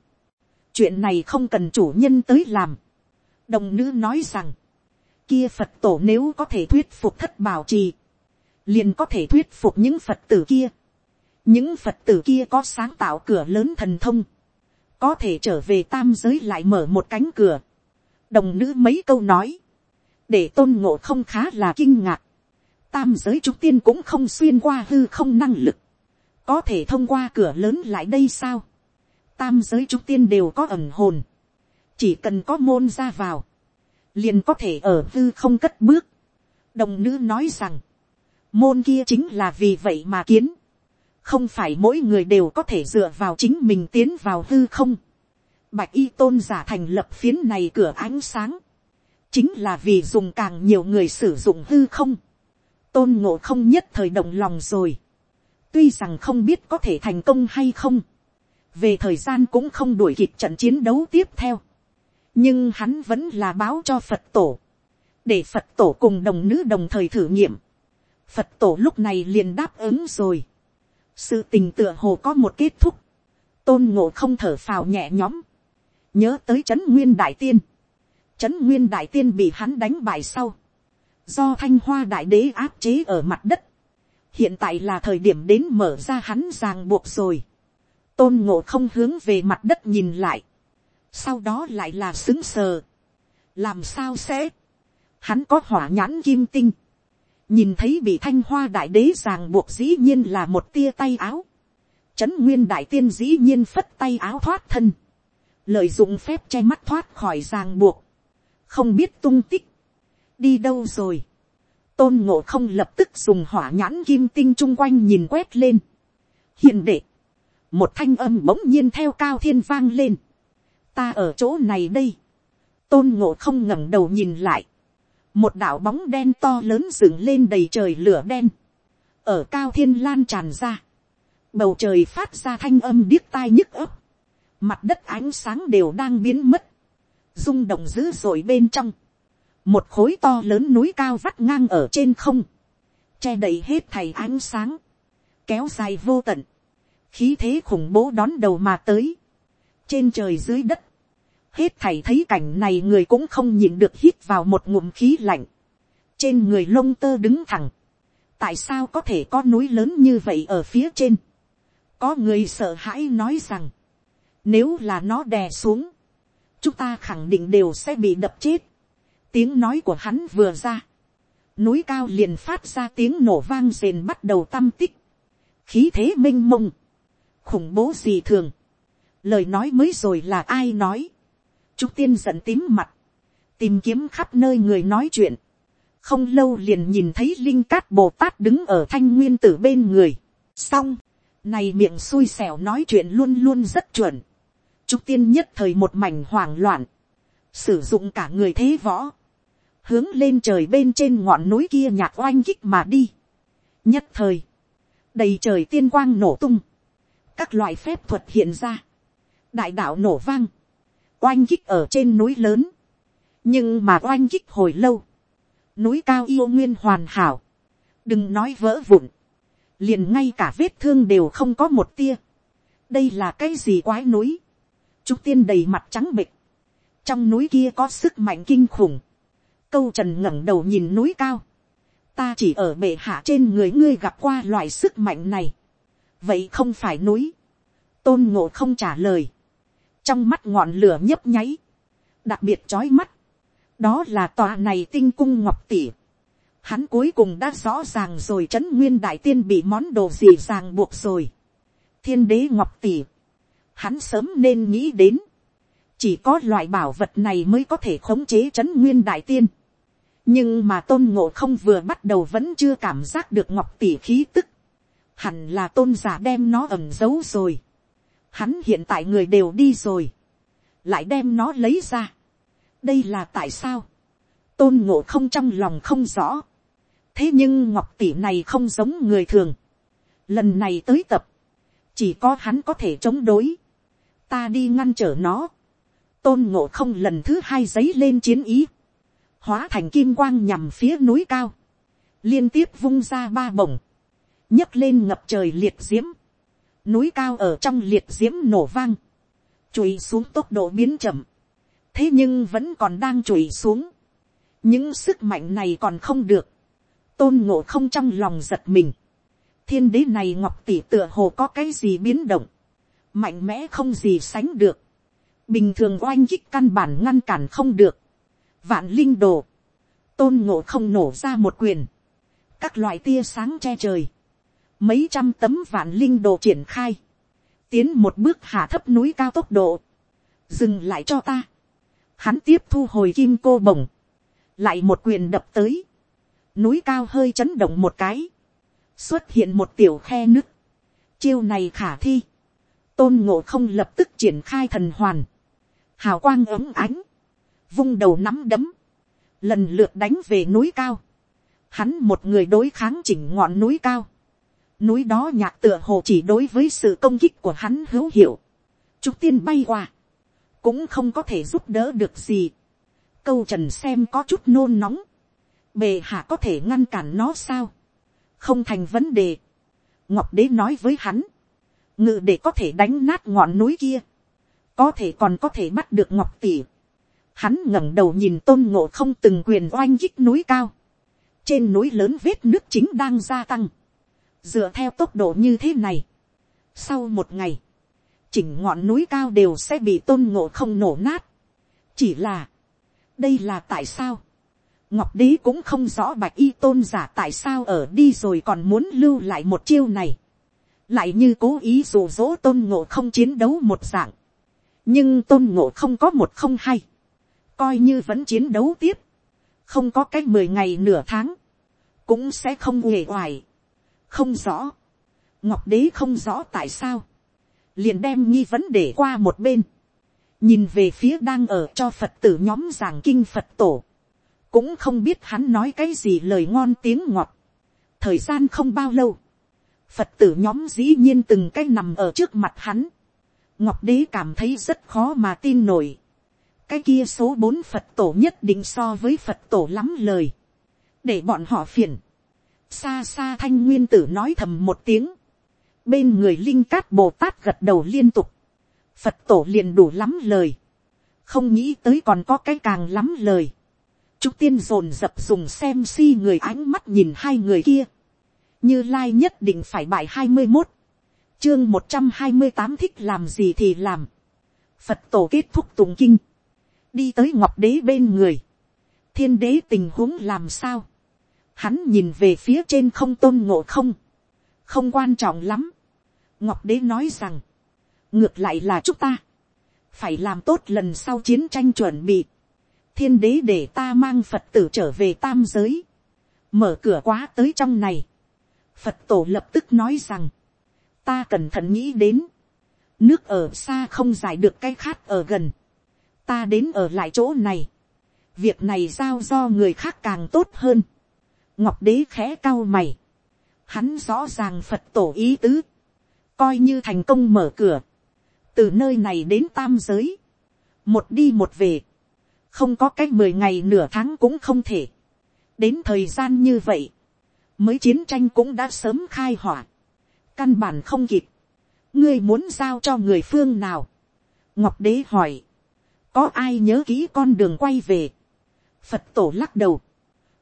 chuyện này không cần chủ nhân tới làm, đồng nữ nói rằng, kia phật tổ nếu có thể thuyết phục thất bảo trì, liền có thể thuyết phục những phật tử kia, những phật tử kia có sáng tạo cửa lớn thần thông, có thể trở về tam giới lại mở một cánh cửa, đồng nữ mấy câu nói, để tôn ngộ không khá là kinh ngạc, tam giới trúc tiên cũng không xuyên qua hư không năng lực, có thể thông qua cửa lớn lại đây sao, tam giới trúc tiên đều có ẩn hồn, chỉ cần có môn ra vào, liền có thể ở hư không cất bước. đồng nữ nói rằng, môn kia chính là vì vậy mà kiến, không phải mỗi người đều có thể dựa vào chính mình tiến vào hư không. Bạch y tôn giả thành lập phiến này cửa ánh sáng, chính là vì dùng càng nhiều người sử dụng hư không. tôn ngộ không nhất thời động lòng rồi tuy rằng không biết có thể thành công hay không, về thời gian cũng không đuổi kịp trận chiến đấu tiếp theo. nhưng hắn vẫn là báo cho phật tổ, để phật tổ cùng đồng nữ đồng thời thử nghiệm. phật tổ lúc này liền đáp ứng rồi. Sự tình tựa hồ có một kết thúc, tôn ngộ không thở phào nhẹ nhõm, nhớ tới trấn nguyên đại tiên, trấn nguyên đại tiên bị hắn đánh bại sau, do thanh hoa đại đế áp chế ở mặt đất, hiện tại là thời điểm đến mở ra hắn ràng buộc rồi, tôn ngộ không hướng về mặt đất nhìn lại, sau đó lại là xứng sờ, làm sao sẽ, hắn có hỏa nhãn kim tinh, nhìn thấy bị thanh hoa đại đế ràng buộc dĩ nhiên là một tia tay áo, trấn nguyên đại tiên dĩ nhiên phất tay áo thoát thân, lợi dụng phép che mắt thoát khỏi ràng buộc, không biết tung tích, đi đâu rồi, tôn ngộ không lập tức dùng hỏa nhãn kim tinh chung quanh nhìn quét lên, hiền đệ, một thanh âm bỗng nhiên theo cao thiên vang lên, ta ở chỗ này đây, tôn ngộ không ngẩng đầu nhìn lại, một đạo bóng đen to lớn dựng lên đầy trời lửa đen, ở cao thiên lan tràn ra, bầu trời phát ra thanh âm điếc tai nhức ấp, mặt đất ánh sáng đều đang biến mất, rung động dữ dội bên trong, một khối to lớn núi cao vắt ngang ở trên không, che đậy hết thầy ánh sáng, kéo dài vô tận, khí thế khủng bố đón đầu mà tới, trên trời dưới đất, hết thảy thấy cảnh này người cũng không nhìn được hít vào một ngụm khí lạnh. trên người lông tơ đứng thẳng. tại sao có thể có núi lớn như vậy ở phía trên. có người sợ hãi nói rằng, nếu là nó đè xuống, chúng ta khẳng định đều sẽ bị đập chết tiếng nói của hắn vừa ra. núi cao liền phát ra tiếng nổ vang rền bắt đầu tâm tích. khí thế m i n h mông. khủng bố gì thường. lời nói mới rồi là ai nói Trúc tiên giận tím mặt. Tìm kiếm khắp nơi người nói chuyện. Không lâu liền nhìn thấy Linh Cát Bồ Tát đứng ở thanh nguyên tử bên người. Xong. Này miệng xui xẻo nói chuyện luôn luôn rất chuẩn. Trúc tiên nhất thời một mảnh hoảng loạn. Sử dụng cả người thế võ. Hướng lên trời bên trên ngọn núi kia nhạc oanh kích mà đi. Nhất thời. Đầy trời tiên quang nổ tung. Các loại phép thuật hiện ra. Đại đạo nổ vang oanh kích ở trên núi lớn, nhưng mà oanh kích hồi lâu, núi cao yêu nguyên hoàn hảo, đừng nói vỡ vụn, liền ngay cả vết thương đều không có một tia, đây là cái gì quái núi, trúc tiên đầy mặt trắng bịch, trong núi kia có sức mạnh kinh khủng, câu trần ngẩng đầu nhìn núi cao, ta chỉ ở bệ hạ trên người ngươi gặp qua loại sức mạnh này, vậy không phải núi, tôn ngộ không trả lời, trong mắt ngọn lửa nhấp nháy, đặc biệt trói mắt, đó là tòa này tinh cung ngọc tỉ. Hắn cuối cùng đã rõ ràng rồi trấn nguyên đại tiên bị món đồ gì ràng buộc rồi. thiên đế ngọc tỉ, hắn sớm nên nghĩ đến, chỉ có loại bảo vật này mới có thể khống chế trấn nguyên đại tiên. nhưng mà tôn ngộ không vừa bắt đầu vẫn chưa cảm giác được ngọc tỷ khí tức, hẳn là tôn giả đem nó ẩm giấu rồi hắn hiện tại người đều đi rồi, lại đem nó lấy ra. đây là tại sao, tôn ngộ không trong lòng không rõ. thế nhưng ngọc tỷ này không giống người thường. lần này tới tập, chỉ có hắn có thể chống đối. ta đi ngăn trở nó tôn ngộ không lần thứ hai giấy lên chiến ý. hóa thành kim quang nhằm phía núi cao, liên tiếp vung ra ba bổng, nhấc lên ngập trời liệt diễm, núi cao ở trong liệt diễm nổ vang, chùi xuống tốc độ biến chậm, thế nhưng vẫn còn đang chùi xuống, những sức mạnh này còn không được, tôn ngộ không trong lòng giật mình, thiên đế này ngọc tỷ tựa hồ có cái gì biến động, mạnh mẽ không gì sánh được, bình thường oanh kích căn bản ngăn cản không được, vạn linh đồ, tôn ngộ không nổ ra một quyền, các loại tia sáng che trời, mấy trăm tấm vạn linh đồ triển khai, tiến một bước hạ thấp núi cao tốc độ, dừng lại cho ta, hắn tiếp thu hồi kim cô bồng, lại một quyền đập tới, núi cao hơi chấn động một cái, xuất hiện một tiểu khe nứt, chiêu này khả thi, tôn ngộ không lập tức triển khai thần hoàn, hào quang ấm ánh, vung đầu nắm đấm, lần lượt đánh về núi cao, hắn một người đối kháng chỉnh ngọn núi cao, núi đó nhạc tựa hồ chỉ đối với sự công kích của hắn hữu hiệu, chúc tiên bay qua, cũng không có thể giúp đỡ được gì, câu trần xem có chút nôn nóng, bề hạ có thể ngăn cản nó sao, không thành vấn đề, ngọc đế nói với hắn, ngự để có thể đánh nát ngọn núi kia, có thể còn có thể bắt được ngọc tỷ. Hắn ngẩng đầu nhìn tôn ngộ không từng quyền oanh kích núi cao. Trên núi lớn vết nước chính đang gia tăng. Dựa theo tốc độ như thế này. Sau một ngày, chỉnh ngọn núi cao đều sẽ bị tôn ngộ không nổ nát. Chỉ là, đây là tại sao? Ngọc đế cũng không rõ bạch y tôn giả tại sao ở đi rồi còn muốn lưu lại một chiêu này. Lại như cố ý dụ dỗ tôn ngộ không chiến đấu một dạng nhưng tôn ngộ không có một không hay, coi như vẫn chiến đấu tiếp, không có cái mười ngày nửa tháng, cũng sẽ không uể oải, không rõ, ngọc đế không rõ tại sao, liền đem nghi vấn để qua một bên, nhìn về phía đang ở cho phật tử nhóm giảng kinh phật tổ, cũng không biết hắn nói cái gì lời ngon tiếng ngọt, thời gian không bao lâu, phật tử nhóm dĩ nhiên từng cái nằm ở trước mặt hắn, ngọc đế cảm thấy rất khó mà tin nổi. cái kia số bốn phật tổ nhất định so với phật tổ lắm lời. để bọn họ phiền. xa xa thanh nguyên tử nói thầm một tiếng. bên người linh cát bồ tát gật đầu liên tục. phật tổ liền đủ lắm lời. không nghĩ tới còn có cái càng lắm lời. Trúc tiên dồn dập dùng xem si người ánh mắt nhìn hai người kia. Như Lai nhất định phải bài hai mươi một chương một trăm hai mươi tám thích làm gì thì làm. phật tổ kết thúc tụng kinh. đi tới ngọc đế bên người. thiên đế tình huống làm sao. hắn nhìn về phía trên không tôn ngộ không. không quan trọng lắm. ngọc đế nói rằng, ngược lại là chúng ta. phải làm tốt lần sau chiến tranh chuẩn bị. thiên đế để ta mang phật tử trở về tam giới. mở cửa quá tới trong này. phật tổ lập tức nói rằng, ta cẩn thận nghĩ đến, nước ở xa không giải được cái khát ở gần, ta đến ở lại chỗ này, việc này giao do người khác càng tốt hơn, ngọc đế khẽ cao mày, hắn rõ ràng phật tổ ý tứ, coi như thành công mở cửa, từ nơi này đến tam giới, một đi một về, không có cách mười ngày nửa tháng cũng không thể, đến thời gian như vậy, mới chiến tranh cũng đã sớm khai hỏa, căn bản không kịp, ngươi muốn giao cho người phương nào, ngọc đế hỏi, có ai nhớ kỹ con đường quay về, phật tổ lắc đầu,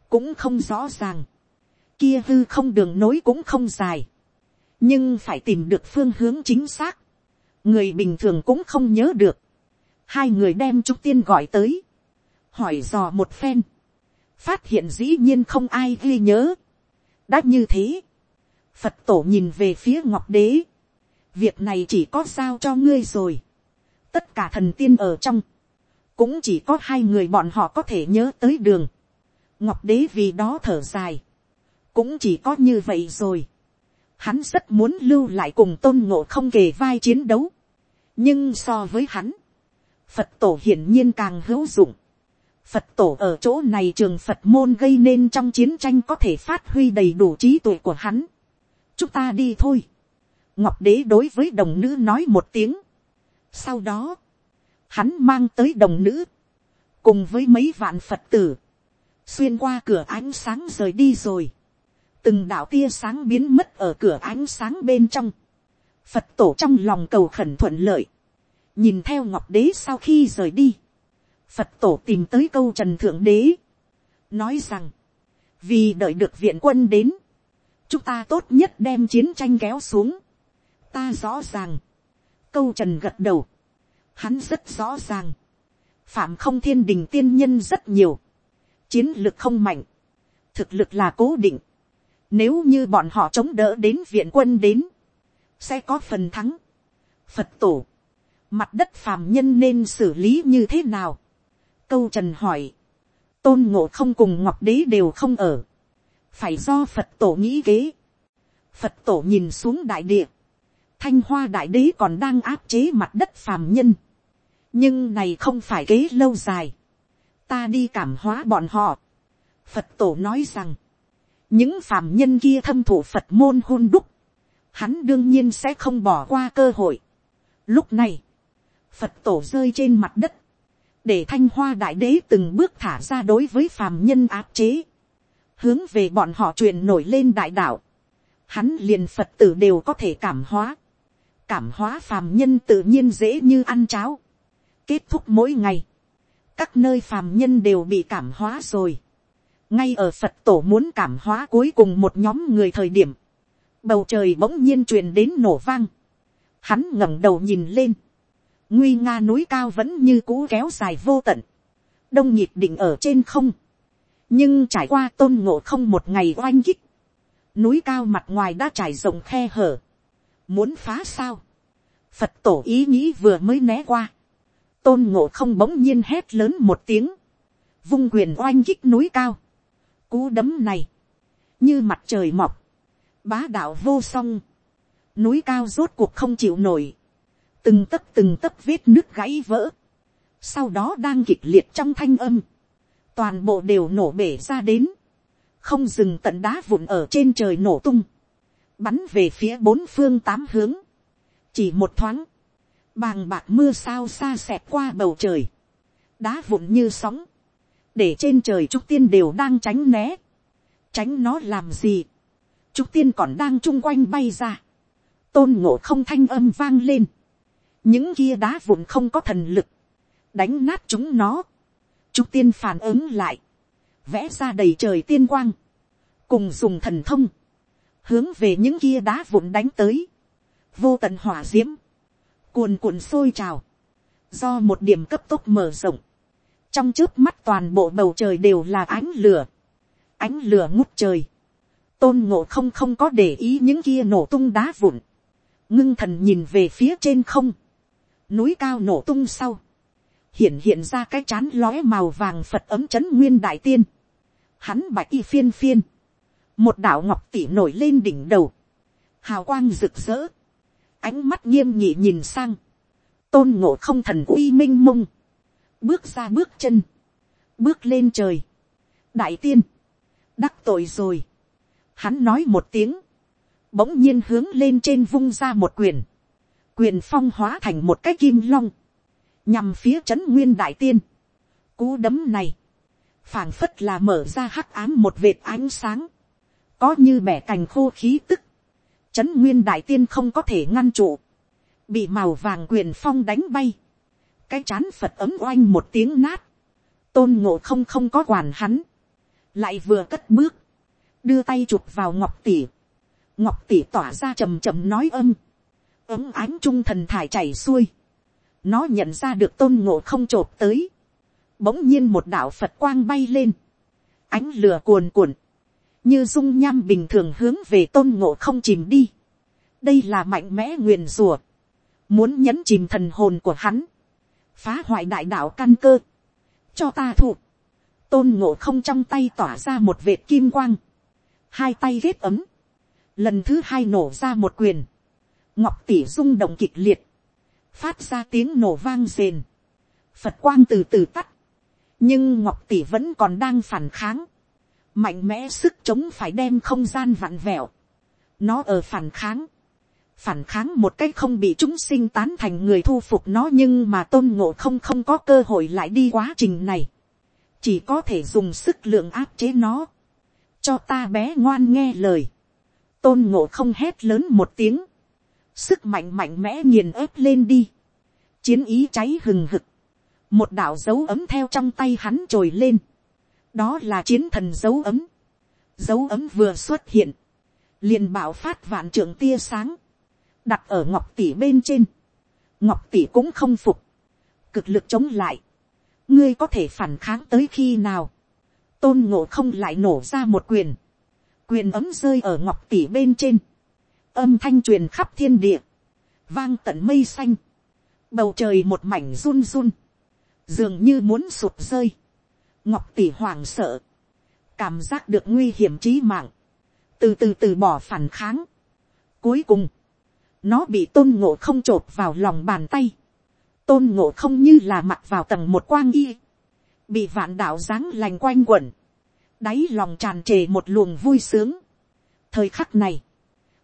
cũng không rõ ràng, kia hư không đường nối cũng không dài, nhưng phải tìm được phương hướng chính xác, người bình thường cũng không nhớ được, hai người đem trúc tiên gọi tới, hỏi dò một phen, phát hiện dĩ nhiên không ai ghi nhớ, đã như thế, Phật tổ nhìn về phía ngọc đế. Việc này chỉ có sao cho ngươi rồi. Tất cả thần tiên ở trong. Cũng chỉ có hai người bọn họ có thể nhớ tới đường. Ngọc đế vì đó thở dài. Cũng chỉ có như vậy rồi. Hắn rất muốn lưu lại cùng tôn ngộ không kề vai chiến đấu. Nhưng so với hắn. Phật tổ hiển nhiên càng hữu dụng. Phật tổ ở chỗ này trường Phật môn gây nên trong chiến tranh có thể phát huy đầy đủ trí tuệ của hắn chúng ta đi thôi. ngọc đế đối với đồng nữ nói một tiếng. sau đó, hắn mang tới đồng nữ, cùng với mấy vạn phật tử, xuyên qua cửa ánh sáng rời đi rồi, từng đạo tia sáng biến mất ở cửa ánh sáng bên trong, phật tổ trong lòng cầu khẩn thuận lợi, nhìn theo ngọc đế sau khi rời đi, phật tổ tìm tới câu trần thượng đế, nói rằng, vì đợi được viện quân đến, chúng ta tốt nhất đem chiến tranh kéo xuống. ta rõ ràng, câu trần gật đầu, hắn rất rõ ràng, phạm không thiên đình tiên nhân rất nhiều, chiến lực không mạnh, thực lực là cố định, nếu như bọn họ chống đỡ đến viện quân đến, sẽ có phần thắng. Phật tổ, mặt đất phàm nhân nên xử lý như thế nào? Câu trần hỏi, tôn ngộ không cùng ngọc đế đều không ở, phải do phật tổ nghĩ kế. phật tổ nhìn xuống đại địa, thanh hoa đại đế còn đang áp chế mặt đất phàm nhân, nhưng này không phải kế lâu dài, ta đi cảm hóa bọn họ. phật tổ nói rằng, những phàm nhân kia thâm thủ phật môn hôn đúc, hắn đương nhiên sẽ không bỏ qua cơ hội. lúc này, phật tổ rơi trên mặt đất, để thanh hoa đại đế từng bước thả ra đối với phàm nhân áp chế, hướng về bọn họ truyền nổi lên đại đạo, hắn liền phật tử đều có thể cảm hóa, cảm hóa phàm nhân tự nhiên dễ như ăn cháo, kết thúc mỗi ngày, các nơi phàm nhân đều bị cảm hóa rồi, ngay ở phật tổ muốn cảm hóa cuối cùng một nhóm người thời điểm, bầu trời bỗng nhiên truyền đến nổ vang, hắn ngẩng đầu nhìn lên, nguy nga núi cao vẫn như cũ kéo dài vô tận, đông nhịp định ở trên không, nhưng trải qua tôn ngộ không một ngày oanh kích, núi cao mặt ngoài đã trải rộng khe hở, muốn phá sao, phật tổ ý nghĩ vừa mới né qua, tôn ngộ không bỗng nhiên hét lớn một tiếng, vung quyền oanh kích núi cao, cú đấm này, như mặt trời mọc, bá đạo vô song, núi cao rốt cuộc không chịu nổi, từng tấc từng tấc vết nước gãy vỡ, sau đó đang kịch liệt trong thanh âm, toàn bộ đều nổ bể ra đến, không dừng tận đá vụn ở trên trời nổ tung, bắn về phía bốn phương tám hướng, chỉ một thoáng, bàng bạc mưa sao xa xẹt qua bầu trời, đá vụn như sóng, để trên trời trúc tiên đều đang tránh né, tránh nó làm gì, trúc tiên còn đang chung quanh bay ra, tôn ngộ không thanh âm vang lên, những kia đá vụn không có thần lực, đánh nát chúng nó, trúc tiên phản ứng lại, vẽ ra đầy trời tiên quang, cùng dùng thần thông, hướng về những kia đá vụn đánh tới, vô tận hỏa diễm. Cuồn cuộn sôi trào, do một điểm cấp tốc mở rộng, trong trước mắt toàn bộ bầu trời đều là ánh lửa, ánh lửa ngút trời, tôn ngộ không không có để ý những kia nổ tung đá vụn, ngưng thần nhìn về phía trên không, núi cao nổ tung sau, hiện hiện ra cái chán lóe màu vàng phật ấm c h ấ n nguyên đại tiên, hắn bạch y phiên phiên, một đạo ngọc tỷ nổi lên đỉnh đầu, hào quang rực rỡ, ánh mắt nghiêm nhị nhìn sang, tôn ngộ không thần uy m i n h mông, bước ra bước chân, bước lên trời, đại tiên, đắc tội rồi, hắn nói một tiếng, bỗng nhiên hướng lên trên vung ra một quyền, quyền phong hóa thành một cái kim long, nhằm phía trấn nguyên đại tiên. Cú đấm này, phảng phất là mở ra hắc ám một vệt ánh sáng, có như bẻ cành khô khí tức, trấn nguyên đại tiên không có thể ngăn trụ, bị màu vàng quyền phong đánh bay, cái chán phật ấm oanh một tiếng nát, tôn ngộ không không có quản hắn, lại vừa cất bước, đưa tay chụp vào ngọc tỷ, ngọc tỷ tỏa ra trầm trầm nói âm, ấm ánh trung thần thải chảy xuôi, nó nhận ra được tôn ngộ không t r ộ p tới, bỗng nhiên một đạo phật quang bay lên, ánh lửa cuồn cuộn, như dung nham bình thường hướng về tôn ngộ không chìm đi. đây là mạnh mẽ nguyền rùa, muốn nhấn chìm thần hồn của hắn, phá hoại đại đạo căn cơ, cho ta thụ, tôn ngộ không trong tay tỏa ra một vệt kim quang, hai tay ghét ấm, lần thứ hai nổ ra một quyền, ngọc tỷ rung động kịch liệt, phát ra tiếng nổ vang rền, phật quang từ từ tắt, nhưng ngọc tỷ vẫn còn đang phản kháng, mạnh mẽ sức chống phải đem không gian vặn vẹo, nó ở phản kháng, phản kháng một cách không bị chúng sinh tán thành người thu phục nó nhưng mà tôn ngộ không không có cơ hội lại đi quá trình này, chỉ có thể dùng sức lượng áp chế nó, cho ta bé ngoan nghe lời, tôn ngộ không hét lớn một tiếng, sức mạnh mạnh mẽ nghiền ớp lên đi, chiến ý cháy hừng hực, một đạo dấu ấm theo trong tay hắn trồi lên, đó là chiến thần dấu ấm, dấu ấm vừa xuất hiện, liền bảo phát vạn trưởng tia sáng, đặt ở ngọc tỷ bên trên, ngọc tỷ cũng không phục, cực lực chống lại, ngươi có thể phản kháng tới khi nào, tôn ngộ không lại nổ ra một quyền, quyền ấm rơi ở ngọc tỷ bên trên, âm thanh truyền khắp thiên địa, vang tận mây xanh, bầu trời một mảnh run run, dường như muốn sụt rơi, ngọc tỷ hoảng sợ, cảm giác được nguy hiểm trí mạng, từ từ từ bỏ phản kháng. Cuối cùng, nó bị tôn ngộ không t r ộ p vào lòng bàn tay, tôn ngộ không như là mặc vào tầng một quang y, bị vạn đạo dáng lành quanh quẩn, đáy lòng tràn trề một luồng vui sướng. thời khắc này,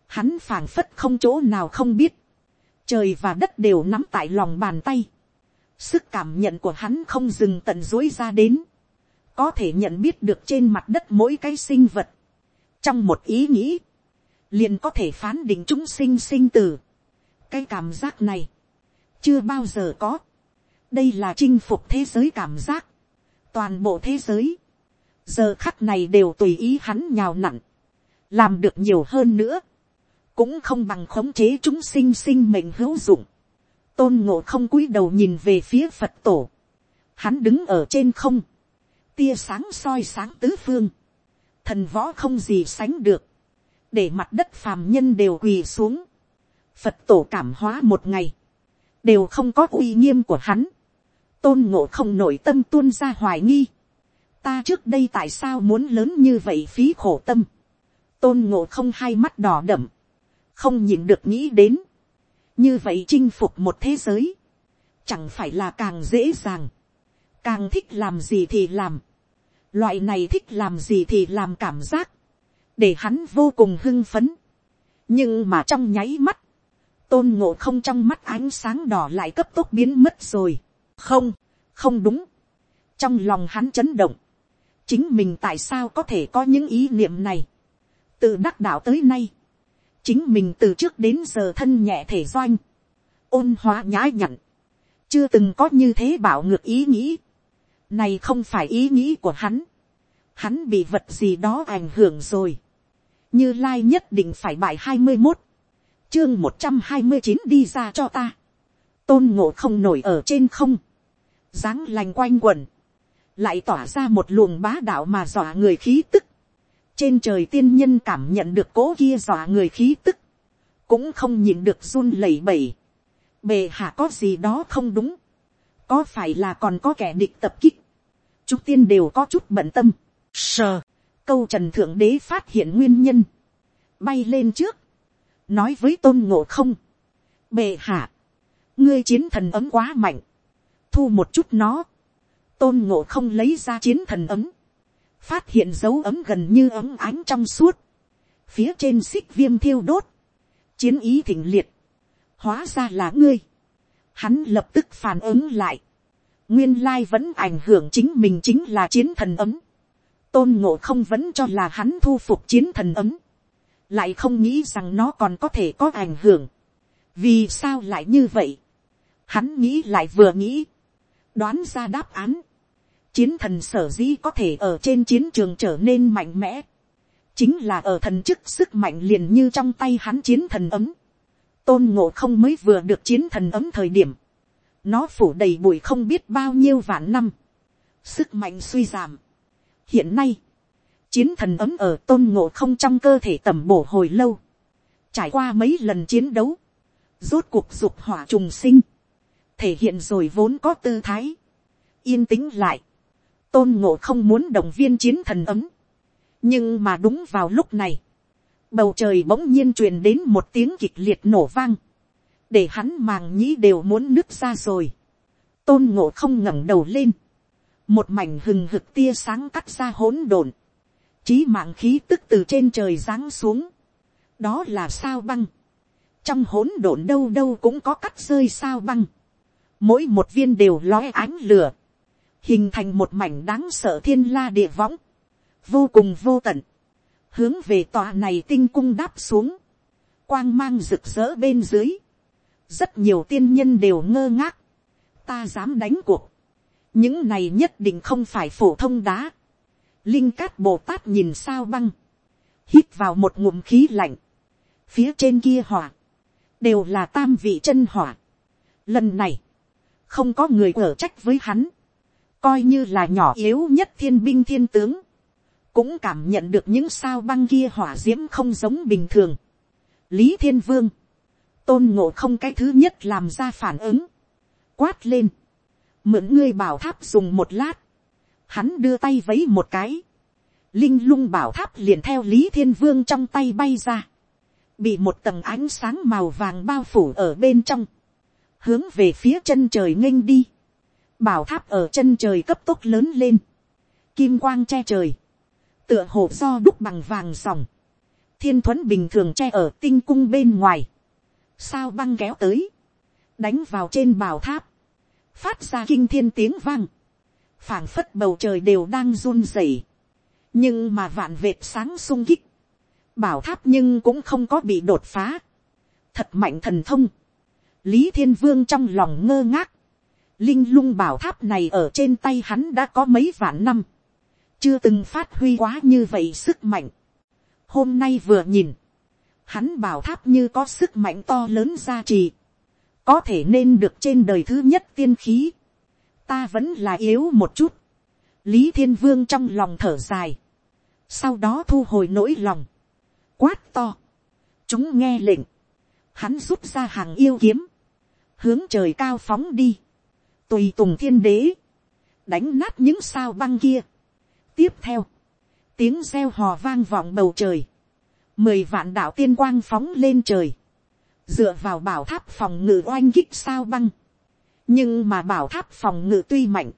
hắn phảng phất không chỗ nào không biết, trời và đất đều nắm tại lòng bàn tay, sức cảm nhận của hắn không dừng tận dối ra đến, có thể nhận biết được trên mặt đất mỗi cái sinh vật, trong một ý nghĩ, liền có thể phán định chúng sinh sinh tử. cái cảm giác này, chưa bao giờ có. đây là chinh phục thế giới cảm giác. toàn bộ thế giới, giờ khắc này đều tùy ý hắn nhào nặn, làm được nhiều hơn nữa, cũng không bằng khống chế chúng sinh sinh mệnh hữu dụng. tôn ngộ không cúi đầu nhìn về phía phật tổ, hắn đứng ở trên không, tia sáng soi sáng tứ phương, thần võ không gì sánh được, để mặt đất phàm nhân đều quỳ xuống, phật tổ cảm hóa một ngày, đều không có uy nghiêm của hắn, tôn ngộ không nội tâm tuôn ra hoài nghi, ta trước đây tại sao muốn lớn như vậy phí khổ tâm, tôn ngộ không hai mắt đỏ đậm, không nhìn được nghĩ đến, như vậy chinh phục một thế giới, chẳng phải là càng dễ dàng, càng thích làm gì thì làm, Loại này thích làm gì thì làm cảm giác. Để hắn vô cùng hưng phấn. Nhưng mà trong nháy mắt. Tôn ngộ không trong mắt ánh sáng đỏ lại cấp tốc biến mất rồi. Không, không đúng. Trong lòng hắn chấn động. Chính mình tại sao có thể có những ý niệm này. Từ đắc đạo tới nay. Chính mình từ trước đến giờ thân nhẹ thể doanh. Ôn hóa nhã nhặn. Chưa từng có như thế bảo ngược ý nghĩ này không phải ý nghĩ của hắn. Hắn bị vật gì đó ảnh hưởng rồi. Như Lai nhất định phải bài hai mươi một. Chương một trăm hai mươi chín đi ra cho ta. Tôn ngộ không nổi ở trên không. dáng lành quanh quẩn. Lại tỏa ra một luồng bá đạo mà dọa người khí tức. Trên trời tiên nhân cảm nhận được cố kia dọa người khí tức. Cũng không nhìn được run lẩy bẩy. Bề hạ có gì đó không đúng. Có phải là còn có kẻ địch tập kích, chúng tiên đều có chút bận tâm, sờ, câu trần thượng đế phát hiện nguyên nhân, bay lên trước, nói với tôn ngộ không, bề hạ, ngươi chiến thần ấm quá mạnh, thu một chút nó, tôn ngộ không lấy ra chiến thần ấm, phát hiện dấu ấm gần như ấm ánh trong suốt, phía trên xích viêm thiêu đốt, chiến ý thịnh liệt, hóa ra là ngươi, hắn lập tức phản ứng lại, nguyên lai vẫn ảnh hưởng chính mình chính là chiến thần ấm, tôn ngộ không vẫn cho là hắn thu phục chiến thần ấm, lại không nghĩ rằng nó còn có thể có ảnh hưởng, vì sao lại như vậy, hắn nghĩ lại vừa nghĩ, đoán ra đáp án, chiến thần sở dĩ có thể ở trên chiến trường trở nên mạnh mẽ, chính là ở thần chức sức mạnh liền như trong tay hắn chiến thần ấm, tôn ngộ không mới vừa được chiến thần ấm thời điểm, nó phủ đầy bụi không biết bao nhiêu vạn năm, sức mạnh suy giảm. hiện nay, chiến thần ấm ở tôn ngộ không trong cơ thể tầm bổ hồi lâu, trải qua mấy lần chiến đấu, rốt cuộc dục hỏa trùng sinh, thể hiện rồi vốn có tư thái, yên tĩnh lại, tôn ngộ không muốn động viên chiến thần ấm, nhưng mà đúng vào lúc này, bầu trời bỗng nhiên truyền đến một tiếng kịch liệt nổ vang, để hắn màng nhĩ đều muốn nứt ra rồi. tôn ngộ không ngẩng đầu lên, một mảnh hừng hực tia sáng cắt ra hỗn độn, trí mạng khí tức từ trên trời giáng xuống, đó là sao băng, trong hỗn độn đâu đâu cũng có cắt rơi sao băng, mỗi một viên đều lói ánh lửa, hình thành một mảnh đáng sợ thiên la địa võng, vô cùng vô tận, hướng về tòa này tinh cung đáp xuống, quang mang rực rỡ bên dưới, rất nhiều tiên nhân đều ngơ ngác, ta dám đánh cuộc, những này nhất định không phải phổ thông đá, linh cát bồ tát nhìn sao băng, hít vào một ngụm khí lạnh, phía trên kia hỏa, đều là tam vị chân hỏa. Lần này, không có người ở trách với hắn, coi như là nhỏ yếu nhất thiên binh thiên tướng, cũng cảm nhận được những sao băng kia hỏa d i ễ m không giống bình thường. lý thiên vương, tôn ngộ không cái thứ nhất làm ra phản ứng, quát lên, mượn ngươi bảo tháp dùng một lát, hắn đưa tay vấy một cái, linh lung bảo tháp liền theo lý thiên vương trong tay bay ra, bị một tầng ánh sáng màu vàng bao phủ ở bên trong, hướng về phía chân trời nghênh đi, bảo tháp ở chân trời cấp tốc lớn lên, kim quang che trời, tựa hồ do đúc bằng vàng dòng, thiên thuẫn bình thường che ở tinh cung bên ngoài, sao băng kéo tới, đánh vào trên bảo tháp, phát ra kinh thiên tiếng vang, phảng phất bầu trời đều đang run rẩy, nhưng mà vạn vệt sáng sung kích, bảo tháp nhưng cũng không có bị đột phá, thật mạnh thần thông, lý thiên vương trong lòng ngơ ngác, linh lung bảo tháp này ở trên tay hắn đã có mấy vạn năm, chưa từng phát huy quá như vậy sức mạnh. hôm nay vừa nhìn, hắn bảo tháp như có sức mạnh to lớn gia trì, có thể nên được trên đời thứ nhất tiên khí, ta vẫn là yếu một chút, lý thiên vương trong lòng thở dài, sau đó thu hồi nỗi lòng, quát to, chúng nghe lệnh, hắn rút ra hàng yêu kiếm, hướng trời cao phóng đi, tùy tùng thiên đế, đánh nát những sao băng kia, tiếp theo, tiếng reo hò vang vọng bầu trời, mười vạn đạo tiên quang phóng lên trời, dựa vào bảo tháp phòng ngự oanh kích sao băng, nhưng mà bảo tháp phòng ngự tuy mạnh,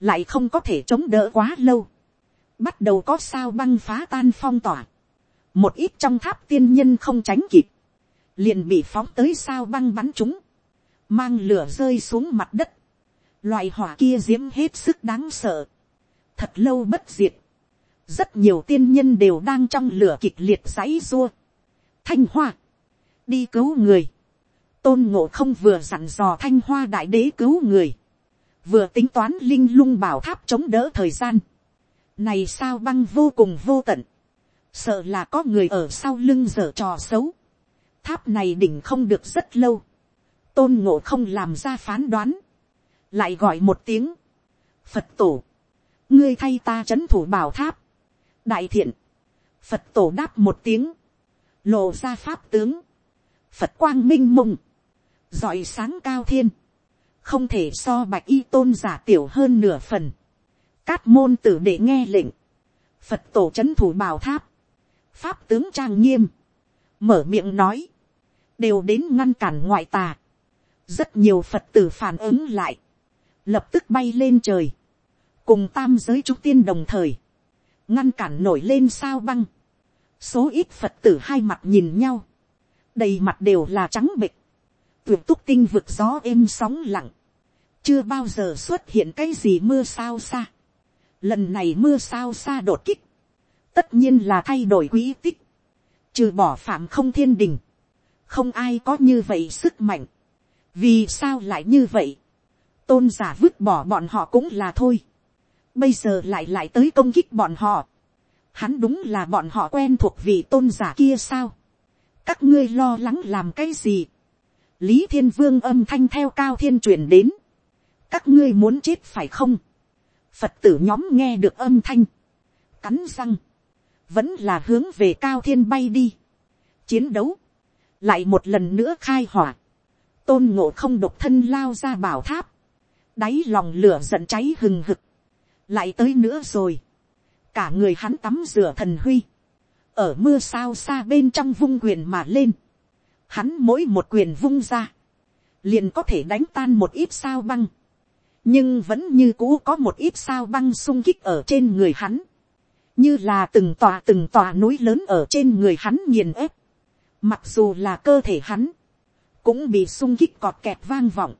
lại không có thể chống đỡ quá lâu, bắt đầu có sao băng phá tan phong tỏa, một ít trong tháp tiên nhân không tránh kịp, liền bị phóng tới sao băng bắn chúng, mang lửa rơi xuống mặt đất, loại hỏa kia d i ễ m hết sức đáng sợ, thật lâu bất diệt, rất nhiều tiên nhân đều đang trong lửa kịch liệt giấy rua. thanh hoa, đi cứu người, tôn ngộ không vừa dặn dò thanh hoa đại đế cứu người, vừa tính toán linh lung bảo tháp chống đỡ thời gian, này sao băng vô cùng vô tận, sợ là có người ở sau lưng dở trò xấu, tháp này đỉnh không được rất lâu, tôn ngộ không làm ra phán đoán, lại gọi một tiếng, phật tổ, ngươi thay ta c h ấ n thủ bảo tháp, đại thiện, phật tổ đáp một tiếng, lộ ra pháp tướng, phật quang minh mùng, giỏi sáng cao thiên, không thể so bạch y tôn giả tiểu hơn nửa phần, cát môn tử để nghe lệnh, phật tổ c h ấ n thủ bảo tháp, pháp tướng trang nghiêm, mở miệng nói, đều đến ngăn cản ngoại tà, rất nhiều phật tử phản ứng lại, lập tức bay lên trời, cùng tam giới trúc tiên đồng thời, ngăn cản nổi lên sao băng, số ít phật tử hai mặt nhìn nhau, đầy mặt đều là trắng bịch, tuyệt túc tinh vực gió êm sóng lặng, chưa bao giờ xuất hiện cái gì mưa sao xa, lần này mưa sao xa đột kích, tất nhiên là thay đổi quỹ tích, trừ bỏ phạm không thiên đình, không ai có như vậy sức mạnh, vì sao lại như vậy, tôn giả vứt bỏ bọn họ cũng là thôi, bây giờ lại lại tới công kích bọn họ. Hắn đúng là bọn họ quen thuộc vị tôn giả kia sao. các ngươi lo lắng làm cái gì. lý thiên vương âm thanh theo cao thiên truyền đến. các ngươi muốn chết phải không. phật tử nhóm nghe được âm thanh. cắn răng. vẫn là hướng về cao thiên bay đi. chiến đấu. lại một lần nữa khai hỏa. tôn ngộ không độc thân lao ra bảo tháp đáy lòng lửa giận cháy hừng hực. Lại tới nữa rồi, cả người hắn tắm rửa thần huy, ở mưa sao xa bên trong vung quyền mà lên, hắn mỗi một quyền vung ra, liền có thể đánh tan một ít sao băng, nhưng vẫn như cũ có một ít sao băng sung kích ở trên người hắn, như là từng tòa từng tòa núi lớn ở trên người hắn nghiền ép, mặc dù là cơ thể hắn, cũng bị sung kích cọt kẹt vang vọng,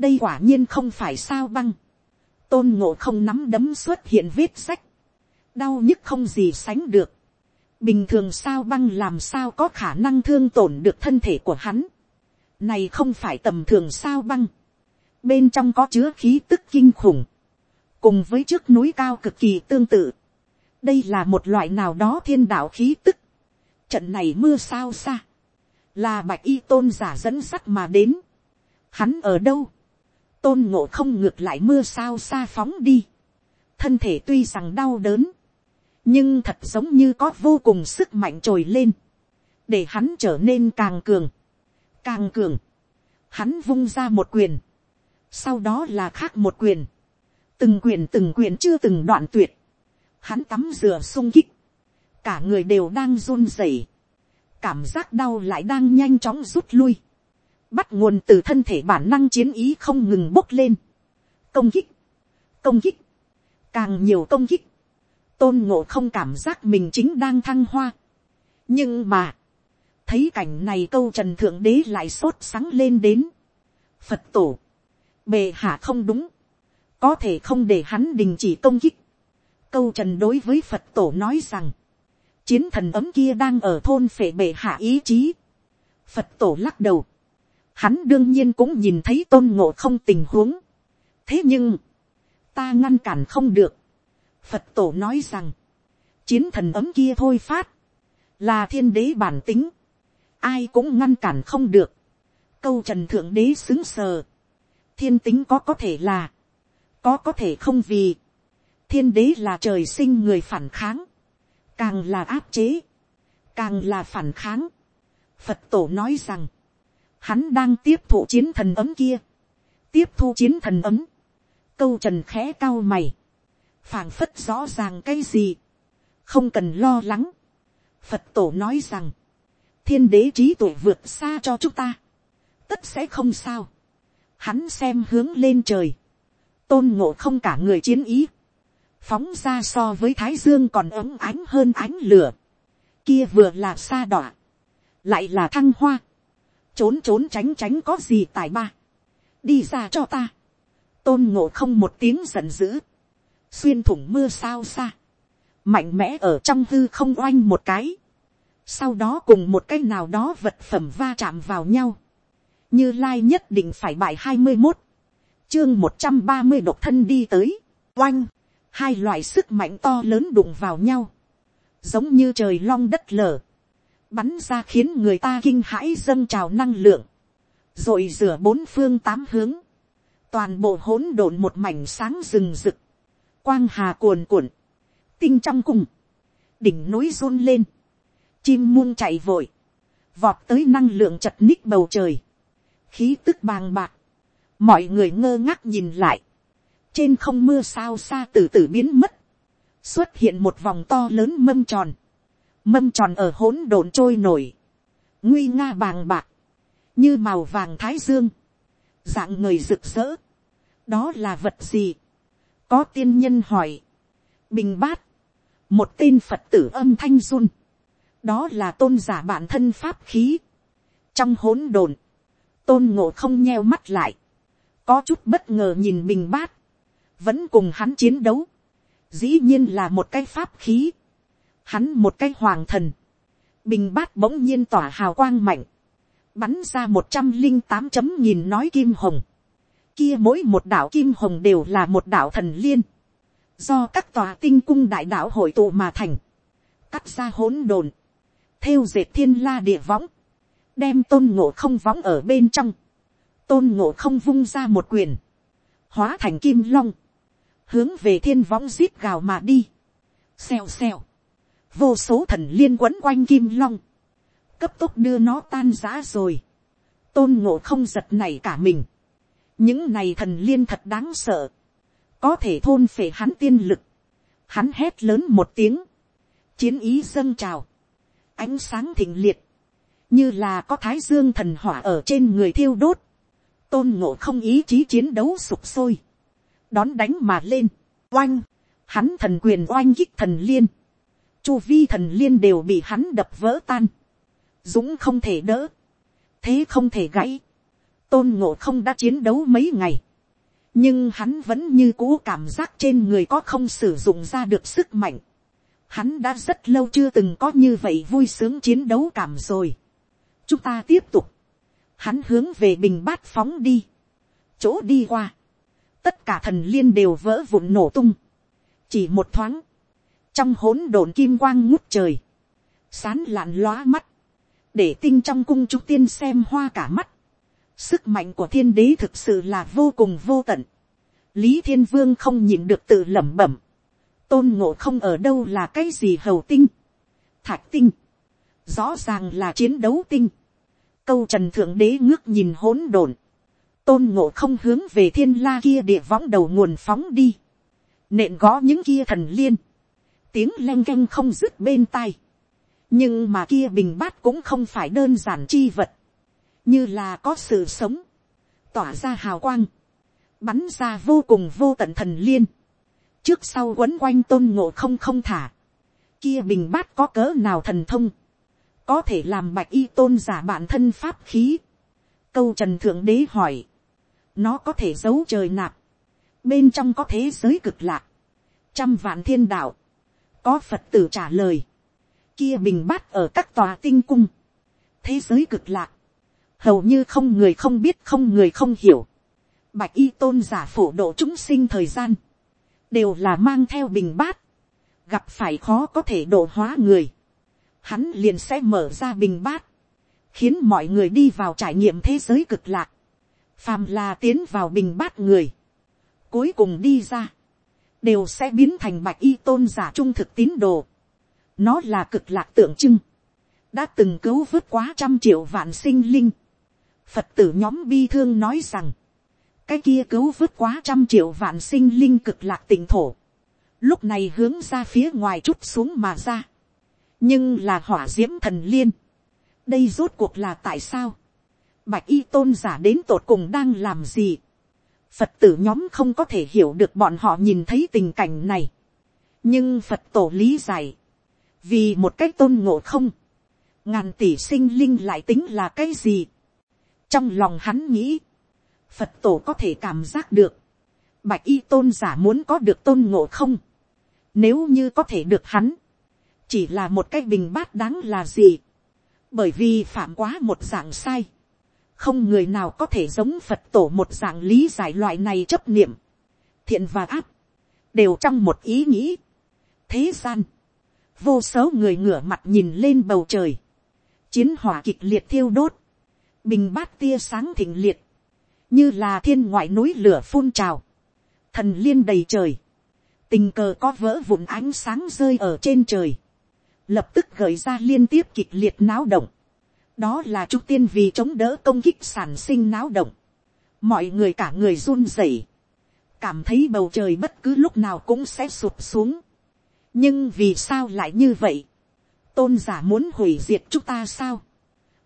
đây quả nhiên không phải sao băng, tôn ngộ không nắm đấm xuất hiện vết sách, đau nhức không gì sánh được, bình thường sao băng làm sao có khả năng thương tổn được thân thể của hắn, này không phải tầm thường sao băng, bên trong có chứa khí tức kinh khủng, cùng với trước núi cao cực kỳ tương tự, đây là một loại nào đó thiên đạo khí tức, trận này mưa sao xa, là bạch y tôn giả dẫn sắt mà đến, hắn ở đâu, tôn ngộ không ngược lại mưa sao xa phóng đi, thân thể tuy rằng đau đớn, nhưng thật giống như có vô cùng sức mạnh trồi lên, để hắn trở nên càng cường, càng cường, hắn vung ra một quyền, sau đó là khác một quyền, từng quyền từng quyền chưa từng đoạn tuyệt, hắn tắm rửa sung kích, cả người đều đang run rẩy, cảm giác đau lại đang nhanh chóng rút lui, bắt nguồn từ thân thể bản năng chiến ý không ngừng bốc lên, công kích, công kích, càng nhiều công kích, tôn ngộ không cảm giác mình chính đang thăng hoa. nhưng mà, thấy cảnh này câu trần thượng đế lại sốt sáng lên đến. phật tổ, bề hạ không đúng, có thể không để hắn đình chỉ công kích. câu trần đối với phật tổ nói rằng, chiến thần ấm kia đang ở thôn phệ bệ hạ ý chí. phật tổ lắc đầu, hắn đương nhiên cũng nhìn thấy tôn ngộ không tình huống. thế nhưng, ta ngăn cản không được. phật tổ nói rằng, chiến thần ấm kia thôi phát, là thiên đế bản tính, ai cũng ngăn cản không được. câu trần thượng đế xứng sờ, thiên tính có có thể là, có có thể không vì, thiên đế là trời sinh người phản kháng, càng là áp chế, càng là phản kháng. Phật tổ nói rằng, hắn đang tiếp thụ chiến thần ấm kia, tiếp thu chiến thần ấm, câu trần khẽ cao mày, phảng phất rõ ràng cái gì, không cần lo lắng. Phật tổ nói rằng, thiên đế trí tuệ vượt xa cho chúng ta, tất sẽ không sao. Hắn xem hướng lên trời, tôn ngộ không cả người chiến ý, phóng ra so với thái dương còn ấm ánh hơn ánh lửa, kia vừa là xa đọa, lại là thăng hoa, trốn trốn tránh tránh có gì tài ba, đi ra cho ta, tôn ngộ không một tiếng giận dữ, xuyên thủng mưa sao xa, mạnh mẽ ở trong hư không oanh một cái, sau đó cùng một cái nào đó vật phẩm va chạm vào nhau, như lai nhất định phải bài hai mươi một, chương một trăm ba mươi độc thân đi tới, oanh, hai loại sức mạnh to lớn đụng vào nhau, giống như trời long đất lở, bắn ra khiến người ta kinh hãi dâng trào năng lượng, rồi rửa bốn phương tám hướng, toàn bộ hỗn độn một mảnh sáng rừng rực, quang hà cuồn cuộn, tinh trong cùng, đỉnh núi run lên, chim muôn chạy vội, vọt tới năng lượng chật ních bầu trời, khí tức bàng bạc, mọi người ngơ ngác nhìn lại, trên không mưa sao xa từ từ biến mất, xuất hiện một vòng to lớn mâm tròn, mâm tròn ở hỗn độn trôi nổi, nguy nga bàng bạc, như màu vàng thái dương, dạng người rực rỡ, đó là vật gì, có tiên nhân hỏi, bình bát, một tên phật tử âm thanh run, đó là tôn giả bản thân pháp khí, trong hỗn độn, tôn ngộ không nheo mắt lại, có chút bất ngờ nhìn bình bát, vẫn cùng hắn chiến đấu, dĩ nhiên là một cái pháp khí, hắn một cái hoàng thần, bình bát bỗng nhiên tỏa hào quang mạnh, bắn ra một trăm linh tám chấm nghìn nói kim hồng, kia mỗi một đạo kim hồng đều là một đạo thần liên, do các tòa tinh cung đại đạo hội tụ mà thành, cắt ra hỗn đồn theo dệt thiên la địa võng, đem tôn ngộ không võng ở bên trong, tôn ngộ không vung ra một quyền, hóa thành kim long, hướng về thiên võng zip gào mà đi, xèo xèo, vô số thần liên quấn quanh kim long, cấp tốc đưa nó tan giã rồi, tôn ngộ không giật này cả mình, những này thần liên thật đáng sợ, có thể thôn phệ hắn tiên lực, hắn hét lớn một tiếng, chiến ý dâng trào, ánh sáng thịnh liệt, như là có thái dương thần hỏa ở trên người thiêu đốt, tôn ngộ không ý chí chiến đấu sụp sôi, đón đánh mà lên, oanh, hắn thần quyền oanh kích thần liên, chu vi thần liên đều bị hắn đập vỡ tan, dũng không thể đỡ, thế không thể gãy, tôn ngộ không đã chiến đấu mấy ngày, nhưng hắn vẫn như cũ cảm giác trên người có không sử dụng ra được sức mạnh. Hắn đã rất lâu chưa từng có như vậy vui sướng chiến đấu cảm rồi. chúng ta tiếp tục. hắn hướng về bình bát phóng đi. chỗ đi qua. tất cả thần liên đều vỡ vụn nổ tung. chỉ một thoáng trong hỗn độn kim quang ngút trời. sán lạn lóa mắt. để tinh trong cung chúng tiên xem hoa cả mắt Sức mạnh của thiên đế thực sự là vô cùng vô tận. Lý thiên vương không nhịn được tự lẩm bẩm. Tôn ngộ không ở đâu là cái gì hầu tinh. Thạch tinh. Rõ ràng là chiến đấu tinh. Câu trần thượng đế ngước nhìn hỗn độn. Tôn ngộ không hướng về thiên la kia địa võng đầu nguồn phóng đi. Nện gõ những kia thần liên. Tiếng len keng không dứt bên tai. Nhưng mà kia bình bát cũng không phải đơn giản chi vật. như là có sự sống, tỏa ra hào quang, bắn ra vô cùng vô tận thần liên, trước sau quấn quanh tôn ngộ không không thả, kia bình bát có cỡ nào thần thông, có thể làm bạch y tôn giả bản thân pháp khí. câu trần thượng đế hỏi, nó có thể giấu trời nạp, bên trong có thế giới cực lạc, trăm vạn thiên đạo, có phật tử trả lời, kia bình bát ở các tòa tinh cung, thế giới cực lạc, hầu như không người không biết không người không hiểu, bạch y tôn giả phổ độ chúng sinh thời gian, đều là mang theo bình bát, gặp phải khó có thể độ hóa người, hắn liền sẽ mở ra bình bát, khiến mọi người đi vào trải nghiệm thế giới cực lạc, phàm là tiến vào bình bát người, cuối cùng đi ra, đều sẽ biến thành bạch y tôn giả trung thực tín đồ, nó là cực lạc tượng trưng, đã từng cứu vớt quá trăm triệu vạn sinh linh, Phật tử nhóm bi thương nói rằng, cái kia cứu vớt quá trăm triệu vạn sinh linh cực lạc tỉnh thổ. Lúc này hướng ra phía ngoài chút xuống mà ra. Nhưng là hỏa diễm thần liên. Đây rốt cuộc là tại sao? Bạch y tôn giả đến tột cùng đang làm gì? Phật tử nhóm không có thể hiểu được bọn họ nhìn thấy tình cảnh này. Nhưng Phật tổ lý giải. Vì một cách tôn ngộ không. Ngàn tỷ sinh linh lại tính là cái gì? trong lòng hắn nghĩ, phật tổ có thể cảm giác được, bạch y tôn giả muốn có được tôn ngộ không, nếu như có thể được hắn, chỉ là một cái bình bát đáng là gì, bởi vì phạm quá một dạng sai, không người nào có thể giống phật tổ một dạng lý giải loại này chấp niệm, thiện và áp, đều trong một ý nghĩ. thế gian, vô số người ngửa mặt nhìn lên bầu trời, chiến hỏa kịch liệt thiêu đốt, bình bát tia sáng thịnh liệt, như là thiên ngoại núi lửa phun trào, thần liên đầy trời, tình cờ có vỡ vụn ánh sáng rơi ở trên trời, lập tức gợi ra liên tiếp kịch liệt náo động, đó là trung tiên vì chống đỡ công kích sản sinh náo động, mọi người cả người run rẩy, cảm thấy bầu trời bất cứ lúc nào cũng sẽ sụp xuống, nhưng vì sao lại như vậy, tôn giả muốn hủy diệt chúng ta sao,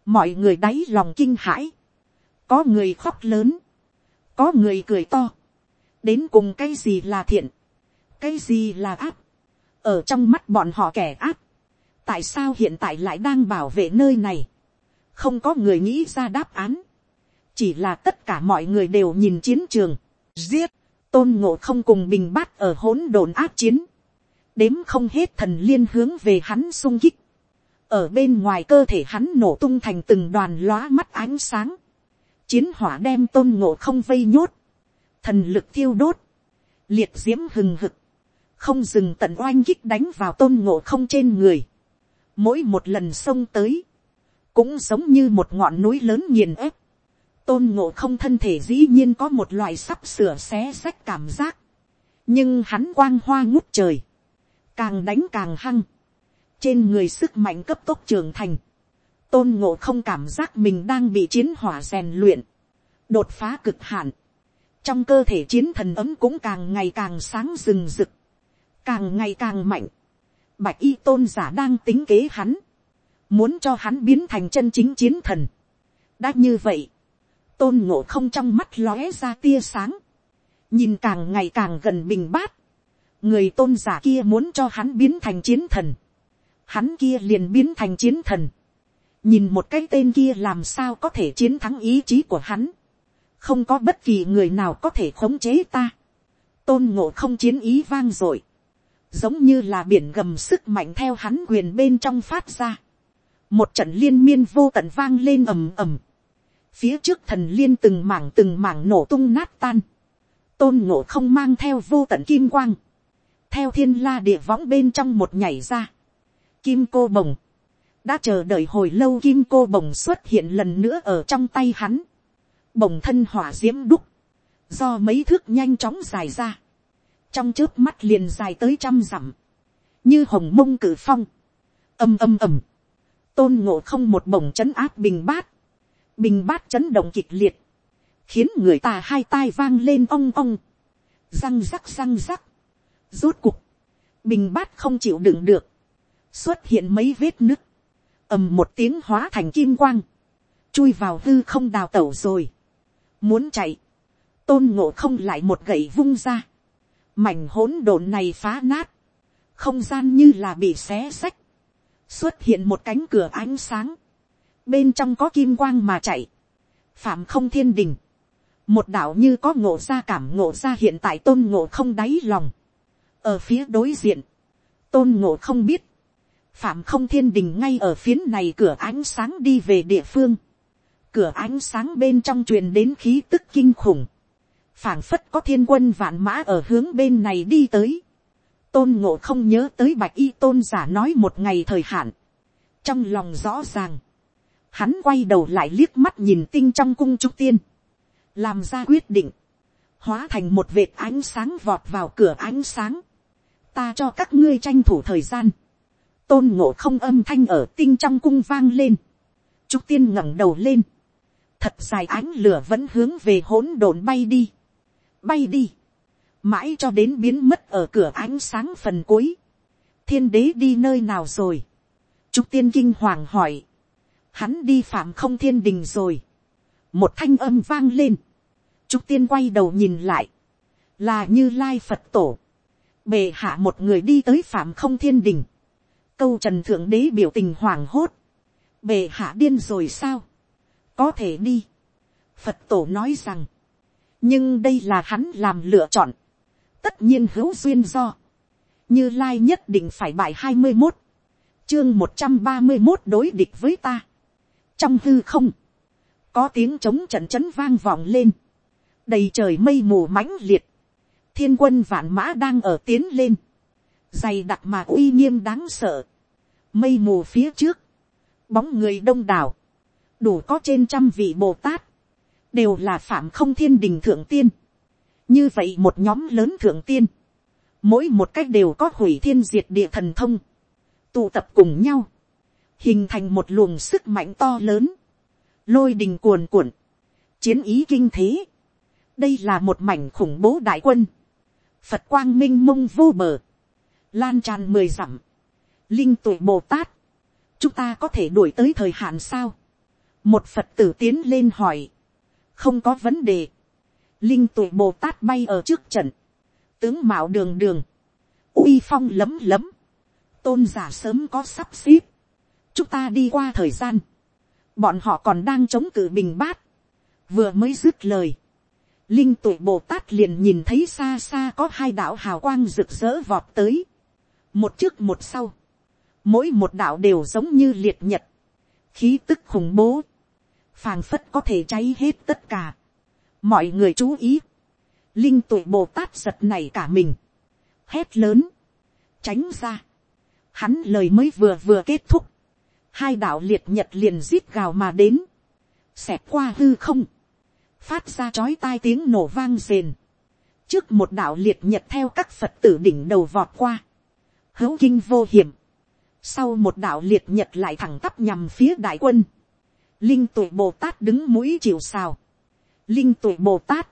mọi người đáy lòng kinh hãi, có người khóc lớn, có người cười to, đến cùng cái gì là thiện, cái gì là áp, ở trong mắt bọn họ kẻ áp, tại sao hiện tại lại đang bảo vệ nơi này, không có người nghĩ ra đáp án, chỉ là tất cả mọi người đều nhìn chiến trường, giết, tôn ngộ không cùng bình bát ở hỗn độn áp chiến, đếm không hết thần liên hướng về hắn sung kích, ở bên ngoài cơ thể hắn nổ tung thành từng đoàn lóa mắt ánh sáng, chiến hỏa đem tôn ngộ không vây nhốt, thần lực thiêu đốt, liệt d i ễ m hừng hực, không dừng tận oanh kích đánh vào tôn ngộ không trên người, mỗi một lần xông tới, cũng giống như một ngọn núi lớn nghiền ép, tôn ngộ không thân thể dĩ nhiên có một loại sắp sửa xé xách cảm giác, nhưng hắn quang hoa ngút trời, càng đánh càng hăng, trên người sức mạnh cấp tốc trưởng thành, tôn ngộ không cảm giác mình đang bị chiến hỏa rèn luyện, đột phá cực hạn, trong cơ thể chiến thần ấm cũng càng ngày càng sáng rừng rực, càng ngày càng mạnh, bạch y tôn giả đang tính kế hắn, muốn cho hắn biến thành chân chính chiến thần. đã như vậy, tôn ngộ không trong mắt lóe ra tia sáng, nhìn càng ngày càng gần bình bát, người tôn giả kia muốn cho hắn biến thành chiến thần, hắn kia liền biến thành chiến thần. nhìn một cái tên kia làm sao có thể chiến thắng ý chí của hắn. không có bất kỳ người nào có thể khống chế ta, tôn ngộ không chiến ý vang dội, giống như là biển gầm sức mạnh theo hắn quyền bên trong phát ra, một trận liên miên vô tận vang lên ầm ầm, phía trước thần liên từng mảng từng mảng nổ tung nát tan, tôn ngộ không mang theo vô tận kim quang, theo thiên la địa võng bên trong một nhảy ra, kim cô bồng, đã chờ đợi hồi lâu kim cô bồng xuất hiện lần nữa ở trong tay hắn, bồng thân hỏa d i ễ m đúc, do mấy thước nhanh chóng dài ra, trong trước mắt liền dài tới trăm dặm, như hồng mông cử phong, ầm ầm ầm, tôn ngộ không một bổng c h ấ n áp bình bát, bình bát chấn động kịch liệt, khiến người ta hai tai vang lên ong ong, răng rắc răng rắc, rốt cục, bình bát không chịu đựng được, xuất hiện mấy vết nứt, ầm một tiếng hóa thành kim quang, chui vào hư không đào tẩu rồi, muốn chạy, tôn ngộ không lại một gậy vung ra, mảnh hỗn độn này phá nát, không gian như là bị xé xách, xuất hiện một cánh cửa ánh sáng, bên trong có kim quang mà chạy, phạm không thiên đình, một đạo như có ngộ ra cảm ngộ ra hiện tại tôn ngộ không đáy lòng, ở phía đối diện, tôn ngộ không biết, phạm không thiên đình ngay ở phiến này cửa ánh sáng đi về địa phương, cửa ánh sáng bên trong truyền đến khí tức kinh khủng, phảng phất có thiên quân vạn mã ở hướng bên này đi tới, tôn ngộ không nhớ tới bạch y tôn giả nói một ngày thời hạn, trong lòng rõ ràng, hắn quay đầu lại liếc mắt nhìn tinh trong cung trúc tiên, làm ra quyết định, hóa thành một vệt ánh sáng vọt vào cửa ánh sáng, ta cho các ngươi tranh thủ thời gian, tôn ngộ không âm thanh ở tinh trong cung vang lên, trúc tiên ngẩng đầu lên, thật dài ánh lửa vẫn hướng về hỗn độn bay đi, bay đi, mãi cho đến biến mất ở cửa ánh sáng phần cuối, thiên đế đi nơi nào rồi, trúc tiên kinh hoàng hỏi, hắn đi phạm không thiên đình rồi, một thanh âm vang lên, trúc tiên quay đầu nhìn lại, là như lai phật tổ, bề hạ một người đi tới phạm không thiên đình, câu trần thượng đế biểu tình hoảng hốt, bề hạ điên rồi sao, có thể đi, phật tổ nói rằng, nhưng đây là hắn làm lựa chọn, tất nhiên hữu duyên do, như lai nhất định phải bài hai mươi một, chương một trăm ba mươi một đối địch với ta, trong hư không, có tiếng trống trận chấn vang vọng lên, đầy trời mây mù mãnh liệt, thiên quân vạn mã đang ở tiến lên, dày đặc mà uy nghiêm đáng sợ, mây mù phía trước, bóng người đông đảo, đủ có trên trăm vị bồ tát, đều là phạm không thiên đình thượng tiên như vậy một nhóm lớn thượng tiên, mỗi một cách đều có hủy thiên diệt địa thần thông, tụ tập cùng nhau, hình thành một luồng sức mạnh to lớn, lôi đình cuồn cuộn, chiến ý kinh thế. đây là một mảnh khủng bố đại quân, phật quang minh mông vô bờ, lan tràn mười dặm, linh tuổi bồ tát, chúng ta có thể đuổi tới thời hạn sao. một phật tử tiến lên hỏi, không có vấn đề, linh tuổi bồ tát bay ở trước trận, tướng mạo đường đường, uy phong lấm lấm, tôn giả sớm có sắp xếp, chúng ta đi qua thời gian, bọn họ còn đang chống cự bình bát, vừa mới dứt lời, linh tuổi bồ tát liền nhìn thấy xa xa có hai đạo hào quang rực rỡ vọt tới, một trước một sau, mỗi một đạo đều giống như liệt nhật, khí tức khủng bố, phàng phất có thể cháy hết tất cả mọi người chú ý, linh tụi bồ tát giật này cả mình, hét lớn, tránh ra, hắn lời mới vừa vừa kết thúc, hai đạo liệt nhật liền zip gào mà đến, xẹp qua hư không, phát ra chói tai tiếng nổ vang rền, trước một đạo liệt nhật theo các phật tử đỉnh đầu vọt qua, hữu kinh vô hiểm, sau một đạo liệt nhật lại thẳng tắp nhằm phía đại quân. Linh tụi Bồ Tát đứng mũi chịu sào. Linh tuổi Bồ Tát.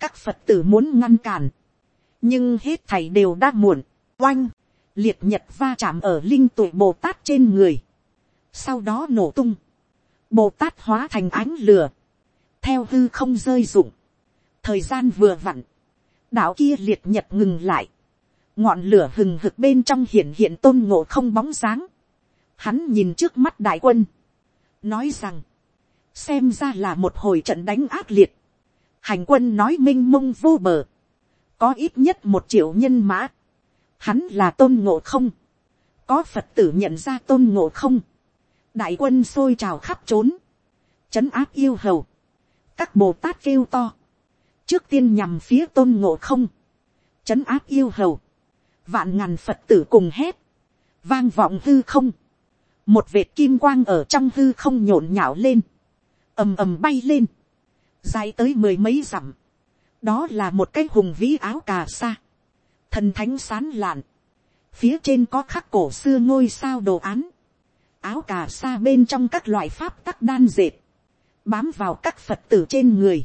Các Phật tử muốn ngăn cản. Nhưng hết thầy đều đã muộn. Oanh. Liệt nhật va chạm ở linh tuổi Bồ Tát trên người. Sau đó nổ tung. Bồ Tát hóa thành ánh lửa. Theo hư không rơi rụng. Thời gian vừa vặn. Đạo kia liệt nhật ngừng lại ngọn lửa hừng hực bên trong hiện hiện tôn ngộ không bóng dáng. Hắn nhìn trước mắt đại quân, nói rằng, xem ra là một hồi trận đánh ác liệt, hành quân nói m i n h mông vô bờ, có ít nhất một triệu nhân mã, hắn là tôn ngộ không, có phật tử nhận ra tôn ngộ không, đại quân sôi trào khắp trốn, trấn áp yêu hầu, các bồ tát kêu to, trước tiên nhằm phía tôn ngộ không, trấn áp yêu hầu, vạn ngàn phật tử cùng hét, vang vọng hư không, một vệt kim quang ở trong hư không nhộn nhạo lên, ầm ầm bay lên, dài tới mười mấy dặm, đó là một cái hùng vĩ áo cà sa, thần thánh sán lạn, phía trên có khắc cổ xưa ngôi sao đồ án, áo cà sa bên trong các loại pháp tắc đan dệt, bám vào các phật tử trên người,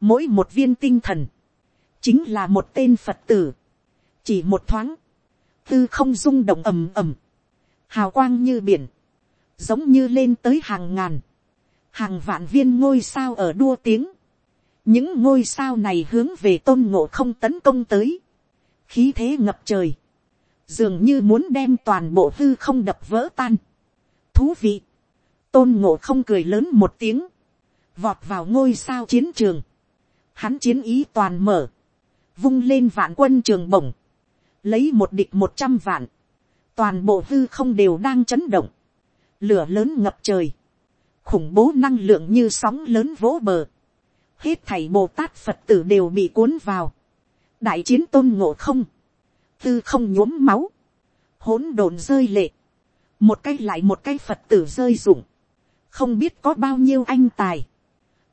mỗi một viên tinh thần, chính là một tên phật tử, chỉ một thoáng, tư không rung động ầm ầm, hào quang như biển, giống như lên tới hàng ngàn, hàng vạn viên ngôi sao ở đua tiếng, những ngôi sao này hướng về tôn ngộ không tấn công tới, khí thế ngập trời, dường như muốn đem toàn bộ hư không đập vỡ tan. thú vị, tôn ngộ không cười lớn một tiếng, vọt vào ngôi sao chiến trường, hắn chiến ý toàn mở, vung lên vạn quân trường bổng, lấy một địch một trăm vạn, toàn bộ hư không đều đang chấn động, lửa lớn ngập trời, khủng bố năng lượng như sóng lớn vỗ bờ, hết thảy bồ tát phật tử đều bị cuốn vào, đại chiến tôn ngộ không, tư không nhuốm máu, hỗn độn rơi lệ, một cái lại một cái phật tử rơi rụng, không biết có bao nhiêu anh tài,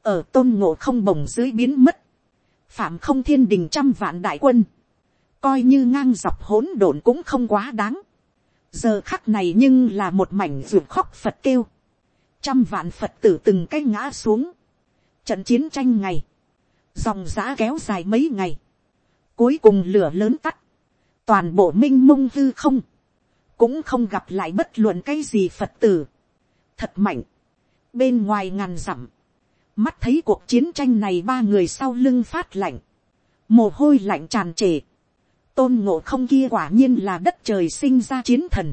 ở tôn ngộ không bồng dưới biến mất, phạm không thiên đình trăm vạn đại quân, coi như ngang dọc hỗn độn cũng không quá đáng, giờ khắc này nhưng là một mảnh ruột khóc phật kêu, trăm vạn phật tử từng cái ngã xuống, trận chiến tranh ngày, dòng giã kéo dài mấy ngày, cuối cùng lửa lớn tắt, toàn bộ m i n h mông hư không, cũng không gặp lại bất luận cái gì phật tử, thật mạnh, bên ngoài ngàn dặm, mắt thấy cuộc chiến tranh này ba người sau lưng phát lạnh, mồ hôi lạnh tràn trề, tôn ngộ không kia quả nhiên là đất trời sinh ra chiến thần,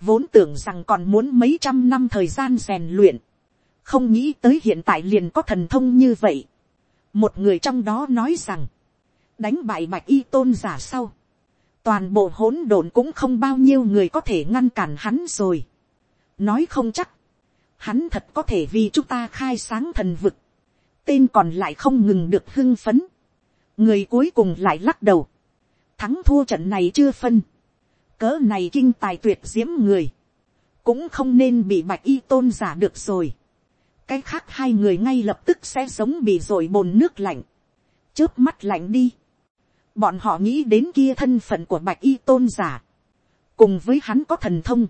vốn tưởng rằng còn muốn mấy trăm năm thời gian rèn luyện, không nghĩ tới hiện tại liền có thần thông như vậy. một người trong đó nói rằng, đánh bại bạch y tôn giả sau, toàn bộ hỗn độn cũng không bao nhiêu người có thể ngăn cản hắn rồi. nói không chắc, hắn thật có thể vì chúng ta khai sáng thần vực, tên còn lại không ngừng được hưng phấn, người cuối cùng lại lắc đầu, thắng thua trận này chưa phân, cỡ này kinh tài tuyệt diễm người, cũng không nên bị bạch y tôn giả được rồi. cái khác hai người ngay lập tức sẽ sống bị rồi bồn nước lạnh, chớp mắt lạnh đi. bọn họ nghĩ đến kia thân phận của bạch y tôn giả, cùng với hắn có thần thông,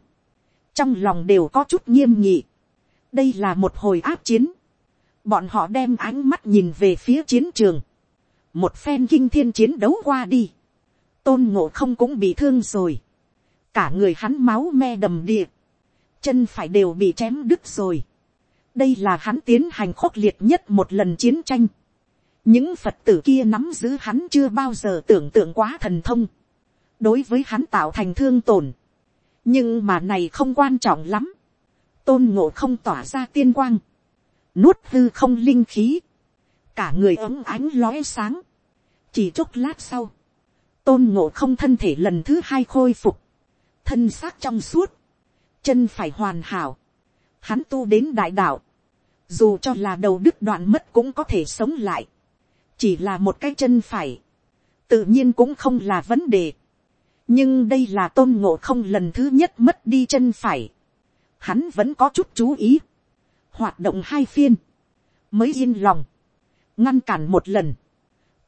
trong lòng đều có chút nghiêm nhị. đây là một hồi áp chiến, bọn họ đem ánh mắt nhìn về phía chiến trường, một phen kinh thiên chiến đấu qua đi, tôn ngộ không cũng bị thương rồi cả người hắn máu me đầm đìa, chân phải đều bị chém đứt rồi. đây là hắn tiến hành khốc liệt nhất một lần chiến tranh. những phật tử kia nắm giữ hắn chưa bao giờ tưởng tượng quá thần thông, đối với hắn tạo thành thương tổn. nhưng mà này không quan trọng lắm. tôn ngộ không tỏa ra tiên quang, nuốt hư không linh khí, cả người ấm ánh lóe sáng. chỉ chốc lát sau, tôn ngộ không thân thể lần thứ hai khôi phục, thân xác trong suốt, chân phải hoàn hảo, hắn tu đến đại đạo, dù cho là đầu đức đoạn mất cũng có thể sống lại, chỉ là một cái chân phải, tự nhiên cũng không là vấn đề, nhưng đây là tôn ngộ không lần thứ nhất mất đi chân phải, hắn vẫn có chút chú ý, hoạt động hai phiên, mới yên lòng, ngăn cản một lần,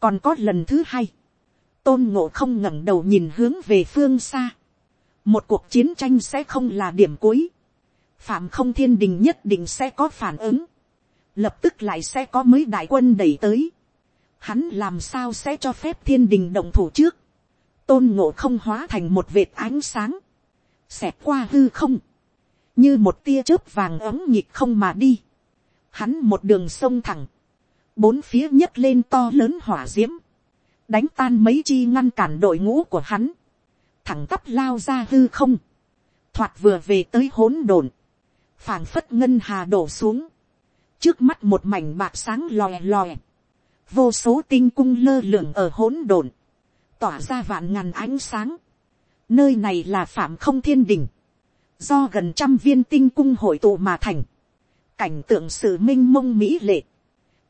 còn có lần thứ hai, tôn ngộ không ngẩng đầu nhìn hướng về phương xa, một cuộc chiến tranh sẽ không là điểm cuối, phạm không thiên đình nhất định sẽ có phản ứng, lập tức lại sẽ có mấy đại quân đẩy tới, hắn làm sao sẽ cho phép thiên đình động thủ trước, tôn ngộ không hóa thành một vệt ánh sáng, xẹt qua hư không, như một tia chớp vàng ấm nhịp không mà đi, hắn một đường sông thẳng, bốn phía nhấc lên to lớn hỏa d i ễ m đánh tan mấy chi ngăn cản đội ngũ của hắn, thẳng tắp lao ra hư không, thoạt vừa về tới hỗn độn, phảng phất ngân hà đổ xuống, trước mắt một mảnh bạc sáng lòe lòe, vô số tinh cung lơ lửng ở hỗn độn, tỏa ra vạn ngàn ánh sáng. Nơi này là phạm không thiên đình, do gần trăm viên tinh cung hội tụ mà thành, cảnh tượng sự minh mông mỹ lệ,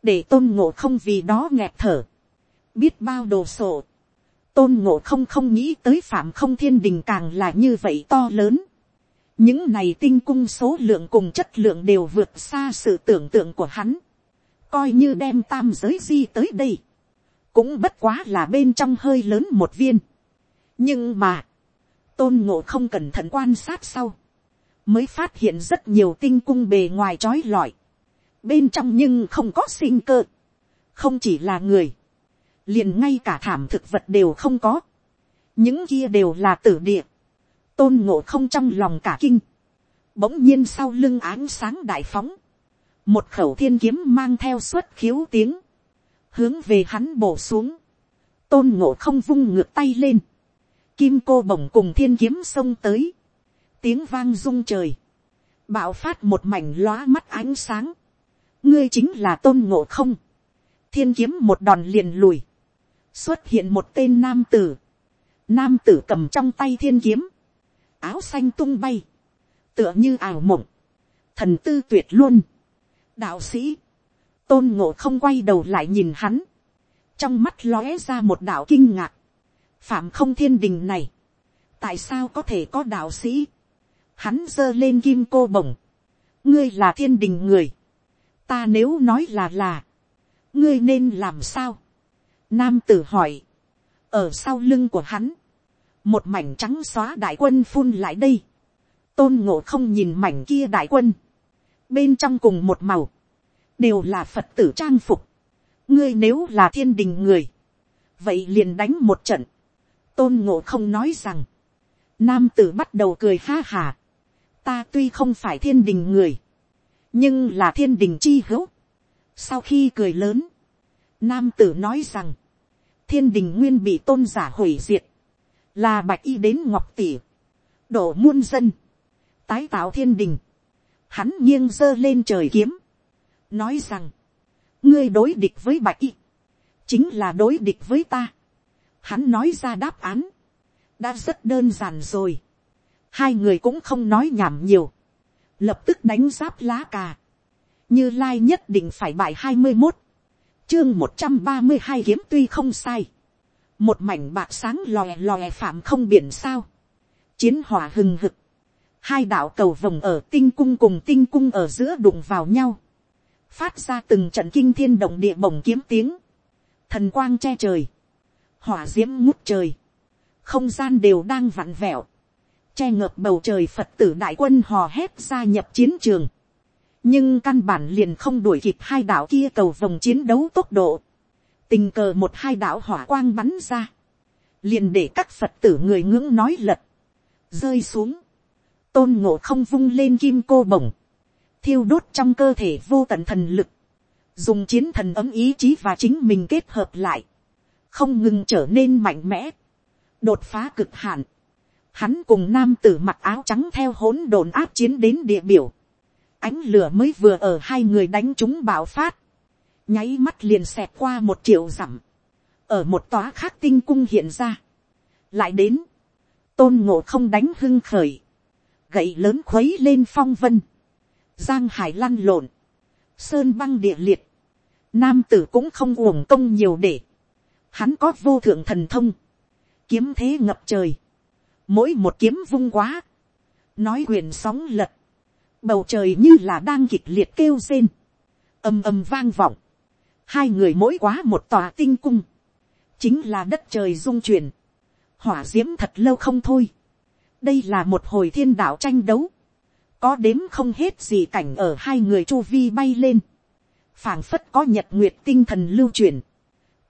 để tôn ngộ không vì đó nghẹt thở, biết bao đồ sộ, tôn ngộ không không nghĩ tới phạm không thiên đình càng là như vậy to lớn, những này tinh cung số lượng cùng chất lượng đều vượt xa sự tưởng tượng của hắn, coi như đem tam giới di tới đây, cũng bất quá là bên trong hơi lớn một viên. nhưng mà, tôn ngộ không cẩn thận quan sát sau, mới phát hiện rất nhiều tinh cung bề ngoài trói lọi, bên trong nhưng không có sinh cơ, không chỉ là người, liền ngay cả thảm thực vật đều không có, những kia đều là tử địa, tôn ngộ không trong lòng cả kinh, bỗng nhiên sau lưng ánh sáng đại phóng, một khẩu thiên kiếm mang theo suất khiếu tiếng, hướng về hắn bổ xuống, tôn ngộ không vung ngược tay lên, kim cô bổng cùng thiên kiếm xông tới, tiếng vang rung trời, bạo phát một mảnh lóa mắt ánh sáng, ngươi chính là tôn ngộ không, thiên kiếm một đòn liền lùi, xuất hiện một tên nam tử, nam tử cầm trong tay thiên kiếm, áo xanh tung bay, tựa như ảo mộng, thần tư tuyệt luôn, đạo sĩ, tôn ngộ không quay đầu lại nhìn hắn, trong mắt lóe ra một đạo kinh ngạc, phạm không thiên đình này, tại sao có thể có đạo sĩ, hắn giơ lên kim cô bổng, ngươi là thiên đình người, ta nếu nói là là, ngươi nên làm sao, nam tử hỏi, ở sau lưng của hắn, một mảnh trắng xóa đại quân phun lại đây, tôn ngộ không nhìn mảnh kia đại quân, bên trong cùng một màu, đều là phật tử trang phục, ngươi nếu là thiên đình người, vậy liền đánh một trận, tôn ngộ không nói rằng, nam tử bắt đầu cười ha hà, ta tuy không phải thiên đình người, nhưng là thiên đình chi hữu. sau khi cười lớn, nam tử nói rằng, thiên đình nguyên bị tôn giả hủy diệt, là bạch y đến ngọc tỉ, đổ muôn dân, tái tạo thiên đình, hắn nghiêng giơ lên trời kiếm, nói rằng, ngươi đối địch với bạch y, chính là đối địch với ta. Hắn nói ra đáp án, đã rất đơn giản rồi. Hai người cũng không nói nhảm nhiều, lập tức đánh giáp lá cà. Như lai nhất định phải bại hai mươi một, chương một trăm ba mươi hai kiếm tuy không sai. Một mảnh bạc sáng lòe lòe phạm không biển sao. Chiến hỏa hừng hực. Hai đạo cầu vồng ở tinh cung cùng tinh cung ở giữa đụng vào nhau phát ra từng trận kinh thiên động địa bổng kiếm tiếng, thần quang che trời, hỏa diễm ngút trời, không gian đều đang vặn vẹo, che ngợp bầu trời phật tử đại quân hò hét gia nhập chiến trường, nhưng căn bản liền không đuổi kịp hai đạo kia cầu vòng chiến đấu tốc độ, tình cờ một hai đạo hỏa quang bắn ra, liền để các phật tử người ngưỡng nói lật, rơi xuống, tôn ngộ không vung lên kim cô bổng, thiêu đốt trong cơ thể vô tận thần lực, dùng chiến thần ấm ý chí và chính mình kết hợp lại, không ngừng trở nên mạnh mẽ, đột phá cực hạn. Hắn cùng nam tử mặc áo trắng theo hỗn độn áp chiến đến địa biểu, ánh lửa mới vừa ở hai người đánh chúng bạo phát, nháy mắt liền xẹt qua một triệu dặm, ở một tòa khác tinh cung hiện ra, lại đến, tôn ngộ không đánh hưng khởi, gậy lớn khuấy lên phong vân, giang hải lăn lộn, sơn băng địa liệt, nam tử cũng không uổng công nhiều để, hắn có vô thượng thần thông, kiếm thế ngập trời, mỗi một kiếm vung quá, nói quyền sóng lật, bầu trời như là đang kịch liệt kêu rên, ầm ầm vang vọng, hai người mỗi quá một tòa tinh cung, chính là đất trời dung chuyển, hỏa d i ễ m thật lâu không thôi, đây là một hồi thiên đạo tranh đấu, có đếm không hết gì cảnh ở hai người chu vi bay lên, phảng phất có nhật nguyệt tinh thần lưu truyền,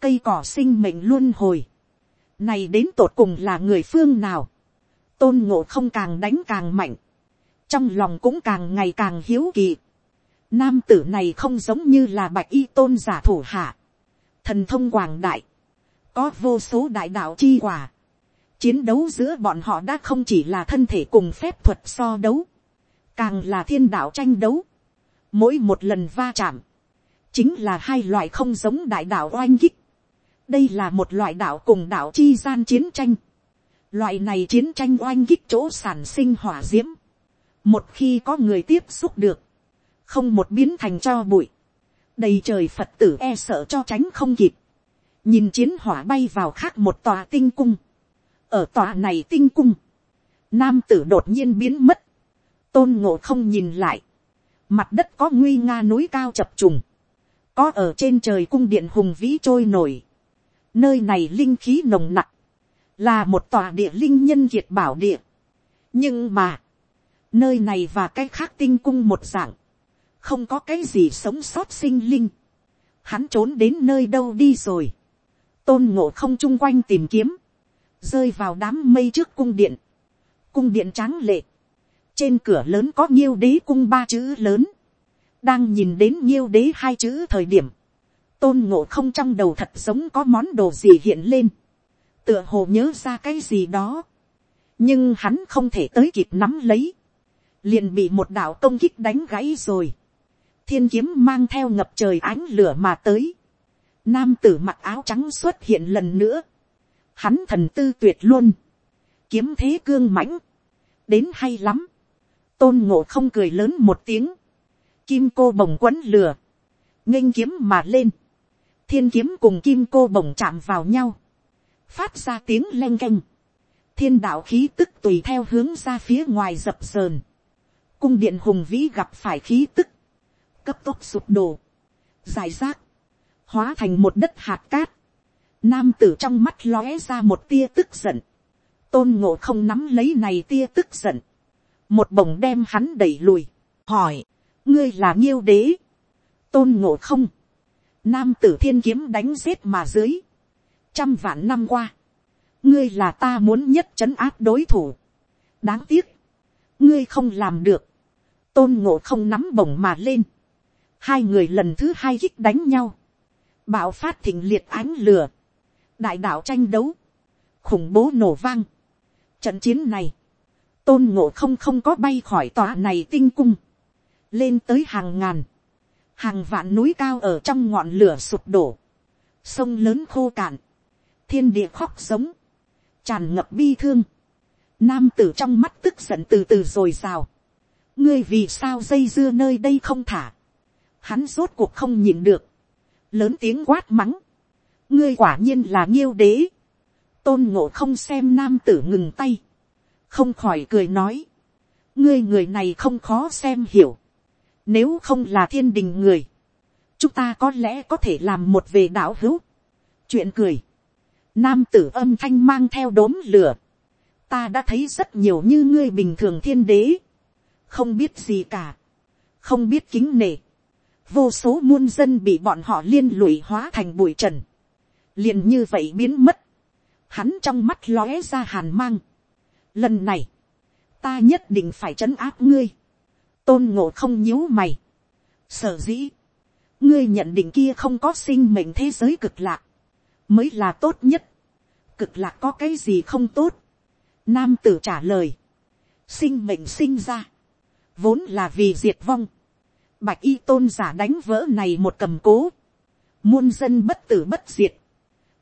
cây cỏ sinh mệnh luôn hồi, này đến tột cùng là người phương nào, tôn ngộ không càng đánh càng mạnh, trong lòng cũng càng ngày càng hiếu kỳ, nam tử này không giống như là bạch y tôn giả thủ hạ, thần thông quảng đại, có vô số đại đạo chi quả, chiến đấu giữa bọn họ đã không chỉ là thân thể cùng phép thuật so đấu, càng là thiên đạo tranh đấu, mỗi một lần va chạm, chính là hai loại không giống đại đạo oanh kích. đây là một loại đạo cùng đạo chi gian chiến tranh. loại này chiến tranh oanh kích chỗ sản sinh hỏa diễm một khi có người tiếp xúc được, không một biến thành cho bụi, đầy trời phật tử e sợ cho tránh không kịp, nhìn chiến hỏa bay vào khác một tòa tinh cung, ở tòa này tinh cung, nam tử đột nhiên biến mất, tôn ngộ không nhìn lại, mặt đất có nguy nga núi cao chập trùng, có ở trên trời cung điện hùng vĩ trôi nổi, nơi này linh khí nồng nặc, là một tòa địa linh nhân kiệt bảo địa. nhưng mà, nơi này và cái khác tinh cung một dạng, không có cái gì sống sót sinh linh, hắn trốn đến nơi đâu đi rồi, tôn ngộ không chung quanh tìm kiếm, rơi vào đám mây trước cung điện, cung điện tráng lệ, trên cửa lớn có nhiêu đế cung ba chữ lớn, đang nhìn đến nhiêu đế hai chữ thời điểm, tôn ngộ không trong đầu thật giống có món đồ gì hiện lên, tựa hồ nhớ ra cái gì đó, nhưng hắn không thể tới kịp nắm lấy, liền bị một đạo công kích đánh gãy rồi, thiên kiếm mang theo ngập trời ánh lửa mà tới, nam tử mặc áo trắng xuất hiện lần nữa, hắn thần tư tuyệt luôn, kiếm thế cương mãnh, đến hay lắm, tôn ngộ không cười lớn một tiếng, kim cô bồng quấn lửa, nghênh kiếm mà lên, thiên kiếm cùng kim cô bồng chạm vào nhau, phát ra tiếng len canh, thiên đạo khí tức tùy theo hướng ra phía ngoài dập sờn, cung điện hùng vĩ gặp phải khí tức, cấp tốc sụp đổ, dài rác, hóa thành một đất hạt cát, nam tử trong mắt lóe ra một tia tức giận, tôn ngộ không nắm lấy này tia tức giận, một bồng đem hắn đẩy lùi, hỏi, ngươi là nghiêu đế, tôn ngộ không, nam tử thiên kiếm đánh giết mà dưới, trăm vạn năm qua, ngươi là ta muốn nhất trấn áp đối thủ, đáng tiếc, ngươi không làm được, tôn ngộ không nắm bổng mà lên, hai người lần thứ hai kích đánh nhau, bạo phát thịnh liệt ánh lửa, đại đạo tranh đấu, khủng bố nổ vang. Trận chiến này, tôn ngộ không không có bay khỏi tòa này tinh cung, lên tới hàng ngàn, hàng vạn núi cao ở trong ngọn lửa sụp đổ, sông lớn khô cạn, thiên địa khóc sống, tràn ngập bi thương, nam tử trong mắt tức giận từ từ rồi rào, ngươi vì sao dây dưa nơi đây không thả, hắn rốt cuộc không nhìn được, lớn tiếng quát mắng, ngươi quả nhiên là nghiêu đế, tôn ngộ không xem nam tử ngừng tay, không khỏi cười nói, ngươi người này không khó xem hiểu, nếu không là thiên đình người, chúng ta có lẽ có thể làm một về đạo hữu. chuyện cười, nam tử âm thanh mang theo đốm lửa, ta đã thấy rất nhiều như ngươi bình thường thiên đế, không biết gì cả, không biết kính nể, vô số muôn dân bị bọn họ liên lụy hóa thành bụi trần, liền như vậy biến mất, hắn trong mắt lóe ra hàn mang, lần này, ta nhất định phải trấn áp ngươi, tôn ngộ không nhíu mày. sở dĩ, ngươi nhận định kia không có sinh mệnh thế giới cực lạc, mới là tốt nhất. cực lạc có cái gì không tốt. nam tử trả lời, sinh mệnh sinh ra, vốn là vì diệt vong. bạch y tôn giả đánh vỡ này một cầm cố, muôn dân bất tử bất diệt,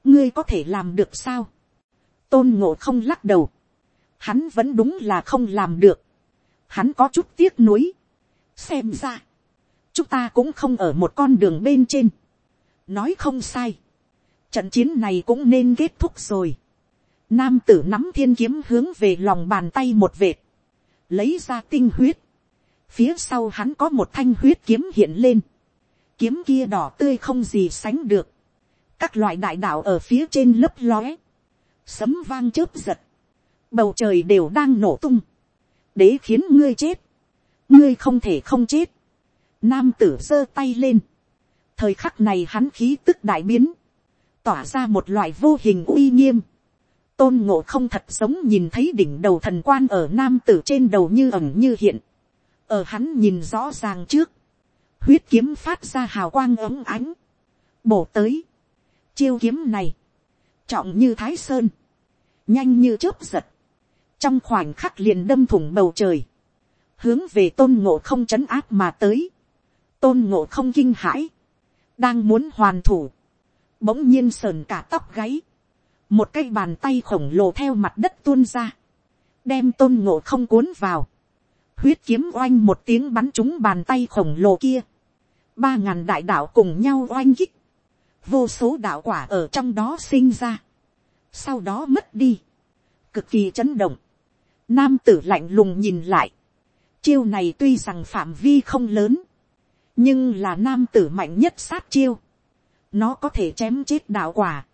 ngươi có thể làm được sao. tôn ngộ không lắc đầu, hắn vẫn đúng là không làm được hắn có chút tiếc nuối. xem ra, chúng ta cũng không ở một con đường bên trên. nói không sai. trận chiến này cũng nên kết thúc rồi. nam tử nắm thiên kiếm hướng về lòng bàn tay một vệt, lấy ra tinh huyết phía sau hắn có một thanh huyết kiếm hiện lên. kiếm kia đỏ tươi không gì sánh được. các loại đại đạo ở phía trên lấp lóe. sấm vang chớp giật. bầu trời đều đang nổ tung đế khiến ngươi chết, ngươi không thể không chết. Nam tử giơ tay lên, thời khắc này hắn khí tức đại biến, tỏa ra một loại vô hình uy nghiêm. tôn ngộ không thật giống nhìn thấy đỉnh đầu thần quan ở nam tử trên đầu như ẩn như hiện ở hắn nhìn rõ ràng trước, huyết kiếm phát ra hào quang ấm ánh, bổ tới, chiêu kiếm này, trọng như thái sơn, nhanh như chớp giật, trong khoảnh khắc liền đâm thủng bầu trời, hướng về tôn ngộ không chấn áp mà tới, tôn ngộ không kinh hãi, đang muốn hoàn thủ, bỗng nhiên sờn cả tóc gáy, một cái bàn tay khổng lồ theo mặt đất tuôn ra, đem tôn ngộ không cuốn vào, huyết kiếm oanh một tiếng bắn trúng bàn tay khổng lồ kia, ba ngàn đại đạo cùng nhau oanh kích, vô số đạo quả ở trong đó sinh ra, sau đó mất đi, cực kỳ chấn động, nam tử lạnh lùng nhìn lại, chiêu này tuy rằng phạm vi không lớn, nhưng là nam tử mạnh nhất sát chiêu, nó có thể chém chết đạo quả,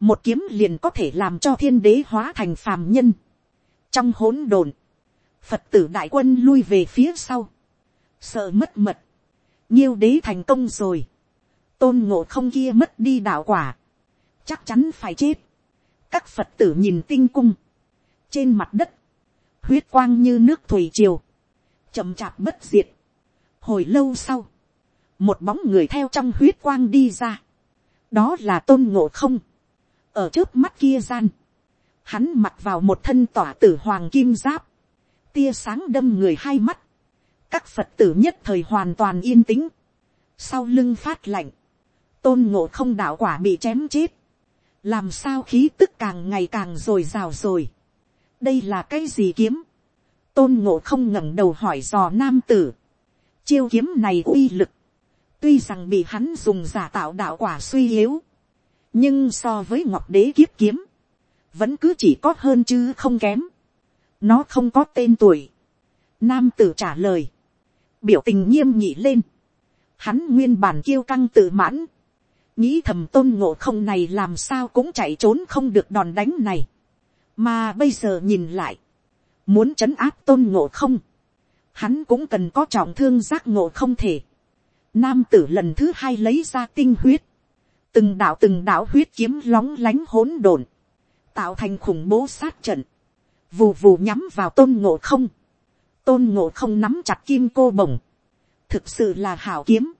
một kiếm liền có thể làm cho thiên đế hóa thành phàm nhân. trong hỗn độn, phật tử đại quân lui về phía sau, sợ mất mật, nhiêu đế thành công rồi, tôn ngộ không kia mất đi đạo quả, chắc chắn phải chết. các phật tử nhìn tinh cung, trên mặt đất, huyết quang như nước thủy triều, chậm chạp bất diệt. hồi lâu sau, một bóng người theo trong huyết quang đi ra, đó là tôn ngộ không, ở trước mắt kia gian, hắn mặc vào một thân tỏa tử hoàng kim giáp, tia sáng đâm người hai mắt, các phật tử nhất thời hoàn toàn yên tĩnh, sau lưng phát lạnh, tôn ngộ không đạo quả bị chém chết, làm sao khí tức càng ngày càng rồi rào rồi, đây là cái gì kiếm, tôn ngộ không ngẩng đầu hỏi dò nam tử, chiêu kiếm này uy lực, tuy rằng bị hắn dùng giả tạo đạo quả suy yếu, nhưng so với ngọc đế kiếp kiếm, vẫn cứ chỉ có hơn chứ không kém, nó không có tên tuổi, nam tử trả lời, biểu tình nghiêm nhị lên, hắn nguyên bản kiêu căng tự mãn, nghĩ thầm tôn ngộ không này làm sao cũng chạy trốn không được đòn đánh này, mà bây giờ nhìn lại, muốn trấn áp tôn ngộ không, hắn cũng cần có trọng thương giác ngộ không thể. Nam tử lần thứ hai lấy ra tinh huyết, từng đạo từng đạo huyết kiếm lóng lánh hỗn độn, tạo thành khủng bố sát trận, vù vù nhắm vào tôn ngộ không, tôn ngộ không nắm chặt kim cô bồng, thực sự là hảo kiếm,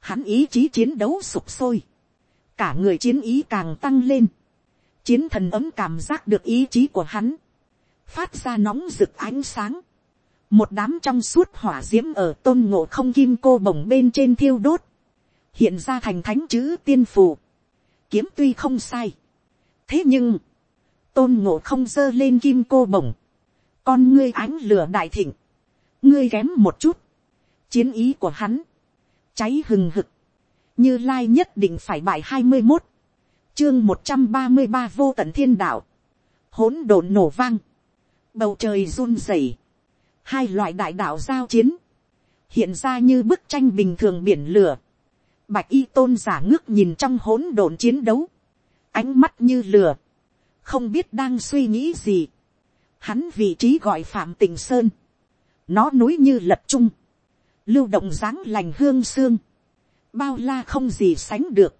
hắn ý chí chiến đấu sụp sôi, cả người chiến ý càng tăng lên, chiến thần ấm cảm giác được ý chí của hắn, phát ra nóng rực ánh sáng, một đám trong suốt hỏa d i ễ m ở tôn ngộ không kim cô bồng bên trên thiêu đốt, hiện ra thành thánh chữ tiên phù, kiếm tuy không sai, thế nhưng, tôn ngộ không giơ lên kim cô bồng, con ngươi ánh lửa đại thịnh, ngươi kém một chút, chiến ý của hắn, cháy hừng hực, như lai nhất định phải bài hai mươi một, chương một trăm ba mươi ba vô tận thiên đạo, hỗn độn nổ vang, bầu trời run rẩy, hai loại đại đạo giao chiến, hiện ra như bức tranh bình thường biển lửa, bạch y tôn giả ngước nhìn trong hỗn độn chiến đấu, ánh mắt như lửa, không biết đang suy nghĩ gì, hắn vị trí gọi phạm tình sơn, nó núi như lật trung, lưu động dáng lành hương xương, bao la không gì sánh được,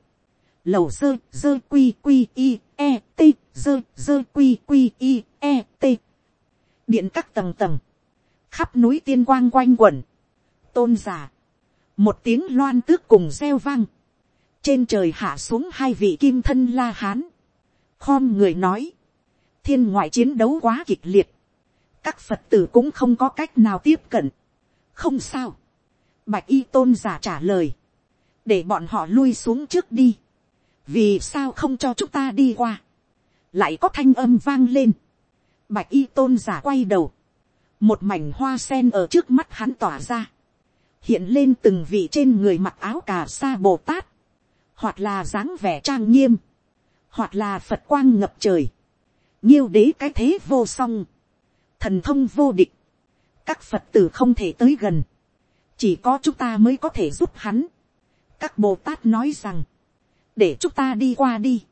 lầu dơ dơ quy quy i e t dơ dơ quy quy i e t. Điện các tầng tầng, khắp núi tiên quang quanh quẩn, tôn giả, một tiếng loan tước cùng reo vang, trên trời hạ xuống hai vị kim thân la hán, khom người nói, thiên ngoại chiến đấu quá kịch liệt, các phật tử cũng không có cách nào tiếp cận, không sao, Bạch y tôn giả trả lời. Để bọn họ lui xuống trước đi. Vì sao không cho chúng ta đi qua. Lại có thanh âm vang lên. Bạch y tôn giả quay đầu. Một mảnh hoa sen ở trước mắt hắn tỏa ra. Hiện lên từng vị trên người mặc áo cà sa Bồ Tát. Hoặc là dáng vẻ trang nghiêm. Hoặc là Phật quang ngập trời. Nhiêu đế cái thế vô song. Thần thông vô địch. Các Phật tử không thể tới gần chỉ có chúng ta mới có thể giúp hắn. các bồ tát nói rằng, để chúng ta đi qua đi.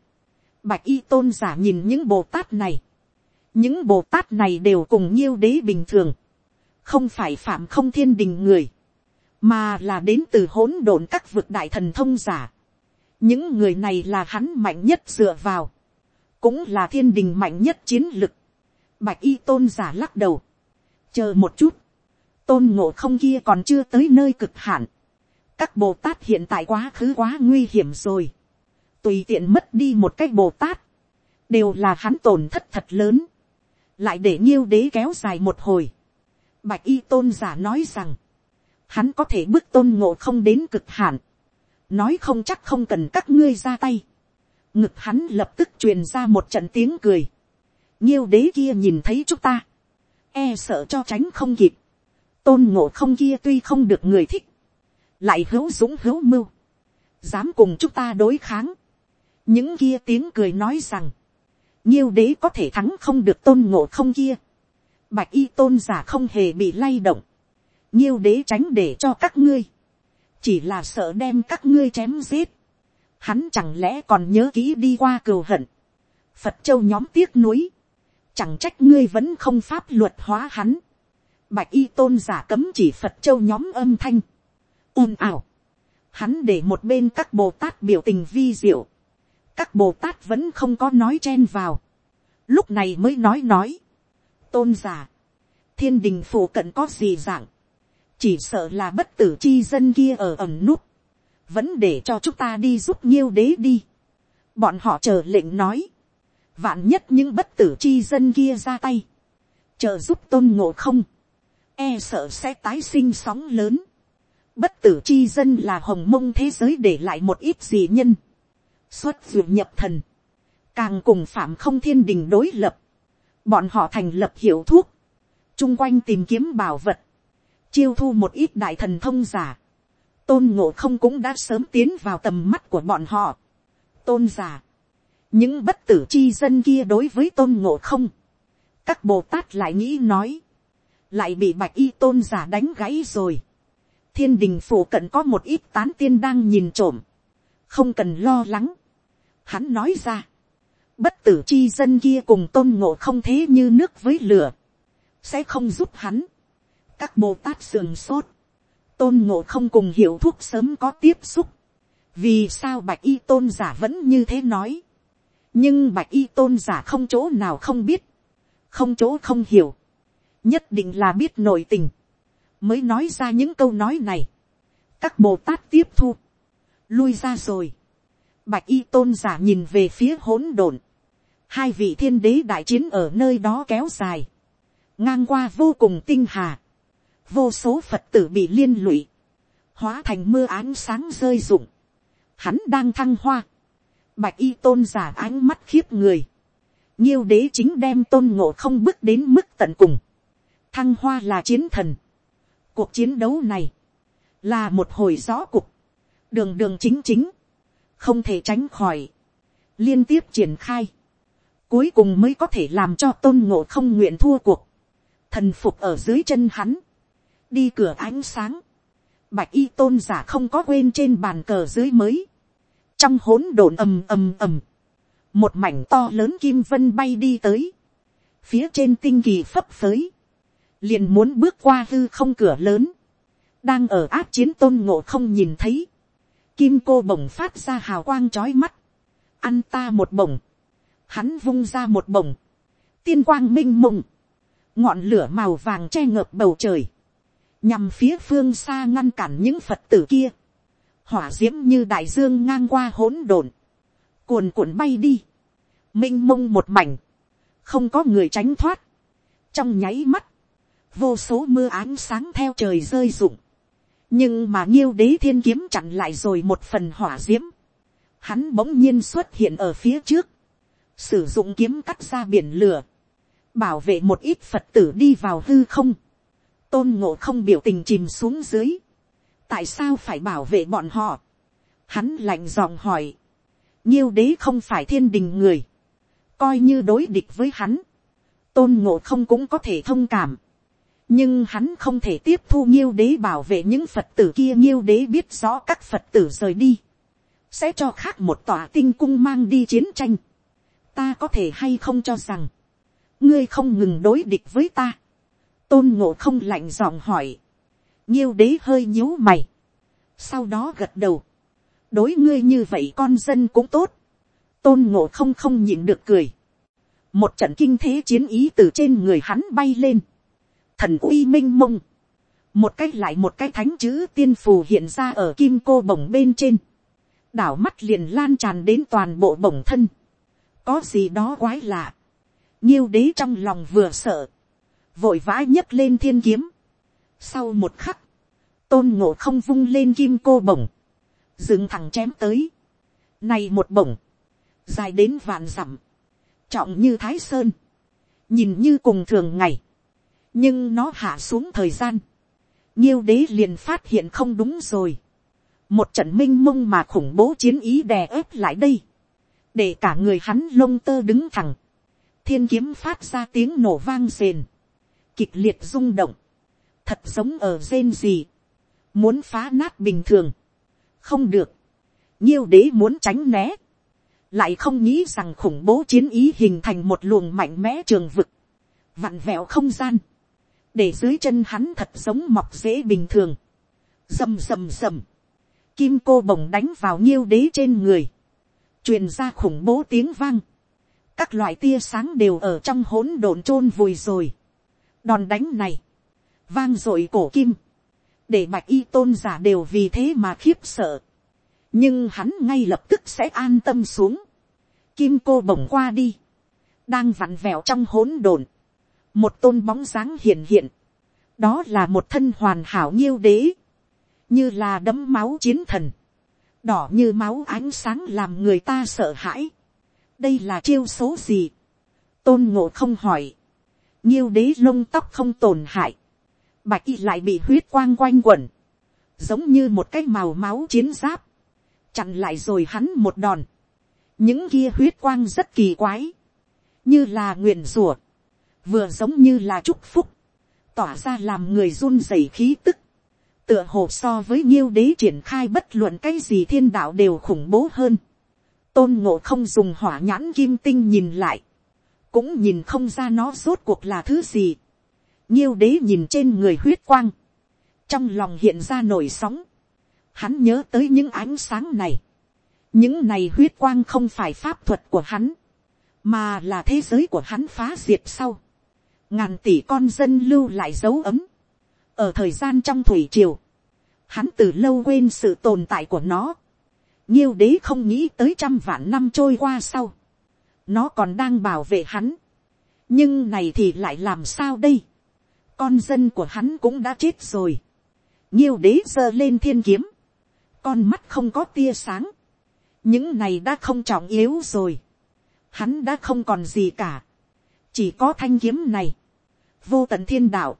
bạch y tôn giả nhìn những bồ tát này. những bồ tát này đều cùng nhiêu đế bình thường. không phải phạm không thiên đình người, mà là đến từ hỗn độn các vực đại thần thông giả những người này là hắn mạnh nhất dựa vào, cũng là thiên đình mạnh nhất chiến lực. bạch y tôn giả lắc đầu, chờ một chút, tôn ngộ không kia còn chưa tới nơi cực hạn. các bồ tát hiện tại quá khứ quá nguy hiểm rồi. tùy tiện mất đi một cái bồ tát, đều là hắn tổn thất thật lớn. lại để nhiêu đế kéo dài một hồi. bạch y tôn giả nói rằng, hắn có thể bước tôn ngộ không đến cực hạn nói không chắc không cần các ngươi ra tay, ngực hắn lập tức truyền ra một trận tiếng cười, nhiêu đế kia nhìn thấy chúng ta, e sợ cho tránh không kịp, tôn ngộ không kia tuy không được người thích, lại hữu dũng hữu mưu, dám cùng chúng ta đối kháng, những kia tiếng cười nói rằng, nhiêu đế có thể thắng không được tôn ngộ không kia, bạch y tôn giả không hề bị lay động, nhiêu đế tránh để cho các ngươi, chỉ là sợ đem các ngươi chém giết, hắn chẳng lẽ còn nhớ kỹ đi qua cừu hận, phật châu nhóm tiếc nuối, chẳng trách ngươi vẫn không pháp luật hóa hắn, bạch y tôn giả cấm chỉ phật châu nhóm âm thanh, ồn ào, hắn để một bên các bồ tát biểu tình vi diệu, các bồ tát vẫn không có nói chen vào, lúc này mới nói nói, tôn giả, thiên đình phủ cận có gì dạng, chỉ sợ là bất tử chi dân kia ở ẩm nút, vẫn để cho chúng ta đi giúp nhiêu đế đi. bọn họ chờ lệnh nói, vạn nhất những bất tử chi dân kia ra tay, chờ giúp tôn ngộ không, e sợ sẽ tái sinh sóng lớn. bất tử chi dân là hồng mông thế giới để lại một ít gì nhân, xuất duyệt nhập thần, càng cùng phạm không thiên đình đối lập, bọn họ thành lập hiệu thuốc, chung quanh tìm kiếm bảo vật, chiêu thu một ít đại thần thông giả, tôn ngộ không cũng đã sớm tiến vào tầm mắt của bọn họ. tôn giả, những bất tử chi dân kia đối với tôn ngộ không, các bồ tát lại nghĩ nói, lại bị bạch y tôn giả đánh gãy rồi. thiên đình phủ cận có một ít tán tiên đang nhìn trộm, không cần lo lắng. hắn nói ra, bất tử chi dân kia cùng tôn ngộ không thế như nước với lửa, sẽ không giúp hắn các bồ tát sườn sốt, tôn ngộ không cùng hiểu thuốc sớm có tiếp xúc. vì sao bạch y tôn giả vẫn như thế nói. nhưng bạch y tôn giả không chỗ nào không biết, không chỗ không hiểu, nhất định là biết nội tình, mới nói ra những câu nói này. các bồ tát tiếp thu, lui ra rồi. bạch y tôn giả nhìn về phía hỗn độn, hai vị thiên đế đại chiến ở nơi đó kéo dài, ngang qua vô cùng tinh hà, vô số phật tử bị liên lụy, hóa thành mưa ánh sáng rơi rụng, hắn đang thăng hoa, bạch y tôn giả ánh mắt khiếp người, nhiêu đế chính đem tôn ngộ không bước đến mức tận cùng, thăng hoa là chiến thần, cuộc chiến đấu này, là một hồi gió cục, đường đường chính chính, không thể tránh khỏi, liên tiếp triển khai, cuối cùng mới có thể làm cho tôn ngộ không nguyện thua cuộc, thần phục ở dưới chân hắn, đi cửa ánh sáng, bạch y tôn giả không có quên trên bàn cờ dưới mới, trong hỗn độn ầm ầm ầm, một mảnh to lớn kim vân bay đi tới, phía trên tinh kỳ phấp phới, liền muốn bước qua hư không cửa lớn, đang ở áp chiến tôn ngộ không nhìn thấy, kim cô bổng phát ra hào quang chói mắt, ăn ta một bổng, hắn vung ra một bổng, tiên quang minh mộng, ngọn lửa màu vàng che ngợp bầu trời, nhằm phía phương xa ngăn cản những phật tử kia, hỏa d i ễ m như đại dương ngang qua hỗn độn, cuồn cuộn bay đi, m i n h mông một mảnh, không có người tránh thoát, trong nháy mắt, vô số mưa ánh sáng theo trời rơi rụng, nhưng mà nghiêu đế thiên kiếm chặn lại rồi một phần hỏa d i ễ m hắn bỗng nhiên xuất hiện ở phía trước, sử dụng kiếm cắt ra biển lửa, bảo vệ một ít phật tử đi vào hư không, tôn ngộ không biểu tình chìm xuống dưới, tại sao phải bảo vệ bọn họ, hắn lạnh giọng hỏi, nhiêu đế không phải thiên đình người, coi như đối địch với hắn, tôn ngộ không cũng có thể thông cảm, nhưng hắn không thể tiếp thu nhiêu đế bảo vệ những phật tử kia. Nhiêu đế biết rõ các phật tử rời đi, sẽ cho khác một tòa tinh cung mang đi chiến tranh. Ta có thể hay không cho rằng, ngươi không ngừng đối địch với ta tôn ngộ không lạnh giọng hỏi, nhiêu đế hơi nhíu mày, sau đó gật đầu, đối ngươi như vậy con dân cũng tốt, tôn ngộ không không nhịn được cười, một trận kinh thế chiến ý từ trên người hắn bay lên, thần uy m i n h mông, một cái lại một cái thánh chữ tiên phù hiện ra ở kim cô bổng bên trên, đảo mắt liền lan tràn đến toàn bộ bổng thân, có gì đó quái lạ. nhiêu đế trong lòng vừa sợ, vội vã nhấc lên thiên kiếm. sau một khắc, tôn ngộ không vung lên kim cô bổng, dừng thẳng chém tới, này một bổng, dài đến vạn dặm, trọng như thái sơn, nhìn như cùng thường ngày, nhưng nó hạ xuống thời gian, nhiêu đế liền phát hiện không đúng rồi, một trận minh mông mà khủng bố chiến ý đè ép lại đây, để cả người hắn lông tơ đứng thẳng, thiên kiếm phát ra tiếng nổ vang rền, kịch liệt rung động, thật giống ở rên gì, muốn phá nát bình thường, không được, nhiêu đế muốn tránh né, lại không nghĩ rằng khủng bố chiến ý hình thành một luồng mạnh mẽ trường vực, vặn vẹo không gian, để dưới chân hắn thật giống mọc dễ bình thường, rầm rầm rầm, kim cô bồng đánh vào nhiêu đế trên người, truyền ra khủng bố tiếng vang, các loại tia sáng đều ở trong hỗn độn chôn vùi rồi đòn đánh này, vang dội cổ kim, để bạch y tôn giả đều vì thế mà khiếp sợ, nhưng hắn ngay lập tức sẽ an tâm xuống, kim cô bồng qua đi, đang vặn vẹo trong hỗn độn, một tôn bóng dáng hiện hiện, đó là một thân hoàn hảo nhiêu đế, như là đấm máu chiến thần, đỏ như máu ánh sáng làm người ta sợ hãi. đây là chiêu số gì, tôn ngộ không hỏi, nhiêu đế lông tóc không tổn hại, bạch y lại bị huyết quang quanh quẩn, giống như một cái màu máu chiến giáp, chặn lại rồi hắn một đòn, những kia huyết quang rất kỳ quái, như là nguyện rủa, vừa giống như là chúc phúc, tỏa ra làm người run rẩy khí tức, tựa hồ so với nhiêu đế triển khai bất luận cái gì thiên đạo đều khủng bố hơn. tôn ngộ không dùng hỏa nhãn kim tinh nhìn lại, cũng nhìn không ra nó rốt cuộc là thứ gì. nhiêu đế nhìn trên người huyết quang, trong lòng hiện ra nổi sóng, hắn nhớ tới những ánh sáng này, những này huyết quang không phải pháp thuật của hắn, mà là thế giới của hắn phá diệt sau, ngàn tỷ con dân lưu lại dấu ấm, ở thời gian trong thủy triều, hắn từ lâu quên sự tồn tại của nó. Nhiêu đế không nghĩ tới trăm vạn năm trôi qua sau. Nó còn đang bảo vệ hắn. Nhưng này thì lại làm sao đây? Con dân của hắn cũng đã chết rồi. Nhiêu đế giơ lên thiên kiếm. Con mắt không có tia sáng. Những này đã không trọng yếu rồi. Hắn đã không còn gì cả. Chỉ có thanh kiếm này. Vô tận thiên đạo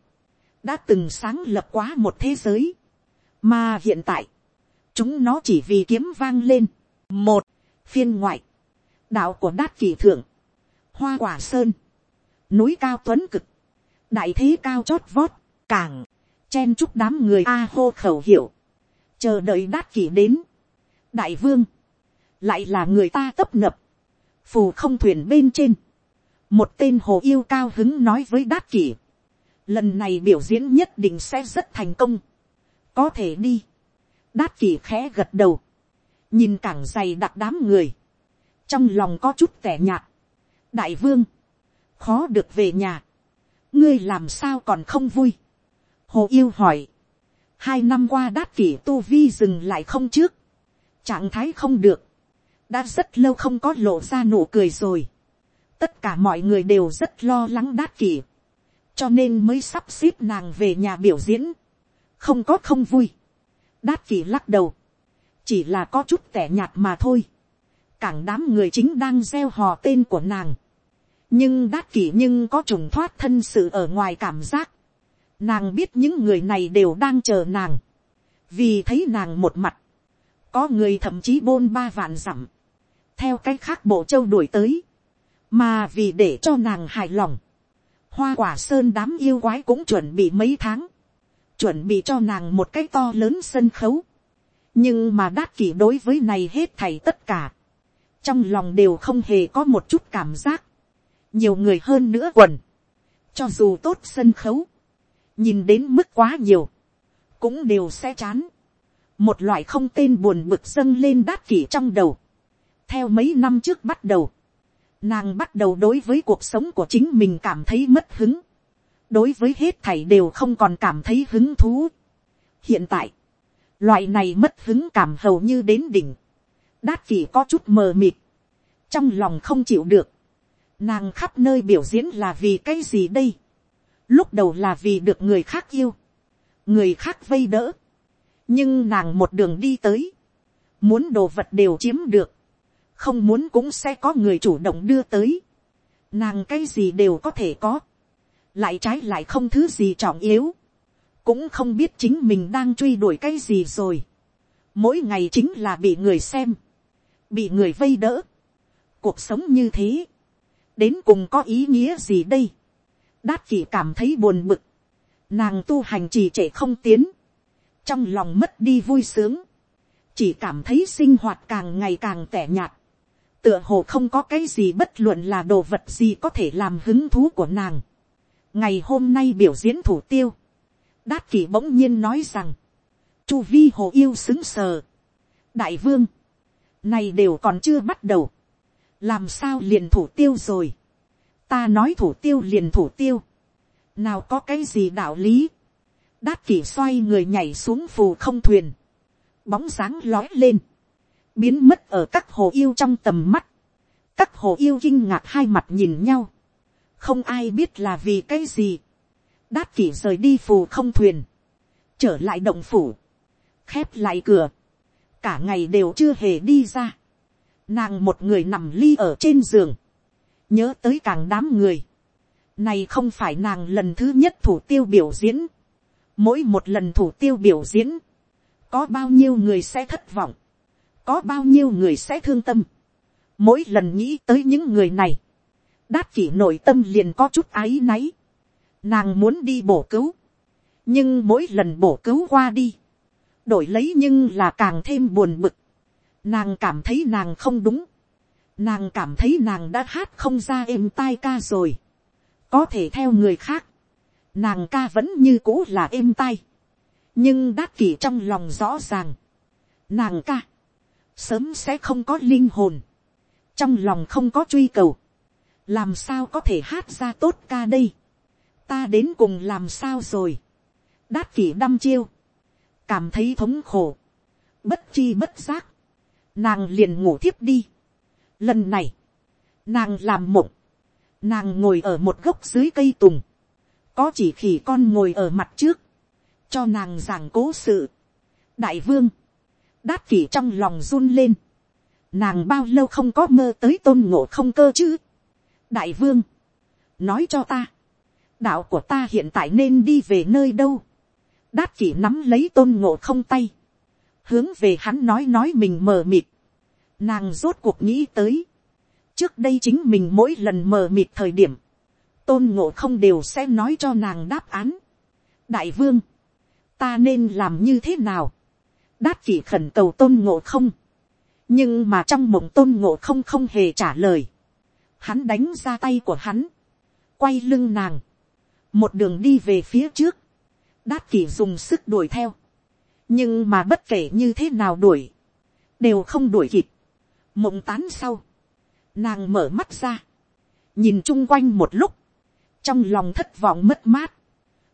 đã từng sáng lập quá một thế giới, mà hiện tại, chúng nó chỉ vì kiếm vang lên. một, phiên ngoại, đạo của đát kỳ thượng, hoa quả sơn, núi cao tuấn cực, đại thế cao chót vót, càng, chen chúc đám người a hô khẩu hiệu, chờ đợi đát kỳ đến, đại vương, lại là người ta tấp nập, phù không thuyền bên trên, một tên hồ yêu cao hứng nói với đát kỷ, lần này biểu diễn nhất định sẽ rất thành công, có thể đi, đát kỷ khẽ gật đầu, nhìn cảng dày đặc đám người, trong lòng có chút tẻ nhạt, đại vương, khó được về nhà, ngươi làm sao còn không vui, hồ yêu hỏi, hai năm qua đát kỷ tu vi dừng lại không trước, trạng thái không được, đã rất lâu không có lộ ra nụ cười rồi, tất cả mọi người đều rất lo lắng đát kỷ, cho nên mới sắp xếp nàng về nhà biểu diễn, không có không vui, đát kỷ lắc đầu, chỉ là có chút tẻ nhạt mà thôi, cảng đám người chính đang gieo hò tên của nàng, nhưng đát kỷ nhưng có trùng thoát thân sự ở ngoài cảm giác, nàng biết những người này đều đang chờ nàng, vì thấy nàng một mặt, có người thậm chí bôn ba vạn dặm, theo cách khác bộ châu đuổi tới, mà vì để cho nàng hài lòng, hoa quả sơn đám yêu quái cũng chuẩn bị mấy tháng, chuẩn bị cho nàng một cái to lớn sân khấu. nhưng mà đát kỷ đối với này hết thầy tất cả, trong lòng đều không hề có một chút cảm giác, nhiều người hơn nữa quần, cho dù tốt sân khấu, nhìn đến mức quá nhiều, cũng đều sẽ chán, một loại không tên buồn bực dâng lên đát kỷ trong đầu, theo mấy năm trước bắt đầu, nàng bắt đầu đối với cuộc sống của chính mình cảm thấy mất hứng, đối với hết thảy đều không còn cảm thấy hứng thú. hiện tại, loại này mất hứng cảm hầu như đến đỉnh, đát vì có chút mờ mịt, trong lòng không chịu được, nàng khắp nơi biểu diễn là vì cái gì đây, lúc đầu là vì được người khác yêu, người khác vây đỡ, nhưng nàng một đường đi tới, muốn đồ vật đều chiếm được, không muốn cũng sẽ có người chủ động đưa tới, nàng cái gì đều có thể có, lại trái lại không thứ gì trọng yếu, cũng không biết chính mình đang truy đuổi cái gì rồi, mỗi ngày chính là bị người xem, bị người vây đỡ, cuộc sống như thế, đến cùng có ý nghĩa gì đây, đát kỷ cảm thấy buồn bực, nàng tu hành trì trệ không tiến, trong lòng mất đi vui sướng, chỉ cảm thấy sinh hoạt càng ngày càng tẻ nhạt, tựa hồ không có cái gì bất luận là đồ vật gì có thể làm hứng thú của nàng. ngày hôm nay biểu diễn thủ tiêu, đát kỷ bỗng nhiên nói rằng, chu vi hồ yêu xứng sờ, đại vương, này đều còn chưa bắt đầu, làm sao liền thủ tiêu rồi, ta nói thủ tiêu liền thủ tiêu, nào có cái gì đạo lý, đát kỷ xoay người nhảy xuống phù không thuyền, bóng dáng lói lên, biến mất ở các hồ yêu trong tầm mắt, các hồ yêu kinh ngạc hai mặt nhìn nhau, không ai biết là vì cái gì, đát kỷ rời đi phù không thuyền, trở lại động phủ, khép lại cửa, cả ngày đều chưa hề đi ra, nàng một người nằm ly ở trên giường, nhớ tới càng đám người, này không phải nàng lần thứ nhất thủ tiêu biểu diễn, mỗi một lần thủ tiêu biểu diễn, có bao nhiêu người sẽ thất vọng, có bao nhiêu người sẽ thương tâm, mỗi lần nghĩ tới những người này, đát kỷ nội tâm liền có chút áy náy, nàng muốn đi bổ cứu, nhưng mỗi lần bổ cứu qua đi, đổi lấy nhưng là càng thêm buồn bực, nàng cảm thấy nàng không đúng, nàng cảm thấy nàng đã hát không ra êm tai ca rồi, có thể theo người khác, nàng ca vẫn như cũ là êm tai, nhưng đát kỷ trong lòng rõ ràng, nàng ca, sớm sẽ không có linh hồn, trong lòng không có truy cầu, làm sao có thể hát ra tốt ca đây, ta đến cùng làm sao rồi, đát kỷ đăm chiêu, cảm thấy thống khổ, bất chi bất giác, nàng liền ngủ thiếp đi. Lần này, nàng làm mộng, nàng ngồi ở một gốc dưới cây tùng, có chỉ khỉ con ngồi ở mặt trước, cho nàng giảng cố sự. đại vương, đát kỷ trong lòng run lên, nàng bao lâu không có mơ tới tôn ngộ không cơ chứ. đại vương, nói cho ta, đạo của ta hiện tại nên đi về nơi đâu đát kỷ nắm lấy tôn ngộ không tay, hướng về hắn nói nói mình mờ mịt. nàng rốt cuộc nghĩ tới, trước đây chính mình mỗi lần mờ mịt thời điểm, tôn ngộ không đều sẽ nói cho nàng đáp án. đại vương, ta nên làm như thế nào, đát kỷ khẩn cầu tôn ngộ không, nhưng mà trong mộng tôn ngộ không không hề trả lời, hắn đánh ra tay của hắn, quay lưng nàng, một đường đi về phía trước, đát kỷ dùng sức đuổi theo, nhưng mà bất kể như thế nào đuổi, đều không đuổi kịp, mộng tán sau, nàng mở mắt ra, nhìn chung quanh một lúc, trong lòng thất vọng mất mát,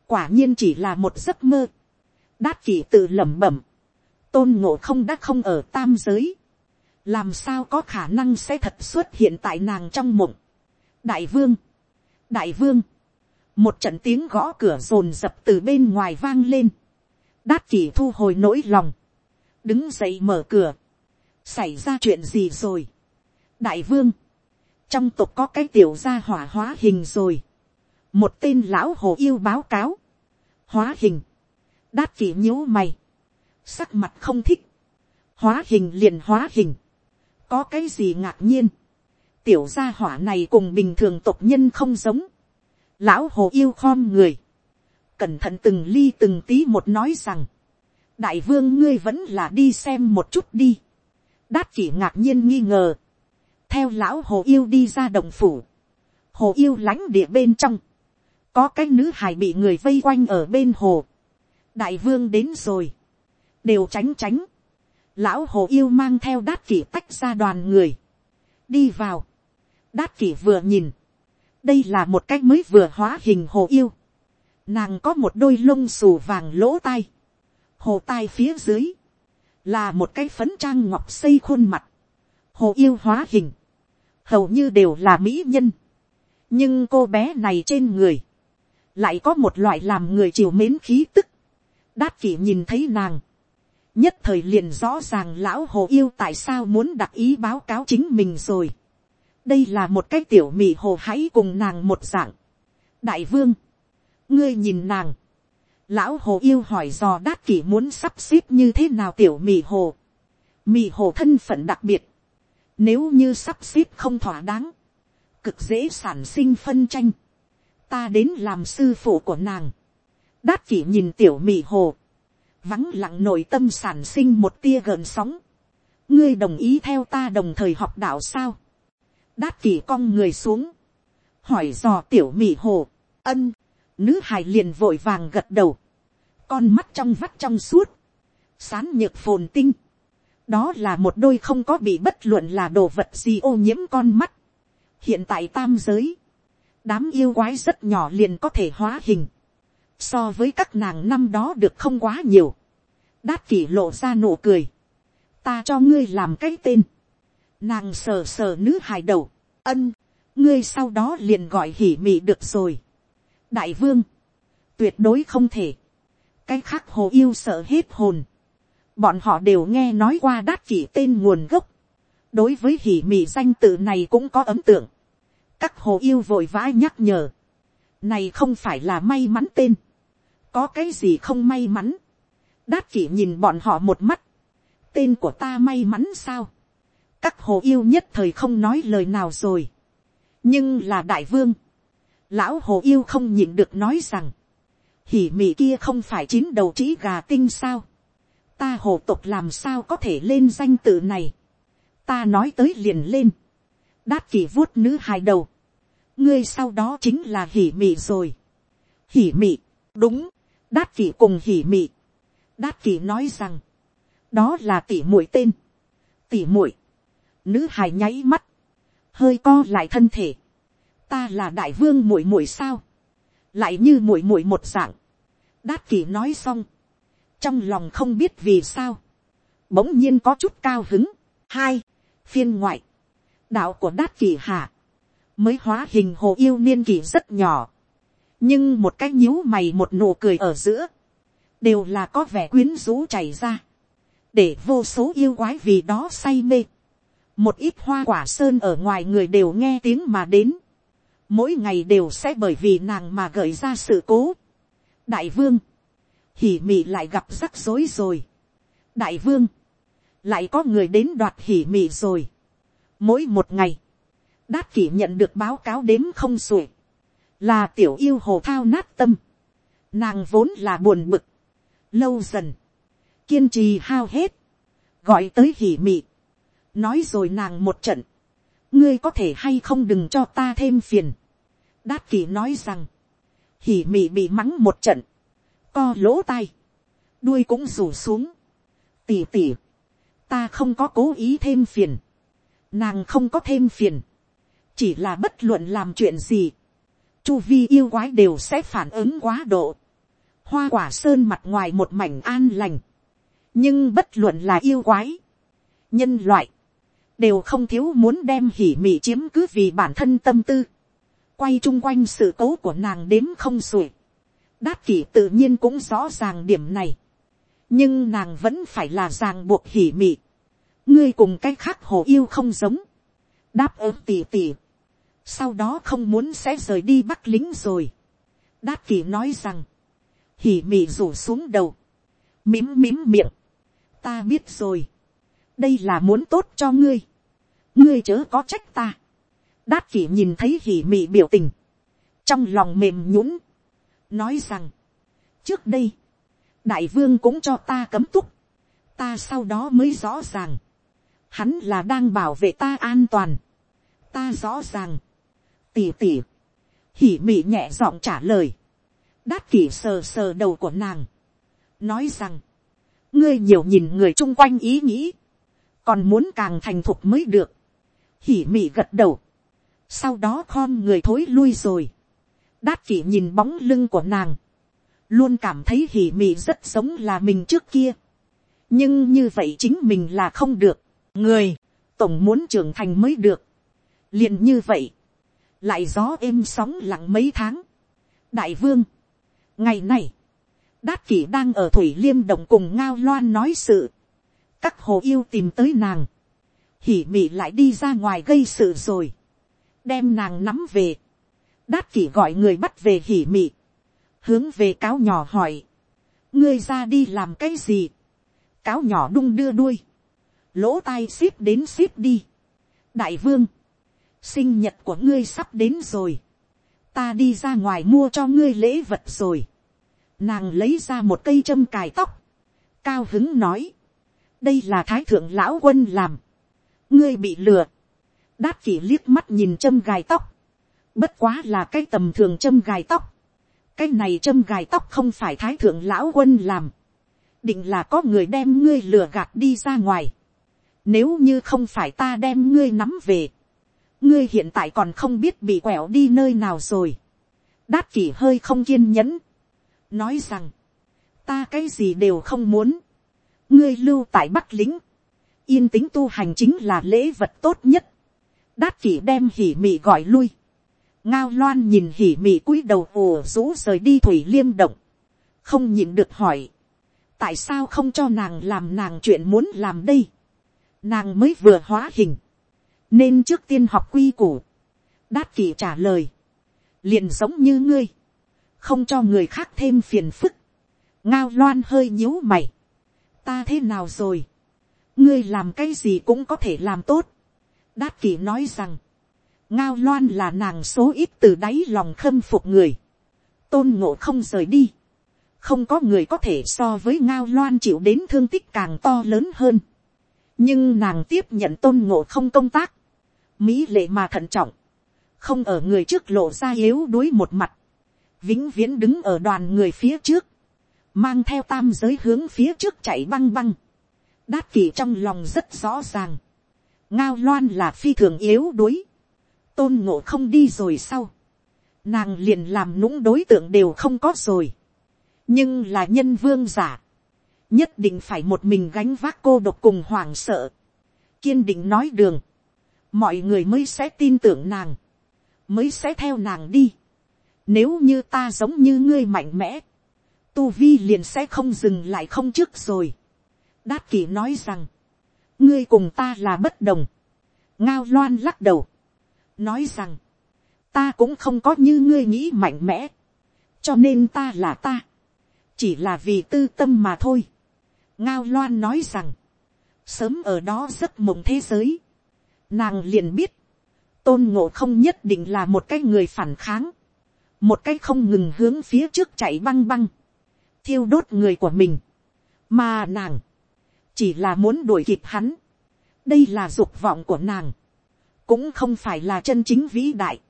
quả nhiên chỉ là một giấc mơ, đát kỷ tự lẩm bẩm, tôn ngộ không đã không ở tam giới, làm sao có khả năng sẽ thật xuất hiện tại nàng trong mộng. đại vương, đại vương, một trận tiếng gõ cửa rồn rập từ bên ngoài vang lên, đát kỷ thu hồi nỗi lòng, đứng dậy mở cửa, xảy ra chuyện gì rồi. đại vương, trong tục có cái tiểu gia hỏa hóa hình rồi, một tên lão hồ yêu báo cáo, hóa hình, đát kỷ nhíu mày, sắc mặt không thích, hóa hình liền hóa hình, có cái gì ngạc nhiên, tiểu gia hỏa này cùng bình thường tộc nhân không giống, lão hồ yêu khom người, cẩn thận từng ly từng tí một nói rằng, đại vương ngươi vẫn là đi xem một chút đi, đát kỷ ngạc nhiên nghi ngờ, theo lão hồ yêu đi ra đồng phủ, hồ yêu lánh địa bên trong, có cái nữ hài bị người vây quanh ở bên hồ, đại vương đến rồi, đều tránh tránh, lão hồ yêu mang theo đát kỷ tách ra đoàn người, đi vào, đát kỷ vừa nhìn, đây là một cái mới vừa hóa hình hồ yêu, nàng có một đôi lông xù vàng lỗ tai, hồ tai phía dưới, là một cái phấn trang ngọc xây khuôn mặt, hồ yêu hóa hình, hầu như đều là mỹ nhân, nhưng cô bé này trên người, lại có một loại làm người chiều mến khí tức, đát kỷ nhìn thấy nàng, nhất thời liền rõ ràng lão hồ yêu tại sao muốn đặt ý báo cáo chính mình rồi đây là một cái tiểu mị hồ hãy cùng nàng một dạng. đại vương, ngươi nhìn nàng, lão hồ yêu hỏi dò đát kỷ muốn sắp xếp như thế nào tiểu mị hồ. mị hồ thân phận đặc biệt, nếu như sắp xếp không thỏa đáng, cực dễ sản sinh phân tranh, ta đến làm sư phụ của nàng. đát kỷ nhìn tiểu mị hồ, vắng lặng nội tâm sản sinh một tia gợn sóng. ngươi đồng ý theo ta đồng thời học đạo sao đát kỷ cong người xuống, hỏi dò tiểu mị hồ, ân, nữ hài liền vội vàng gật đầu, con mắt trong vắt trong suốt, sán nhược phồn tinh, đó là một đôi không có bị bất luận là đồ vật gì ô nhiễm con mắt. hiện tại tam giới, đám yêu quái rất nhỏ liền có thể hóa hình, so với các nàng năm đó được không quá nhiều, đát kỷ lộ ra nụ cười, ta cho ngươi làm cái tên, nàng sờ sờ nữ hài đầu, ân, ngươi sau đó liền gọi hỉ mị được rồi, đại vương, tuyệt đối không thể, cái khác hồ yêu sợ hết hồn, bọn họ đều nghe nói qua đát chỉ tên nguồn gốc, đối với hỉ mị danh tự này cũng có ấn tượng, các hồ yêu vội vã nhắc nhở, này không phải là may mắn tên, có cái gì không may mắn, đát chỉ nhìn bọn họ một mắt, tên của ta may mắn sao, các hồ yêu nhất thời không nói lời nào rồi, nhưng là đại vương, lão hồ yêu không nhịn được nói rằng, hỉ mị kia không phải chín đầu trí gà tinh sao, ta hồ tục làm sao có thể lên danh tự này, ta nói tới liền lên, đát kỳ vuốt nữ hài đầu, ngươi sau đó chính là hỉ mị rồi, hỉ mị, đúng, đát kỳ cùng hỉ mị, đát kỳ nói rằng, đó là tỉ muội tên, tỉ muội, nữ hài nháy mắt, hơi co lại thân thể, ta là đại vương muội muội sao, lại như muội muội một dạng, đát kỷ nói xong, trong lòng không biết vì sao, bỗng nhiên có chút cao hứng. hai, phiên ngoại, đạo của đát kỷ hạ, mới hóa hình hồ yêu niên kỷ rất nhỏ, nhưng một cái nhíu mày một nụ cười ở giữa, đều là có vẻ quyến rũ chảy ra, để vô số yêu quái vì đó say mê một ít hoa quả sơn ở ngoài người đều nghe tiếng mà đến, mỗi ngày đều sẽ bởi vì nàng mà gợi ra sự cố. đại vương, hỉ mị lại gặp rắc rối rồi. đại vương, lại có người đến đoạt hỉ mị rồi. mỗi một ngày, đát kỷ nhận được báo cáo đếm không xuể, là tiểu yêu hồ thao nát tâm. nàng vốn là buồn bực, lâu dần, kiên trì hao hết, gọi tới hỉ mị, nói rồi nàng một trận, ngươi có thể hay không đừng cho ta thêm phiền. đát kỷ nói rằng, hỉ mị bị mắng một trận, co lỗ tai, đuôi cũng rủ xuống, tỉ tỉ, ta không có cố ý thêm phiền, nàng không có thêm phiền, chỉ là bất luận làm chuyện gì, chu vi yêu quái đều sẽ phản ứng quá độ, hoa quả sơn mặt ngoài một mảnh an lành, nhưng bất luận là yêu quái, nhân loại, đều không thiếu muốn đem hỉ mị chiếm cứ vì bản thân tâm tư, quay chung quanh sự cố của nàng đếm không xuể, đát kỷ tự nhiên cũng rõ ràng điểm này, nhưng nàng vẫn phải là ràng buộc hỉ mị, ngươi cùng cái khác hồ yêu không giống, đáp ứng tỉ tỉ, sau đó không muốn sẽ rời đi bắc lính rồi, đát kỷ nói rằng, hỉ mị rủ xuống đầu, mím mím miệng, ta biết rồi, đây là muốn tốt cho ngươi, ngươi chớ có trách ta, đát kỷ nhìn thấy hỉ mị biểu tình, trong lòng mềm nhũng, nói rằng, trước đây, đại vương cũng cho ta cấm túc, ta sau đó mới rõ ràng, hắn là đang bảo vệ ta an toàn, ta rõ ràng, tỉ tỉ, hỉ mị nhẹ giọng trả lời, đát kỷ sờ sờ đầu của nàng, nói rằng, ngươi nhiều nhìn người chung quanh ý nghĩ, còn muốn càng thành thục mới được, hỉ mị gật đầu, sau đó khom người thối lui rồi, đát kỷ nhìn bóng lưng của nàng, luôn cảm thấy hỉ mị rất giống là mình trước kia, nhưng như vậy chính mình là không được, người, tổng muốn trưởng thành mới được, liền như vậy, lại gió êm sóng lặng mấy tháng, đại vương, ngày này, đát kỷ đang ở thủy liêm động cùng ngao loan nói sự, các hồ yêu tìm tới nàng, hỉ mị lại đi ra ngoài gây sự rồi, đem nàng nắm về, đát kỷ gọi người bắt về hỉ mị, hướng về cáo nhỏ hỏi, ngươi ra đi làm cái gì, cáo nhỏ đung đưa đuôi, lỗ tai ship đến ship đi, đại vương, sinh nhật của ngươi sắp đến rồi, ta đi ra ngoài mua cho ngươi lễ vật rồi, nàng lấy ra một cây châm cài tóc, cao hứng nói, đây là thái thượng lão quân làm, ngươi bị lừa, đát kỷ liếc mắt nhìn châm gài tóc, bất quá là cái tầm thường châm gài tóc, cái này châm gài tóc không phải thái thượng lão quân làm, định là có người đem ngươi lừa gạt đi ra ngoài, nếu như không phải ta đem ngươi nắm về, ngươi hiện tại còn không biết bị quẹo đi nơi nào rồi. đát kỷ hơi không kiên nhẫn, nói rằng, ta cái gì đều không muốn, ngươi lưu tại bắc lính, yên tĩnh tu hành chính là lễ vật tốt nhất, đát kỷ đem hỉ mị gọi lui, ngao loan nhìn hỉ mị cúi đầu ồ rũ rời đi thủy liêm động, không nhịn được hỏi, tại sao không cho nàng làm nàng chuyện muốn làm đây, nàng mới vừa hóa hình, nên trước tiên học quy củ, đát kỷ trả lời, liền giống như ngươi, không cho người khác thêm phiền phức, ngao loan hơi nhíu mày, ta thế nào rồi, ngươi làm cái gì cũng có thể làm tốt, đát kỷ nói rằng, ngao loan là nàng số ít từ đáy lòng khâm phục người, tôn ngộ không rời đi, không có người có thể so với ngao loan chịu đến thương tích càng to lớn hơn, nhưng nàng tiếp nhận tôn ngộ không công tác, mỹ lệ mà thận trọng, không ở người trước lộ ra yếu đuối một mặt, vĩnh viễn đứng ở đoàn người phía trước, mang theo tam giới hướng phía trước chạy băng băng, đát kỳ trong lòng rất rõ ràng, ngao loan là phi thường yếu đuối, tôn ngộ không đi rồi sau, nàng liền làm nũng đối tượng đều không có rồi, nhưng là nhân vương giả, nhất định phải một mình gánh vác cô độc cùng hoảng sợ, kiên định nói đường, mọi người mới sẽ tin tưởng nàng, mới sẽ theo nàng đi. Nếu như ta giống như ngươi mạnh mẽ, tu vi liền sẽ không dừng lại không trước rồi đát kỷ nói rằng, ngươi cùng ta là bất đồng. ngao loan lắc đầu, nói rằng, ta cũng không có như ngươi nghĩ mạnh mẽ, cho nên ta là ta, chỉ là vì tư tâm mà thôi. ngao loan nói rằng, sớm ở đó giấc mộng thế giới, nàng liền biết, tôn ngộ không nhất định là một cái người phản kháng, một cái không ngừng hướng phía trước chạy băng băng, thiêu đốt người của mình, mà nàng, chỉ là muốn đuổi kịp hắn, đây là dục vọng của nàng, cũng không phải là chân chính vĩ đại,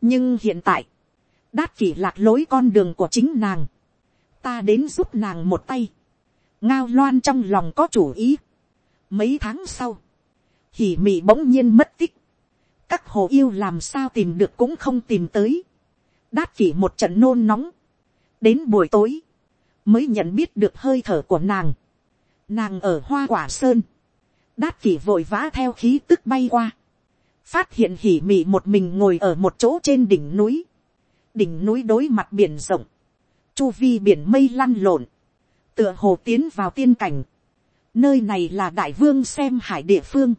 nhưng hiện tại, đát kỷ lạc lối con đường của chính nàng, ta đến giúp nàng một tay, ngao loan trong lòng có chủ ý, mấy tháng sau, hỉ mị bỗng nhiên mất tích, các hồ yêu làm sao tìm được cũng không tìm tới, đát kỷ một trận nôn nóng, đến buổi tối, mới nhận biết được hơi thở của nàng, nàng ở hoa quả sơn, đát kỷ vội vã theo khí tức bay qua, phát hiện hỉ mị một mình ngồi ở một chỗ trên đỉnh núi, đỉnh núi đối mặt biển rộng, chu vi biển mây lăn lộn, tựa hồ tiến vào tiên cảnh, nơi này là đại vương xem hải địa phương,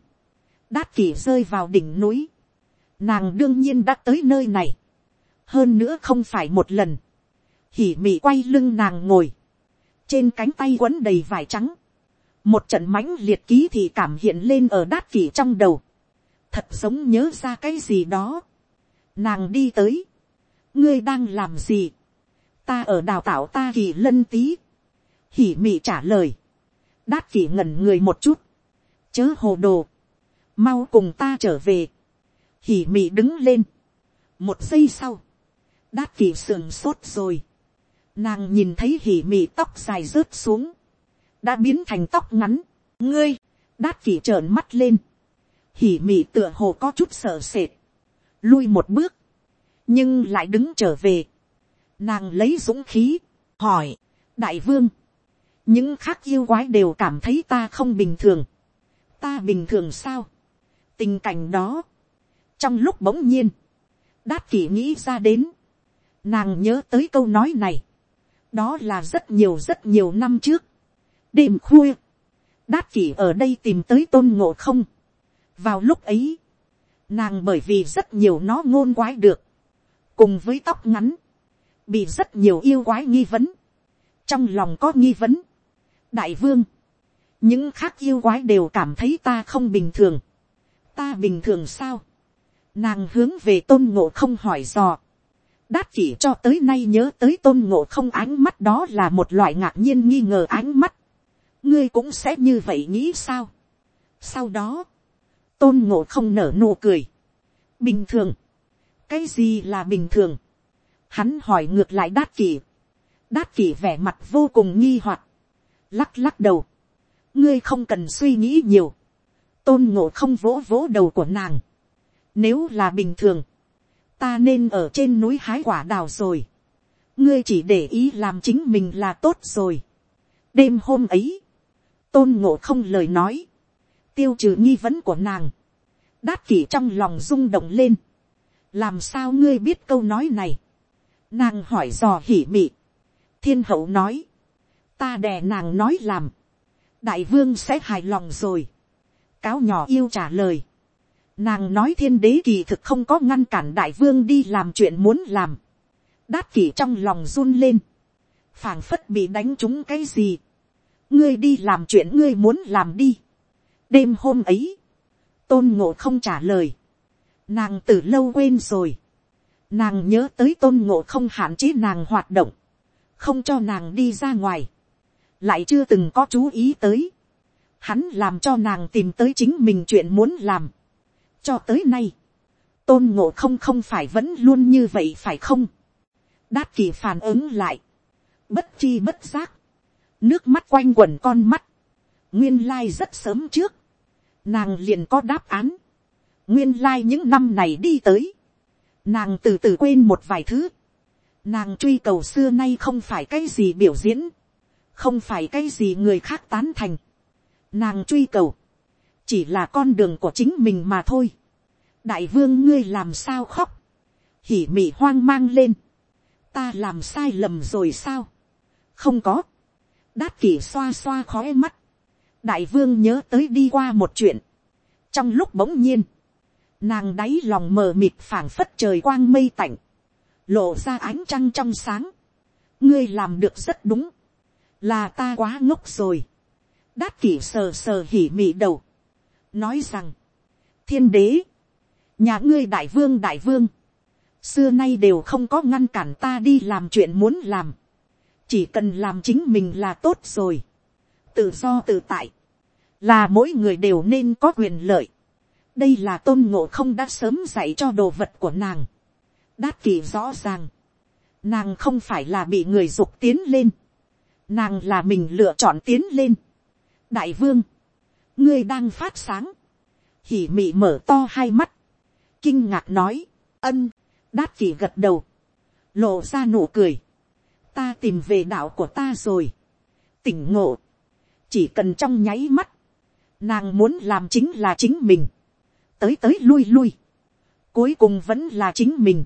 đát kỷ rơi vào đỉnh núi, nàng đương nhiên đã tới nơi này, hơn nữa không phải một lần, hỉ mị quay lưng nàng ngồi, trên cánh tay quấn đầy vải trắng, một trận mãnh liệt ký thì cảm hiện lên ở đát kỷ trong đầu, thật giống nhớ ra cái gì đó, nàng đi tới, ngươi đang làm gì, ta ở đào tạo ta kỳ lân tí, hỉ mị trả lời, đát kỷ ngẩn người một chút, chớ hồ đồ, mau cùng ta trở về, hỉ mị đứng lên, một giây sau, đát kỷ sườn sốt rồi, nàng nhìn thấy hỉ mị tóc dài rớt xuống, đã biến thành tóc ngắn, ngươi, đát kỷ trợn mắt lên, hỉ mị tựa hồ có chút sợ sệt, lui một bước, nhưng lại đứng trở về, nàng lấy dũng khí, hỏi, đại vương, những khác yêu quái đều cảm thấy ta không bình thường, ta bình thường sao, tình cảnh đó, trong lúc bỗng nhiên, đát kỷ nghĩ ra đến, nàng nhớ tới câu nói này, đó là rất nhiều rất nhiều năm trước, đêm khuya, đát kỷ ở đây tìm tới tôn ngộ không. vào lúc ấy, nàng bởi vì rất nhiều nó ngôn quái được, cùng với tóc ngắn, bị rất nhiều yêu quái nghi vấn, trong lòng có nghi vấn, đại vương, những khác yêu quái đều cảm thấy ta không bình thường, ta bình thường sao, nàng hướng về tôn ngộ không hỏi dò, đát chỉ cho tới nay nhớ tới tôn ngộ không ánh mắt đó là một loại ngạc nhiên nghi ngờ ánh mắt, ngươi cũng sẽ như vậy nghĩ sao. sau đó, tôn ngộ không nở nụ cười. bình thường, cái gì là bình thường. hắn hỏi ngược lại đát kỷ. đát kỷ vẻ mặt vô cùng nghi hoặc, lắc lắc đầu. ngươi không cần suy nghĩ nhiều. tôn ngộ không vỗ vỗ đầu của nàng. nếu là bình thường, ta nên ở trên núi hái quả đào rồi. ngươi chỉ để ý làm chính mình là tốt rồi. đêm hôm ấy, tôn ngộ không lời nói, tiêu trừ nghi vấn của nàng, đát kỷ trong lòng rung động lên, làm sao ngươi biết câu nói này, nàng hỏi dò hỉ mị, thiên hậu nói, ta đè nàng nói làm, đại vương sẽ hài lòng rồi, cáo nhỏ yêu trả lời, nàng nói thiên đế kỳ thực không có ngăn cản đại vương đi làm chuyện muốn làm, đát kỷ trong lòng run lên, phảng phất bị đánh trúng cái gì, ngươi đi làm chuyện ngươi muốn làm đi. đêm hôm ấy, tôn ngộ không trả lời. nàng từ lâu quên rồi. nàng nhớ tới tôn ngộ không hạn chế nàng hoạt động, không cho nàng đi ra ngoài, lại chưa từng có chú ý tới. hắn làm cho nàng tìm tới chính mình chuyện muốn làm. cho tới nay, tôn ngộ không không phải vẫn luôn như vậy phải không. đát kỳ phản ứng lại, bất chi bất giác, nước mắt quanh quẩn con mắt, nguyên lai rất sớm trước, nàng liền có đáp án, nguyên lai những năm này đi tới, nàng từ từ quên một vài thứ, nàng truy cầu xưa nay không phải cái gì biểu diễn, không phải cái gì người khác tán thành, nàng truy cầu, chỉ là con đường của chính mình mà thôi, đại vương ngươi làm sao khóc, hỉ mị hoang mang lên, ta làm sai lầm rồi sao, không có, đát kỷ xoa xoa khói mắt, đại vương nhớ tới đi qua một chuyện, trong lúc bỗng nhiên, nàng đáy lòng mờ mịt phảng phất trời quang mây tạnh, lộ ra ánh trăng trong sáng, ngươi làm được rất đúng, là ta quá ngốc rồi, đát kỷ sờ sờ hỉ mị đầu, nói rằng, thiên đế, nhà ngươi đại vương đại vương, xưa nay đều không có ngăn cản ta đi làm chuyện muốn làm, chỉ cần làm chính mình là tốt rồi, tự do tự tại, là mỗi người đều nên có quyền lợi. đây là tôn ngộ không đã sớm dạy cho đồ vật của nàng. đát kỳ rõ ràng, nàng không phải là bị người dục tiến lên, nàng là mình lựa chọn tiến lên. đại vương, ngươi đang phát sáng, hỉ mị mở to hai mắt, kinh ngạc nói, ân, đát kỳ gật đầu, lộ ra nụ cười, ta tìm về đạo của ta rồi, tỉnh ngộ, chỉ cần trong nháy mắt, nàng muốn làm chính là chính mình, tới tới lui lui, cuối cùng vẫn là chính mình.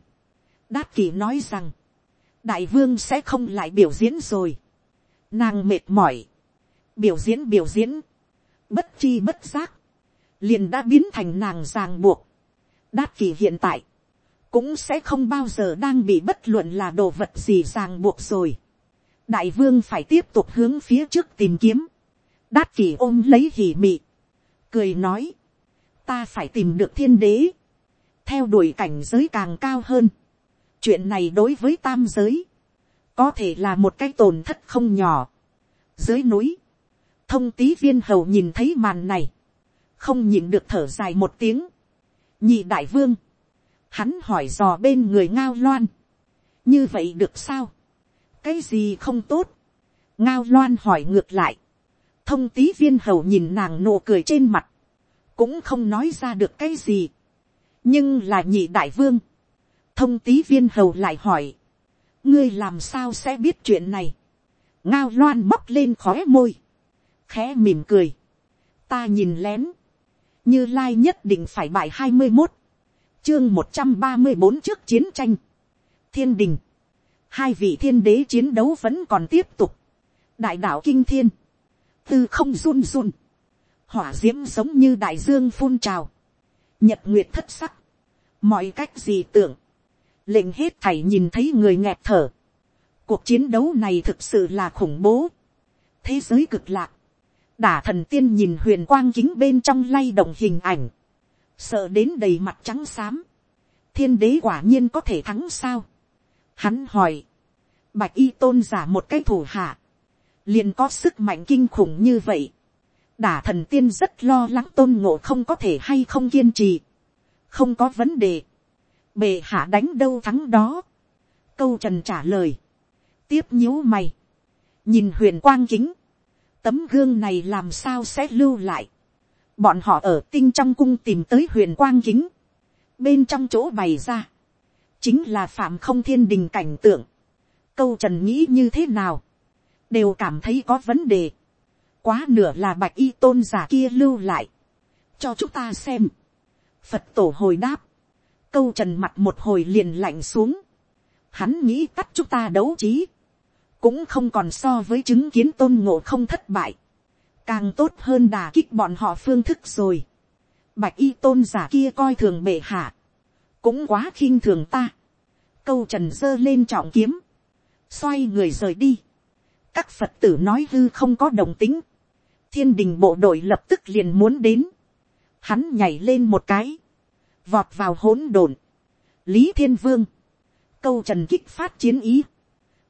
đát Kỷ nói rằng, đại vương sẽ không lại biểu diễn rồi, nàng mệt mỏi, biểu diễn biểu diễn, bất chi bất giác, liền đã biến thành nàng ràng buộc. đát Kỷ hiện tại, cũng sẽ không bao giờ đang bị bất luận là đồ vật gì ràng buộc rồi. đại vương phải tiếp tục hướng phía trước tìm kiếm. đát kỳ ôm lấy hỉ mị. cười nói, ta phải tìm được thiên đế. theo đuổi cảnh giới càng cao hơn. chuyện này đối với tam giới, có thể là một cái tổn thất không nhỏ. dưới núi, thông tý viên hầu nhìn thấy màn này, không nhìn được thở dài một tiếng. nhị đại vương, Hắn hỏi dò bên người ngao loan. Như vậy được sao? Cái gì không tốt? Ngao loan hỏi ngược lại. Thông tí viên hầu nhìn nàng nụ cười trên mặt. Cũng không nói ra được cái gì. Nhưng là nhị đại vương. Thông tí viên hầu lại hỏi. Ngươi làm sao sẽ biết chuyện này? Ngao loan bóc lên khói môi. Khẽ mỉm cười. Ta nhìn lén. Như Lai nhất định phải bài hai mươi một chương một trăm ba mươi bốn trước chiến tranh. Thiên đình. hai vị thiên đế chiến đấu vẫn còn tiếp tục, đại đạo kinh thiên, tư không run run, hỏa d i ễ m giống như đại dương phun trào, nhật nguyệt thất sắc, mọi cách gì tưởng, lệnh hết thảy nhìn thấy người nghẹt thở, cuộc chiến đấu này thực sự là khủng bố, thế giới cực lạc, đả thần tiên nhìn huyền quang kính bên trong lay động hình ảnh, sợ đến đầy mặt trắng xám, thiên đế quả nhiên có thể thắng sao, Hắn hỏi. Bạch y tôn giả một cái thủ hạ. Liền có sức mạnh kinh khủng như vậy. Đả thần tiên rất lo lắng tôn ngộ không có thể hay không kiên trì. Không có vấn đề. Bệ hạ đánh đâu thắng đó. Câu trần trả lời. Tiếp nhíu mày. Nhìn huyền quang kính. Tấm gương này làm sao sẽ lưu lại. Bọn họ ở tinh trong cung tìm tới huyền quang kính. Bên trong chỗ bày ra chính là phạm không thiên đình cảnh tượng. câu trần nghĩ như thế nào, đều cảm thấy có vấn đề. quá nửa là bạch y tôn giả kia lưu lại, cho chúng ta xem. phật tổ hồi đáp, câu trần mặt một hồi liền lạnh xuống, hắn nghĩ tắt chúng ta đấu trí, cũng không còn so với chứng kiến tôn ngộ không thất bại, càng tốt hơn đà kích bọn họ phương thức rồi. Bạch y tôn giả kia coi thường bệ hạ, cũng quá khinh thường ta. câu trần dơ lên trọng kiếm, xoay người rời đi. các phật tử nói hư không có đồng tính. thiên đình bộ đội lập tức liền muốn đến. hắn nhảy lên một cái, vọt vào hỗn độn. lý thiên vương, câu trần kích phát chiến ý,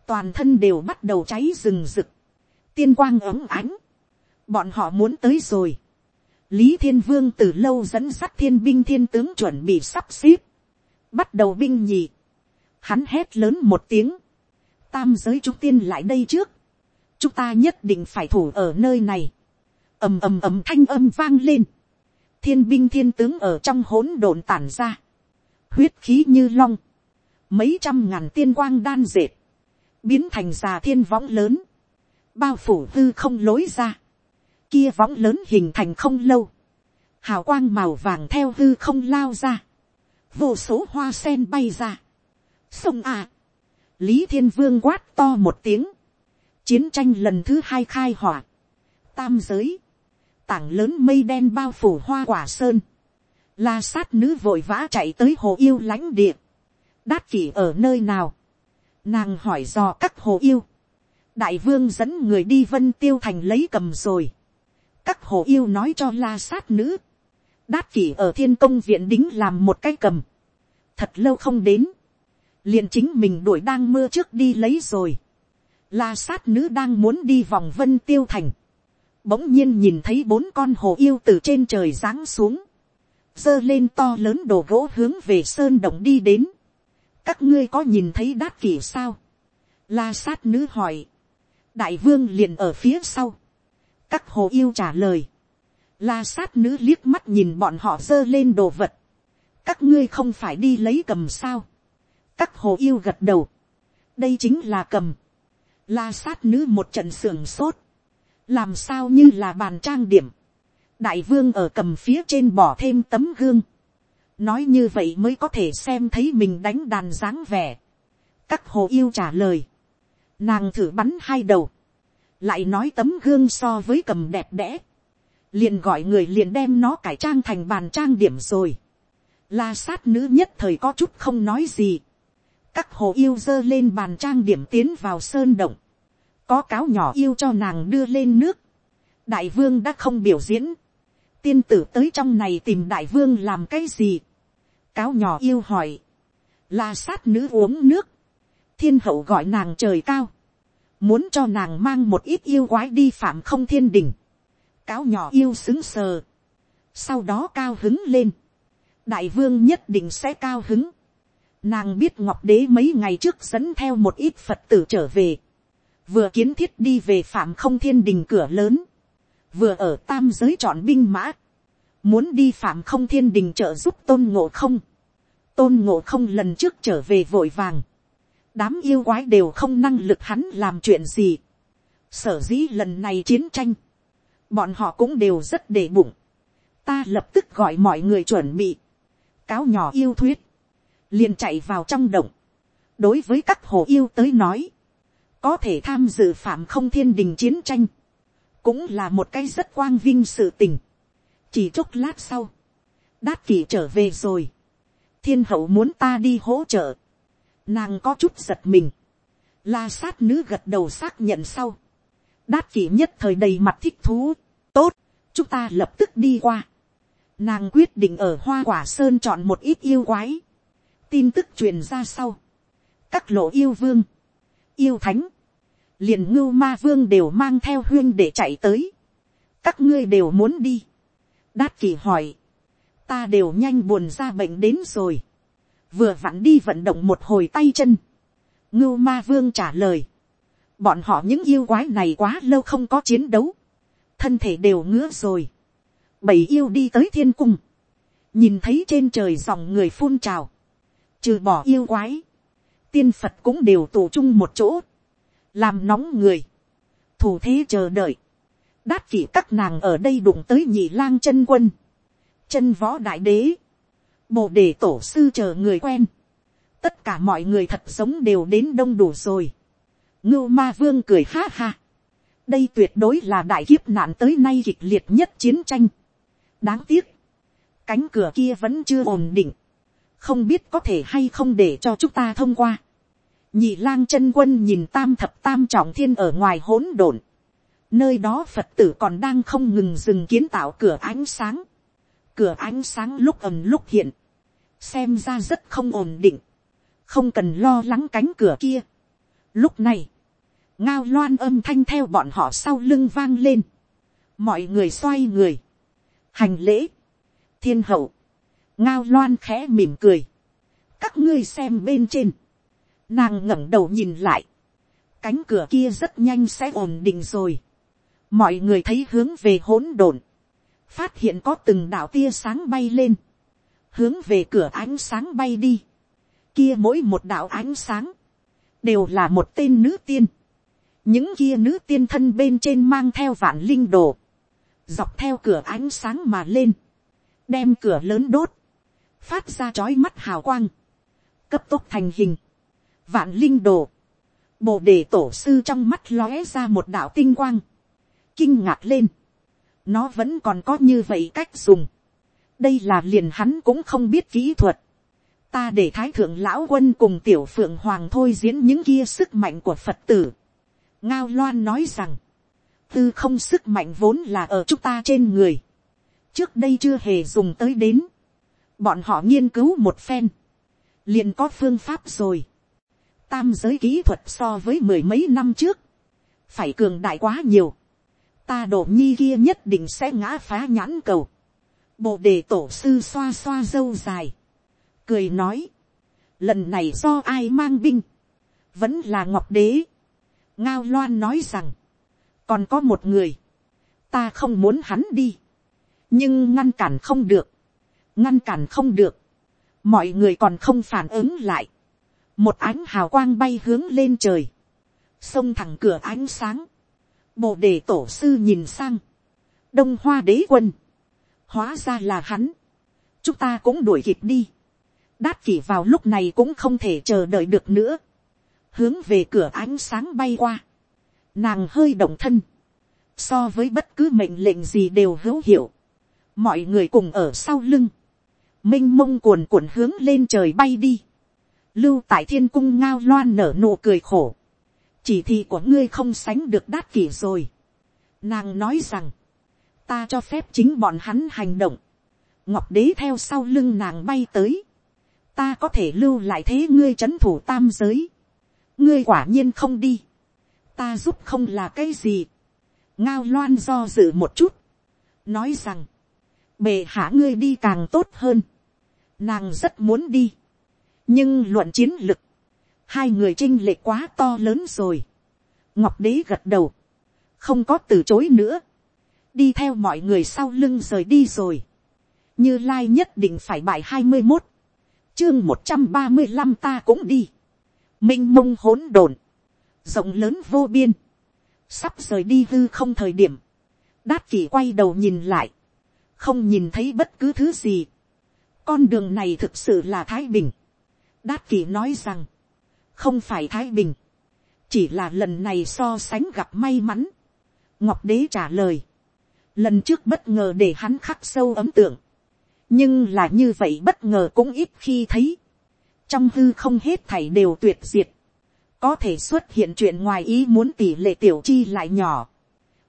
toàn thân đều bắt đầu cháy rừng rực, tiên quang ấm ánh, bọn họ muốn tới rồi. Lý Thiên Vương từ lâu dẫn sắt thiên binh thiên tướng chuẩn bị sắp xếp. Bắt đầu binh nhì, hắn hét lớn một tiếng, tam giới chúng tiên lại đây trước, chúng ta nhất định phải thủ ở nơi này, ầm ầm ầm thanh âm vang lên, thiên binh thiên tướng ở trong hỗn độn tản ra, huyết khí như long, mấy trăm ngàn tiên quang đan dệt, biến thành già thiên võng lớn, bao phủ hư không lối ra, kia võng lớn hình thành không lâu, hào quang màu vàng theo hư không lao ra, vô số hoa sen bay ra. sông à, lý thiên vương quát to một tiếng, chiến tranh lần thứ hai khai hỏa, tam giới, tảng lớn mây đen bao phủ hoa quả sơn, la sát nữ vội vã chạy tới hồ yêu lãnh địa, đát kỷ ở nơi nào, nàng hỏi dò các hồ yêu, đại vương dẫn người đi vân tiêu thành lấy cầm rồi, các hồ yêu nói cho la sát nữ, đát kỷ ở thiên công viện đính làm một cái cầm, thật lâu không đến, liền chính mình đuổi đang mưa trước đi lấy rồi, la sát nữ đang muốn đi vòng vân tiêu thành, bỗng nhiên nhìn thấy bốn con hồ yêu từ trên trời giáng xuống, giơ lên to lớn đồ gỗ hướng về sơn động đi đến, các ngươi có nhìn thấy đát kỷ sao, la sát nữ hỏi, đại vương liền ở phía sau, các hồ yêu trả lời, la sát nữ liếc mắt nhìn bọn họ giơ lên đồ vật, các ngươi không phải đi lấy cầm sao, các hồ yêu gật đầu, đây chính là cầm, la sát nữ một trận sưởng sốt, làm sao như là bàn trang điểm, đại vương ở cầm phía trên bỏ thêm tấm gương, nói như vậy mới có thể xem thấy mình đánh đàn dáng vẻ, các hồ yêu trả lời, nàng thử bắn hai đầu, lại nói tấm gương so với cầm đẹp đẽ, liền gọi người liền đem nó cải trang thành bàn trang điểm rồi. La sát nữ nhất thời có chút không nói gì. Các hồ yêu dơ lên bàn trang điểm tiến vào sơn động. Có cáo nhỏ yêu cho nàng đưa lên nước. Đại vương đã không biểu diễn. Tiên tử tới trong này tìm đại vương làm cái gì? Cáo nhỏ yêu hỏi. La sát nữ uống nước. Thiên hậu gọi nàng trời cao. Muốn cho nàng mang một ít yêu quái đi phạm không thiên đình cáo nhỏ yêu xứng sờ. Sau đó cao hứng lên. Đại vương nhất định sẽ cao hứng. Nàng biết ngọc đế mấy ngày trước dẫn theo một ít Phật tử trở về. Vừa kiến thiết đi về phạm không thiên đình cửa lớn. Vừa ở tam giới chọn binh mã. Muốn đi phạm không thiên đình trợ giúp tôn ngộ không. Tôn ngộ không lần trước trở về vội vàng. Đám yêu quái đều không năng lực hắn làm chuyện gì. Sở dĩ lần này chiến tranh bọn họ cũng đều rất để bụng. ta lập tức gọi mọi người chuẩn bị, cáo nhỏ yêu thuyết, liền chạy vào trong động, đối với các hồ yêu tới nói, có thể tham dự phạm không thiên đình chiến tranh, cũng là một cái rất quang vinh sự tình. chỉ chốc lát sau, đát kỷ trở về rồi, thiên hậu muốn ta đi hỗ trợ, nàng có chút giật mình, la sát nữ gật đầu xác nhận sau, đát kỷ nhất thời đầy mặt thích thú, tốt, chúng ta lập tức đi qua, nàng quyết định ở hoa quả sơn chọn một ít yêu quái, tin tức truyền ra sau, các lộ yêu vương, yêu thánh, liền ngưu ma vương đều mang theo huyên để chạy tới, các ngươi đều muốn đi, đát kỷ hỏi, ta đều nhanh buồn ra bệnh đến rồi, vừa vặn đi vận động một hồi tay chân, ngưu ma vương trả lời, bọn họ những yêu quái này quá lâu không có chiến đấu, thân thể đều ngứa rồi, bảy yêu đi tới thiên cung, nhìn thấy trên trời dòng người phun trào, trừ bỏ yêu quái, tiên phật cũng đều tụ chung một chỗ, làm nóng người, thủ thế chờ đợi, đát kỷ các nàng ở đây đụng tới nhị lang chân quân, chân võ đại đế, bồ đề tổ sư chờ người quen, tất cả mọi người thật sống đều đến đông đủ rồi, ngưu ma vương cười ha ha, đây tuyệt đối là đại kiếp nạn tới nay kịch liệt nhất chiến tranh, đáng tiếc, cánh cửa kia vẫn chưa ổn định, không biết có thể hay không để cho chúng ta thông qua. nhị lang chân quân nhìn tam thập tam trọng thiên ở ngoài hỗn độn, nơi đó phật tử còn đang không ngừng dừng kiến tạo cửa ánh sáng, cửa ánh sáng lúc ầm lúc hiện, xem ra rất không ổn định, không cần lo lắng cánh cửa kia. Lúc này, ngao loan âm thanh theo bọn họ sau lưng vang lên, mọi người xoay người, hành lễ, thiên hậu, ngao loan khẽ mỉm cười, các ngươi xem bên trên, nàng ngẩng đầu nhìn lại, cánh cửa kia rất nhanh sẽ ổn định rồi, mọi người thấy hướng về hỗn độn, phát hiện có từng đạo tia sáng bay lên, hướng về cửa ánh sáng bay đi, kia mỗi một đạo ánh sáng, đều là một tên nữ tiên, những kia nữ tiên thân bên trên mang theo vạn linh đồ, dọc theo cửa ánh sáng mà lên, đem cửa lớn đốt, phát ra chói mắt hào quang, cấp tốc thành hình, vạn linh đồ, bồ đề tổ sư trong mắt lóe ra một đạo tinh quang, kinh ngạc lên, nó vẫn còn có như vậy cách dùng, đây là liền hắn cũng không biết kỹ thuật, ta để thái thượng lão quân cùng tiểu phượng hoàng thôi diễn những kia sức mạnh của phật tử, ngao loan nói rằng, tư không sức mạnh vốn là ở chúng ta trên người, trước đây chưa hề dùng tới đến, bọn họ nghiên cứu một phen, liền có phương pháp rồi. Tam giới kỹ thuật so với mười mấy năm trước, phải cường đại quá nhiều. Ta đổ nhi kia nhất định sẽ ngã phá nhãn cầu. Bộ đề tổ sư xoa xoa dâu dài. Cười nói, lần này do ai mang binh, vẫn là ngọc đế. Ngao loan nói rằng, còn có một người, ta không muốn hắn đi, nhưng ngăn cản không được. Ngăn cản không được, mọi người còn không phản ứng lại, một ánh hào quang bay hướng lên trời, xông thẳng cửa ánh sáng, bộ đề tổ sư nhìn sang, đông hoa đế quân, hóa ra là hắn, chúng ta cũng đuổi kịp đi, đát kỷ vào lúc này cũng không thể chờ đợi được nữa, hướng về cửa ánh sáng bay qua, nàng hơi động thân, so với bất cứ mệnh lệnh gì đều hữu hiệu, mọi người cùng ở sau lưng, minh mông cuồn cuộn hướng lên trời bay đi. Lưu tại thiên cung ngao loan nở nụ cười khổ. Chỉ thị của ngươi không sánh được đát kỷ rồi. Nàng nói rằng, ta cho phép chính bọn hắn hành động. Ngọc đế theo sau lưng nàng bay tới. Ta có thể lưu lại thế ngươi chấn thủ tam giới. Ngươi quả nhiên không đi. Ta giúp không là cái gì. Ngao loan do dự một chút. Nói rằng, bề hạ ngươi đi càng tốt hơn Nàng rất muốn đi. Nhưng luận chiến lực. Hai người trinh lệ quá to lớn rồi. Ngọc đế gật đầu. Không có từ chối nữa. Đi theo mọi người sau lưng rời đi rồi. Như Lai nhất định phải bài hai mươi một Chương một trăm ba mươi năm ta cũng đi. Minh mông hỗn độn. Rộng lớn vô biên. Sắp rời đi hư không thời điểm. Đát kỷ quay đầu nhìn lại. Không nhìn thấy bất cứ thứ gì con đường này thực sự là thái bình. đát kỳ nói rằng, không phải thái bình, chỉ là lần này so sánh gặp may mắn. ngọc đế trả lời, lần trước bất ngờ để hắn khắc sâu ấm tượng, nhưng là như vậy bất ngờ cũng ít khi thấy, trong hư không hết thảy đều tuyệt diệt, có thể xuất hiện chuyện ngoài ý muốn tỷ lệ tiểu chi lại nhỏ,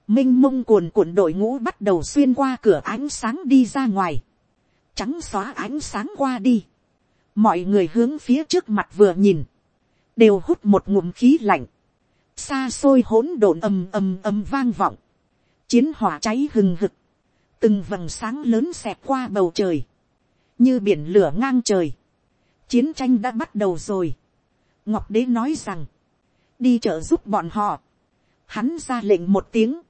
m i n h mông cuồn cuộn đội ngũ bắt đầu xuyên qua cửa ánh sáng đi ra ngoài, trắng xóa ánh sáng qua đi, mọi người hướng phía trước mặt vừa nhìn, đều hút một ngụm khí lạnh, xa xôi hỗn độn ầm ầm ầm vang vọng, chiến hỏa cháy hừng hực, từng vầng sáng lớn xẹp qua bầu trời, như biển lửa ngang trời, chiến tranh đã bắt đầu rồi. ngọc đế nói rằng, đi trợ giúp bọn họ, hắn ra lệnh một tiếng,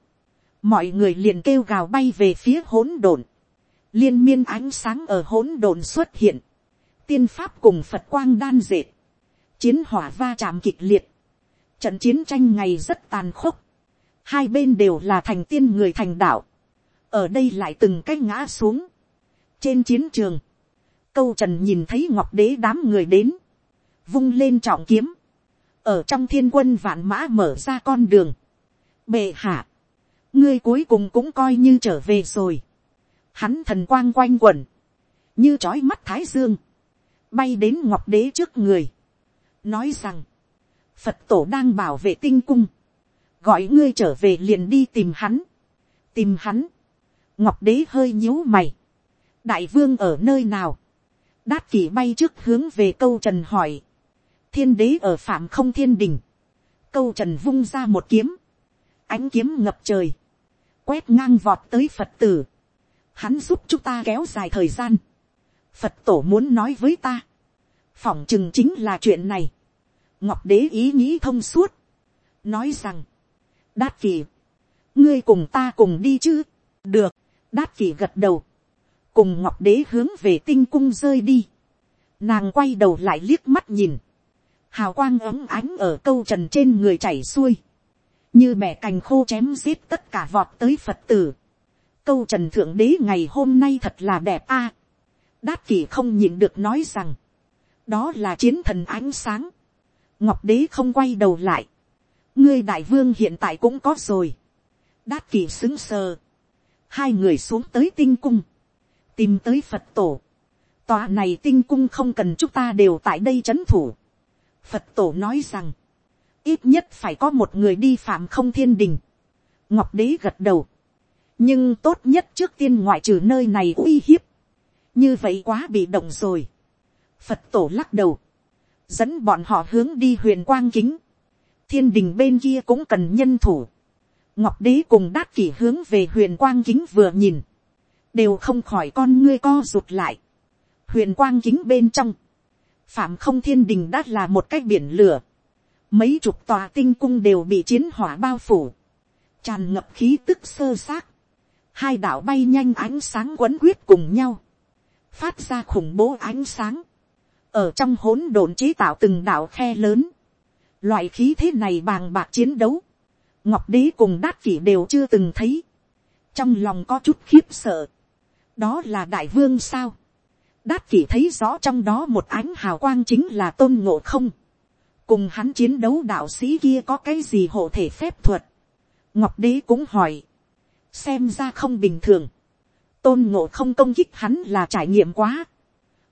mọi người liền kêu gào bay về phía hỗn độn, liên miên ánh sáng ở hỗn độn xuất hiện, tiên pháp cùng phật quang đan dệt, chiến hỏa va chạm kịch liệt, trận chiến tranh ngày rất tàn khốc, hai bên đều là thành tiên người thành đạo, ở đây lại từng cái ngã xuống. trên chiến trường, câu trần nhìn thấy ngọc đế đám người đến, vung lên trọng kiếm, ở trong thiên quân vạn mã mở ra con đường. bệ hạ, ngươi cuối cùng cũng coi như trở về rồi. hắn thần quang quanh quẩn, như trói mắt thái dương, bay đến ngọc đế trước người, nói rằng, phật tổ đang bảo vệ tinh cung, gọi ngươi trở về liền đi tìm hắn, tìm hắn, ngọc đế hơi nhíu mày, đại vương ở nơi nào, đát kỷ bay trước hướng về câu trần hỏi, thiên đế ở phạm không thiên đình, câu trần vung ra một kiếm, ánh kiếm ngập trời, quét ngang vọt tới phật tử, hắn giúp chúng ta kéo dài thời gian, phật tổ muốn nói với ta, phỏng chừng chính là chuyện này, ngọc đế ý nghĩ thông suốt, nói rằng, đát vị, ngươi cùng ta cùng đi chứ, được, đát vị gật đầu, cùng ngọc đế hướng về tinh cung rơi đi, nàng quay đầu lại liếc mắt nhìn, hào quang ấm ánh ở câu trần trên người chảy xuôi, như mẹ cành khô chém giết tất cả vọt tới phật tử. câu trần thượng đế ngày hôm nay thật là đẹp a. đát kỷ không nhìn được nói rằng, đó là chiến thần ánh sáng. ngọc đế không quay đầu lại, ngươi đại vương hiện tại cũng có rồi. đát kỷ xứng sờ, hai người xuống tới tinh cung, tìm tới phật tổ. tòa này tinh cung không cần chúng ta đều tại đây c h ấ n thủ. phật tổ nói rằng, ít nhất phải có một người đi phạm không thiên đình. ngọc đế gật đầu. nhưng tốt nhất trước tiên ngoại trừ nơi này uy hiếp. như vậy quá bị động rồi phật tổ lắc đầu. dẫn bọn họ hướng đi huyền quang kính. thiên đình bên kia cũng cần nhân thủ. Ngọc đế cùng đát kỷ hướng về huyền quang kính vừa nhìn, đều không khỏi con ngươi co rụt lại. huyền quang kính bên trong, phạm không thiên đình đã là một cái biển lửa, mấy chục tòa tinh cung đều bị chiến hỏa bao phủ, tràn ngập khí tức sơ xác, hai đạo bay nhanh ánh sáng quấn quyết cùng nhau, phát ra khủng bố ánh sáng, ở trong hỗn độn chế tạo từng đạo khe lớn, loại khí thế này bàng bạc chiến đấu, ngọc đế cùng đát kỷ đều chưa từng thấy, trong lòng có chút khiếp sợ, đó là đại vương sao, đát kỷ thấy rõ trong đó một ánh hào quang chính là tôn ngộ không, cùng hắn chiến đấu đạo sĩ kia có cái gì hộ thể phép thuật, ngọc đế cũng hỏi, xem ra không bình thường, tôn ngộ không công kích hắn là trải nghiệm quá,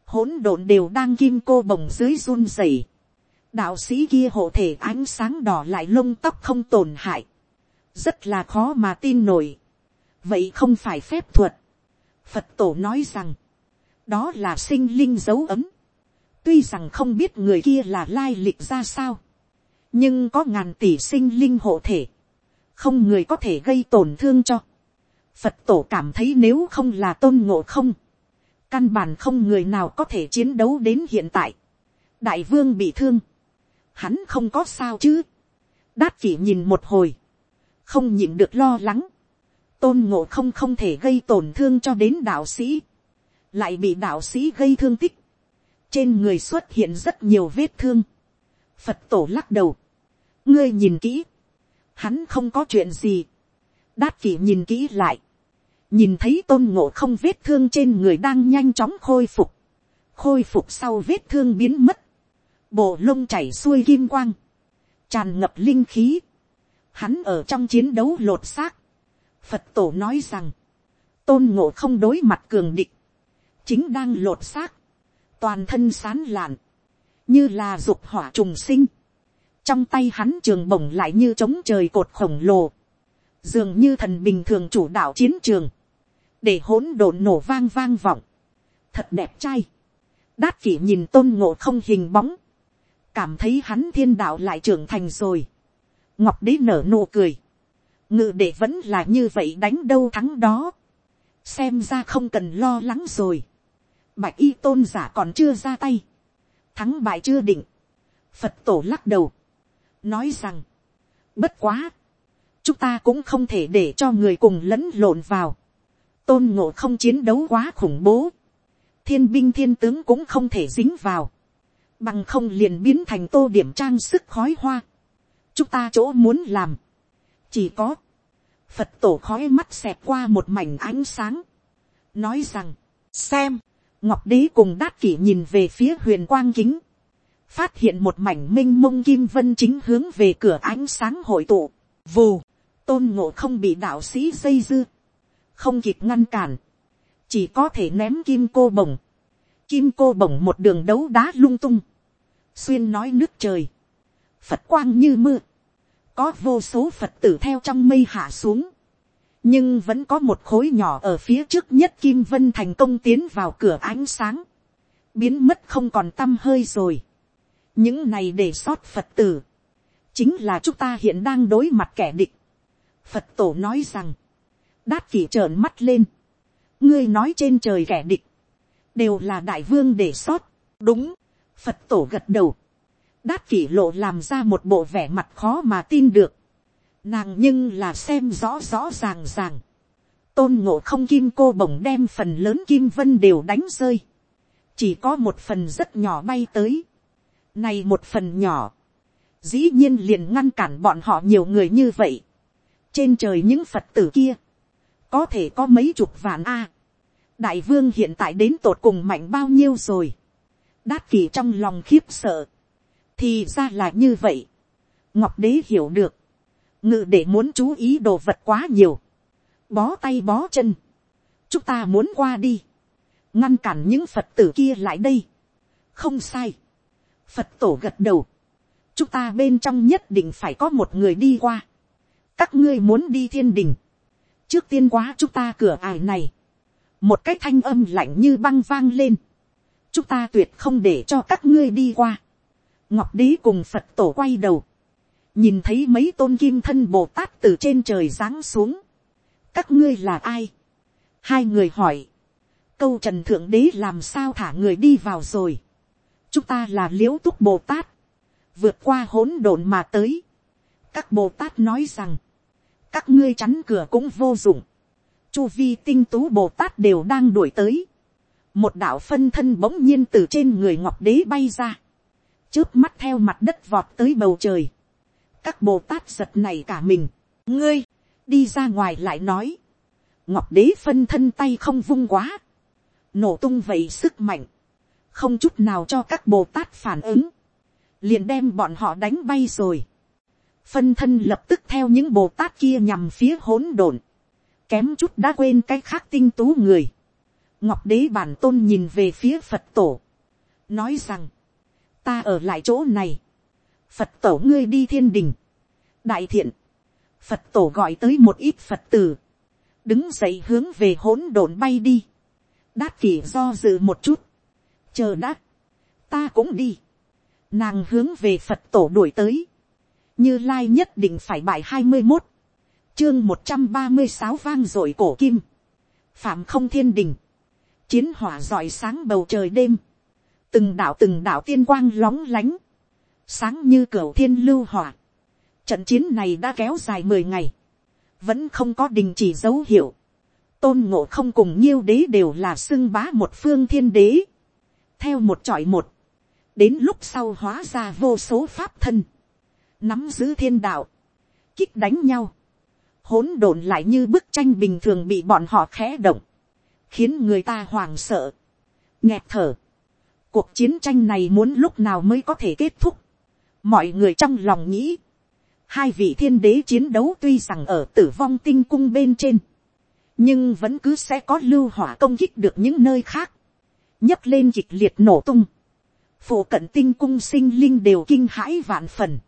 hỗn độn đều đang kim cô bồng dưới run rẩy, đạo sĩ kia hộ thể ánh sáng đỏ lại lông tóc không tổn hại, rất là khó mà tin nổi. vậy không phải phép thuật. phật tổ nói rằng, đó là sinh linh dấu ấm. tuy rằng không biết người kia là lai lịch ra sao, nhưng có ngàn tỷ sinh linh hộ thể, không người có thể gây tổn thương cho. phật tổ cảm thấy nếu không là tôn ngộ không, căn bản không người nào có thể chiến đấu đến hiện tại. đại vương bị thương, hắn không có sao chứ. đát chỉ nhìn một hồi, không nhịn được lo lắng. tôn ngộ không không thể gây tổn thương cho đến đạo sĩ, lại bị đạo sĩ gây thương tích. trên người xuất hiện rất nhiều vết thương. phật tổ lắc đầu, ngươi nhìn kỹ, hắn không có chuyện gì. đát kỷ nhìn kỹ lại, nhìn thấy tôn ngộ không vết thương trên người đang nhanh chóng khôi phục, khôi phục sau vết thương biến mất, bộ lông chảy xuôi kim quang, tràn ngập linh khí, hắn ở trong chiến đấu lột xác, phật tổ nói rằng, tôn ngộ không đối mặt cường địch, chính đang lột xác, toàn thân sán lạn, như là dục hỏa trùng sinh, trong tay hắn trường bổng lại như trống trời cột khổng lồ, dường như thần bình thường chủ đạo chiến trường, để hỗn độn nổ vang vang vọng, thật đẹp trai, đát kỷ nhìn tôn ngộ không hình bóng, cảm thấy hắn thiên đạo lại trưởng thành rồi, ngọc đế nở nụ cười, ngự để vẫn là như vậy đánh đâu thắng đó, xem ra không cần lo lắng rồi, bạch y tôn giả còn chưa ra tay, thắng bại chưa định, phật tổ lắc đầu, nói rằng, bất quá, chúng ta cũng không thể để cho người cùng lẫn lộn vào, tôn ngộ không chiến đấu quá khủng bố, thiên binh thiên tướng cũng không thể dính vào, bằng không liền biến thành tô điểm trang sức khói hoa, chúng ta chỗ muốn làm, chỉ có, phật tổ khói mắt xẹt qua một mảnh ánh sáng, nói rằng, xem, ngọc đế cùng đát kỷ nhìn về phía huyền quang kính, phát hiện một mảnh m i n h mông kim vân chính hướng về cửa ánh sáng hội tụ, vù, tôn ngộ không bị đạo sĩ dây dưa, không kịp ngăn cản, chỉ có thể ném kim cô bồng, kim cô bồng một đường đấu đá lung tung, xuyên nói nước trời, phật quang như mưa, có vô số phật tử theo trong mây hạ xuống, nhưng vẫn có một khối nhỏ ở phía trước nhất kim vân thành công tiến vào cửa ánh sáng, biến mất không còn t â m hơi rồi. những này để sót phật tử, chính là chúng ta hiện đang đối mặt kẻ địch. phật tổ nói rằng, đát kỷ trợn mắt lên, ngươi nói trên trời kẻ địch, đều là đại vương để sót, đúng, phật tổ gật đầu, đát kỷ lộ làm ra một bộ vẻ mặt khó mà tin được, Nàng nhưng là xem rõ rõ ràng ràng. Tôn ngộ không kim cô bổng đem phần lớn kim vân đều đánh rơi. Chỉ có một phần rất nhỏ bay tới. Này một phần nhỏ. Dĩ nhiên liền ngăn cản bọn họ nhiều người như vậy. Trên trời những Phật tử kia. Có thể có mấy chục vạn A. Đại vương hiện tại đến tột cùng mạnh bao nhiêu rồi. Đát kỳ trong lòng khiếp sợ. Thì ra là như vậy. Ngọc đế hiểu được. Ngự để muốn chú ý đồ vật quá nhiều, bó tay bó chân, chúng ta muốn qua đi, ngăn cản những phật tử kia lại đây, không sai, phật tổ gật đầu, chúng ta bên trong nhất định phải có một người đi qua, các ngươi muốn đi thiên đình, trước tiên quá chúng ta cửa ải này, một cái thanh âm lạnh như băng vang lên, chúng ta tuyệt không để cho các ngươi đi qua, ngọc đế cùng phật tổ quay đầu, nhìn thấy mấy tôn kim thân bồ tát từ trên trời giáng xuống. các ngươi là ai. hai người hỏi. câu trần thượng đế làm sao thả người đi vào rồi. chúng ta là l i ễ u túc bồ tát. vượt qua hỗn độn mà tới. các bồ tát nói rằng, các ngươi chắn cửa cũng vô dụng. chu vi tinh tú bồ tát đều đang đuổi tới. một đạo phân thân bỗng nhiên từ trên người ngọc đế bay ra. trước mắt theo mặt đất vọt tới bầu trời. Các bồ tát giật này cả mình, ngươi, đi ra ngoài lại nói, ngọc đế phân thân tay không vung quá, nổ tung vậy sức mạnh, không chút nào cho các bồ tát phản ứng, liền đem bọn họ đánh bay rồi, phân thân lập tức theo những bồ tát kia nhằm phía hỗn độn, kém chút đã quên cái khác tinh tú người, ngọc đế bản tôn nhìn về phía phật tổ, nói rằng, ta ở lại chỗ này, phật tổ ngươi đi thiên đình, đại thiện, phật tổ gọi tới một ít phật tử, đứng dậy hướng về hỗn độn bay đi, đát kỷ do dự một chút, chờ đã, ta cũng đi, nàng hướng về phật tổ đuổi tới, như lai nhất định phải bài hai mươi một, chương một trăm ba mươi sáu vang dội cổ kim, phạm không thiên đình, chiến hỏa giỏi sáng bầu trời đêm, từng đạo từng đạo tiên quang lóng lánh, sáng như cửa thiên lưu hỏa. Trận chiến này đã kéo dài mười ngày, vẫn không có đình chỉ dấu hiệu. Tôn ngộ không cùng nhiêu đế đều là xưng bá một phương thiên đế. Theo một trọi một, đến lúc sau hóa ra vô số pháp thân, nắm giữ thiên đạo, kích đánh nhau, hỗn độn lại như bức tranh bình thường bị bọn họ khẽ động, khiến người ta hoàng sợ, nghẹt thở, cuộc chiến tranh này muốn lúc nào mới có thể kết thúc. mọi người trong lòng nghĩ, hai vị thiên đế chiến đấu tuy rằng ở tử vong tinh cung bên trên, nhưng vẫn cứ sẽ có lưu hỏa công kích được những nơi khác, nhấc lên kịch liệt nổ tung, phổ cận tinh cung sinh linh đều kinh hãi vạn phần,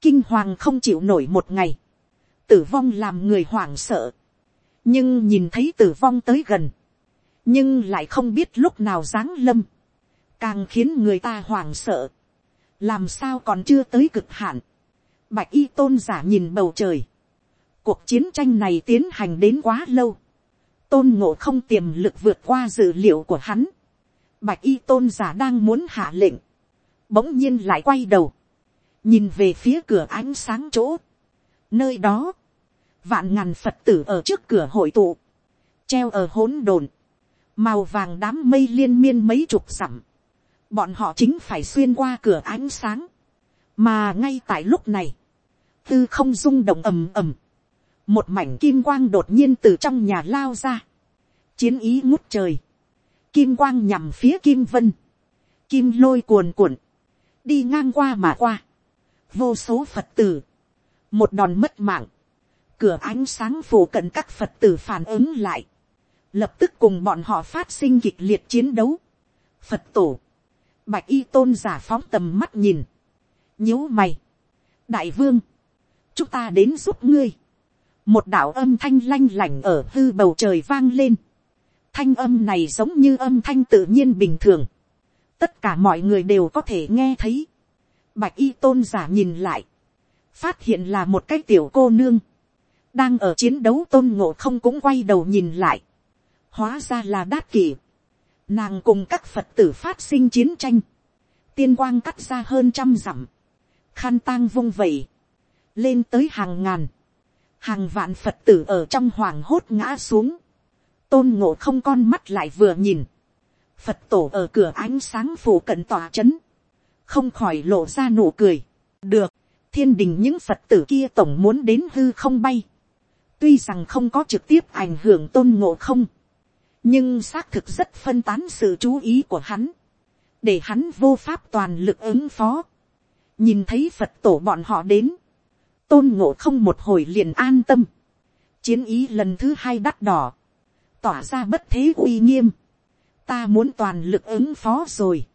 kinh hoàng không chịu nổi một ngày, tử vong làm người hoảng sợ, nhưng nhìn thấy tử vong tới gần, nhưng lại không biết lúc nào giáng lâm, càng khiến người ta hoảng sợ, làm sao còn chưa tới cực hạn, bạch y tôn giả nhìn bầu trời, cuộc chiến tranh này tiến hành đến quá lâu, tôn ngộ không tiềm lực vượt qua dự liệu của hắn, bạch y tôn giả đang muốn hạ lệnh, bỗng nhiên lại quay đầu, nhìn về phía cửa ánh sáng chỗ, nơi đó, vạn ngàn phật tử ở trước cửa hội tụ, treo ở hỗn độn, màu vàng đám mây liên miên mấy chục dặm, bọn họ chính phải xuyên qua cửa ánh sáng, mà ngay tại lúc này, tư không rung động ầm ầm, một mảnh kim quang đột nhiên từ trong nhà lao ra, chiến ý ngút trời, kim quang nhằm phía kim vân, kim lôi cuồn cuộn, đi ngang qua mà qua, vô số phật tử, một đòn mất mạng, cửa ánh sáng phủ cận các phật tử phản ứng lại, lập tức cùng bọn họ phát sinh kịch liệt chiến đấu. Phật tổ, bạch y tôn giả phóng tầm mắt nhìn, nhíu mày, đại vương, chúng ta đến giúp ngươi, một đạo âm thanh lanh lảnh ở hư bầu trời vang lên, thanh âm này giống như âm thanh tự nhiên bình thường, tất cả mọi người đều có thể nghe thấy, bạch y tôn giả nhìn lại, phát hiện là một cái tiểu cô nương, đang ở chiến đấu tôn ngộ không cũng quay đầu nhìn lại, hóa ra là đát kỷ, nàng cùng các phật tử phát sinh chiến tranh, tiên quang cắt ra hơn trăm dặm, khăn tang vung vẩy, lên tới hàng ngàn, hàng vạn phật tử ở trong hoàng hốt ngã xuống, tôn ngộ không con mắt lại vừa nhìn, phật tổ ở cửa ánh sáng phủ cận tòa c h ấ n không khỏi lộ ra nụ cười, được, thiên đình những phật tử kia tổng muốn đến hư không bay, tuy rằng không có trực tiếp ảnh hưởng tôn ngộ không, nhưng xác thực rất phân tán sự chú ý của hắn, để hắn vô pháp toàn lực ứng phó, nhìn thấy phật tổ bọn họ đến, tôn ngộ không một hồi liền an tâm, chiến ý lần thứ hai đắt đỏ, tỏa ra bất thế uy nghiêm. Ta muốn toàn lực ứng phó rồi.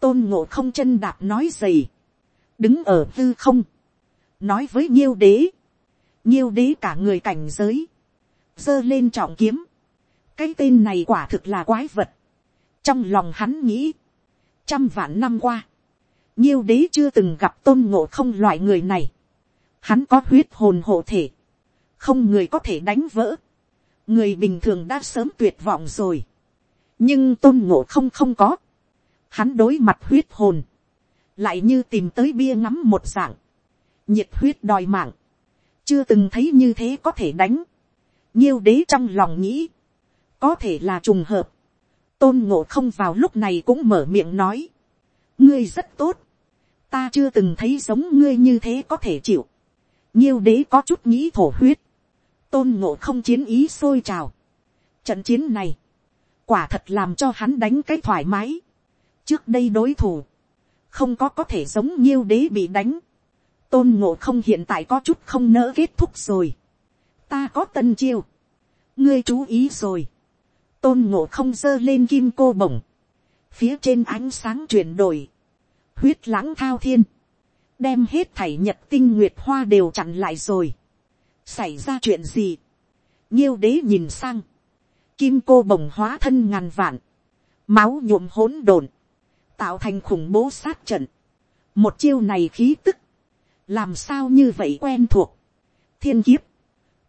Tôn ngộ không chân đạp nói dày. Đứng ở tư không. Nói với nhiêu đế. nhiêu đế cả người cảnh giới. giơ lên trọng kiếm. Cái tên này quả thực là quái vật. Trong lòng hắn nghĩ. Trăm vạn năm qua. nhiêu đế chưa từng gặp tôn ngộ không loại người này. Hắn có huyết hồn hộ thể. Không người có thể đánh vỡ, người bình thường đã sớm tuyệt vọng rồi. nhưng tôn ngộ không không có hắn đối mặt huyết hồn, lại như tìm tới bia ngắm một dạng, nhiệt huyết đòi mạng, chưa từng thấy như thế có thể đánh. nhiêu đế trong lòng nghĩ, có thể là trùng hợp. tôn ngộ không vào lúc này cũng mở miệng nói, ngươi rất tốt, ta chưa từng thấy giống ngươi như thế có thể chịu. nhiêu đế có chút nghĩ thổ huyết, tôn ngộ không chiến ý sôi trào. Trận chiến này, quả thật làm cho hắn đánh cái thoải mái. Trước đây đối thủ, không có có thể giống nhiêu đế bị đánh. Tôn ngộ không hiện tại có chút không nỡ kết thúc rồi. Ta có tân chiêu. Ngươi chú ý rồi. Tôn ngộ không giơ lên kim cô bổng. Phía trên ánh sáng chuyển đổi. Huyết lãng thao thiên. Đem hết thảy nhật tinh nguyệt hoa đều chặn lại rồi xảy ra chuyện gì, nhiêu đế nhìn sang, kim cô bồng hóa thân ngàn vạn, máu nhuộm hỗn độn, tạo thành khủng bố sát trận, một chiêu này khí tức, làm sao như vậy quen thuộc, thiên kiếp,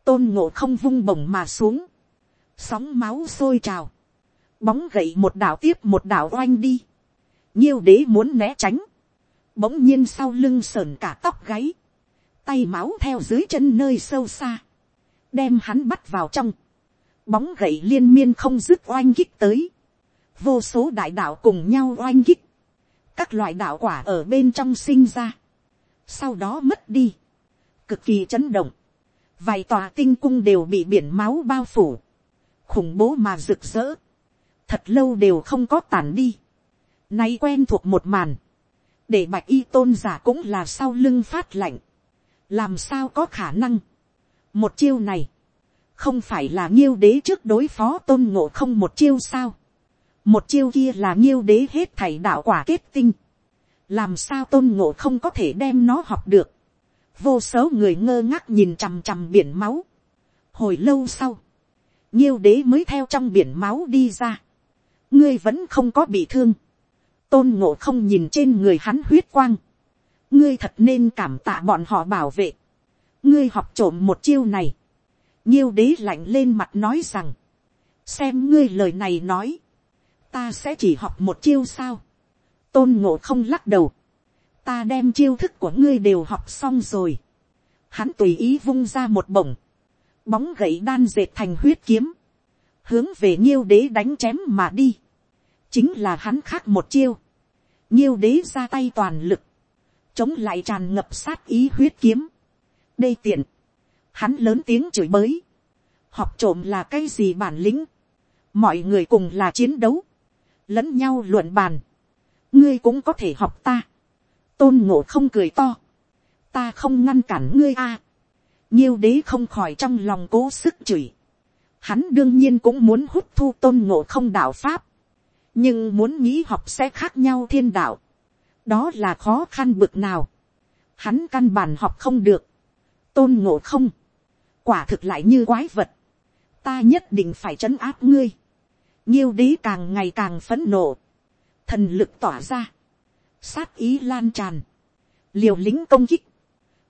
tôn ngộ không vung bổng mà xuống, sóng máu sôi trào, bóng gậy một đảo tiếp một đảo oanh đi, nghiêu đế muốn né tránh, bỗng nhiên sau lưng sờn cả tóc gáy, tay máu theo dưới chân nơi sâu xa, đem hắn bắt vào trong, bóng gậy liên miên không dứt oanh kích tới, vô số đại đạo cùng nhau oanh kích, các loại đạo quả ở bên trong sinh ra, sau đó mất đi, cực kỳ chấn động, vài tòa tinh cung đều bị biển máu bao phủ, khủng bố mà rực rỡ, thật lâu đều không có tàn đi, nay quen thuộc một màn, để bạch y tôn giả cũng là sau lưng phát lạnh, làm sao có khả năng, một chiêu này, không phải là nghiêu đế trước đối phó tôn ngộ không một chiêu sao, một chiêu kia là nghiêu đế hết thảy đạo quả kết tinh, làm sao tôn ngộ không có thể đem nó học được, vô số người ngơ ngác nhìn chằm chằm biển máu, hồi lâu sau, nghiêu đế mới theo trong biển máu đi ra, ngươi vẫn không có bị thương, tôn ngộ không nhìn trên người hắn huyết quang, ngươi thật nên cảm tạ bọn họ bảo vệ, ngươi học trộm một chiêu này, nghiêu đế lạnh lên mặt nói rằng, xem ngươi lời này nói, ta sẽ chỉ học một chiêu sao, tôn ngộ không lắc đầu, ta đem chiêu thức của ngươi đều học xong rồi, hắn tùy ý vung ra một bổng, bóng gậy đan dệt thành huyết kiếm, hướng về nghiêu đế đánh chém mà đi, chính là hắn khác một chiêu, nghiêu đế ra tay toàn lực, chống lại tràn ngập sát ý huyết kiếm, đây tiện, hắn lớn tiếng chửi bới, học trộm là cái gì bản lĩnh, mọi người cùng là chiến đấu, lẫn nhau luận bàn, ngươi cũng có thể học ta, tôn ngộ không cười to, ta không ngăn cản ngươi a, à. nhiêu đế không khỏi trong lòng cố sức chửi, hắn đương nhiên cũng muốn hút thu tôn ngộ không đạo pháp, nhưng muốn nghĩ học sẽ khác nhau thiên đạo, đó là khó khăn bực nào, hắn căn bản học không được, tôn ngộ không, quả thực lại như quái vật, ta nhất định phải trấn áp ngươi, nhiêu đế càng ngày càng phấn nộ, thần lực tỏa ra, sát ý lan tràn, liều lính công kích,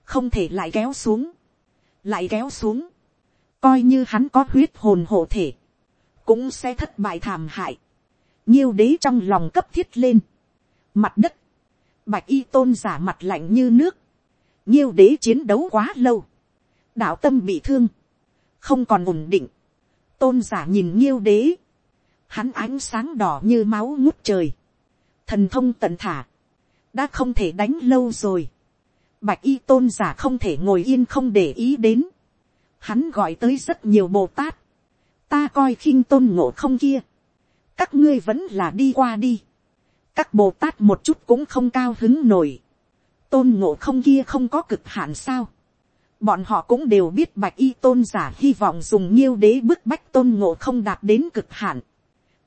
không thể lại kéo xuống, lại kéo xuống, coi như hắn có huyết hồn hộ thể, cũng sẽ thất bại thảm hại, nhiêu đế trong lòng cấp thiết lên, mặt đất, bạch y tôn giả mặt lạnh như nước, nhiêu đế chiến đấu quá lâu, đạo tâm bị thương, không còn ổn định, tôn giả nhìn nhiêu đế, hắn ánh sáng đỏ như máu ngút trời, thần thông tận thả, đã không thể đánh lâu rồi, bạch y tôn giả không thể ngồi yên không để ý đến, hắn gọi tới rất nhiều bồ tát, ta coi khinh tôn ngộ không kia, các ngươi vẫn là đi qua đi, các bồ tát một chút cũng không cao hứng nổi, tôn ngộ không kia không có cực hạn sao, bọn họ cũng đều biết bạch y tôn giả hy vọng dùng nhiêu đế bức bách tôn ngộ không đạt đến cực hạn,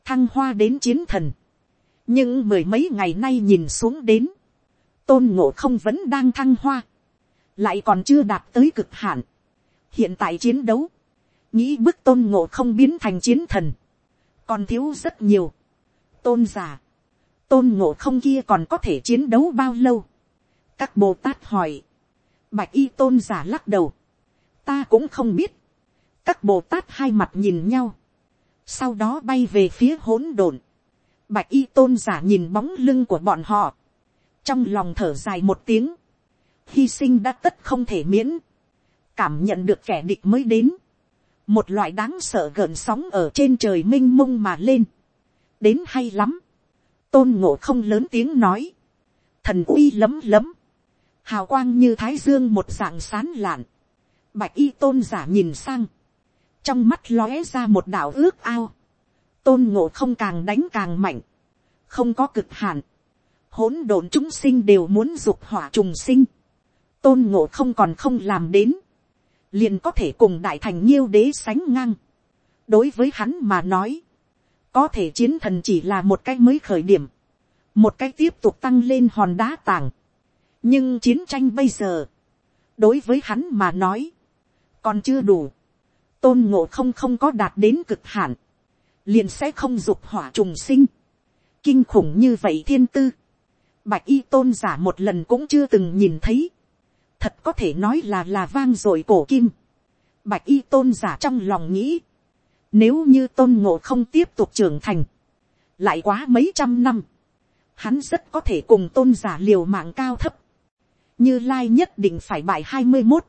thăng hoa đến chiến thần, nhưng mười mấy ngày nay nhìn xuống đến, tôn ngộ không vẫn đang thăng hoa, lại còn chưa đạt tới cực hạn. hiện tại chiến đấu, nghĩ bức tôn ngộ không biến thành chiến thần, còn thiếu rất nhiều. tôn giả, tôn ngộ không kia còn có thể chiến đấu bao lâu. các bồ tát hỏi, bạch y tôn giả lắc đầu, ta cũng không biết. các bồ tát hai mặt nhìn nhau, sau đó bay về phía hỗn độn. bạch y tôn giả nhìn bóng lưng của bọn họ, trong lòng thở dài một tiếng, hy sinh đã tất không thể miễn, cảm nhận được kẻ địch mới đến, một loại đáng sợ gợn sóng ở trên trời m i n h mông mà lên, đến hay lắm, tôn ngộ không lớn tiếng nói, thần uy lấm lấm, hào quang như thái dương một dạng sán lạn, bạch y tôn giả nhìn sang, trong mắt lóe ra một đạo ước ao, tôn ngộ không càng đánh càng mạnh, không có cực hạn, hỗn độn chúng sinh đều muốn dục hỏa trùng sinh, tôn ngộ không còn không làm đến, liền có thể cùng đại thành nhiêu đế sánh ngang. đối với hắn mà nói, có thể chiến thần chỉ là một cái mới khởi điểm, một cái tiếp tục tăng lên hòn đá tảng. nhưng chiến tranh bây giờ, đối với hắn mà nói, còn chưa đủ, tôn ngộ không không có đạt đến cực hạn, liền sẽ không dục hỏa trùng sinh, kinh khủng như vậy thiên tư, bạch y tôn giả một lần cũng chưa từng nhìn thấy, thật có thể nói là là vang dội cổ kim, bạch y tôn giả trong lòng nghĩ, nếu như tôn ngộ không tiếp tục trưởng thành, lại quá mấy trăm năm, hắn rất có thể cùng tôn giả liều mạng cao thấp, như lai nhất định phải bài hai mươi một,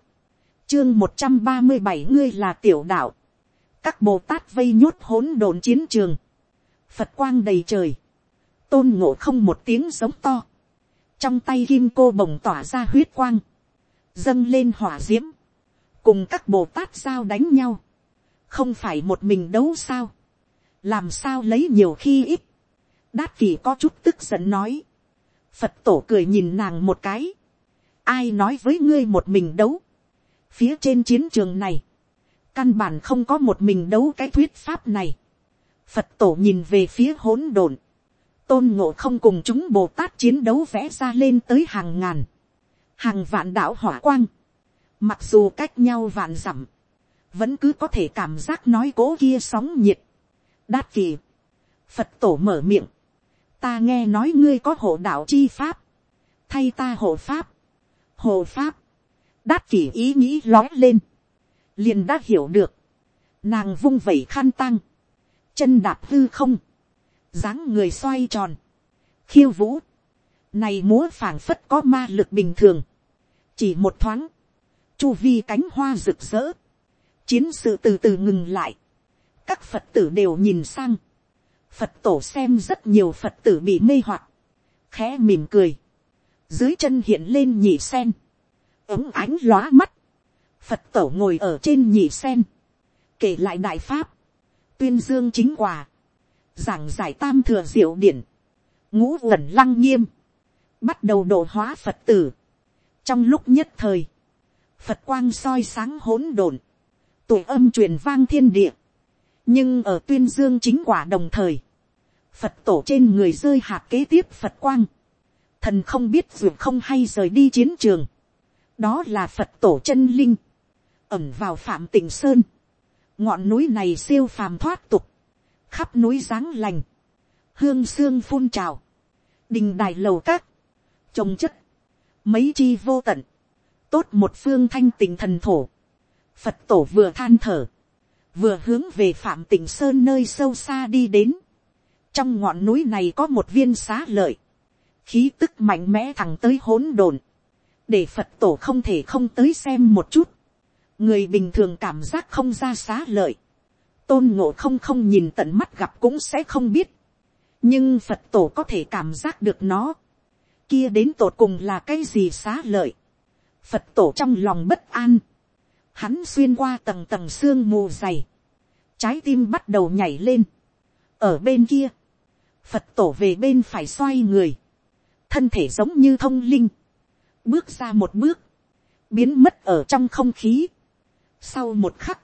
chương một trăm ba mươi bảy ngươi là tiểu đạo, các bồ tát vây nhốt hỗn độn chiến trường, phật quang đầy trời, tôn ngộ không một tiếng giống to, trong tay kim cô bồng tỏa ra huyết quang, dâng lên hỏa d i ễ m cùng các bồ tát sao đánh nhau, không phải một mình đấu sao, làm sao lấy nhiều khi ít, đát kỳ có chút tức giận nói, phật tổ cười nhìn nàng một cái, ai nói với ngươi một mình đấu, phía trên chiến trường này, căn bản không có một mình đấu cái thuyết pháp này, phật tổ nhìn về phía hỗn độn, tôn ngộ không cùng chúng bồ tát chiến đấu vẽ ra lên tới hàng ngàn, hàng vạn đạo hỏa quang, mặc dù cách nhau vạn dặm, vẫn cứ có thể cảm giác nói cố kia sóng nhiệt. đát kỳ, phật tổ mở miệng, ta nghe nói ngươi có hộ đạo chi pháp, thay ta hộ pháp, hộ pháp, đát chỉ ý nghĩ lói lên, liền đã hiểu được, nàng vung vẩy khăn tăng, chân đạp hư không, dáng người xoay tròn, khiêu vũ, này múa phảng phất có ma lực bình thường, chỉ một thoáng, chu vi cánh hoa rực rỡ, chiến sự từ từ ngừng lại, các phật tử đều nhìn sang, phật tổ xem rất nhiều phật tử bị mê hoặc, khẽ mỉm cười, dưới chân hiện lên nhị sen, ống ánh lóa mắt, phật tổ ngồi ở trên nhị sen, kể lại đại pháp, tuyên dương chính quả, giảng giải tam thừa diệu điển, ngũ uẩn lăng nghiêm, bắt đầu độ hóa phật tử. trong lúc nhất thời, phật quang soi sáng hỗn độn, tuổi âm truyền vang thiên địa, nhưng ở tuyên dương chính quả đồng thời, phật tổ trên người rơi hạt kế tiếp phật quang, thần không biết dù không hay rời đi chiến trường, đó là phật tổ chân linh, ẩm vào phạm tình sơn, ngọn núi này siêu phàm thoát tục, khắp núi dáng lành, hương sương phun trào, đình đài lầu các, trồng chất, mấy chi vô tận, tốt một phương thanh tình thần thổ, phật tổ vừa than thở, vừa hướng về phạm tỉnh sơn nơi sâu xa đi đến, trong ngọn núi này có một viên xá lợi, khí tức mạnh mẽ thẳng tới hỗn độn, để phật tổ không thể không tới xem một chút, người bình thường cảm giác không ra xá lợi, tôn ngộ không không nhìn tận mắt gặp cũng sẽ không biết, nhưng phật tổ có thể cảm giác được nó, kia đến tột cùng là cái gì xá lợi, phật tổ trong lòng bất an, hắn xuyên qua tầng tầng xương mù dày, trái tim bắt đầu nhảy lên, ở bên kia, phật tổ về bên phải xoay người, thân thể giống như thông linh, bước ra một bước, biến mất ở trong không khí. Sau một khắc,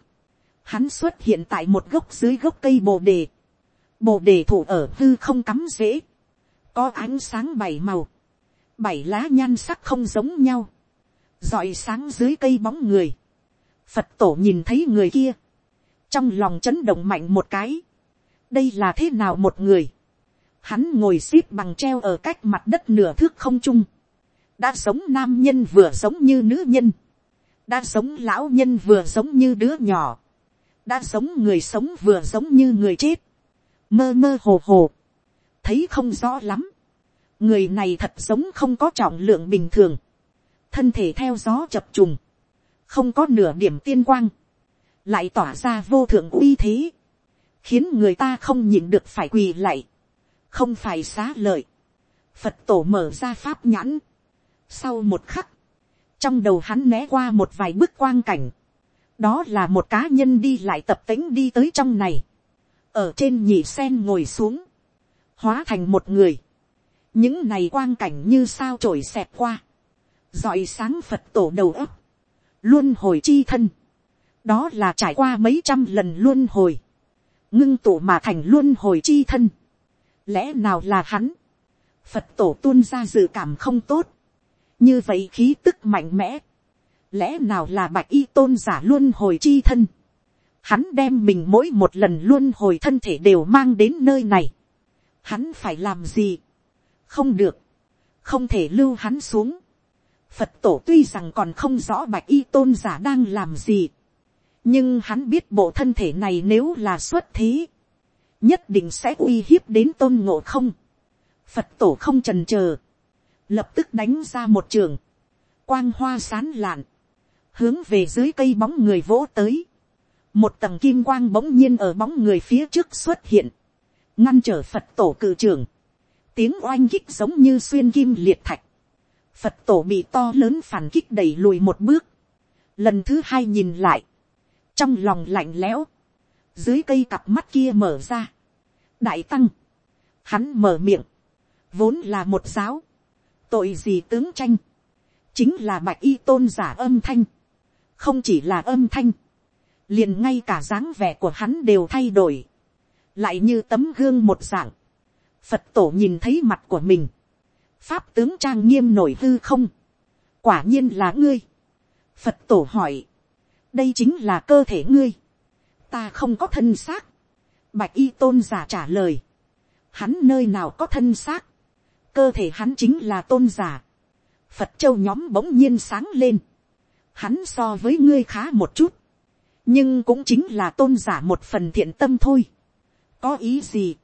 hắn xuất hiện tại một gốc dưới gốc cây bồ đề, bồ đề thủ ở hư không cắm dễ, có ánh sáng bảy màu, bảy lá nhan sắc không giống nhau, dọi sáng dưới cây bóng người, phật tổ nhìn thấy người kia, trong lòng chấn động mạnh một cái, đây là thế nào một người, hắn ngồi x ế p bằng treo ở cách mặt đất nửa thước không trung, đã sống nam nhân vừa sống như nữ nhân, đã sống lão nhân vừa sống như đứa nhỏ, đã sống người sống vừa sống như người chết, mơ mơ hồ hồ, thấy không rõ lắm, người này thật sống không có trọng lượng bình thường, thân thể theo gió chập trùng, không có nửa điểm tiên quang, lại tỏa ra vô thượng uy thế, khiến người ta không nhìn được phải quỳ lạy, không phải xá lợi, phật tổ mở ra pháp nhãn, sau một khắc, trong đầu hắn né qua một vài bức quang cảnh, đó là một cá nhân đi lại tập tính đi tới trong này, ở trên nhị sen ngồi xuống, hóa thành một người, những này quang cảnh như sao trổi xẹt qua, dọi sáng phật tổ đầu ấp, luôn hồi chi thân, đó là trải qua mấy trăm lần luôn hồi, ngưng tụ mà thành luôn hồi chi thân, lẽ nào là hắn, phật tổ tuôn ra dự cảm không tốt, như vậy khí tức mạnh mẽ, lẽ nào là bạch y tôn giả luôn hồi chi thân, hắn đem mình mỗi một lần luôn hồi thân thể đều mang đến nơi này, hắn phải làm gì, không được, không thể lưu hắn xuống, phật tổ tuy rằng còn không rõ bạch y tôn giả đang làm gì, nhưng hắn biết bộ thân thể này nếu là xuất thế, nhất định sẽ uy hiếp đến tôn ngộ không. phật tổ không trần c h ờ lập tức đánh ra một trường, quang hoa sán lạn, hướng về dưới cây bóng người vỗ tới, một tầng kim quang bỗng nhiên ở bóng người phía trước xuất hiện, ngăn trở phật tổ cự trường, tiếng oanh kích giống như xuyên kim liệt thạch, phật tổ bị to lớn phản kích đẩy lùi một bước, lần thứ hai nhìn lại, trong lòng lạnh lẽo, dưới cây cặp mắt kia mở ra, đại tăng, Hắn mở miệng, vốn là một giáo, tội gì tướng tranh, chính là bạch y tôn giả âm thanh, không chỉ là âm thanh, liền ngay cả dáng vẻ của hắn đều thay đổi, lại như tấm gương một dạng, phật tổ nhìn thấy mặt của mình, pháp tướng trang nghiêm nổi hư không, quả nhiên là ngươi, phật tổ hỏi, đây chính là cơ thể ngươi, ta không có thân xác, bạch y tôn giả trả lời, hắn nơi nào có thân xác, cơ thể hắn chính là tôn giả, phật châu nhóm bỗng nhiên sáng lên, hắn so với ngươi khá một chút, nhưng cũng chính là tôn giả một phần thiện tâm thôi. có ý gì,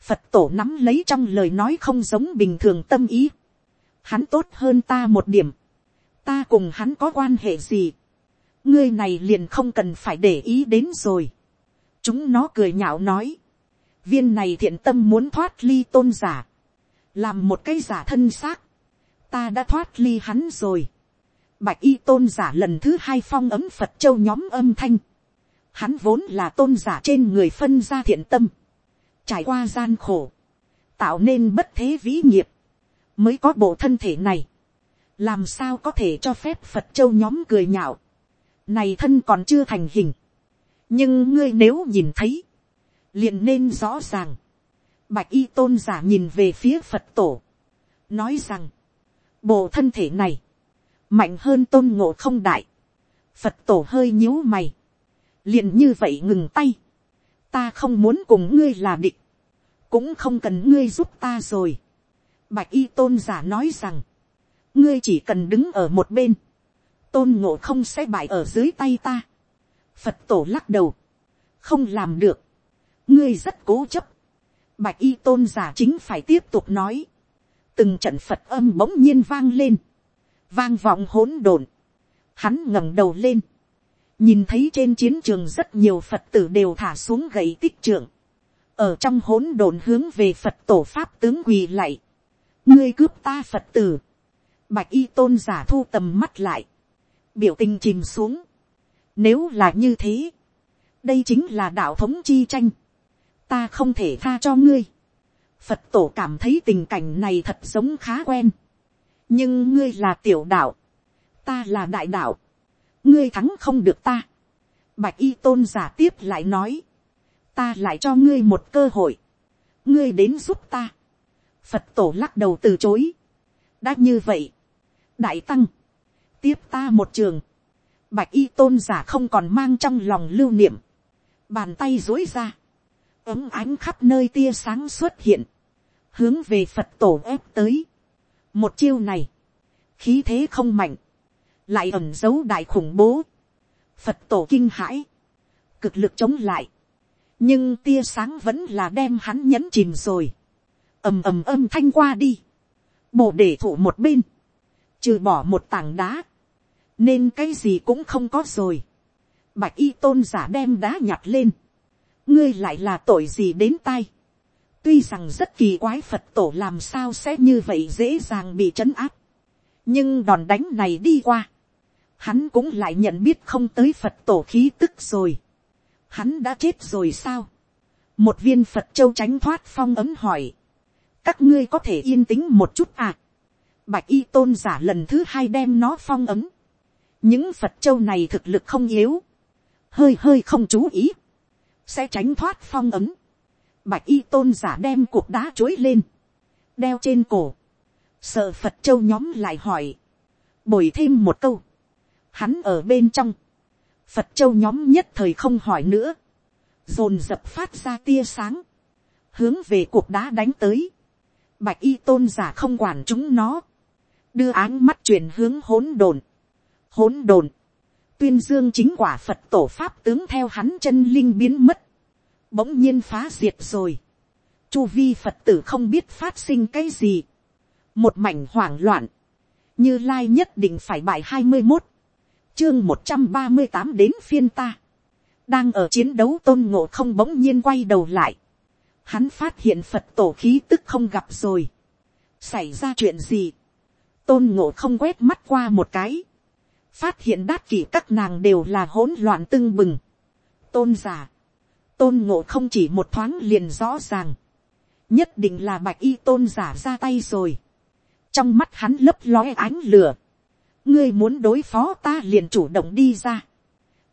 phật tổ nắm lấy trong lời nói không giống bình thường tâm ý, hắn tốt hơn ta một điểm, ta cùng hắn có quan hệ gì, ngươi này liền không cần phải để ý đến rồi. chúng nó cười nhạo nói, viên này thiện tâm muốn thoát ly tôn giả, làm một cái giả thân xác, ta đã thoát ly hắn rồi. Bạch y tôn giả lần thứ hai phong ấm Phật châu nhóm âm thanh. Hắn vốn là tôn giả trên người phân ra thiện tâm. Trải qua gian khổ. Tạo nên bất thế vĩ nghiệp. Mới có bộ thân thể này. Làm sao có thể cho phép Phật châu nhóm cười nhạo. Này thân còn chưa thành hình. Nhưng ngươi nếu nhìn thấy. liền nên rõ ràng. Bạch y tôn giả nhìn về phía Phật tổ. Nói rằng. Bộ thân thể này mạnh hơn tôn ngộ không đại, phật tổ hơi nhíu mày, liền như vậy ngừng tay, ta không muốn cùng ngươi là địch, cũng không cần ngươi giúp ta rồi. Bạch y tôn giả nói rằng, ngươi chỉ cần đứng ở một bên, tôn ngộ không sẽ bại ở dưới tay ta. Phật tổ lắc đầu, không làm được, ngươi rất cố chấp. Bạch y tôn giả chính phải tiếp tục nói, từng trận phật âm bỗng nhiên vang lên, vang vọng hỗn độn, hắn ngẩng đầu lên, nhìn thấy trên chiến trường rất nhiều phật tử đều thả xuống gậy tích trưởng, ở trong hỗn độn hướng về phật tổ pháp tướng quỳ lạy, ngươi cướp ta phật tử, bạch y tôn giả thu tầm mắt lại, biểu tình chìm xuống, nếu là như thế, đây chính là đạo thống chi tranh, ta không thể tha cho ngươi, phật tổ cảm thấy tình cảnh này thật giống khá quen, nhưng ngươi là tiểu đạo, ta là đại đạo, ngươi thắng không được ta. Bạch y tôn giả tiếp lại nói, ta lại cho ngươi một cơ hội, ngươi đến giúp ta. Phật tổ lắc đầu từ chối. đã như vậy, đại tăng, tiếp ta một trường, bạch y tôn giả không còn mang trong lòng lưu niệm, bàn tay dối ra, ấm ánh khắp nơi tia sáng xuất hiện, hướng về phật tổ ép tới. một chiêu này, khí thế không mạnh, lại ẩn giấu đại khủng bố, phật tổ kinh hãi, cực lực chống lại, nhưng tia sáng vẫn là đem hắn nhẫn chìm rồi, ầm ầm âm thanh qua đi, bồ để thủ một bên, trừ bỏ một tảng đá, nên cái gì cũng không có rồi, bạch y tôn giả đem đá nhặt lên, ngươi lại là tội gì đến tai, tuy rằng rất kỳ quái phật tổ làm sao sẽ như vậy dễ dàng bị trấn áp, nhưng đòn đánh này đi qua, hắn cũng lại nhận biết không tới phật tổ khí tức rồi. hắn đã chết rồi sao. một viên phật châu tránh thoát phong ấm hỏi. các ngươi có thể yên tĩnh một chút à. bạch y tôn giả lần thứ hai đem nó phong ấm. những phật châu này thực lực không yếu. hơi hơi không chú ý sẽ tránh thoát phong ấm. bạch y tôn giả đem cuộc đá chối lên. đeo trên cổ. Sợ phật châu nhóm lại hỏi, bồi thêm một câu, hắn ở bên trong, phật châu nhóm nhất thời không hỏi nữa, dồn dập phát ra tia sáng, hướng về cuộc đá đánh tới, bạch y tôn giả không quản chúng nó, đưa áng mắt chuyển hướng hỗn đồn, hỗn đồn, tuyên dương chính quả phật tổ pháp tướng theo hắn chân linh biến mất, bỗng nhiên phá diệt rồi, chu vi phật tử không biết phát sinh cái gì, một mảnh hoảng loạn, như lai nhất định phải bài hai mươi một, chương một trăm ba mươi tám đến phiên ta, đang ở chiến đấu tôn ngộ không bỗng nhiên quay đầu lại, hắn phát hiện phật tổ khí tức không gặp rồi, xảy ra chuyện gì, tôn ngộ không quét mắt qua một cái, phát hiện đát kỷ các nàng đều là hỗn loạn tưng bừng, tôn giả, tôn ngộ không chỉ một thoáng liền rõ ràng, nhất định là bạch y tôn giả ra tay rồi, trong mắt hắn lấp lóe ánh lửa, ngươi muốn đối phó ta liền chủ động đi ra,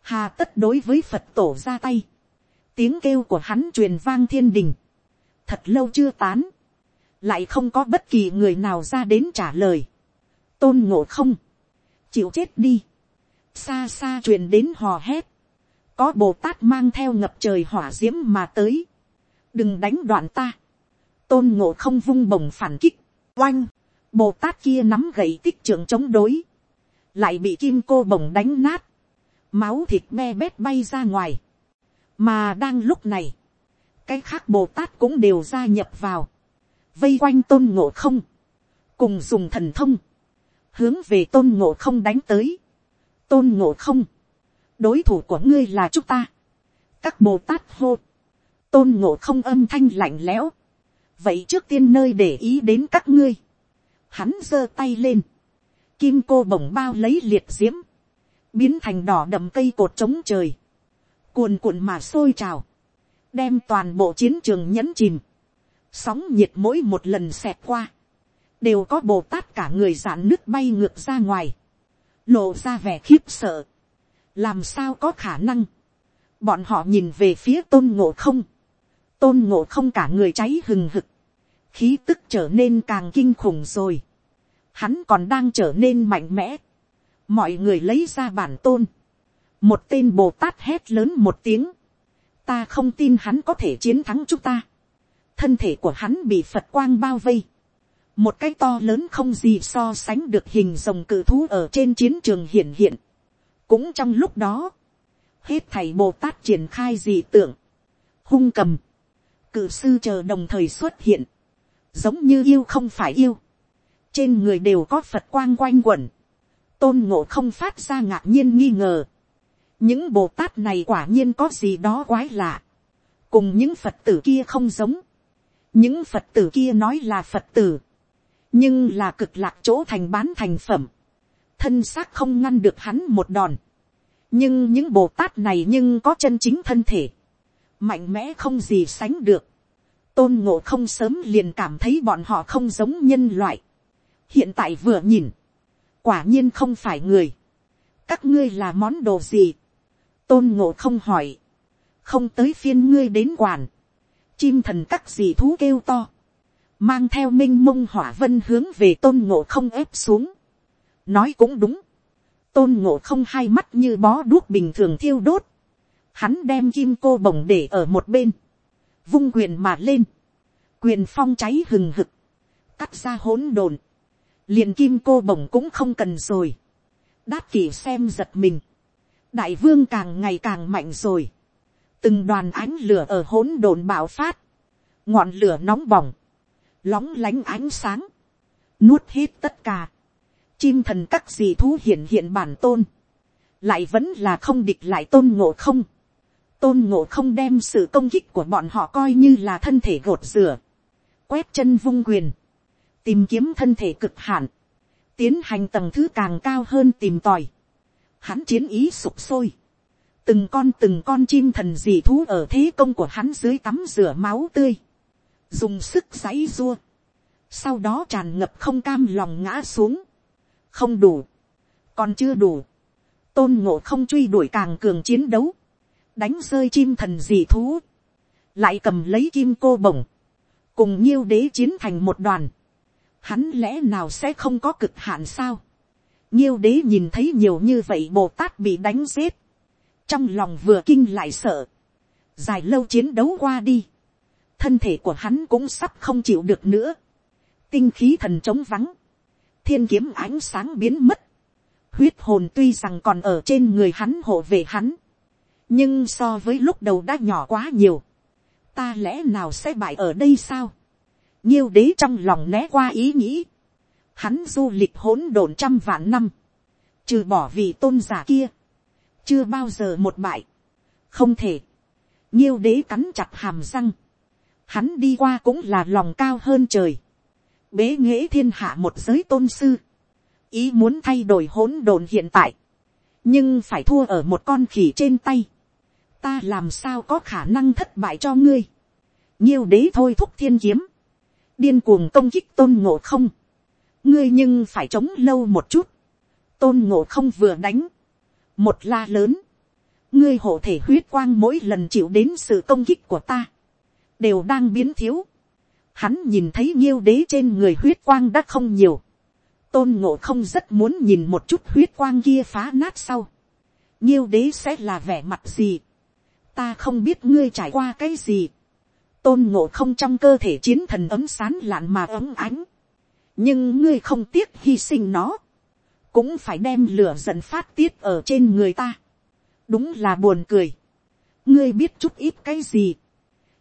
hà tất đối với phật tổ ra tay, tiếng kêu của hắn truyền vang thiên đình, thật lâu chưa tán, lại không có bất kỳ người nào ra đến trả lời, tôn ngộ không, chịu chết đi, xa xa truyền đến hò hét, có bồ tát mang theo ngập trời hỏa d i ễ m mà tới, đừng đánh đoạn ta, tôn ngộ không vung bồng phản kích, oanh, bồ tát kia nắm gậy tích trưởng chống đối, lại bị kim cô bồng đánh nát, máu thịt me bét bay ra ngoài, mà đang lúc này, cái khác bồ tát cũng đều gia nhập vào, vây quanh tôn ngộ không, cùng dùng thần thông, hướng về tôn ngộ không đánh tới, tôn ngộ không, đối thủ của ngươi là chúng ta. các bồ tát hô, tôn ngộ không âm thanh lạnh lẽo. vậy trước tiên nơi để ý đến các ngươi. hắn giơ tay lên, kim cô bổng bao lấy liệt diễm, biến thành đỏ đậm cây cột trống trời, cuồn cuộn mà sôi trào, đem toàn bộ chiến trường nhẫn chìm, sóng nhiệt mỗi một lần xẹt qua, đều có bồ tát cả người giãn nước bay ngược ra ngoài, lộ ra vẻ khiếp sợ, làm sao có khả năng, bọn họ nhìn về phía tôn ngộ không, tôn ngộ không cả người cháy hừng hực, khí tức trở nên càng kinh khủng rồi, hắn còn đang trở nên mạnh mẽ, mọi người lấy ra bản tôn, một tên bồ tát hét lớn một tiếng, ta không tin hắn có thể chiến thắng chúng ta, thân thể của hắn bị phật quang bao vây, một cái to lớn không gì so sánh được hình rồng cự thú ở trên chiến trường hiển hiện, cũng trong lúc đó, hết thầy bồ tát triển khai dị tượng, hung cầm, cử sư chờ đồng thời xuất hiện, giống như yêu không phải yêu, trên người đều có phật quang quanh quẩn, tôn ngộ không phát ra ngạc nhiên nghi ngờ, những bồ tát này quả nhiên có gì đó quái lạ, cùng những phật tử kia không giống, những phật tử kia nói là phật tử, nhưng là cực lạc chỗ thành bán thành phẩm, thân xác không ngăn được hắn một đòn. nhưng những bồ tát này nhưng có chân chính thân thể, mạnh mẽ không gì sánh được. tôn ngộ không sớm liền cảm thấy bọn họ không giống nhân loại. hiện tại vừa nhìn, quả nhiên không phải người. các ngươi là món đồ gì. tôn ngộ không hỏi, không tới phiên ngươi đến quản, chim thần các gì thú kêu to, mang theo m i n h mông hỏa vân hướng về tôn ngộ không ép xuống. Nói cũng đúng, tôn ngộ không hai mắt như bó đuốc bình thường thiêu đốt, hắn đem kim cô bồng để ở một bên, vung quyền mà lên, quyền phong cháy hừng hực, cắt ra hỗn độn, liền kim cô bồng cũng không cần rồi, đát kỷ xem giật mình, đại vương càng ngày càng mạnh rồi, từng đoàn ánh lửa ở hỗn độn bạo phát, ngọn lửa nóng bỏng, lóng lánh ánh sáng, nuốt hết tất cả, chim thần các gì thú hiện hiện bản tôn, lại vẫn là không địch lại tôn ngộ không. tôn ngộ không đem sự công kích của bọn họ coi như là thân thể gột rửa, quét chân vung quyền, tìm kiếm thân thể cực hạn, tiến hành tầng thứ càng cao hơn tìm tòi, hắn chiến ý sụp sôi, từng con từng con chim thần dị thú ở thế công của hắn dưới tắm rửa máu tươi, dùng sức giãy dua, sau đó tràn ngập không cam lòng ngã xuống, không đủ, còn chưa đủ, tôn ngộ không truy đuổi càng cường chiến đấu, đánh rơi chim thần dị thú, lại cầm lấy kim cô bổng, cùng nhiêu đế chiến thành một đoàn, hắn lẽ nào sẽ không có cực hạn sao, nhiêu đế nhìn thấy nhiều như vậy bồ tát bị đánh giết, trong lòng vừa kinh lại sợ, dài lâu chiến đấu qua đi, thân thể của hắn cũng sắp không chịu được nữa, tinh khí thần trống vắng, thiên kiếm ánh sáng biến mất. Huyết hồn tuy rằng còn ở trên người hắn hộ về hắn. Nhưng so với lúc đầu đã nhỏ quá nhiều. Ta lẽ nào sẽ bại ở đây sao? Nhiêu đế trong lòng né qua ý nghĩ. Hắn du lịch hỗn độn trăm vạn năm. Trừ bỏ vì tôn giả kia. Chưa bao giờ một bại. Không thể. Nhiêu đế cắn chặt hàm răng. Hắn đi qua cũng là lòng cao hơn trời. Bế nghễ thiên hạ một giới tôn sư, ý muốn thay đổi hỗn độn hiện tại, nhưng phải thua ở một con khỉ trên tay, ta làm sao có khả năng thất bại cho ngươi, nhiêu đế thôi thúc thiên kiếm, điên cuồng công kích tôn ngộ không, ngươi nhưng phải chống lâu một chút, tôn ngộ không vừa đánh, một la lớn, ngươi hộ thể huyết quang mỗi lần chịu đến sự công kích của ta, đều đang biến thiếu. Hắn nhìn thấy nghiêu đế trên người huyết quang đã không nhiều. Tôn ngộ không rất muốn nhìn một chút huyết quang kia phá nát sau. nghiêu đế sẽ là vẻ mặt gì. Ta không biết ngươi trải qua cái gì. Tôn ngộ không trong cơ thể chiến thần ấm sán lạn mà ấm ánh. Nhưng ngươi không tiếc hy sinh nó. Cũng phải đem lửa giận phát tiết ở trên người ta đúng là buồn cười. ngươi biết chút ít cái gì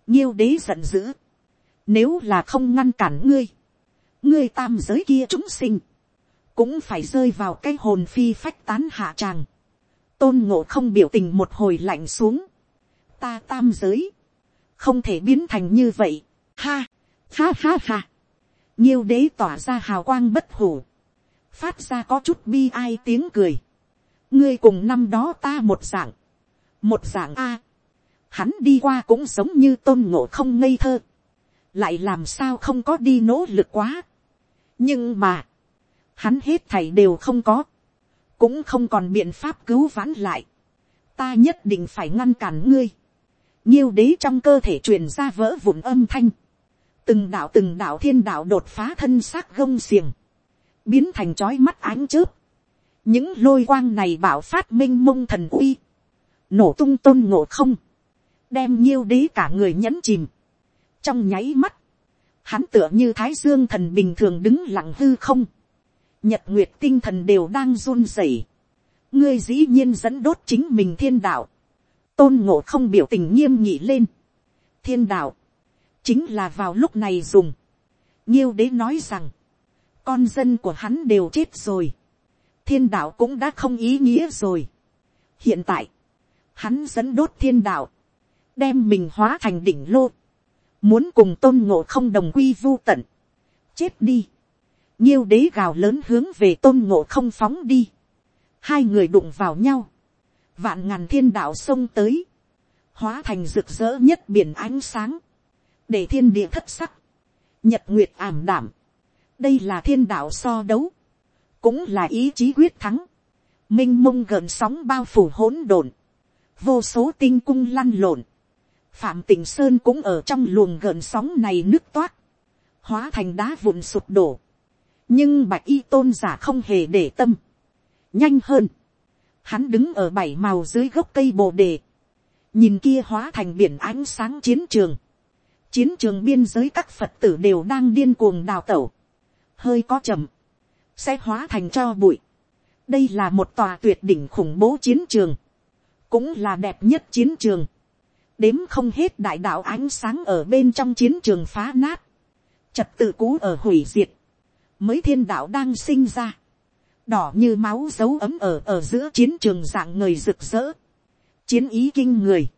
nhiêu đế giận dữ. nếu là không ngăn cản ngươi, ngươi tam giới kia chúng sinh, cũng phải rơi vào cái hồn phi phách tán hạ tràng. tôn ngộ không biểu tình một hồi lạnh xuống. ta tam giới, không thể biến thành như vậy. ha, ha ha ha. nhiêu đế tỏa ra hào quang bất hủ, phát ra có chút bi ai tiếng cười ngươi cùng năm đó ta một dạng, một dạng a, hắn đi qua cũng giống như tôn ngộ không ngây thơ, lại làm sao không có đi nỗ lực quá, nhưng mà, hắn hết thảy đều không có, cũng không còn biện pháp cứu vãn lại, ta nhất định phải ngăn cản ngươi, nhiêu đế trong cơ thể truyền ra vỡ vụn âm thanh, từng đạo từng đạo thiên đạo đột phá thân xác gông xiềng, biến thành trói mắt ánh chớp, những lôi quang này bảo phát m i n h mông thần uy, nổ tung tôn ngộ không, đem nhiêu đế cả người nhẫn chìm. trong nháy mắt, hắn tựa như thái dương thần bình thường đứng lặng hư không, nhật nguyệt tinh thần đều đang run rẩy, ngươi dĩ nhiên dẫn đốt chính mình thiên đạo, tôn ngộ không biểu tình nghiêm nhị lên, thiên đạo, chính là vào lúc này dùng, nhiêu đế nói rằng, con dân của hắn đều chết rồi, thiên đạo cũng đã không ý nghĩa rồi. hiện tại, hắn dẫn đốt thiên đạo, đem mình hóa thành đỉnh lô, muốn cùng tôn ngộ không đồng quy vu tận, chết đi, nhiêu đế gào lớn hướng về tôn ngộ không phóng đi, hai người đụng vào nhau, vạn ngàn thiên đạo xông tới, hóa thành rực rỡ nhất biển ánh sáng, để thiên địa thất sắc, nhật nguyệt ảm đảm, đây là thiên đạo so đấu, cũng là ý chí quyết thắng, m i n h mông gợn sóng bao phủ hỗn độn, vô số tinh cung lăn lộn, phạm tình sơn cũng ở trong luồng gợn sóng này nước toát, hóa thành đá vụn sụp đổ, nhưng bạch y tôn giả không hề để tâm, nhanh hơn, hắn đứng ở bảy màu dưới gốc cây bồ đề, nhìn kia hóa thành biển ánh sáng chiến trường, chiến trường biên giới các phật tử đều đang điên cuồng đào tẩu, hơi có chậm, sẽ hóa thành cho bụi. đây là một tòa tuyệt đỉnh khủng bố chiến trường, cũng là đẹp nhất chiến trường đếm không hết đại đạo ánh sáng ở bên trong chiến trường phá nát, trật tự cũ ở hủy diệt, mới thiên đạo đang sinh ra, đỏ như máu dấu ấm ở ở giữa chiến trường dạng người rực rỡ, chiến ý kinh người,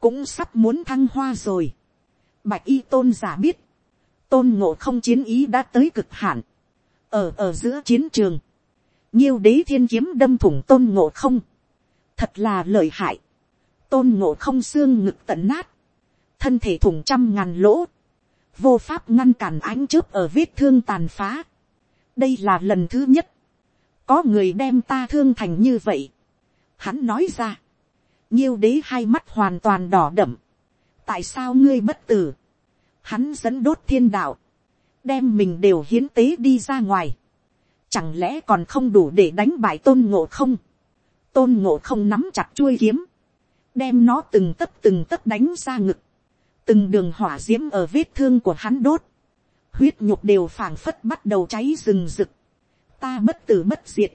cũng sắp muốn thăng hoa rồi. Bạch y tôn giả biết, tôn ngộ không chiến ý đã tới cực hạn, ở ở giữa chiến trường, nhiêu đế thiên kiếm đâm thủng tôn ngộ không, thật là lợi hại, tôn ngộ không xương ngực tận nát, thân thể thủng trăm ngàn lỗ, vô pháp ngăn cản ánh chớp ở vết thương tàn phá. đây là lần thứ nhất, có người đem ta thương thành như vậy. hắn nói ra, nhiêu đế hai mắt hoàn toàn đỏ đậm, tại sao ngươi bất tử, hắn dẫn đốt thiên đạo, đem mình đều hiến tế đi ra ngoài, chẳng lẽ còn không đủ để đánh bại tôn ngộ không, tôn ngộ không nắm chặt chuôi kiếm, đem nó từng tấc từng tấc đánh ra ngực, từng đường hỏa d i ễ m ở vết thương của hắn đốt, huyết nhục đều phảng phất bắt đầu cháy rừng rực, ta bất tử bất diệt,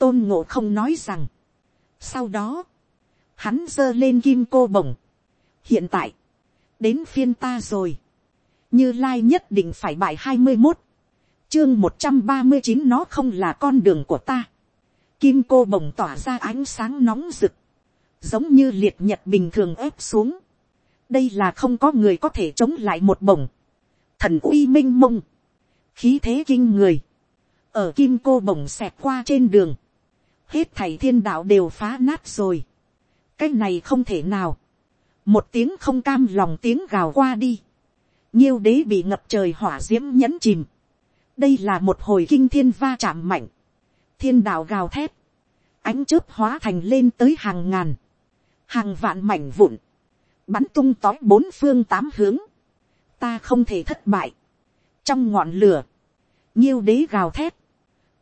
tôn ngộ không nói rằng, sau đó, hắn giơ lên kim cô bổng, hiện tại, đến phiên ta rồi, như lai nhất định phải bại hai mươi một, chương một trăm ba mươi chín nó không là con đường của ta. Kim cô bồng tỏa ra ánh sáng nóng rực, giống như liệt nhật bình thường ép xuống. đây là không có người có thể chống lại một bổng. thần uy m i n h mông, khí thế kinh người, ở kim cô bổng xẹt qua trên đường, hết thầy thiên đạo đều phá nát rồi. cái này không thể nào, một tiếng không cam lòng tiếng gào qua đi, nhiêu đế bị ngập trời hỏa d i ễ m nhẫn chìm, đây là một hồi kinh thiên va chạm mạnh, thiên đạo gào thét, ánh chớp hóa thành lên tới hàng ngàn, hàng vạn mảnh vụn, bắn tung tói bốn phương tám hướng, ta không thể thất bại, trong ngọn lửa, nhiêu đế gào thét,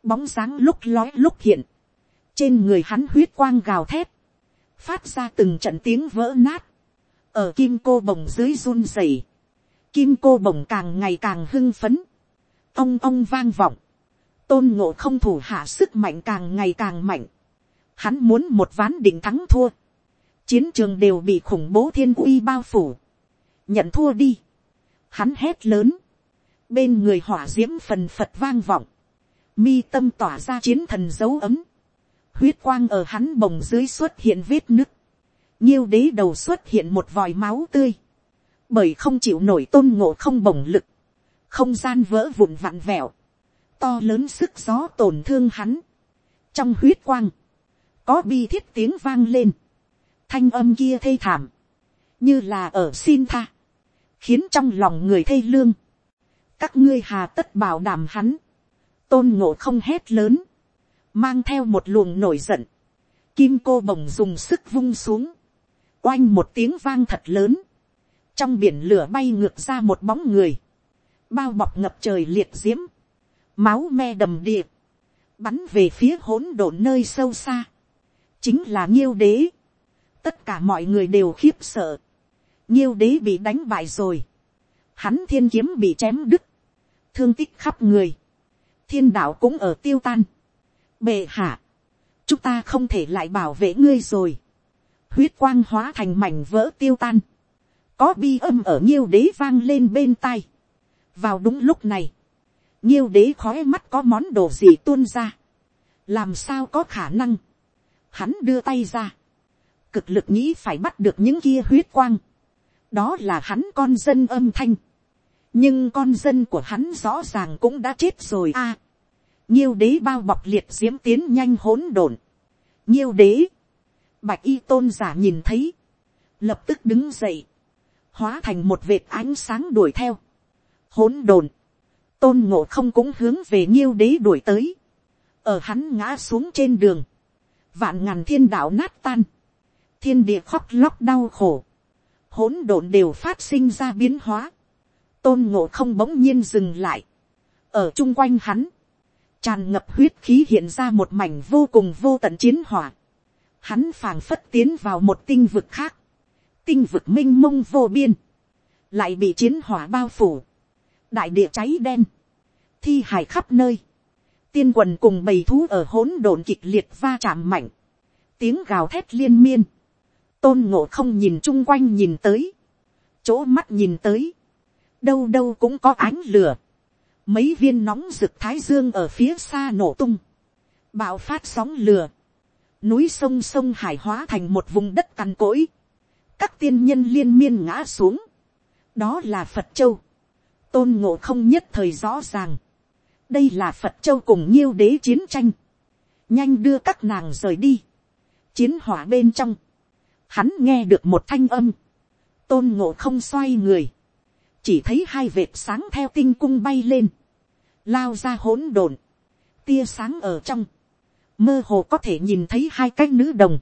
bóng sáng lúc lói lúc hiện, trên người hắn huyết quang gào thét, phát ra từng trận tiếng vỡ nát, ở kim cô bồng dưới run rẩy, kim cô bồng càng ngày càng hưng phấn, ông ông vang vọng, tôn ngộ không thủ hạ sức mạnh càng ngày càng mạnh, hắn muốn một ván đỉnh thắng thua, chiến trường đều bị khủng bố thiên uy bao phủ, nhận thua đi, hắn hét lớn, bên người hỏa d i ễ m phần phật vang vọng, mi tâm tỏa ra chiến thần dấu ấm, huyết quang ở hắn bồng dưới xuất hiện vết nứt, nhiêu đế đầu xuất hiện một vòi máu tươi, bởi không chịu nổi tôn ngộ không bồng lực, không gian vỡ vụn vặn vẹo, to lớn sức gió tổn thương hắn, trong huyết quang, có bi thiết tiếng vang lên, thanh âm kia thê thảm, như là ở xin tha, khiến trong lòng người thê lương, các ngươi hà tất bảo đảm hắn, tôn ngộ không hét lớn, mang theo một luồng nổi giận, kim cô bồng dùng sức vung xuống, oanh một tiếng vang thật lớn, trong biển lửa bay ngược ra một bóng người, bao bọc ngập trời liệt diễm, máu me đầm địa, bắn về phía hỗn độn nơi sâu xa, chính là nghiêu đế, tất cả mọi người đều khiếp sợ, Nhiêu đế bị đánh bại rồi, hắn thiên kiếm bị chém đứt, thương tích khắp người, thiên đạo cũng ở tiêu tan, bệ hạ, chúng ta không thể lại bảo vệ ngươi rồi, huyết quang hóa thành mảnh vỡ tiêu tan, có bi âm ở nhiêu đế vang lên bên tai. vào đúng lúc này, nhiêu đế khói mắt có món đồ gì tuôn ra, làm sao có khả năng, hắn đưa tay ra, cực lực nghĩ phải bắt được những kia huyết quang, đó là hắn con dân âm thanh, nhưng con dân của hắn rõ ràng cũng đã chết rồi a. À, nhiêu đế bao bọc liệt diễm tiến nhanh hỗn độn, nhiêu đế, Bạch y tôn giả nhìn thấy. Lập tức đứng dậy. Hóa thành một vệt ánh sáng đuổi theo. Hỗn đồn. Tôn ngộ không cũng hướng về nghiêu đế đuổi tới. Ở hắn ngã xuống trên đường. Vạn ngàn thiên đạo nát tan. Thiên địa khóc lóc đau khổ. Hỗn độn đều phát sinh ra biến hóa. Tôn ngộ không bỗng nhiên dừng lại. Ở chung quanh hắn tràn ngập huyết khí hiện ra một mảnh vô cùng vô tận chiến hỏa. Hắn phảng phất tiến vào một tinh vực khác, tinh vực m i n h mông vô biên, lại bị chiến hỏa bao phủ, đại địa cháy đen, thi hài khắp nơi, tiên quần cùng bầy thú ở hỗn độn kịch liệt va chạm mạnh, tiếng gào thét liên miên, tôn ngộ không nhìn chung quanh nhìn tới, chỗ mắt nhìn tới, đâu đâu cũng có ánh lửa, mấy viên nóng rực thái dương ở phía xa nổ tung, bạo phát sóng lửa, núi sông sông hải hóa thành một vùng đất cằn cỗi, các tiên nhân liên miên ngã xuống, đó là phật châu, tôn ngộ không nhất thời rõ ràng, đây là phật châu cùng nhiêu đế chiến tranh, nhanh đưa các nàng rời đi, chiến hỏa bên trong, hắn nghe được một thanh âm, tôn ngộ không xoay người, chỉ thấy hai vệt sáng theo tinh cung bay lên, lao ra hỗn độn, tia sáng ở trong, mơ hồ có thể nhìn thấy hai cái nữ đồng,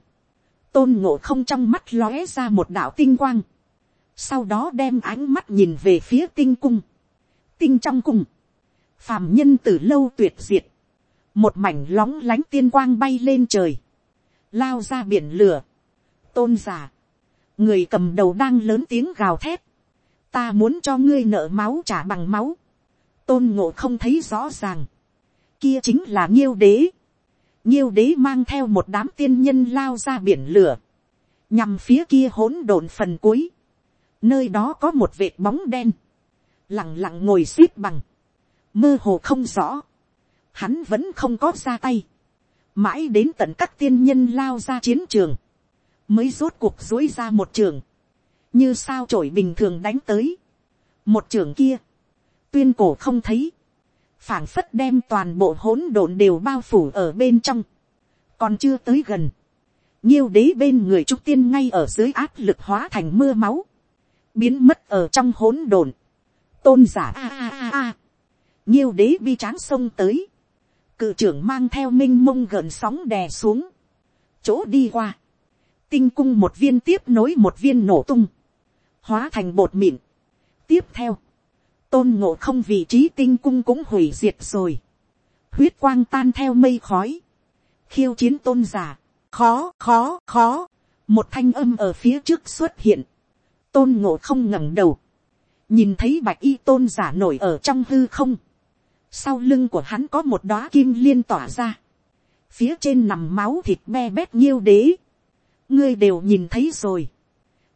tôn ngộ không trong mắt lóe ra một đạo tinh quang, sau đó đem ánh mắt nhìn về phía tinh cung, tinh trong cung, phàm nhân từ lâu tuyệt diệt, một mảnh lóng lánh tiên quang bay lên trời, lao ra biển lửa, tôn giả, người cầm đầu đang lớn tiếng gào thét, ta muốn cho ngươi nợ máu trả bằng máu, tôn ngộ không thấy rõ ràng, kia chính là nghiêu đế, nhiêu đế mang theo một đám tiên nhân lao ra biển lửa, nhằm phía kia hỗn độn phần cuối, nơi đó có một vệt bóng đen, lặng lặng ngồi xếp bằng, mơ hồ không rõ, hắn vẫn không có ra tay, mãi đến tận các tiên nhân lao ra chiến trường, mới rốt cuộc dối ra một trường, như sao trổi bình thường đánh tới, một trường kia, tuyên cổ không thấy, phảng phất đem toàn bộ hỗn độn đều bao phủ ở bên trong, còn chưa tới gần, nhiêu đế bên người trung tiên ngay ở dưới áp lực hóa thành mưa máu, biến mất ở trong hỗn độn, tôn giả a a a a, nhiêu đế bi tráng sông tới, cự trưởng mang theo m i n h mông gợn sóng đè xuống, chỗ đi qua, tinh cung một viên tiếp nối một viên nổ tung, hóa thành bột mịn. tiếp theo, tôn ngộ không vị trí tinh cung cũng hủy diệt rồi, huyết quang tan theo mây khói, khiêu chiến tôn giả, khó khó khó, một thanh âm ở phía trước xuất hiện, tôn ngộ không ngẩng đầu, nhìn thấy bạch y tôn giả nổi ở trong hư không, sau lưng của hắn có một đóa kim liên tỏa ra. Phía trên nằm máu thịt me bét nhiêu đế. Ngươi đều nhìn thấy rồi.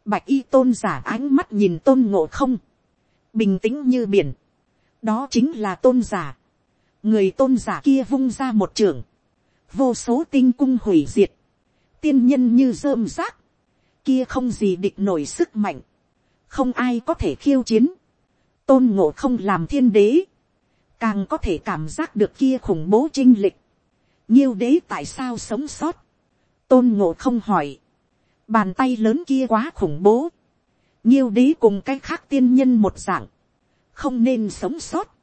Bạch y tôn giả ánh mắt nhìn tôn ngộ không. Bình tĩnh như biển. Đó chính là tôn giả. Người tôn giả kia vung ra một trường. Vô số tinh cung hủy diệt. Tiên nhân như rơm rác. Kia không gì địch nổi sức mạnh. Không ai có thể khiêu chiến. Tôn ngộ không làm thiên đế càng có thể cảm giác được kia khủng bố chinh lịch. nhiêu đế tại sao sống sót tôn ngộ không hỏi. bàn tay lớn kia quá khủng bố. nhiêu đế cùng cái khác tiên nhân một dạng. không nên sống sót.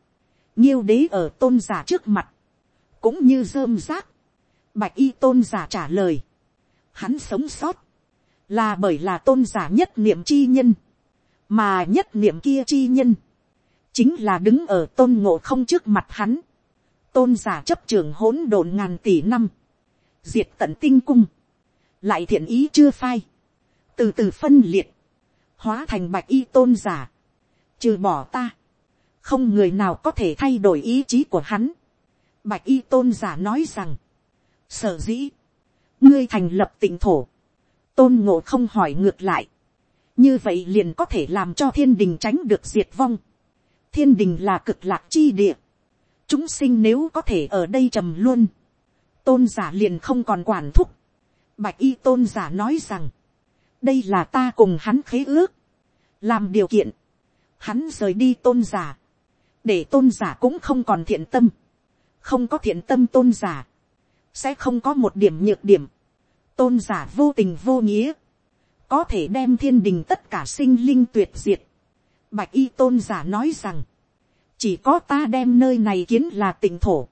nhiêu đế ở tôn giả trước mặt. cũng như rơm rác. bạch y tôn giả trả lời. hắn sống sót. là bởi là tôn giả nhất niệm chi nhân. mà nhất niệm kia chi nhân chính là đứng ở tôn ngộ không trước mặt hắn, tôn giả chấp trường hỗn độn ngàn tỷ năm, diệt tận tinh cung, lại thiện ý chưa phai, từ từ phân liệt, hóa thành bạch y tôn giả, trừ bỏ ta, không người nào có thể thay đổi ý chí của hắn. Bạch y tôn giả nói rằng, sở dĩ, ngươi thành lập tỉnh thổ, tôn ngộ không hỏi ngược lại, như vậy liền có thể làm cho thiên đình tránh được diệt vong. Thiên đình là cực lạc chi địa. chúng sinh nếu có thể ở đây trầm luôn. tôn giả liền không còn quản thúc bạch y tôn giả nói rằng, đây là ta cùng hắn khế ước. làm điều kiện, hắn rời đi tôn giả. để tôn giả cũng không còn thiện tâm. không có thiện tâm tôn giả. sẽ không có một điểm nhược điểm. tôn giả vô tình vô nghĩa. có thể đem thiên đình tất cả sinh linh tuyệt diệt Bạch y tôn giả nói rằng, chỉ có ta đem nơi này kiến là tỉnh thổ,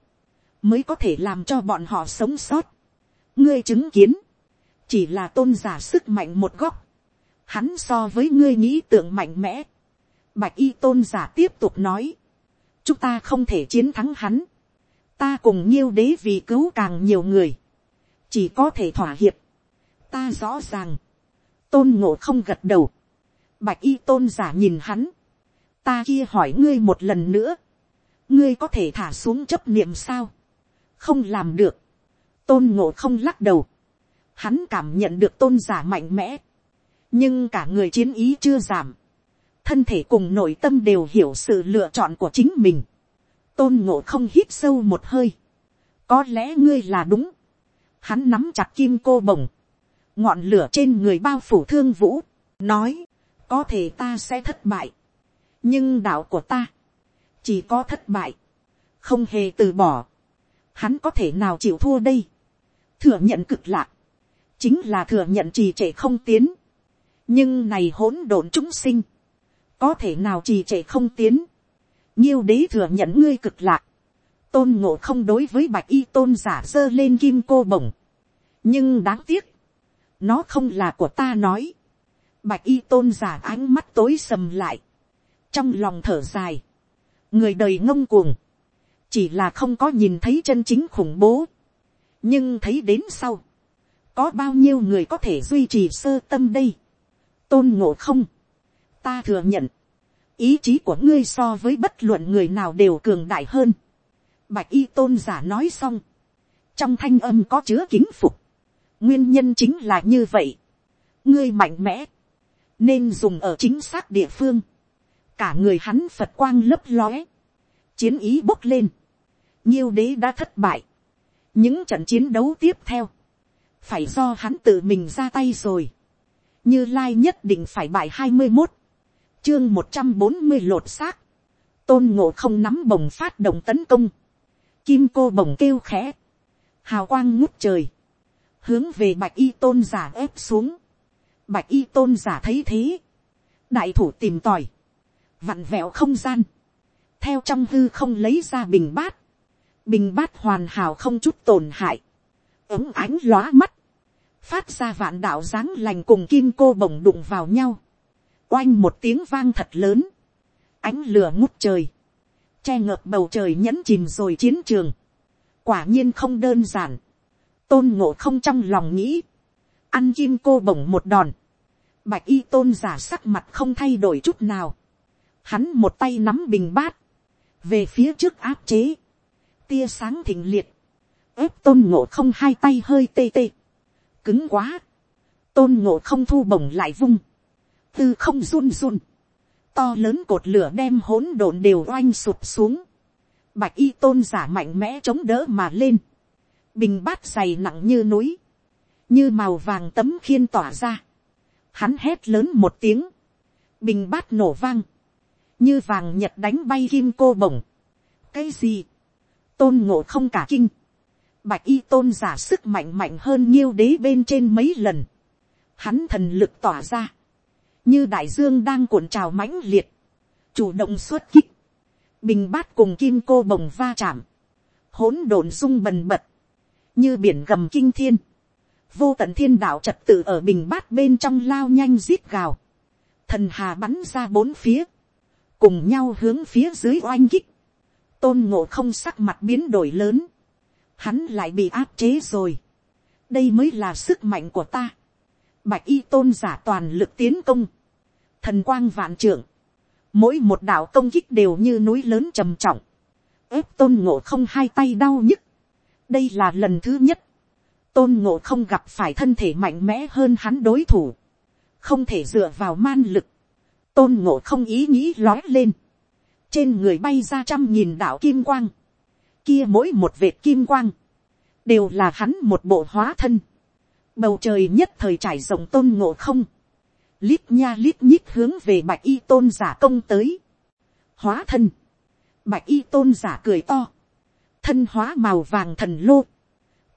mới có thể làm cho bọn họ sống sót. ngươi chứng kiến, chỉ là tôn giả sức mạnh một góc, hắn so với ngươi nghĩ tưởng mạnh mẽ. Bạch y tôn giả tiếp tục nói, chúng ta không thể chiến thắng hắn, ta cùng nhiêu đế vì cứu càng nhiều người, chỉ có thể thỏa hiệp. ta rõ ràng, tôn ngộ không gật đầu, Bạch y tôn giả nhìn hắn. Ta kia hỏi ngươi một lần nữa. Ngươi có thể thả xuống chấp niệm sao? Không làm được. Tôn ngộ không lắc đầu. Hắn cảm nhận được tôn giả mạnh mẽ. Nhưng cả người chiến ý chưa giảm. Thân thể cùng nội tâm đều hiểu sự lựa chọn của chính mình. Tôn ngộ không hít sâu một hơi. Có lẽ ngươi là đúng. Hắn nắm chặt kim cô bồng. Ngọn lửa trên người bao phủ thương vũ. Nói có thể ta sẽ thất bại, nhưng đạo của ta, chỉ có thất bại, không hề từ bỏ, hắn có thể nào chịu thua đây, thừa nhận cực lạc, chính là thừa nhận trì trệ không tiến, nhưng này hỗn độn chúng sinh, có thể nào trì trệ không tiến, nhiêu đế thừa nhận ngươi cực lạc, tôn ngộ không đối với bạch y tôn giả dơ lên kim cô bổng, nhưng đáng tiếc, nó không là của ta nói, Bạch y tôn giả ánh mắt tối sầm lại. Trong lòng thở dài. Người đời ngông cuồng. Chỉ là không có nhìn thấy chân chính khủng bố. Nhưng thấy đến sau. Có bao nhiêu người có thể duy trì sơ tâm đây. Tôn ngộ không. Ta thừa nhận. Ý chí của ngươi so với bất luận người nào đều cường đại hơn. Bạch y tôn giả nói xong. Trong thanh âm có chứa kính phục. Nguyên nhân chính là như vậy. Ngươi mạnh mẽ nên dùng ở chính xác địa phương, cả người hắn phật quang lấp lóe, chiến ý bốc lên, nhiêu đế đã thất bại, những trận chiến đấu tiếp theo, phải do hắn tự mình ra tay rồi, như lai nhất định phải bài hai mươi một, chương một trăm bốn mươi lột xác, tôn ngộ không nắm bồng phát động tấn công, kim cô bồng kêu khẽ, hào quang ngút trời, hướng về bạch y tôn giả ép xuống, bạch y tôn giả thấy thế, đại thủ tìm tòi, vặn vẹo không gian, theo trong hư không lấy ra bình bát, bình bát hoàn hảo không chút tổn hại, ống ánh lóa mắt, phát ra vạn đạo dáng lành cùng kim cô bồng đụng vào nhau, oanh một tiếng vang thật lớn, ánh lửa ngút trời, che ngợp bầu trời nhẫn chìm rồi chiến trường, quả nhiên không đơn giản, tôn ngộ không trong lòng nghĩ, ăn kim cô bổng một đòn, bạch y tôn giả sắc mặt không thay đổi chút nào, hắn một tay nắm bình bát, về phía trước áp chế, tia sáng thình liệt, ép tôn ngộ không hai tay hơi tê tê, cứng quá, tôn ngộ không thu bổng lại vung, tư không run run, to lớn cột lửa đem hỗn độn đều oanh sụp xuống, bạch y tôn giả mạnh mẽ chống đỡ mà lên, bình bát dày nặng như núi, như màu vàng tấm khiên tỏa ra, hắn hét lớn một tiếng, bình bát nổ vang, như vàng nhật đánh bay kim cô bổng. cái gì, tôn ngộ không cả kinh, bạch y tôn giả sức mạnh mạnh hơn nhiêu đế bên trên mấy lần, hắn thần lực tỏa ra, như đại dương đang cuộn trào mãnh liệt, chủ động xuất kích, bình bát cùng kim cô bồng va chạm, hỗn độn sung bần bật, như biển gầm kinh thiên, vô tận thiên đạo trật tự ở bình bát bên trong lao nhanh rít gào, thần hà bắn ra bốn phía, cùng nhau hướng phía dưới oanh kích, tôn ngộ không sắc mặt biến đổi lớn, hắn lại bị áp chế rồi, đây mới là sức mạnh của ta, bạch y tôn giả toàn lực tiến công, thần quang vạn trưởng, mỗi một đạo công kích đều như núi lớn trầm trọng, ép tôn ngộ không hai tay đau nhức, đây là lần thứ nhất, tôn ngộ không gặp phải thân thể mạnh mẽ hơn hắn đối thủ, không thể dựa vào man lực, tôn ngộ không ý nghĩ lói lên, trên người bay ra trăm nghìn đạo kim quang, kia mỗi một vệt kim quang, đều là hắn một bộ hóa thân, bầu trời nhất thời trải rộng tôn ngộ không, lít nha lít nhít hướng về bạch y tôn giả công tới, hóa thân, bạch y tôn giả cười to, thân hóa màu vàng thần lô,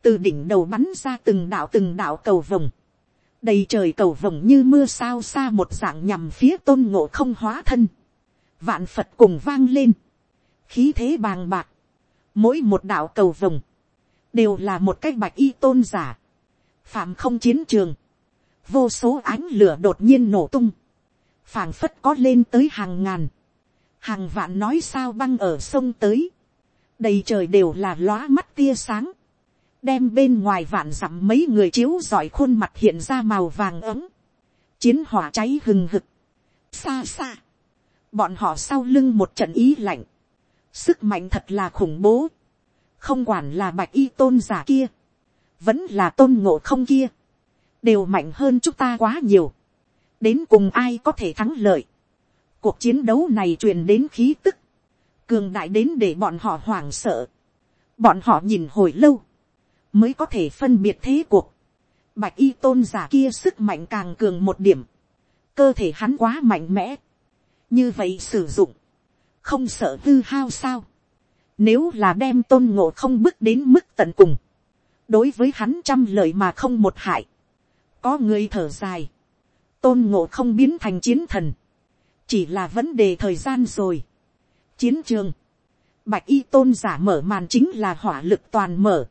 từ đỉnh đầu bắn ra từng đạo từng đạo cầu vồng, đầy trời cầu vồng như mưa sao xa một dạng nhằm phía tôn ngộ không hóa thân, vạn phật cùng vang lên, khí thế bàng bạc, mỗi một đạo cầu vồng, đều là một cái bạch y tôn giả, phạm không chiến trường, vô số ánh lửa đột nhiên nổ tung, phảng phất có lên tới hàng ngàn, hàng vạn nói sao băng ở sông tới, đầy trời đều là lóa mắt tia sáng, đem bên ngoài vạn dặm mấy người chiếu giỏi khuôn mặt hiện ra màu vàng ấm, chiến hỏa cháy hừng hực, xa xa, bọn họ sau lưng một trận ý lạnh, sức mạnh thật là khủng bố, không quản là bạch y tôn giả kia, vẫn là tôn ngộ không kia, đều mạnh hơn chúng ta quá nhiều, đến cùng ai có thể thắng lợi, cuộc chiến đấu này truyền đến khí tức, cường đại đến để bọn họ hoảng sợ, bọn họ nhìn hồi lâu, mới có thể phân biệt thế cuộc, bạch y tôn giả kia sức mạnh càng cường một điểm, cơ thể hắn quá mạnh mẽ, như vậy sử dụng, không sợ hư hao sao, nếu là đem tôn ngộ không bước đến mức tận cùng, đối với hắn trăm lời mà không một hại, có người thở dài, tôn ngộ không biến thành chiến thần, chỉ là vấn đề thời gian rồi. chiến trường, bạch y tôn giả mở màn chính là hỏa lực toàn mở,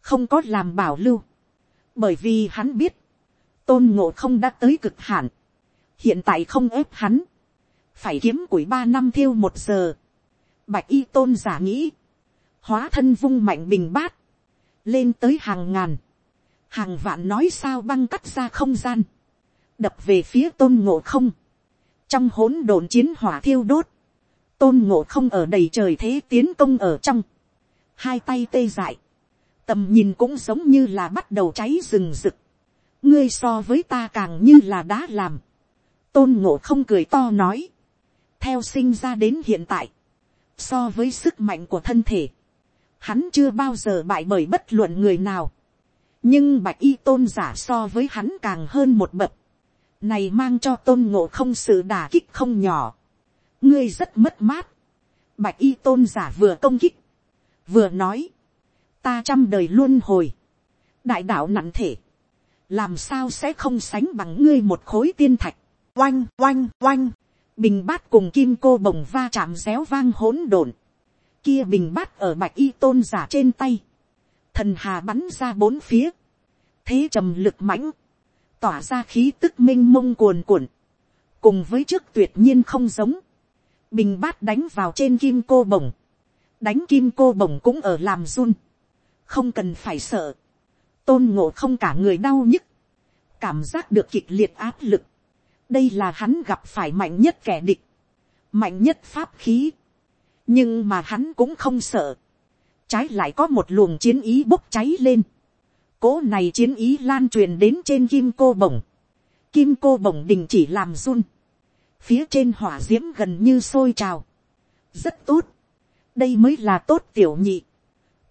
không có làm bảo lưu, bởi vì hắn biết, tôn ngộ không đã tới cực hạn, hiện tại không ép hắn, phải kiếm củi ba năm thiêu một giờ, bạch y tôn giả nghĩ, hóa thân vung mạnh bình bát, lên tới hàng ngàn, hàng vạn nói sao băng cắt ra không gian, đập về phía tôn ngộ không, trong hỗn độn chiến hỏa thiêu đốt, tôn ngộ không ở đầy trời thế tiến công ở trong, hai tay tê dại, tầm nhìn cũng giống như là bắt đầu cháy rừng rực, ngươi so với ta càng như là đã làm, tôn ngộ không cười to nói, theo sinh ra đến hiện tại, so với sức mạnh của thân thể, hắn chưa bao giờ bại bởi bất luận người nào, nhưng bạch y tôn giả so với hắn càng hơn một bậc, này mang cho tôn ngộ không sự đà kích không nhỏ, ngươi rất mất mát, bạch y tôn giả vừa công kích, vừa nói, ta trăm đời luôn hồi, đại đạo nặng thể, làm sao sẽ không sánh bằng ngươi một khối tiên thạch, oanh oanh oanh, bình bát cùng kim cô bồng va chạm réo vang hỗn độn, kia bình bát ở bạch y tôn giả trên tay, thần hà bắn ra bốn phía, thế trầm lực mãnh, tỏa ra khí tức m i n h mông cuồn cuộn, cùng với trước tuyệt nhiên không giống, bình bát đánh vào trên kim cô bồng, đánh kim cô bồng cũng ở làm run, không cần phải sợ, tôn ngộ không cả người đau nhức, cảm giác được kịch liệt áp lực, đây là hắn gặp phải mạnh nhất kẻ địch, mạnh nhất pháp khí, nhưng mà hắn cũng không sợ, trái lại có một luồng chiến ý bốc cháy lên, Cố này chiến ý lan truyền đến trên kim cô bổng. Kim cô bổng đình chỉ làm run. Phía trên hỏa diễm gần như sôi trào. Rất tốt. Đây mới là tốt tiểu nhị.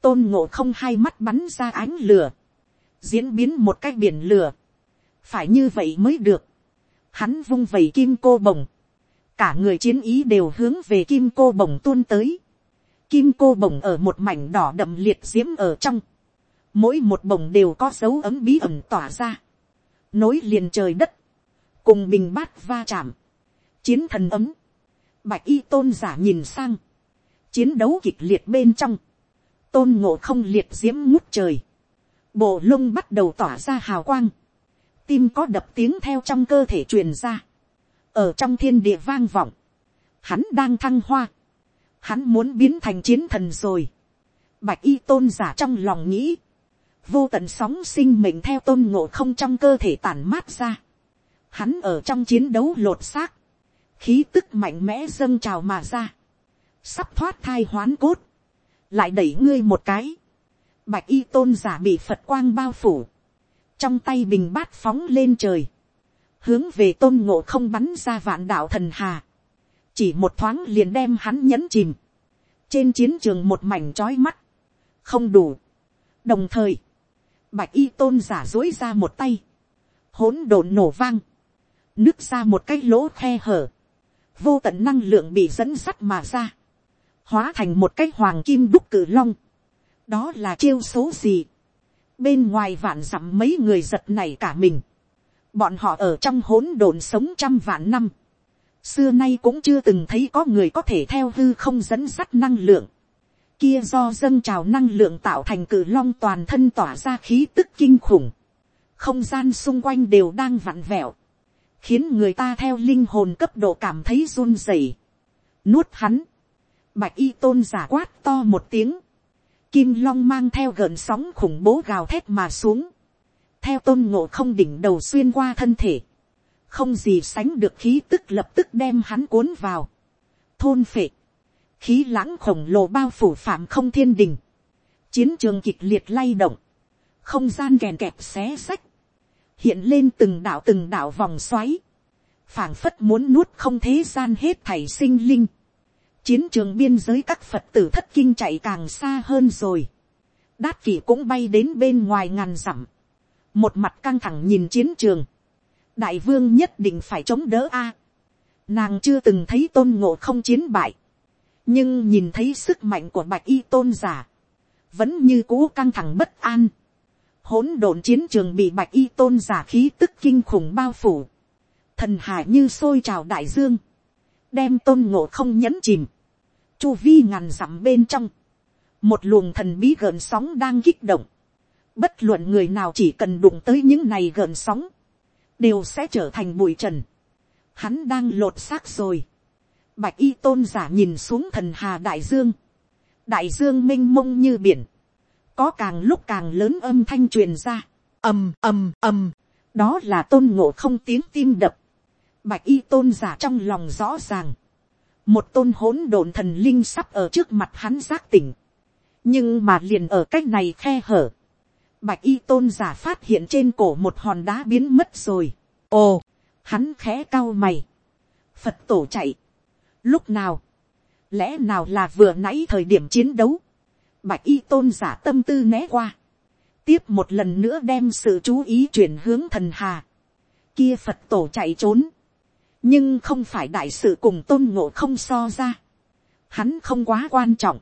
Tôn ngộ không hai mắt bắn ra ánh lửa. Diễn biến một cái biển lửa. Phải như vậy mới được. Hắn vung vẩy kim cô bổng. Cả người chiến ý đều hướng về kim cô bổng tuôn tới. Kim cô bổng ở một mảnh đỏ đậm liệt diễm ở trong. Mỗi một bồng đều có dấu ấm bí ẩn tỏa ra, nối liền trời đất, cùng bình bát va chạm, chiến thần ấm, bạch y tôn giả nhìn sang, chiến đấu kịch liệt bên trong, tôn ngộ không liệt diễm ngút trời, bộ lông bắt đầu tỏa ra hào quang, tim có đập tiếng theo trong cơ thể truyền ra, ở trong thiên địa vang vọng, hắn đang thăng hoa, hắn muốn biến thành chiến thần rồi, bạch y tôn giả trong lòng nghĩ, vô tận sóng sinh mệnh theo tôn ngộ không trong cơ thể tàn mát ra. Hắn ở trong chiến đấu lột xác, khí tức mạnh mẽ dâng trào mà ra, sắp thoát thai hoán cốt, lại đẩy ngươi một cái, bạch y tôn giả bị phật quang bao phủ, trong tay bình bát phóng lên trời, hướng về tôn ngộ không bắn ra vạn đạo thần hà, chỉ một thoáng liền đem hắn nhấn chìm, trên chiến trường một mảnh trói mắt, không đủ, đồng thời, bạch y tôn giả dối ra một tay, hỗn độn nổ vang, nước ra một cái lỗ khe hở, vô tận năng lượng bị dẫn sắt mà ra, hóa thành một cái hoàng kim đúc cử long, đó là chiêu số gì, bên ngoài vạn dặm mấy người giật này cả mình, bọn họ ở trong hỗn độn sống trăm vạn năm, xưa nay cũng chưa từng thấy có người có thể theo hư không dẫn sắt năng lượng, kia do dâng trào năng lượng tạo thành cử long toàn thân tỏa ra khí tức kinh khủng, không gian xung quanh đều đang vặn vẹo, khiến người ta theo linh hồn cấp độ cảm thấy run rẩy, nuốt hắn, bạch y tôn giả quát to một tiếng, kim long mang theo gợn sóng khủng bố gào thét mà xuống, theo tôn ngộ không đỉnh đầu xuyên qua thân thể, không gì sánh được khí tức lập tức đem hắn cuốn vào, thôn phệ, khí lãng khổng lồ bao phủ phạm không thiên đình, chiến trường kịch liệt lay động, không gian kèn kẹp xé sách, hiện lên từng đảo từng đảo vòng xoáy, phảng phất muốn nuốt không thế gian hết thảy sinh linh, chiến trường biên giới các phật tử thất kinh chạy càng xa hơn rồi, đát kỷ cũng bay đến bên ngoài ngàn dặm, một mặt căng thẳng nhìn chiến trường, đại vương nhất định phải chống đỡ a, nàng chưa từng thấy tôn ngộ không chiến bại, nhưng nhìn thấy sức mạnh của bạch y tôn giả, vẫn như cũ căng thẳng bất an. hỗn độn chiến trường bị bạch y tôn giả khí tức kinh khủng bao phủ, thần hải như sôi trào đại dương, đem tôn ngộ không nhấn chìm, chu vi ngàn dặm bên trong, một luồng thần bí gợn sóng đang kích động, bất luận người nào chỉ cần đụng tới những này gợn sóng, đều sẽ trở thành bụi trần. Hắn đang lột xác rồi. Bạch y tôn giả nhìn xuống thần hà đại dương. Đại dương m i n h mông như biển. Có càng lúc càng lớn âm thanh truyền ra. ầm ầm ầm. Đó là tôn ngộ không tiếng tim đập. Bạch y tôn giả trong lòng rõ ràng. Một tôn hỗn độn thần linh sắp ở trước mặt hắn giác tỉnh. Nhưng mà liền ở cách này khe hở. Bạch y tôn giả phát hiện trên cổ một hòn đá biến mất rồi. Ồ, hắn khẽ cao mày. Phật tổ chạy Lúc nào? Lẽ nào là vừa nãy thời điểm chiến đấu? Bạch y tôn giả tâm tư né qua. Tiếp một lần nữa đem sự chú ý chuyển hướng thần hà. Kia Phật tổ chạy trốn. Nhưng không phải đại sự cùng tôn ngộ không so ra. Hắn không quá quan trọng.